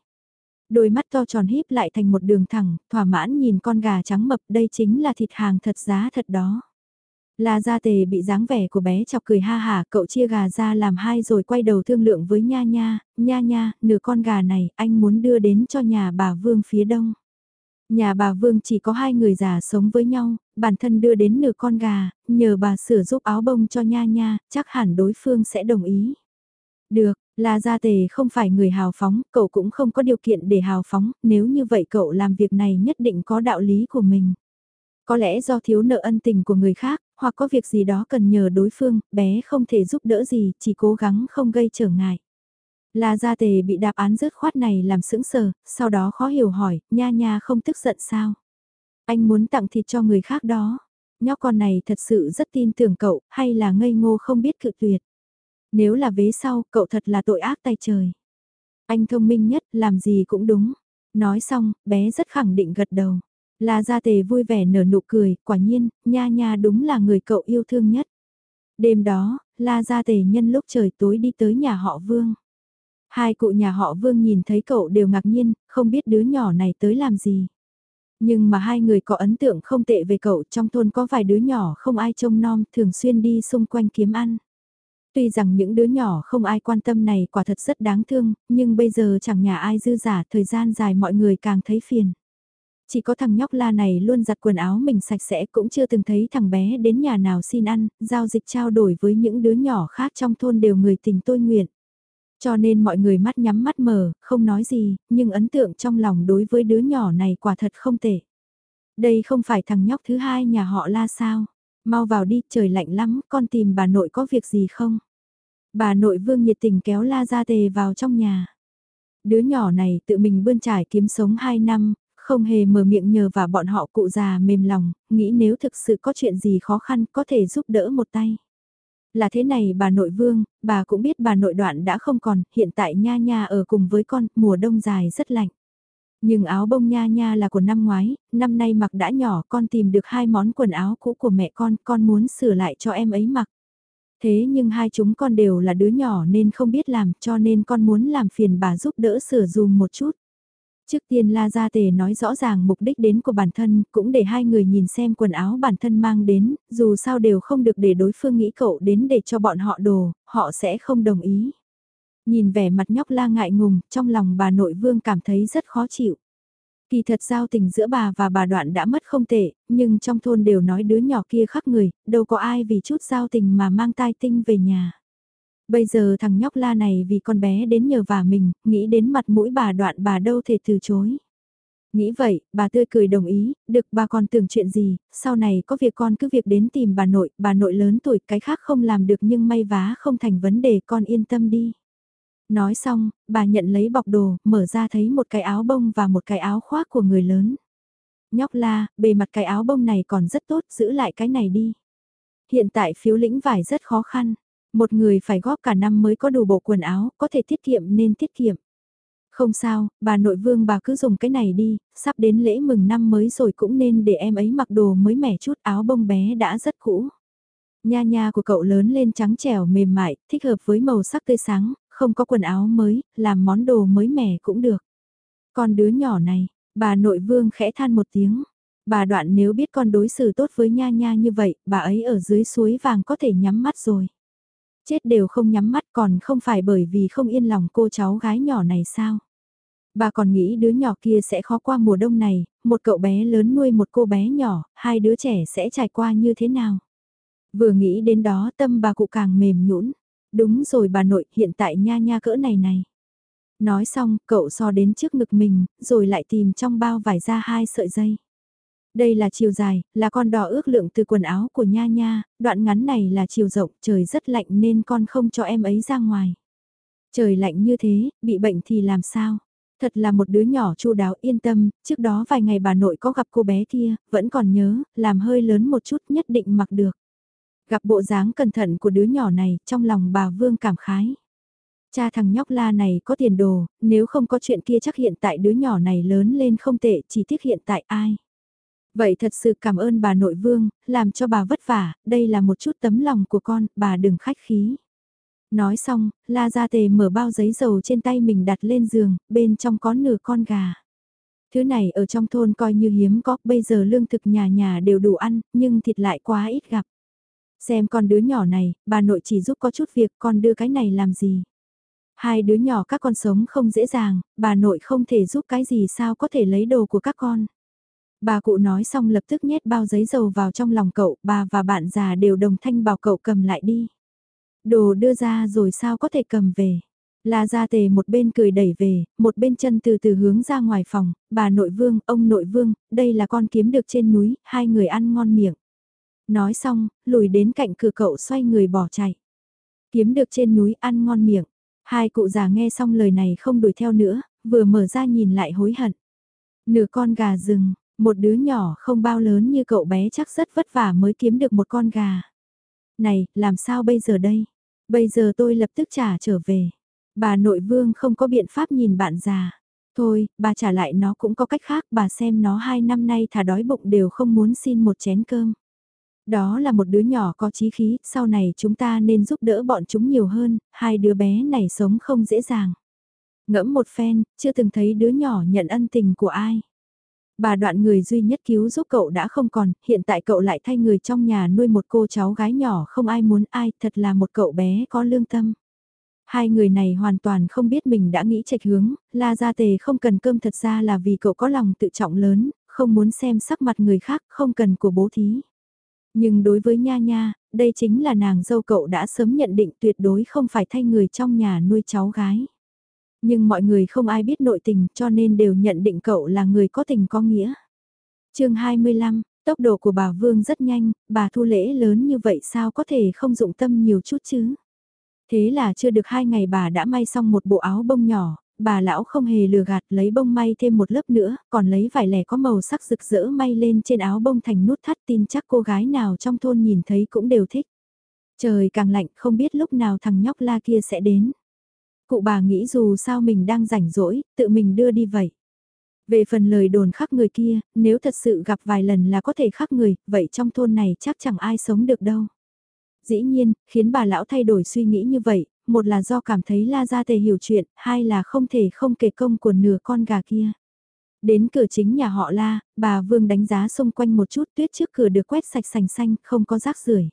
A: Đôi mắt to tròn híp lại thành một đường thẳng, thỏa mãn nhìn con gà trắng mập đây chính là thịt hàng thật giá thật đó. La Gia Tề bị dáng vẻ của bé chọc cười ha hả, cậu chia gà ra làm hai rồi quay đầu thương lượng với Nha Nha, Nha Nha, nửa con gà này anh muốn đưa đến cho nhà bà Vương phía đông. Nhà bà Vương chỉ có hai người già sống với nhau, bản thân đưa đến nửa con gà, nhờ bà sửa giúp áo bông cho Nha Nha, chắc hẳn đối phương sẽ đồng ý. Được, La Gia Tề không phải người hào phóng, cậu cũng không có điều kiện để hào phóng, nếu như vậy cậu làm việc này nhất định có đạo lý của mình. Có lẽ do thiếu nợ ân tình của người khác, hoặc có việc gì đó cần nhờ đối phương, bé không thể giúp đỡ gì, chỉ cố gắng không gây trở ngại. La Gia Tề bị đáp án rớt khoát này làm sững sờ, sau đó khó hiểu hỏi, nha nha không tức giận sao? Anh muốn tặng thịt cho người khác đó. Nhóc con này thật sự rất tin tưởng cậu, hay là ngây ngô không biết cự tuyệt? Nếu là vế sau, cậu thật là tội ác tay trời. Anh thông minh nhất, làm gì cũng đúng. Nói xong, bé rất khẳng định gật đầu. La Gia Tề vui vẻ nở nụ cười, quả nhiên, nha nha đúng là người cậu yêu thương nhất. Đêm đó, La Gia Tề nhân lúc trời tối đi tới nhà họ Vương. Hai cụ nhà họ Vương nhìn thấy cậu đều ngạc nhiên, không biết đứa nhỏ này tới làm gì. Nhưng mà hai người có ấn tượng không tệ về cậu trong thôn có vài đứa nhỏ không ai trông nom thường xuyên đi xung quanh kiếm ăn. Tuy rằng những đứa nhỏ không ai quan tâm này quả thật rất đáng thương, nhưng bây giờ chẳng nhà ai dư giả thời gian dài mọi người càng thấy phiền. Chỉ có thằng nhóc la này luôn giặt quần áo mình sạch sẽ cũng chưa từng thấy thằng bé đến nhà nào xin ăn, giao dịch trao đổi với những đứa nhỏ khác trong thôn đều người tình tôi nguyện. Cho nên mọi người mắt nhắm mắt mở, không nói gì, nhưng ấn tượng trong lòng đối với đứa nhỏ này quả thật không tệ. Đây không phải thằng nhóc thứ hai nhà họ la sao? Mau vào đi, trời lạnh lắm, con tìm bà nội có việc gì không? Bà nội vương nhiệt tình kéo la ra tề vào trong nhà. Đứa nhỏ này tự mình bươn trải kiếm sống 2 năm, không hề mở miệng nhờ và bọn họ cụ già mềm lòng, nghĩ nếu thực sự có chuyện gì khó khăn có thể giúp đỡ một tay. Là thế này bà nội vương, bà cũng biết bà nội đoạn đã không còn, hiện tại nha nha ở cùng với con, mùa đông dài rất lạnh. Nhưng áo bông nha nha là của năm ngoái, năm nay mặc đã nhỏ con tìm được hai món quần áo cũ của mẹ con, con muốn sửa lại cho em ấy mặc. Thế nhưng hai chúng con đều là đứa nhỏ nên không biết làm cho nên con muốn làm phiền bà giúp đỡ sửa dùm một chút. Trước tiên La Gia Tề nói rõ ràng mục đích đến của bản thân, cũng để hai người nhìn xem quần áo bản thân mang đến, dù sao đều không được để đối phương nghĩ cậu đến để cho bọn họ đồ, họ sẽ không đồng ý. Nhìn vẻ mặt nhóc la ngại ngùng, trong lòng bà nội vương cảm thấy rất khó chịu. Kỳ thật giao tình giữa bà và bà đoạn đã mất không tệ, nhưng trong thôn đều nói đứa nhỏ kia khắc người, đâu có ai vì chút giao tình mà mang tai tinh về nhà. Bây giờ thằng nhóc la này vì con bé đến nhờ vả mình, nghĩ đến mặt mũi bà đoạn bà đâu thể từ chối. Nghĩ vậy, bà tươi cười đồng ý, được bà còn tưởng chuyện gì, sau này có việc con cứ việc đến tìm bà nội, bà nội lớn tuổi cái khác không làm được nhưng may vá không thành vấn đề con yên tâm đi. Nói xong, bà nhận lấy bọc đồ, mở ra thấy một cái áo bông và một cái áo khoác của người lớn. Nhóc la, bề mặt cái áo bông này còn rất tốt, giữ lại cái này đi. Hiện tại phiếu lĩnh vải rất khó khăn. Một người phải góp cả năm mới có đủ bộ quần áo, có thể tiết kiệm nên tiết kiệm. Không sao, bà nội vương bà cứ dùng cái này đi, sắp đến lễ mừng năm mới rồi cũng nên để em ấy mặc đồ mới mẻ chút áo bông bé đã rất cũ. Nha nha của cậu lớn lên trắng trẻo mềm mại, thích hợp với màu sắc tươi sáng, không có quần áo mới, làm món đồ mới mẻ cũng được. Con đứa nhỏ này, bà nội vương khẽ than một tiếng. Bà đoạn nếu biết con đối xử tốt với nha nha như vậy, bà ấy ở dưới suối vàng có thể nhắm mắt rồi. Chết đều không nhắm mắt còn không phải bởi vì không yên lòng cô cháu gái nhỏ này sao. Bà còn nghĩ đứa nhỏ kia sẽ khó qua mùa đông này, một cậu bé lớn nuôi một cô bé nhỏ, hai đứa trẻ sẽ trải qua như thế nào. Vừa nghĩ đến đó tâm bà cụ càng mềm nhũn. Đúng rồi bà nội, hiện tại nha nha cỡ này này. Nói xong, cậu so đến trước ngực mình, rồi lại tìm trong bao vải ra hai sợi dây. Đây là chiều dài, là con đỏ ước lượng từ quần áo của Nha Nha, đoạn ngắn này là chiều rộng, trời rất lạnh nên con không cho em ấy ra ngoài. Trời lạnh như thế, bị bệnh thì làm sao? Thật là một đứa nhỏ chu đáo yên tâm, trước đó vài ngày bà nội có gặp cô bé kia, vẫn còn nhớ, làm hơi lớn một chút nhất định mặc được. Gặp bộ dáng cẩn thận của đứa nhỏ này, trong lòng bà Vương cảm khái. Cha thằng nhóc la này có tiền đồ, nếu không có chuyện kia chắc hiện tại đứa nhỏ này lớn lên không tệ, chỉ tiếc hiện tại ai. Vậy thật sự cảm ơn bà nội vương, làm cho bà vất vả, đây là một chút tấm lòng của con, bà đừng khách khí. Nói xong, La Gia Tề mở bao giấy dầu trên tay mình đặt lên giường, bên trong có nửa con gà. Thứ này ở trong thôn coi như hiếm có, bây giờ lương thực nhà nhà đều đủ ăn, nhưng thịt lại quá ít gặp. Xem con đứa nhỏ này, bà nội chỉ giúp có chút việc, con đưa cái này làm gì? Hai đứa nhỏ các con sống không dễ dàng, bà nội không thể giúp cái gì sao có thể lấy đồ của các con. Bà cụ nói xong lập tức nhét bao giấy dầu vào trong lòng cậu, bà và bạn già đều đồng thanh bảo cậu cầm lại đi. Đồ đưa ra rồi sao có thể cầm về. La Gia Tề một bên cười đẩy về, một bên chân từ từ hướng ra ngoài phòng, bà nội vương, ông nội vương, đây là con kiếm được trên núi, hai người ăn ngon miệng. Nói xong, lùi đến cạnh cửa cậu xoay người bỏ chạy. Kiếm được trên núi ăn ngon miệng. Hai cụ già nghe xong lời này không đuổi theo nữa, vừa mở ra nhìn lại hối hận. Nửa con gà rừng, một đứa nhỏ không bao lớn như cậu bé chắc rất vất vả mới kiếm được một con gà. Này, làm sao bây giờ đây? Bây giờ tôi lập tức trả trở về. Bà nội vương không có biện pháp nhìn bạn già. Thôi, bà trả lại nó cũng có cách khác, bà xem nó hai năm nay thả đói bụng đều không muốn xin một chén cơm. Đó là một đứa nhỏ có chí khí, sau này chúng ta nên giúp đỡ bọn chúng nhiều hơn, hai đứa bé này sống không dễ dàng. Ngẫm một phen, chưa từng thấy đứa nhỏ nhận ân tình của ai. Bà đoạn người duy nhất cứu giúp cậu đã không còn, hiện tại cậu lại thay người trong nhà nuôi một cô cháu gái nhỏ không ai muốn ai, thật là một cậu bé có lương tâm. Hai người này hoàn toàn không biết mình đã nghĩ trạch hướng, la gia tề không cần cơm thật ra là vì cậu có lòng tự trọng lớn, không muốn xem sắc mặt người khác, không cần của bố thí. Nhưng đối với Nha Nha, đây chính là nàng dâu cậu đã sớm nhận định tuyệt đối không phải thay người trong nhà nuôi cháu gái. Nhưng mọi người không ai biết nội tình cho nên đều nhận định cậu là người có tình có nghĩa. chương 25, tốc độ của bà Vương rất nhanh, bà thu lễ lớn như vậy sao có thể không dụng tâm nhiều chút chứ? Thế là chưa được hai ngày bà đã may xong một bộ áo bông nhỏ, bà lão không hề lừa gạt lấy bông may thêm một lớp nữa, còn lấy vải lẻ có màu sắc rực rỡ may lên trên áo bông thành nút thắt tin chắc cô gái nào trong thôn nhìn thấy cũng đều thích. Trời càng lạnh không biết lúc nào thằng nhóc la kia sẽ đến. Cụ bà nghĩ dù sao mình đang rảnh rỗi, tự mình đưa đi vậy. Về phần lời đồn khắc người kia, nếu thật sự gặp vài lần là có thể khắc người, vậy trong thôn này chắc chẳng ai sống được đâu. Dĩ nhiên, khiến bà lão thay đổi suy nghĩ như vậy, một là do cảm thấy La Gia Tề hiểu chuyện, hai là không thể không kể công của nửa con gà kia. Đến cửa chính nhà họ La, bà Vương đánh giá xung quanh một chút tuyết trước cửa được quét sạch sành xanh, không có rác rưởi.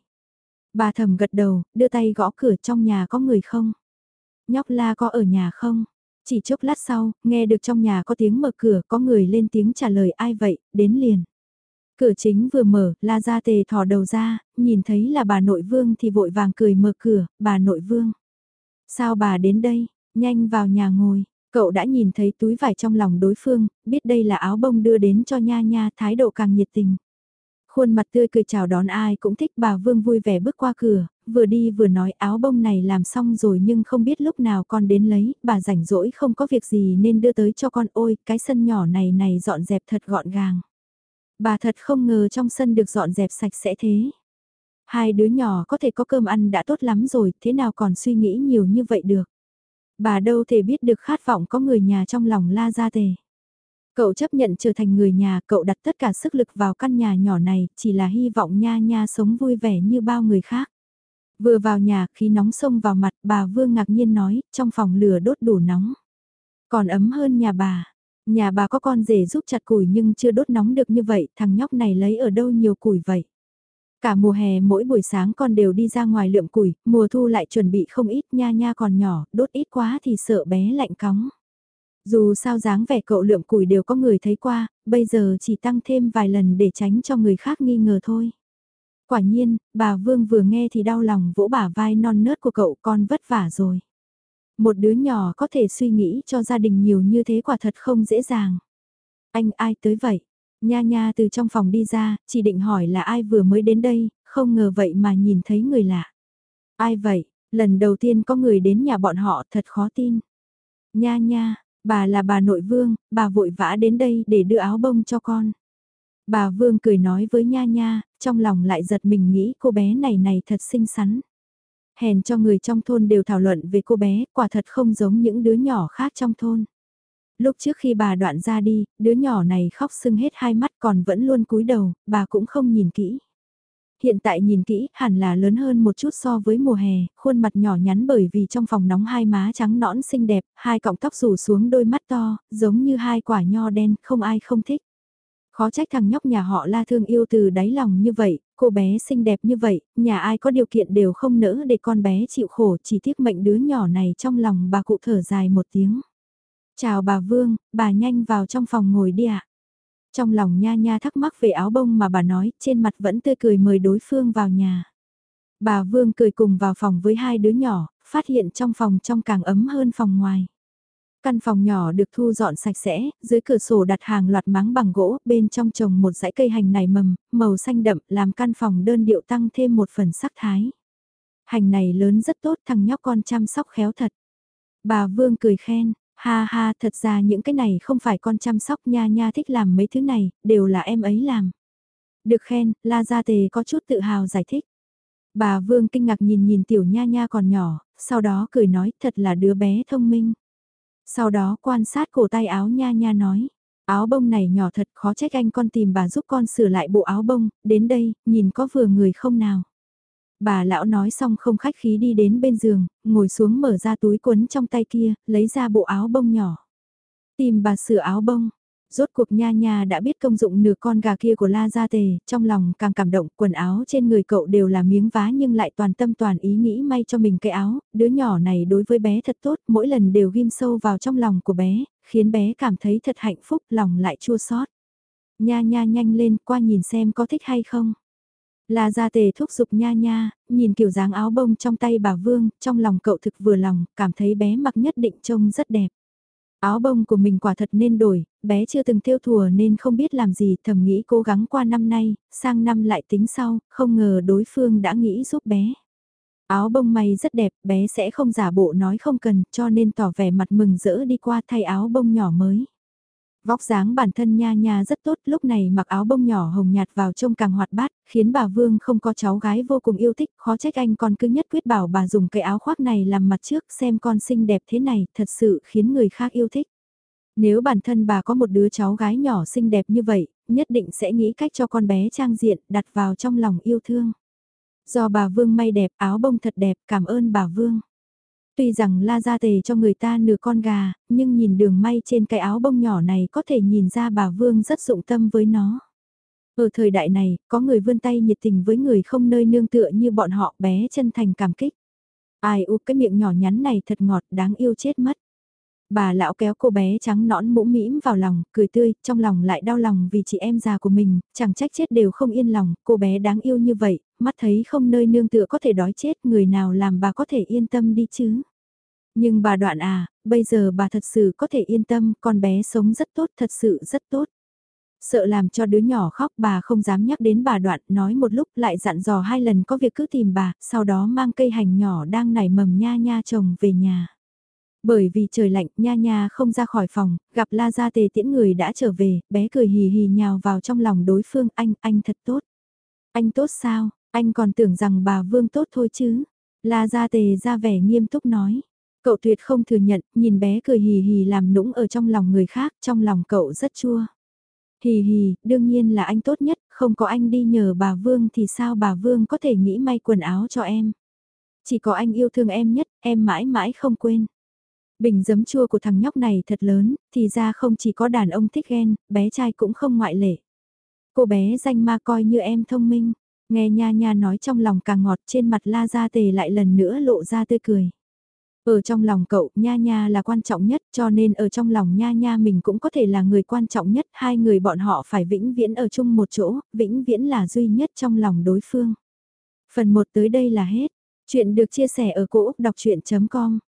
A: Bà thầm gật đầu, đưa tay gõ cửa trong nhà có người không? Nhóc La có ở nhà không? Chỉ chốc lát sau, nghe được trong nhà có tiếng mở cửa, có người lên tiếng trả lời ai vậy, đến liền. Cửa chính vừa mở, La Gia Tề thò đầu ra, nhìn thấy là bà nội vương thì vội vàng cười mở cửa, bà nội vương. Sao bà đến đây, nhanh vào nhà ngồi, cậu đã nhìn thấy túi vải trong lòng đối phương, biết đây là áo bông đưa đến cho nha nha thái độ càng nhiệt tình. Khuôn mặt tươi cười chào đón ai cũng thích bà Vương vui vẻ bước qua cửa, vừa đi vừa nói áo bông này làm xong rồi nhưng không biết lúc nào con đến lấy, bà rảnh rỗi không có việc gì nên đưa tới cho con ôi, cái sân nhỏ này này dọn dẹp thật gọn gàng. Bà thật không ngờ trong sân được dọn dẹp sạch sẽ thế. Hai đứa nhỏ có thể có cơm ăn đã tốt lắm rồi, thế nào còn suy nghĩ nhiều như vậy được. Bà đâu thể biết được khát vọng có người nhà trong lòng la ra tề. Cậu chấp nhận trở thành người nhà, cậu đặt tất cả sức lực vào căn nhà nhỏ này, chỉ là hy vọng nha nha sống vui vẻ như bao người khác. Vừa vào nhà, khí nóng sông vào mặt, bà Vương ngạc nhiên nói, trong phòng lửa đốt đủ nóng. Còn ấm hơn nhà bà. Nhà bà có con rể giúp chặt củi nhưng chưa đốt nóng được như vậy, thằng nhóc này lấy ở đâu nhiều củi vậy. Cả mùa hè mỗi buổi sáng con đều đi ra ngoài lượm củi, mùa thu lại chuẩn bị không ít nha nha còn nhỏ, đốt ít quá thì sợ bé lạnh cóng. Dù sao dáng vẻ cậu lượm củi đều có người thấy qua, bây giờ chỉ tăng thêm vài lần để tránh cho người khác nghi ngờ thôi. Quả nhiên, bà Vương vừa nghe thì đau lòng vỗ bả vai non nớt của cậu con vất vả rồi. Một đứa nhỏ có thể suy nghĩ cho gia đình nhiều như thế quả thật không dễ dàng. Anh ai tới vậy? Nha nha từ trong phòng đi ra, chỉ định hỏi là ai vừa mới đến đây, không ngờ vậy mà nhìn thấy người lạ. Ai vậy? Lần đầu tiên có người đến nhà bọn họ thật khó tin. Nha nha, bà là bà nội vương, bà vội vã đến đây để đưa áo bông cho con. Bà vương cười nói với nha nha, trong lòng lại giật mình nghĩ cô bé này này thật xinh xắn. Hèn cho người trong thôn đều thảo luận về cô bé, quả thật không giống những đứa nhỏ khác trong thôn. Lúc trước khi bà đoạn ra đi, đứa nhỏ này khóc sưng hết hai mắt còn vẫn luôn cúi đầu, bà cũng không nhìn kỹ. Hiện tại nhìn kỹ, hẳn là lớn hơn một chút so với mùa hè, khuôn mặt nhỏ nhắn bởi vì trong phòng nóng hai má trắng nõn xinh đẹp, hai cọng tóc rủ xuống đôi mắt to, giống như hai quả nho đen, không ai không thích. Khó trách thằng nhóc nhà họ la thương yêu từ đáy lòng như vậy, cô bé xinh đẹp như vậy, nhà ai có điều kiện đều không nỡ để con bé chịu khổ, chỉ tiếc mệnh đứa nhỏ này trong lòng bà cụ thở dài một tiếng. Chào bà Vương, bà nhanh vào trong phòng ngồi đi ạ. Trong lòng nha nha thắc mắc về áo bông mà bà nói, trên mặt vẫn tươi cười mời đối phương vào nhà. Bà Vương cười cùng vào phòng với hai đứa nhỏ, phát hiện trong phòng trong càng ấm hơn phòng ngoài. Căn phòng nhỏ được thu dọn sạch sẽ, dưới cửa sổ đặt hàng loạt máng bằng gỗ, bên trong trồng một dãy cây hành nảy mầm, màu xanh đậm, làm căn phòng đơn điệu tăng thêm một phần sắc thái. Hành này lớn rất tốt, thằng nhóc con chăm sóc khéo thật. Bà Vương cười khen, Ha ha, thật ra những cái này không phải con chăm sóc nha nha thích làm mấy thứ này, đều là em ấy làm. Được khen, La Gia Tề có chút tự hào giải thích. Bà Vương kinh ngạc nhìn nhìn tiểu nha nha còn nhỏ, sau đó cười nói thật là đứa bé thông minh. Sau đó quan sát cổ tay áo nha nha nói, áo bông này nhỏ thật khó trách anh con tìm bà giúp con sửa lại bộ áo bông, đến đây, nhìn có vừa người không nào. Bà lão nói xong không khách khí đi đến bên giường, ngồi xuống mở ra túi quấn trong tay kia, lấy ra bộ áo bông nhỏ. Tìm bà sửa áo bông. Rốt cuộc nha nha đã biết công dụng nửa con gà kia của La Gia Tề, trong lòng càng cảm động, quần áo trên người cậu đều là miếng vá nhưng lại toàn tâm toàn ý nghĩ may cho mình cái áo, đứa nhỏ này đối với bé thật tốt, mỗi lần đều ghim sâu vào trong lòng của bé, khiến bé cảm thấy thật hạnh phúc, lòng lại chua xót. Nha nha nhanh lên qua nhìn xem có thích hay không. La Gia Tề thúc giục nha nha, nhìn kiểu dáng áo bông trong tay bà Vương, trong lòng cậu thực vừa lòng, cảm thấy bé mặc nhất định trông rất đẹp. Áo bông của mình quả thật nên đổi, bé chưa từng theo thùa nên không biết làm gì, thầm nghĩ cố gắng qua năm nay, sang năm lại tính sau, không ngờ đối phương đã nghĩ giúp bé. Áo bông may rất đẹp, bé sẽ không giả bộ nói không cần, cho nên tỏ vẻ mặt mừng rỡ đi qua thay áo bông nhỏ mới. Vóc dáng bản thân nha nha rất tốt, lúc này mặc áo bông nhỏ hồng nhạt vào trông càng hoạt bát, khiến bà Vương không có cháu gái vô cùng yêu thích, khó trách anh còn cứ nhất quyết bảo bà dùng cái áo khoác này làm mặt trước xem con xinh đẹp thế này, thật sự khiến người khác yêu thích. Nếu bản thân bà có một đứa cháu gái nhỏ xinh đẹp như vậy, nhất định sẽ nghĩ cách cho con bé trang diện, đặt vào trong lòng yêu thương. Do bà Vương may đẹp, áo bông thật đẹp, cảm ơn bà Vương. Tuy rằng la ra tề cho người ta nửa con gà, nhưng nhìn đường may trên cái áo bông nhỏ này có thể nhìn ra bà Vương rất dụng tâm với nó. Ở thời đại này, có người vươn tay nhiệt tình với người không nơi nương tựa như bọn họ bé chân thành cảm kích. Ai u cái miệng nhỏ nhắn này thật ngọt đáng yêu chết mất. Bà lão kéo cô bé trắng nõn mũm mĩm vào lòng, cười tươi, trong lòng lại đau lòng vì chị em già của mình, chẳng trách chết đều không yên lòng, cô bé đáng yêu như vậy, mắt thấy không nơi nương tựa có thể đói chết, người nào làm bà có thể yên tâm đi chứ. Nhưng bà đoạn à, bây giờ bà thật sự có thể yên tâm, con bé sống rất tốt, thật sự rất tốt. Sợ làm cho đứa nhỏ khóc bà không dám nhắc đến bà đoạn, nói một lúc lại dặn dò hai lần có việc cứ tìm bà, sau đó mang cây hành nhỏ đang nảy mầm nha nha chồng về nhà. Bởi vì trời lạnh, nha nha không ra khỏi phòng, gặp La Gia Tề tiễn người đã trở về, bé cười hì hì nhào vào trong lòng đối phương, anh, anh thật tốt. Anh tốt sao, anh còn tưởng rằng bà Vương tốt thôi chứ. La Gia Tề ra vẻ nghiêm túc nói. Cậu tuyệt không thừa nhận, nhìn bé cười hì hì làm nũng ở trong lòng người khác, trong lòng cậu rất chua. Hì hì, đương nhiên là anh tốt nhất, không có anh đi nhờ bà Vương thì sao bà Vương có thể nghĩ may quần áo cho em. Chỉ có anh yêu thương em nhất, em mãi mãi không quên. Bình giấm chua của thằng nhóc này thật lớn, thì ra không chỉ có đàn ông thích ghen, bé trai cũng không ngoại lệ. Cô bé danh ma coi như em thông minh, nghe nha nha nói trong lòng càng ngọt trên mặt la ra tề lại lần nữa lộ ra tươi cười. Ở trong lòng cậu, Nha Nha là quan trọng nhất, cho nên ở trong lòng Nha Nha mình cũng có thể là người quan trọng nhất, hai người bọn họ phải vĩnh viễn ở chung một chỗ, vĩnh viễn là duy nhất trong lòng đối phương. Phần 1 tới đây là hết. Chuyện được chia sẻ ở cỗ đọc chuyện.com